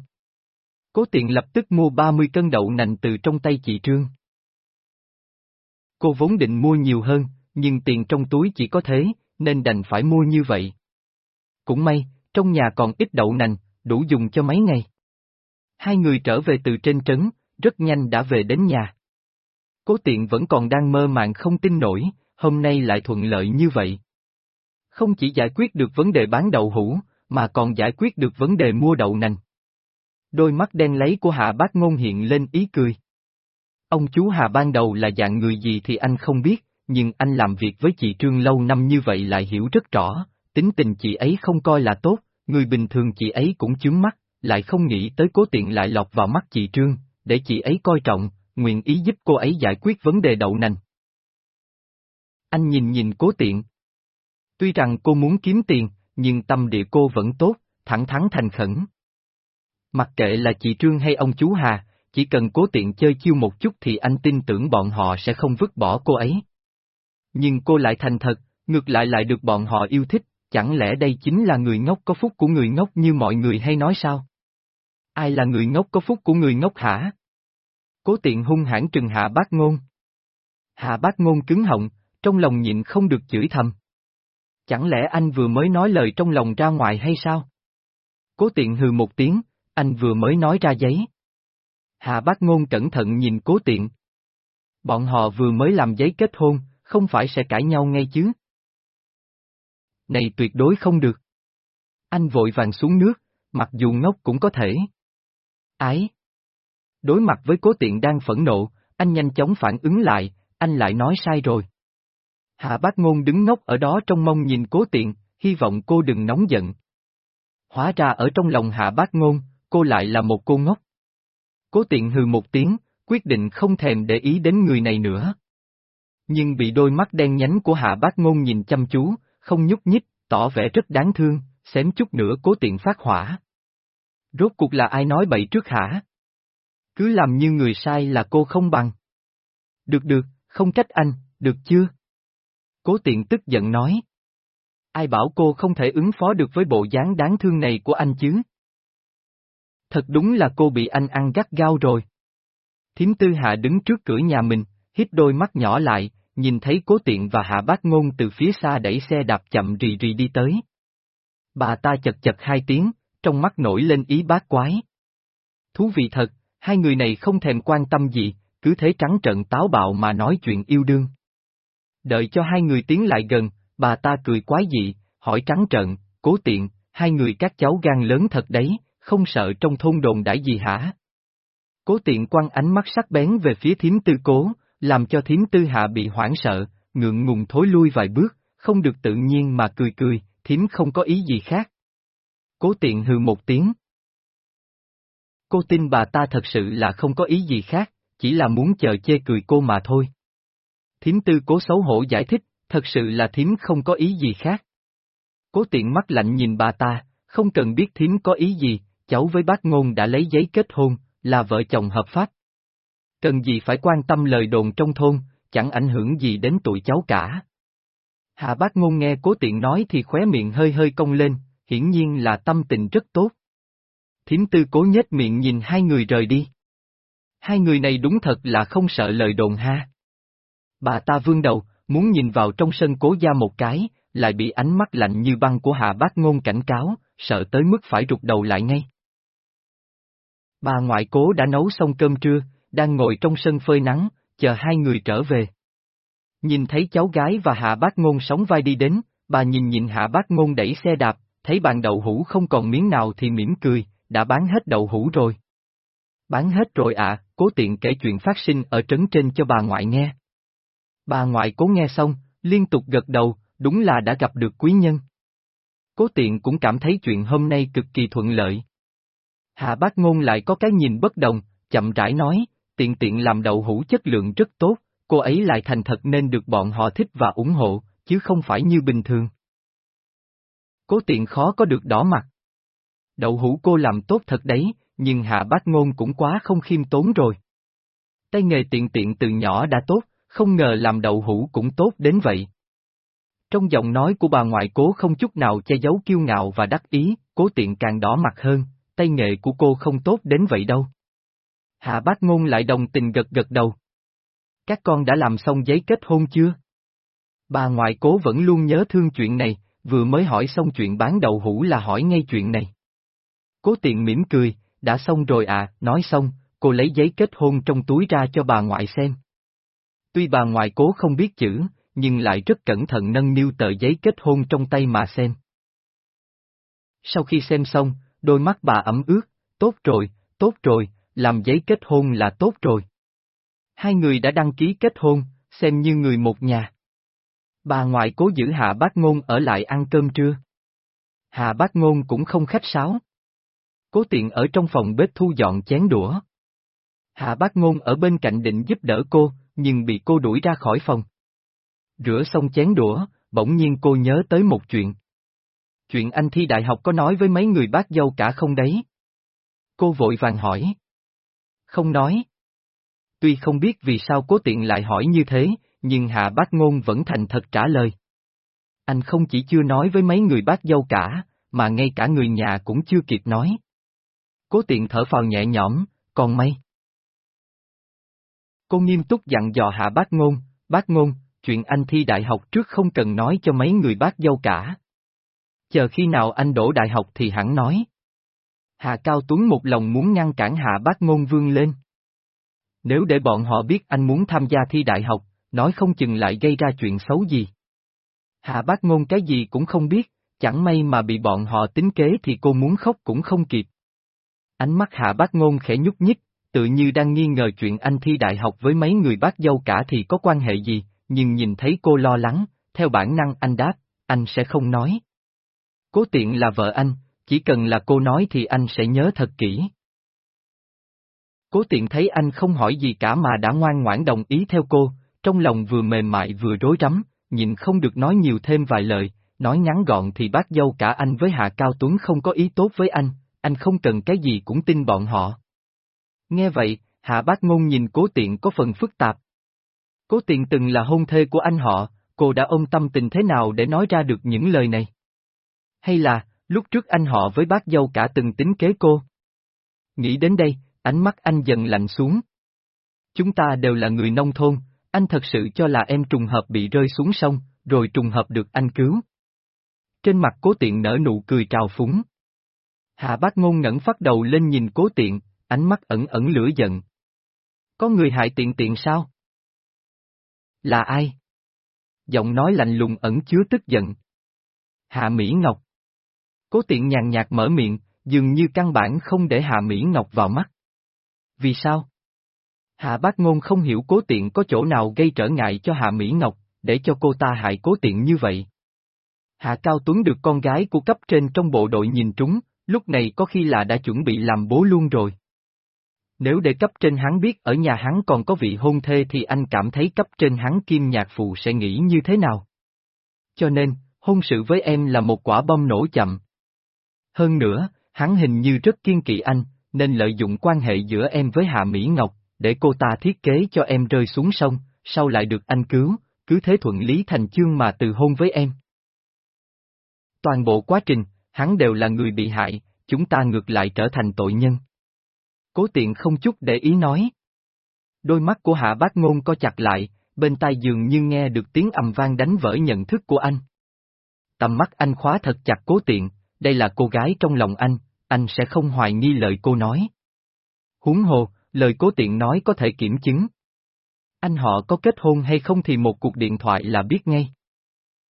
Cố tiện lập tức mua 30 cân đậu nành từ trong tay chị Trương. Cô vốn định mua nhiều hơn, nhưng tiền trong túi chỉ có thế, nên đành phải mua như vậy. Cũng may, trong nhà còn ít đậu nành, đủ dùng cho mấy ngày. Hai người trở về từ trên trấn, rất nhanh đã về đến nhà. Cố tiện vẫn còn đang mơ màng không tin nổi, hôm nay lại thuận lợi như vậy. Không chỉ giải quyết được vấn đề bán đậu hũ, mà còn giải quyết được vấn đề mua đậu nành. Đôi mắt đen lấy của Hạ Bác Ngôn hiện lên ý cười. Ông chú Hà ban đầu là dạng người gì thì anh không biết, nhưng anh làm việc với chị Trương lâu năm như vậy lại hiểu rất rõ, tính tình chị ấy không coi là tốt, người bình thường chị ấy cũng chướng mắt, lại không nghĩ tới cố tiện lại lọc vào mắt chị Trương, để chị ấy coi trọng, nguyện ý giúp cô ấy giải quyết vấn đề đậu nành. Anh nhìn nhìn cố tiện. Tuy rằng cô muốn kiếm tiền, nhưng tâm địa cô vẫn tốt, thẳng thắn thành khẩn. Mặc kệ là chị Trương hay ông chú Hà, chỉ cần cố tiện chơi chiêu một chút thì anh tin tưởng bọn họ sẽ không vứt bỏ cô ấy. Nhưng cô lại thành thật, ngược lại lại được bọn họ yêu thích, chẳng lẽ đây chính là người ngốc có phúc của người ngốc như mọi người hay nói sao? Ai là người ngốc có phúc của người ngốc hả? Cố tiện hung hãn trừng hạ bác ngôn. Hạ bác ngôn cứng họng, trong lòng nhịn không được chửi thầm. Chẳng lẽ anh vừa mới nói lời trong lòng ra ngoài hay sao? Cố tiện hừ một tiếng, anh vừa mới nói ra giấy. Hạ bác ngôn cẩn thận nhìn cố tiện. Bọn họ vừa mới làm giấy kết hôn, không phải sẽ cãi nhau ngay chứ? Này tuyệt đối không được. Anh vội vàng xuống nước, mặc dù ngốc cũng có thể. Ái! Đối mặt với cố tiện đang phẫn nộ, anh nhanh chóng phản ứng lại, anh lại nói sai rồi. Hạ bác ngôn đứng ngốc ở đó trong mông nhìn cố tiện, hy vọng cô đừng nóng giận. Hóa ra ở trong lòng hạ bác ngôn, cô lại là một cô ngốc. Cố tiện hừ một tiếng, quyết định không thèm để ý đến người này nữa. Nhưng bị đôi mắt đen nhánh của hạ bác ngôn nhìn chăm chú, không nhúc nhích, tỏ vẻ rất đáng thương, xém chút nữa cố tiện phát hỏa. Rốt cuộc là ai nói bậy trước hả? Cứ làm như người sai là cô không bằng. Được được, không trách anh, được chưa? Cố tiện tức giận nói. Ai bảo cô không thể ứng phó được với bộ dáng đáng thương này của anh chứ? Thật đúng là cô bị anh ăn gắt gao rồi. Thiếm tư hạ đứng trước cửa nhà mình, hít đôi mắt nhỏ lại, nhìn thấy cố tiện và hạ bác ngôn từ phía xa đẩy xe đạp chậm rì rì đi tới. Bà ta chật chật hai tiếng, trong mắt nổi lên ý bác quái. Thú vị thật, hai người này không thèm quan tâm gì, cứ thế trắng trận táo bạo mà nói chuyện yêu đương. Đợi cho hai người tiến lại gần, bà ta cười quái dị, hỏi trắng trận, cố tiện, hai người các cháu gan lớn thật đấy, không sợ trong thôn đồn đãi gì hả? Cố tiện quăng ánh mắt sắc bén về phía thiếm tư cố, làm cho thiếm tư hạ bị hoảng sợ, ngượng ngùng thối lui vài bước, không được tự nhiên mà cười cười, thiếm không có ý gì khác. Cố tiện hừ một tiếng. Cô tin bà ta thật sự là không có ý gì khác, chỉ là muốn chờ chê cười cô mà thôi. Thiếm tư cố xấu hổ giải thích, thật sự là thiếm không có ý gì khác. Cố tiện mắt lạnh nhìn bà ta, không cần biết thiếm có ý gì, cháu với bác ngôn đã lấy giấy kết hôn, là vợ chồng hợp pháp. Cần gì phải quan tâm lời đồn trong thôn, chẳng ảnh hưởng gì đến tụi cháu cả. Hạ bác ngôn nghe cố tiện nói thì khóe miệng hơi hơi cong lên, hiển nhiên là tâm tình rất tốt. Thiếm tư cố nhếch miệng nhìn hai người rời đi. Hai người này đúng thật là không sợ lời đồn ha. Bà ta vương đầu, muốn nhìn vào trong sân cố gia một cái, lại bị ánh mắt lạnh như băng của hạ bác ngôn cảnh cáo, sợ tới mức phải rụt đầu lại ngay. Bà ngoại cố đã nấu xong cơm trưa, đang ngồi trong sân phơi nắng, chờ hai người trở về. Nhìn thấy cháu gái và hạ bác ngôn sóng vai đi đến, bà nhìn nhìn hạ bác ngôn đẩy xe đạp, thấy bàn đậu hũ không còn miếng nào thì mỉm cười, đã bán hết đậu hũ rồi. Bán hết rồi ạ, à, cố tiện kể chuyện phát sinh ở trấn trên cho bà ngoại nghe. Bà ngoại cố nghe xong, liên tục gật đầu, đúng là đã gặp được quý nhân. Cố tiện cũng cảm thấy chuyện hôm nay cực kỳ thuận lợi. Hạ bác ngôn lại có cái nhìn bất đồng, chậm rãi nói, tiện tiện làm đậu hũ chất lượng rất tốt, cô ấy lại thành thật nên được bọn họ thích và ủng hộ, chứ không phải như bình thường. Cố tiện khó có được đỏ mặt. Đậu hũ cô làm tốt thật đấy, nhưng hạ bác ngôn cũng quá không khiêm tốn rồi. Tay nghề tiện tiện từ nhỏ đã tốt, không ngờ làm đậu hũ cũng tốt đến vậy. Trong giọng nói của bà ngoại cố không chút nào che giấu kiêu ngạo và đắc ý, cố tiện càng đỏ mặt hơn, tay nghề của cô không tốt đến vậy đâu. Hạ bác ngôn lại đồng tình gật gật đầu. Các con đã làm xong giấy kết hôn chưa? Bà ngoại cố vẫn luôn nhớ thương chuyện này, vừa mới hỏi xong chuyện bán đậu hũ là hỏi ngay chuyện này. Cố tiện mỉm cười, đã xong rồi à, nói xong, cô lấy giấy kết hôn trong túi ra cho bà ngoại xem. Tuy bà ngoại cố không biết chữ, nhưng lại rất cẩn thận nâng niu tờ giấy kết hôn trong tay mà xem. Sau khi xem xong, đôi mắt bà ẩm ướt, tốt rồi, tốt rồi, làm giấy kết hôn là tốt rồi. Hai người đã đăng ký kết hôn, xem như người một nhà. Bà ngoại cố giữ hạ bác ngôn ở lại ăn cơm trưa. Hạ bác ngôn cũng không khách sáo. Cố tiện ở trong phòng bếp thu dọn chén đũa. Hạ bác ngôn ở bên cạnh định giúp đỡ cô, nhưng bị cô đuổi ra khỏi phòng. Rửa xong chén đũa, bỗng nhiên cô nhớ tới một chuyện. Chuyện anh thi đại học có nói với mấy người bác dâu cả không đấy? Cô vội vàng hỏi. Không nói. Tuy không biết vì sao cố tiện lại hỏi như thế, nhưng hạ bác ngôn vẫn thành thật trả lời. Anh không chỉ chưa nói với mấy người bác dâu cả, mà ngay cả người nhà cũng chưa kịp nói. Cố tiện thở phào nhẹ nhõm, còn may. Cô nghiêm túc dặn dò hạ bác ngôn, bác ngôn, chuyện anh thi đại học trước không cần nói cho mấy người bác dâu cả. Chờ khi nào anh đổ đại học thì hẳn nói. Hạ Cao Tuấn một lòng muốn ngăn cản hạ bác ngôn vương lên. Nếu để bọn họ biết anh muốn tham gia thi đại học, nói không chừng lại gây ra chuyện xấu gì. Hạ bác ngôn cái gì cũng không biết, chẳng may mà bị bọn họ tính kế thì cô muốn khóc cũng không kịp. Ánh mắt hạ bác ngôn khẽ nhúc nhích, tự như đang nghi ngờ chuyện anh thi đại học với mấy người bác dâu cả thì có quan hệ gì, nhưng nhìn thấy cô lo lắng, theo bản năng anh đáp, anh sẽ không nói. Cố tiện là vợ anh, chỉ cần là cô nói thì anh sẽ nhớ thật kỹ. Cố tiện thấy anh không hỏi gì cả mà đã ngoan ngoãn đồng ý theo cô, trong lòng vừa mềm mại vừa rối rắm, nhìn không được nói nhiều thêm vài lời, nói ngắn gọn thì bác dâu cả anh với Hạ Cao Tuấn không có ý tốt với anh, anh không cần cái gì cũng tin bọn họ. Nghe vậy, Hạ Bác Ngôn nhìn cố tiện có phần phức tạp. Cố tiện từng là hôn thê của anh họ, cô đã ôm tâm tình thế nào để nói ra được những lời này? Hay là, lúc trước anh họ với bác dâu cả từng tính kế cô? Nghĩ đến đây, ánh mắt anh dần lạnh xuống. Chúng ta đều là người nông thôn, anh thật sự cho là em trùng hợp bị rơi xuống sông, rồi trùng hợp được anh cứu. Trên mặt cố tiện nở nụ cười trào phúng. Hạ bác ngôn ngẩn phát đầu lên nhìn cố tiện, ánh mắt ẩn ẩn lửa giận. Có người hại tiện tiện sao? Là ai? Giọng nói lạnh lùng ẩn chứa tức giận. Hạ Mỹ Ngọc. Cố tiện nhàn nhạt mở miệng, dường như căn bản không để Hạ Mỹ Ngọc vào mắt. Vì sao? Hạ bác ngôn không hiểu cố tiện có chỗ nào gây trở ngại cho Hạ Mỹ Ngọc, để cho cô ta hại cố tiện như vậy. Hạ Cao Tuấn được con gái của cấp trên trong bộ đội nhìn trúng, lúc này có khi là đã chuẩn bị làm bố luôn rồi. Nếu để cấp trên hắn biết ở nhà hắn còn có vị hôn thê thì anh cảm thấy cấp trên hắn kim nhạc phụ sẽ nghĩ như thế nào? Cho nên, hôn sự với em là một quả bom nổ chậm. Hơn nữa, hắn hình như rất kiên kỵ anh, nên lợi dụng quan hệ giữa em với Hạ Mỹ Ngọc, để cô ta thiết kế cho em rơi xuống sông, sau lại được anh cứu, cứ thế thuận lý thành chương mà từ hôn với em. Toàn bộ quá trình, hắn đều là người bị hại, chúng ta ngược lại trở thành tội nhân. Cố tiện không chút để ý nói. Đôi mắt của hạ bác ngôn co chặt lại, bên tai dường như nghe được tiếng ầm vang đánh vỡ nhận thức của anh. Tầm mắt anh khóa thật chặt cố tiện, đây là cô gái trong lòng anh, anh sẽ không hoài nghi lời cô nói. Huống hồ, lời cố tiện nói có thể kiểm chứng. Anh họ có kết hôn hay không thì một cuộc điện thoại là biết ngay.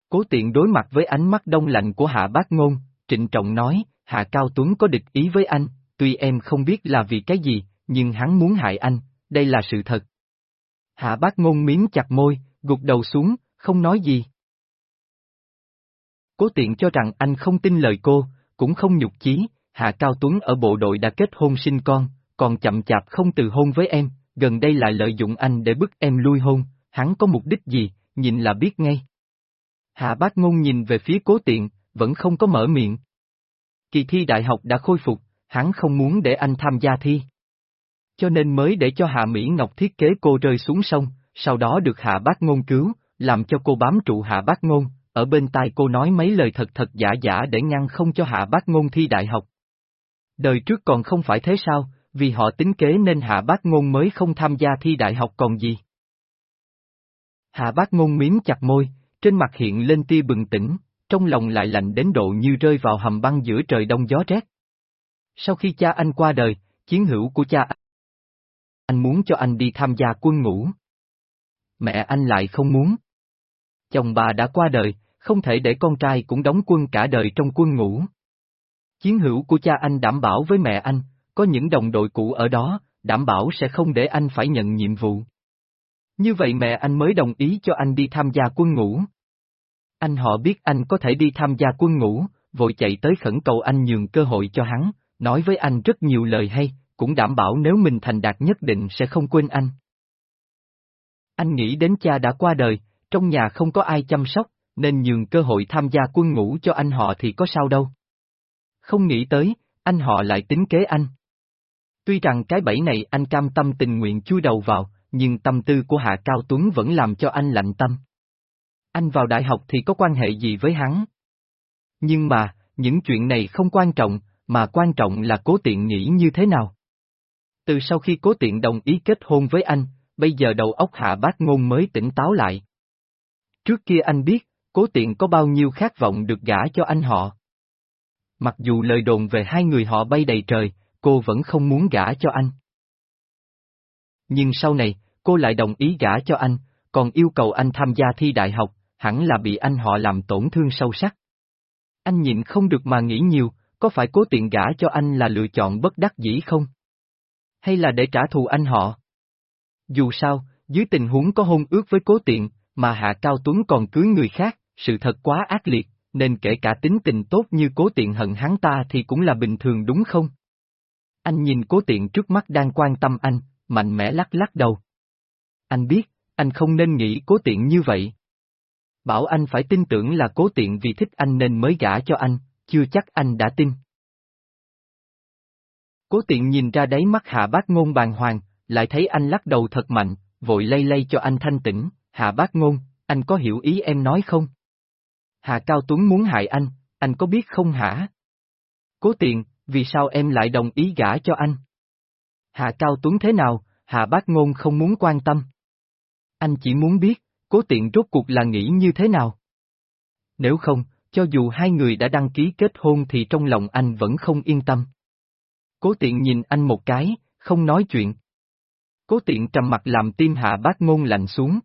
Cố tiện đối mặt với ánh mắt đông lạnh của Hạ Bác Ngôn, trịnh trọng nói, Hạ Cao Tuấn có địch ý với anh, tuy em không biết là vì cái gì, nhưng hắn muốn hại anh, đây là sự thật. Hạ Bác Ngôn miếng chặt môi, gục đầu xuống, không nói gì. Cố tiện cho rằng anh không tin lời cô, cũng không nhục chí, Hạ Cao Tuấn ở bộ đội đã kết hôn sinh con, còn chậm chạp không từ hôn với em, gần đây lại lợi dụng anh để bức em lui hôn, hắn có mục đích gì, nhìn là biết ngay. Hạ bác ngôn nhìn về phía cố tiện, vẫn không có mở miệng. Kỳ thi đại học đã khôi phục, hắn không muốn để anh tham gia thi. Cho nên mới để cho Hạ Mỹ Ngọc thiết kế cô rơi xuống sông, sau đó được Hạ bác ngôn cứu, làm cho cô bám trụ Hạ bác ngôn, ở bên tai cô nói mấy lời thật thật giả giả để ngăn không cho Hạ bác ngôn thi đại học. Đời trước còn không phải thế sao, vì họ tính kế nên Hạ Bác Ngôn mới không tham gia thi đại học còn gì. Hạ Bác Ngôn miếm chặt môi, trên mặt hiện lên tia bừng tỉnh, trong lòng lại lạnh đến độ như rơi vào hầm băng giữa trời đông gió rét. Sau khi cha anh qua đời, chiến hữu của cha anh muốn cho anh đi tham gia quân ngũ. Mẹ anh lại không muốn. Chồng bà đã qua đời, không thể để con trai cũng đóng quân cả đời trong quân ngũ. Chiến hữu của cha anh đảm bảo với mẹ anh, có những đồng đội cũ ở đó, đảm bảo sẽ không để anh phải nhận nhiệm vụ. Như vậy mẹ anh mới đồng ý cho anh đi tham gia quân ngũ. Anh họ biết anh có thể đi tham gia quân ngũ, vội chạy tới khẩn cầu anh nhường cơ hội cho hắn, nói với anh rất nhiều lời hay, cũng đảm bảo nếu mình thành đạt nhất định sẽ không quên anh. Anh nghĩ đến cha đã qua đời, trong nhà không có ai chăm sóc, nên nhường cơ hội tham gia quân ngũ cho anh họ thì có sao đâu. Không nghĩ tới, anh họ lại tính kế anh. Tuy rằng cái bẫy này anh cam tâm tình nguyện chui đầu vào, nhưng tâm tư của Hạ Cao Tuấn vẫn làm cho anh lạnh tâm. Anh vào đại học thì có quan hệ gì với hắn? Nhưng mà, những chuyện này không quan trọng, mà quan trọng là cố tiện nghĩ như thế nào. Từ sau khi cố tiện đồng ý kết hôn với anh, bây giờ đầu óc hạ bác ngôn mới tỉnh táo lại. Trước kia anh biết, cố tiện có bao nhiêu khát vọng được gả cho anh họ. Mặc dù lời đồn về hai người họ bay đầy trời, cô vẫn không muốn gả cho anh. Nhưng sau này, cô lại đồng ý gả cho anh, còn yêu cầu anh tham gia thi đại học, hẳn là bị anh họ làm tổn thương sâu sắc. Anh nhịn không được mà nghĩ nhiều, có phải cố tiện gả cho anh là lựa chọn bất đắc dĩ không? Hay là để trả thù anh họ? Dù sao, dưới tình huống có hôn ước với cố tiện, mà Hạ Cao Tuấn còn cưới người khác, sự thật quá ác liệt, nên kể cả tính tình tốt như cố tiện hận hắn ta thì cũng là bình thường đúng không? Anh nhìn cố tiện trước mắt đang quan tâm anh, mạnh mẽ lắc lắc đầu. Anh biết, anh không nên nghĩ cố tiện như vậy. Bảo anh phải tin tưởng là cố tiện vì thích anh nên mới gả cho anh, chưa chắc anh đã tin. Cố tiện nhìn ra đáy mắt hạ bác ngôn bàng hoàng, lại thấy anh lắc đầu thật mạnh, vội lay lay cho anh thanh tĩnh, hạ bác ngôn, anh có hiểu ý em nói không? Hạ Cao Tuấn muốn hại anh, anh có biết không hả? Cố tiện, vì sao em lại đồng ý gả cho anh? Hạ Cao Tuấn thế nào, Hạ Bác Ngôn không muốn quan tâm. Anh chỉ muốn biết, cố tiện rốt cuộc là nghĩ như thế nào? Nếu không, cho dù hai người đã đăng ký kết hôn thì trong lòng anh vẫn không yên tâm. Cố tiện nhìn anh một cái, không nói chuyện. Cố tiện trầm mặt làm tim hạ bác ngôn lạnh xuống.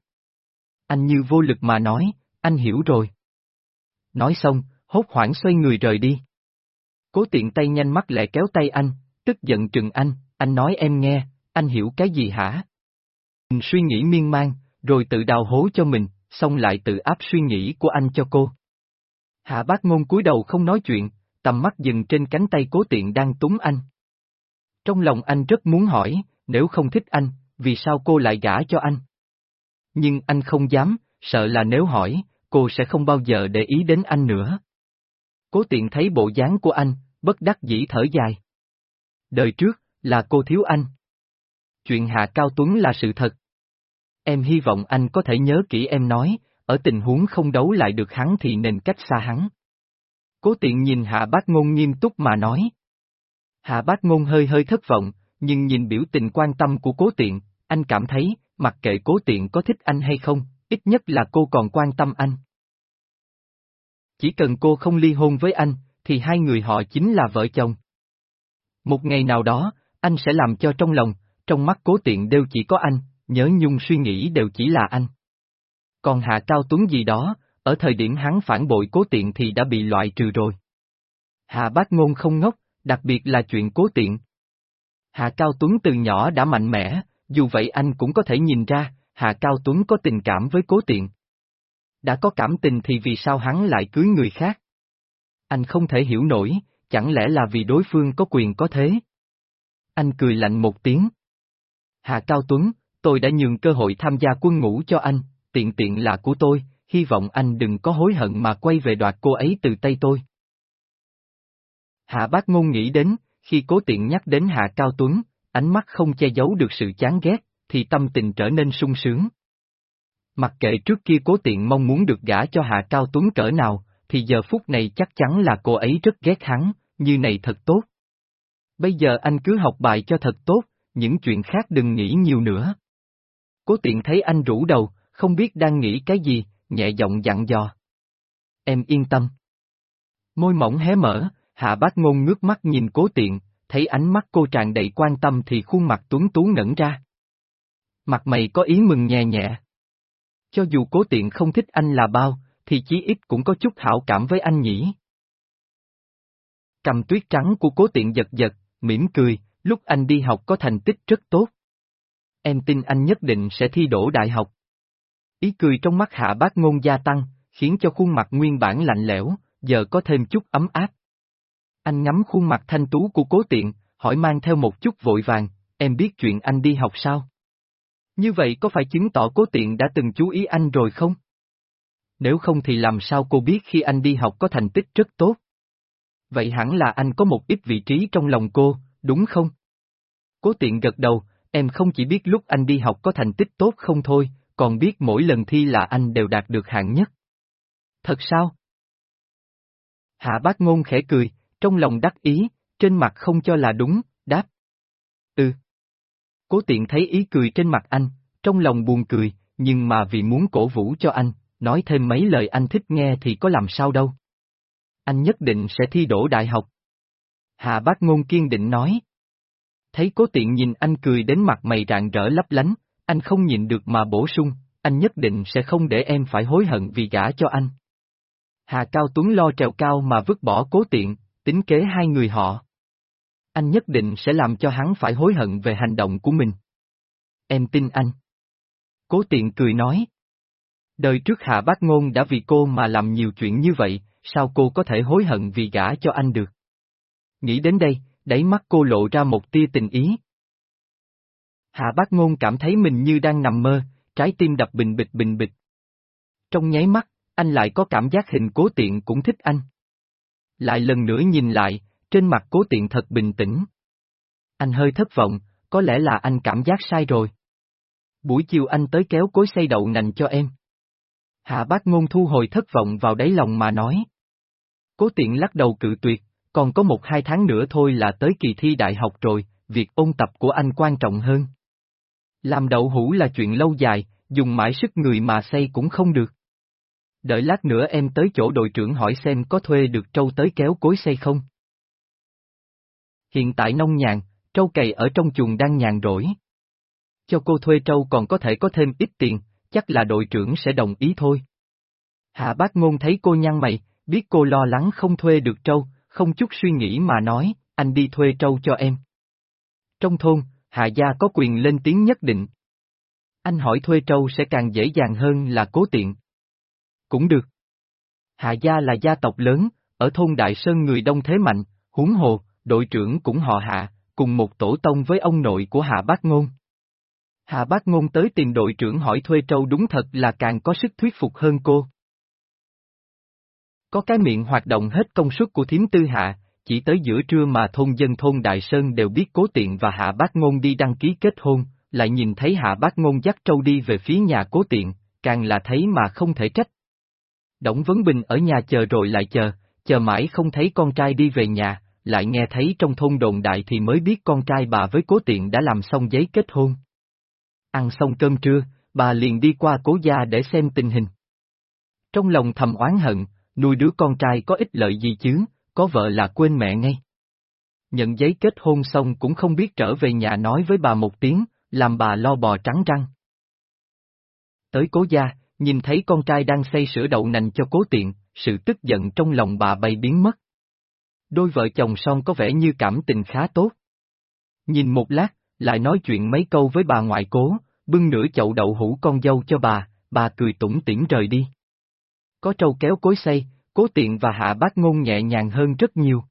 Anh như vô lực mà nói, anh hiểu rồi. Nói xong, hốt hoảng xoay người rời đi. Cố tiện tay nhanh mắt lẹ kéo tay anh, tức giận trừng anh, anh nói em nghe, anh hiểu cái gì hả? Mình suy nghĩ miên man, rồi tự đào hố cho mình, xong lại tự áp suy nghĩ của anh cho cô. Hạ bác ngôn cúi đầu không nói chuyện, tầm mắt dừng trên cánh tay cố tiện đang túng anh. Trong lòng anh rất muốn hỏi, nếu không thích anh, vì sao cô lại gả cho anh? Nhưng anh không dám, sợ là nếu hỏi, cô sẽ không bao giờ để ý đến anh nữa. Cố tiện thấy bộ dáng của anh, bất đắc dĩ thở dài. Đời trước, là cô thiếu anh. Chuyện Hạ Cao Tuấn là sự thật. Em hy vọng anh có thể nhớ kỹ em nói, ở tình huống không đấu lại được hắn thì nên cách xa hắn. Cố tiện nhìn Hạ Bác Ngôn nghiêm túc mà nói. Hạ Bác Ngôn hơi hơi thất vọng, nhưng nhìn biểu tình quan tâm của cố tiện, anh cảm thấy, mặc kệ cố tiện có thích anh hay không, ít nhất là cô còn quan tâm anh. Chỉ cần cô không ly hôn với anh, thì hai người họ chính là vợ chồng. Một ngày nào đó, anh sẽ làm cho trong lòng, trong mắt cố tiện đều chỉ có anh, nhớ nhung suy nghĩ đều chỉ là anh. Còn Hạ Cao Tuấn gì đó, ở thời điểm hắn phản bội cố tiện thì đã bị loại trừ rồi. Hạ Bác Ngôn không ngốc, đặc biệt là chuyện cố tiện. Hạ Cao Tuấn từ nhỏ đã mạnh mẽ, dù vậy anh cũng có thể nhìn ra, Hạ Cao Tuấn có tình cảm với cố tiện. Đã có cảm tình thì vì sao hắn lại cưới người khác? Anh không thể hiểu nổi, chẳng lẽ là vì đối phương có quyền có thế? Anh cười lạnh một tiếng. Hạ Cao Tuấn, tôi đã nhường cơ hội tham gia quân ngũ cho anh, tiện tiện là của tôi, hy vọng anh đừng có hối hận mà quay về đoạt cô ấy từ tay tôi. Hạ bác ngôn nghĩ đến, khi cố tiện nhắc đến Hạ Cao Tuấn, ánh mắt không che giấu được sự chán ghét, thì tâm tình trở nên sung sướng. Mặc kệ trước kia cố tiện mong muốn được gả cho Hạ Cao Tuấn cỡ nào, thì giờ phút này chắc chắn là cô ấy rất ghét hắn, như này thật tốt. Bây giờ anh cứ học bài cho thật tốt, những chuyện khác đừng nghĩ nhiều nữa. Cố tiện thấy anh rũ đầu, không biết đang nghĩ cái gì, nhẹ giọng dặn dò. Em yên tâm. Môi mỏng hé mở, hạ bác ngôn ngước mắt nhìn cố tiện, thấy ánh mắt cô tràn đầy quan tâm thì khuôn mặt tuấn tú ngẩn ra. Mặt mày có ý mừng nhẹ nhẹ. Cho dù cố tiện không thích anh là bao, thì chí ít cũng có chút hảo cảm với anh nhỉ. Cầm tuyết trắng của cố tiện giật giật, mỉm cười, lúc anh đi học có thành tích rất tốt. Em tin anh nhất định sẽ thi đỗ đại học. Ý cười trong mắt hạ bác ngôn gia tăng, khiến cho khuôn mặt nguyên bản lạnh lẽo, giờ có thêm chút ấm áp. Anh ngắm khuôn mặt thanh tú của cố tiện, hỏi mang theo một chút vội vàng, em biết chuyện anh đi học sao? Như vậy có phải chứng tỏ cố tiện đã từng chú ý anh rồi không? Nếu không thì làm sao cô biết khi anh đi học có thành tích rất tốt? Vậy hẳn là anh có một ít vị trí trong lòng cô, đúng không? Cố tiện gật đầu, em không chỉ biết lúc anh đi học có thành tích tốt không thôi, còn biết mỗi lần thi là anh đều đạt được hạng nhất. Thật sao? Hạ bác ngôn khẽ cười, trong lòng đắc ý, trên mặt không cho là đúng, đáp. Ừ. Cố tiện thấy ý cười trên mặt anh, trong lòng buồn cười, nhưng mà vì muốn cổ vũ cho anh, nói thêm mấy lời anh thích nghe thì có làm sao đâu. Anh nhất định sẽ thi đỗ đại học. Hạ bác ngôn kiên định nói. Thấy cố tiện nhìn anh cười đến mặt mày rạng rỡ lấp lánh, anh không nhìn được mà bổ sung, anh nhất định sẽ không để em phải hối hận vì gả cho anh. Hà Cao Tuấn lo trèo cao mà vứt bỏ cố tiện, tính kế hai người họ. Anh nhất định sẽ làm cho hắn phải hối hận về hành động của mình. Em tin anh. Cố tiện cười nói. Đời trước Hạ Bác Ngôn đã vì cô mà làm nhiều chuyện như vậy, sao cô có thể hối hận vì gả cho anh được? Nghĩ đến đây, đáy mắt cô lộ ra một tia tình ý. Hạ Bác Ngôn cảm thấy mình như đang nằm mơ, trái tim đập bình bịch bình bịch. Trong nháy mắt, anh lại có cảm giác hình cố tiện cũng thích anh. Lại lần nữa nhìn lại, trên mặt cố tiện thật bình tĩnh. Anh hơi thất vọng, có lẽ là anh cảm giác sai rồi. Buổi chiều anh tới kéo cối xây đậu nành cho em. Hạ bác ngôn thu hồi thất vọng vào đáy lòng mà nói. Cố tiện lắc đầu cự tuyệt, còn có một hai tháng nữa thôi là tới kỳ thi đại học rồi, việc ôn tập của anh quan trọng hơn. Làm đậu hũ là chuyện lâu dài, dùng mãi sức người mà xây cũng không được. Đợi lát nữa em tới chỗ đội trưởng hỏi xem có thuê được trâu tới kéo cối xây không. Hiện tại nông nhàn, trâu cày ở trong chuồng đang nhàn rỗi. Cho cô thuê trâu còn có thể có thêm ít tiền, chắc là đội trưởng sẽ đồng ý thôi. Hạ bác ngôn thấy cô nhăn mày, biết cô lo lắng không thuê được trâu, không chút suy nghĩ mà nói, anh đi thuê trâu cho em. Trong thôn, Hạ gia có quyền lên tiếng nhất định. Anh hỏi thuê trâu sẽ càng dễ dàng hơn là cố tiện. Cũng được. Hạ gia là gia tộc lớn, ở thôn Đại Sơn người đông thế mạnh, huống hồ, đội trưởng cũng họ hạ, cùng một tổ tông với ông nội của Hạ Bác Ngôn. Hạ Bác Ngôn tới tìm đội trưởng hỏi thuê trâu đúng thật là càng có sức thuyết phục hơn cô. Có cái miệng hoạt động hết công suất của thiếm tư hạ, chỉ tới giữa trưa mà thôn dân thôn Đại Sơn đều biết cố tiện và Hạ Bác Ngôn đi đăng ký kết hôn, lại nhìn thấy Hạ Bác Ngôn dắt trâu đi về phía nhà cố tiện, càng là thấy mà không thể trách. Đổng Vấn Bình ở nhà chờ rồi lại chờ, chờ mãi không thấy con trai đi về nhà, lại nghe thấy trong thôn đồn đại thì mới biết con trai bà với cố tiện đã làm xong giấy kết hôn. Ăn xong cơm trưa, bà liền đi qua cố gia để xem tình hình. Trong lòng thầm oán hận, nuôi đứa con trai có ích lợi gì chứ, có vợ là quên mẹ ngay. Nhận giấy kết hôn xong cũng không biết trở về nhà nói với bà một tiếng, làm bà lo bò trắng răng. Tới cố gia, nhìn thấy con trai đang xây sửa đậu nành cho cố tiện, sự tức giận trong lòng bà bay biến mất. Đôi vợ chồng son có vẻ như cảm tình khá tốt. Nhìn một lát, lại nói chuyện mấy câu với bà ngoại cố, bưng nửa chậu đậu hũ con dâu cho bà, bà cười tủm tỉm rời đi. Có trâu kéo cối xây, cố tiện và hạ bác ngôn nhẹ nhàng hơn rất nhiều.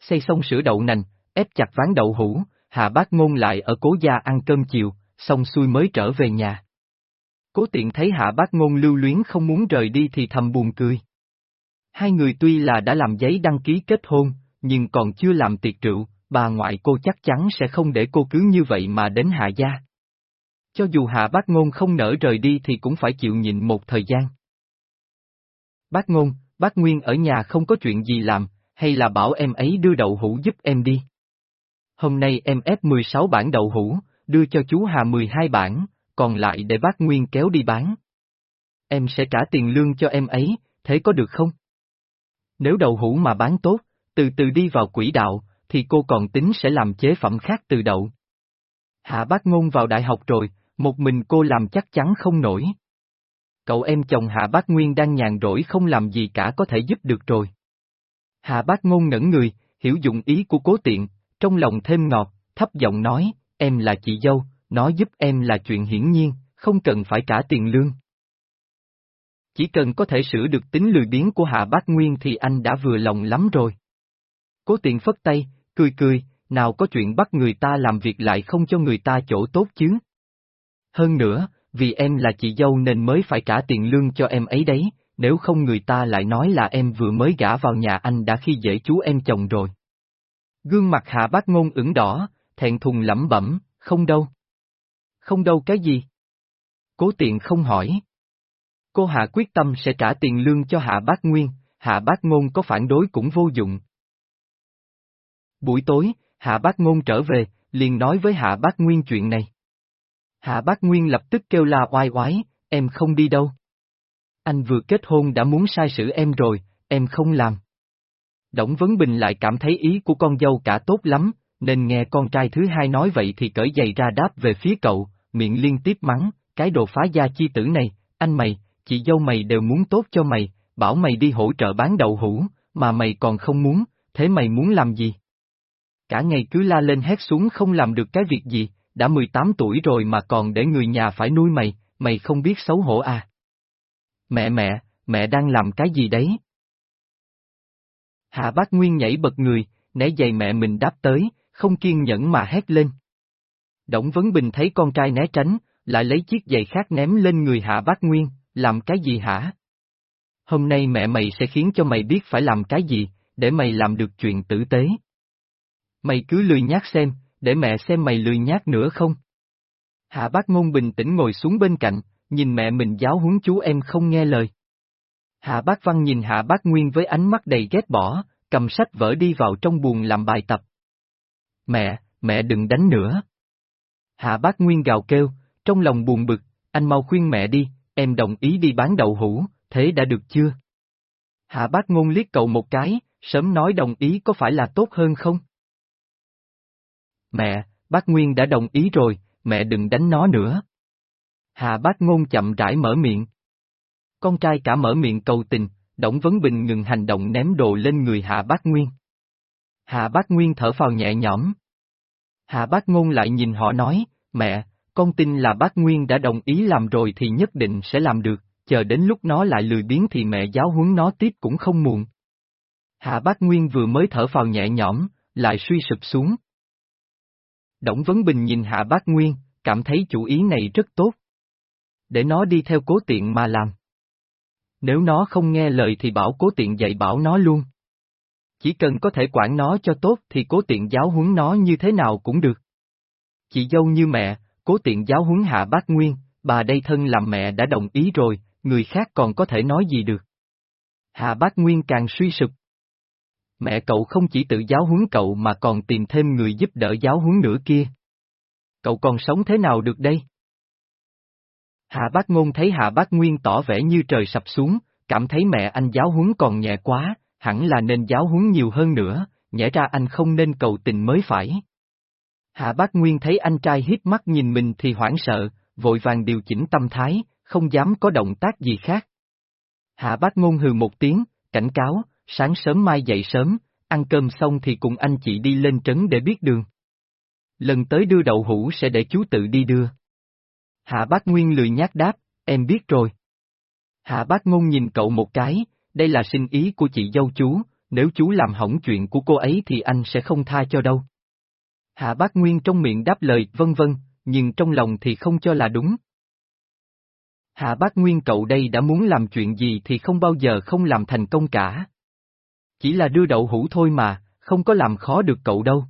Xây xong sữa đậu nành, ép chặt ván đậu hũ, hạ bác ngôn lại ở cố gia ăn cơm chiều, xong xuôi mới trở về nhà. Cố tiện thấy hạ bác ngôn lưu luyến không muốn rời đi thì thầm buồn cười. Hai người tuy là đã làm giấy đăng ký kết hôn, nhưng còn chưa làm tiệc rượu, bà ngoại cô chắc chắn sẽ không để cô cứ như vậy mà đến hạ gia. Cho dù hạ bác ngôn không nỡ rời đi thì cũng phải chịu nhịn một thời gian. Bác ngôn, bác Nguyên ở nhà không có chuyện gì làm, hay là bảo em ấy đưa đậu hũ giúp em đi. Hôm nay em ép 16 bản đậu hũ, đưa cho chú Hà 12 bản, còn lại để bác Nguyên kéo đi bán. Em sẽ trả tiền lương cho em ấy, thế có được không? Nếu đậu hũ mà bán tốt, từ từ đi vào quỹ đạo, thì cô còn tính sẽ làm chế phẩm khác từ đậu. Hạ bác ngôn vào đại học rồi, một mình cô làm chắc chắn không nổi. Cậu em chồng Hạ bác Nguyên đang nhàn rỗi không làm gì cả có thể giúp được rồi. Hạ bác ngôn ngẩn người, hiểu dụng ý của cố tiện, trong lòng thêm ngọt, thấp giọng nói, em là chị dâu, nói giúp em là chuyện hiển nhiên, không cần phải trả tiền lương. Chỉ cần có thể sửa được tính lười biếng của Hạ Bác Nguyên thì anh đã vừa lòng lắm rồi. Cố tiện phất tay, cười cười, nào có chuyện bắt người ta làm việc lại không cho người ta chỗ tốt chứ. Hơn nữa, vì em là chị dâu nên mới phải trả tiền lương cho em ấy đấy, nếu không người ta lại nói là em vừa mới gả vào nhà anh đã khi dễ chú em chồng rồi. Gương mặt hạ bác ngôn ửng đỏ, thẹn thùng lẩm bẩm, không đâu. Không đâu cái gì? Cố tiện không hỏi. Cô hạ quyết tâm sẽ trả tiền lương cho hạ bác nguyên, hạ bác ngôn có phản đối cũng vô dụng. Buổi tối, hạ bác ngôn trở về, liền nói với hạ bác nguyên chuyện này. Hạ bác nguyên lập tức kêu la oai oái, em không đi đâu. Anh vừa kết hôn đã muốn sai sử em rồi, em không làm. Đổng Vấn Bình lại cảm thấy ý của con dâu cả tốt lắm, nên nghe con trai thứ hai nói vậy thì cởi giày ra đáp về phía cậu, miệng liên tiếp mắng, cái đồ phá gia chi tử này, anh mày, chị dâu mày đều muốn tốt cho mày, bảo mày đi hỗ trợ bán đậu hũ, mà mày còn không muốn, thế mày muốn làm gì? Cả ngày cứ la lên hét xuống không làm được cái việc gì, đã 18 tuổi rồi mà còn để người nhà phải nuôi mày, mày không biết xấu hổ à? Mẹ mẹ, mẹ đang làm cái gì đấy? Hạ bác Nguyên nhảy bật người, né giày mẹ mình đáp tới, không kiên nhẫn mà hét lên. Đổng Vấn Bình thấy con trai né tránh, lại lấy chiếc giày khác ném lên người Hạ bác Nguyên, làm cái gì hả? Hôm nay mẹ mày sẽ khiến cho mày biết phải làm cái gì, để mày làm được chuyện tử tế. Mày cứ lười nhát xem, để mẹ xem mày lười nhát nữa không? Hạ bác ngôn bình tĩnh ngồi xuống bên cạnh, nhìn mẹ mình giáo huấn chú em không nghe lời. Hạ Bác Văn nhìn Hạ Bác Nguyên với ánh mắt đầy ghét bỏ, cầm sách vở đi vào trong buồng làm bài tập. Mẹ, mẹ đừng đánh nữa. Hạ Bác Nguyên gào kêu, trong lòng buồn bực, anh mau khuyên mẹ đi, em đồng ý đi bán đậu hũ, thế đã được chưa? Hạ Bác Ngôn liếc cậu một cái, sớm nói đồng ý có phải là tốt hơn không? Mẹ, bác Nguyên đã đồng ý rồi, mẹ đừng đánh nó nữa. Hạ bác ngôn chậm rãi mở miệng. Con trai cả mở miệng cầu tình, Đổng Vấn Bình ngừng hành động ném đồ lên người Hạ bác Nguyên. Hạ bác Nguyên thở phào nhẹ nhõm. Hạ bác ngôn lại nhìn họ nói, mẹ, con tin là bác Nguyên đã đồng ý làm rồi thì nhất định sẽ làm được, chờ đến lúc nó lại lười biếng thì mẹ giáo huấn nó tiếp cũng không muộn. Hạ bác Nguyên vừa mới thở phào nhẹ nhõm, lại suy sụp xuống. Đổng Vấn Bình nhìn Hạ bác Nguyên, cảm thấy chủ ý này rất tốt. Để nó đi theo cố tiện mà làm. Nếu nó không nghe lời thì bảo cố tiện dạy bảo nó luôn. Chỉ cần có thể quản nó cho tốt thì cố tiện giáo huấn nó như thế nào cũng được. Chị dâu như mẹ, cố tiện giáo huấn hạ bác Nguyên, bà đây thân làm mẹ đã đồng ý rồi, người khác còn có thể nói gì được. Hạ bác Nguyên càng suy sụp. Mẹ cậu không chỉ tự giáo huấn cậu mà còn tìm thêm người giúp đỡ giáo huấn nữa kia. Cậu còn sống thế nào được đây? Hạ bác ngôn thấy hạ bác Nguyên tỏ vẻ như trời sập xuống, cảm thấy mẹ anh giáo huấn còn nhẹ quá, hẳn là nên giáo huấn nhiều hơn nữa, nhẽ ra anh không nên cầu tình mới phải. Hạ bác Nguyên thấy anh trai hít mắt nhìn mình thì hoảng sợ, vội vàng điều chỉnh tâm thái, không dám có động tác gì khác. Hạ bác ngôn hừ một tiếng, cảnh cáo, sáng sớm mai dậy sớm, ăn cơm xong thì cùng anh chị đi lên trấn để biết đường. Lần tới đưa đậu hũ sẽ để chú tự đi đưa. Hạ bác Nguyên lười nhát đáp, em biết rồi. Hạ bác ngôn nhìn cậu một cái, đây là sinh ý của chị dâu chú, nếu chú làm hỏng chuyện của cô ấy thì anh sẽ không tha cho đâu. Hạ bác Nguyên trong miệng đáp lời vân vân, nhưng trong lòng thì không cho là đúng. Hạ bác Nguyên cậu đây đã muốn làm chuyện gì thì không bao giờ không làm thành công cả. Chỉ là đưa đậu hũ thôi mà, không có làm khó được cậu đâu.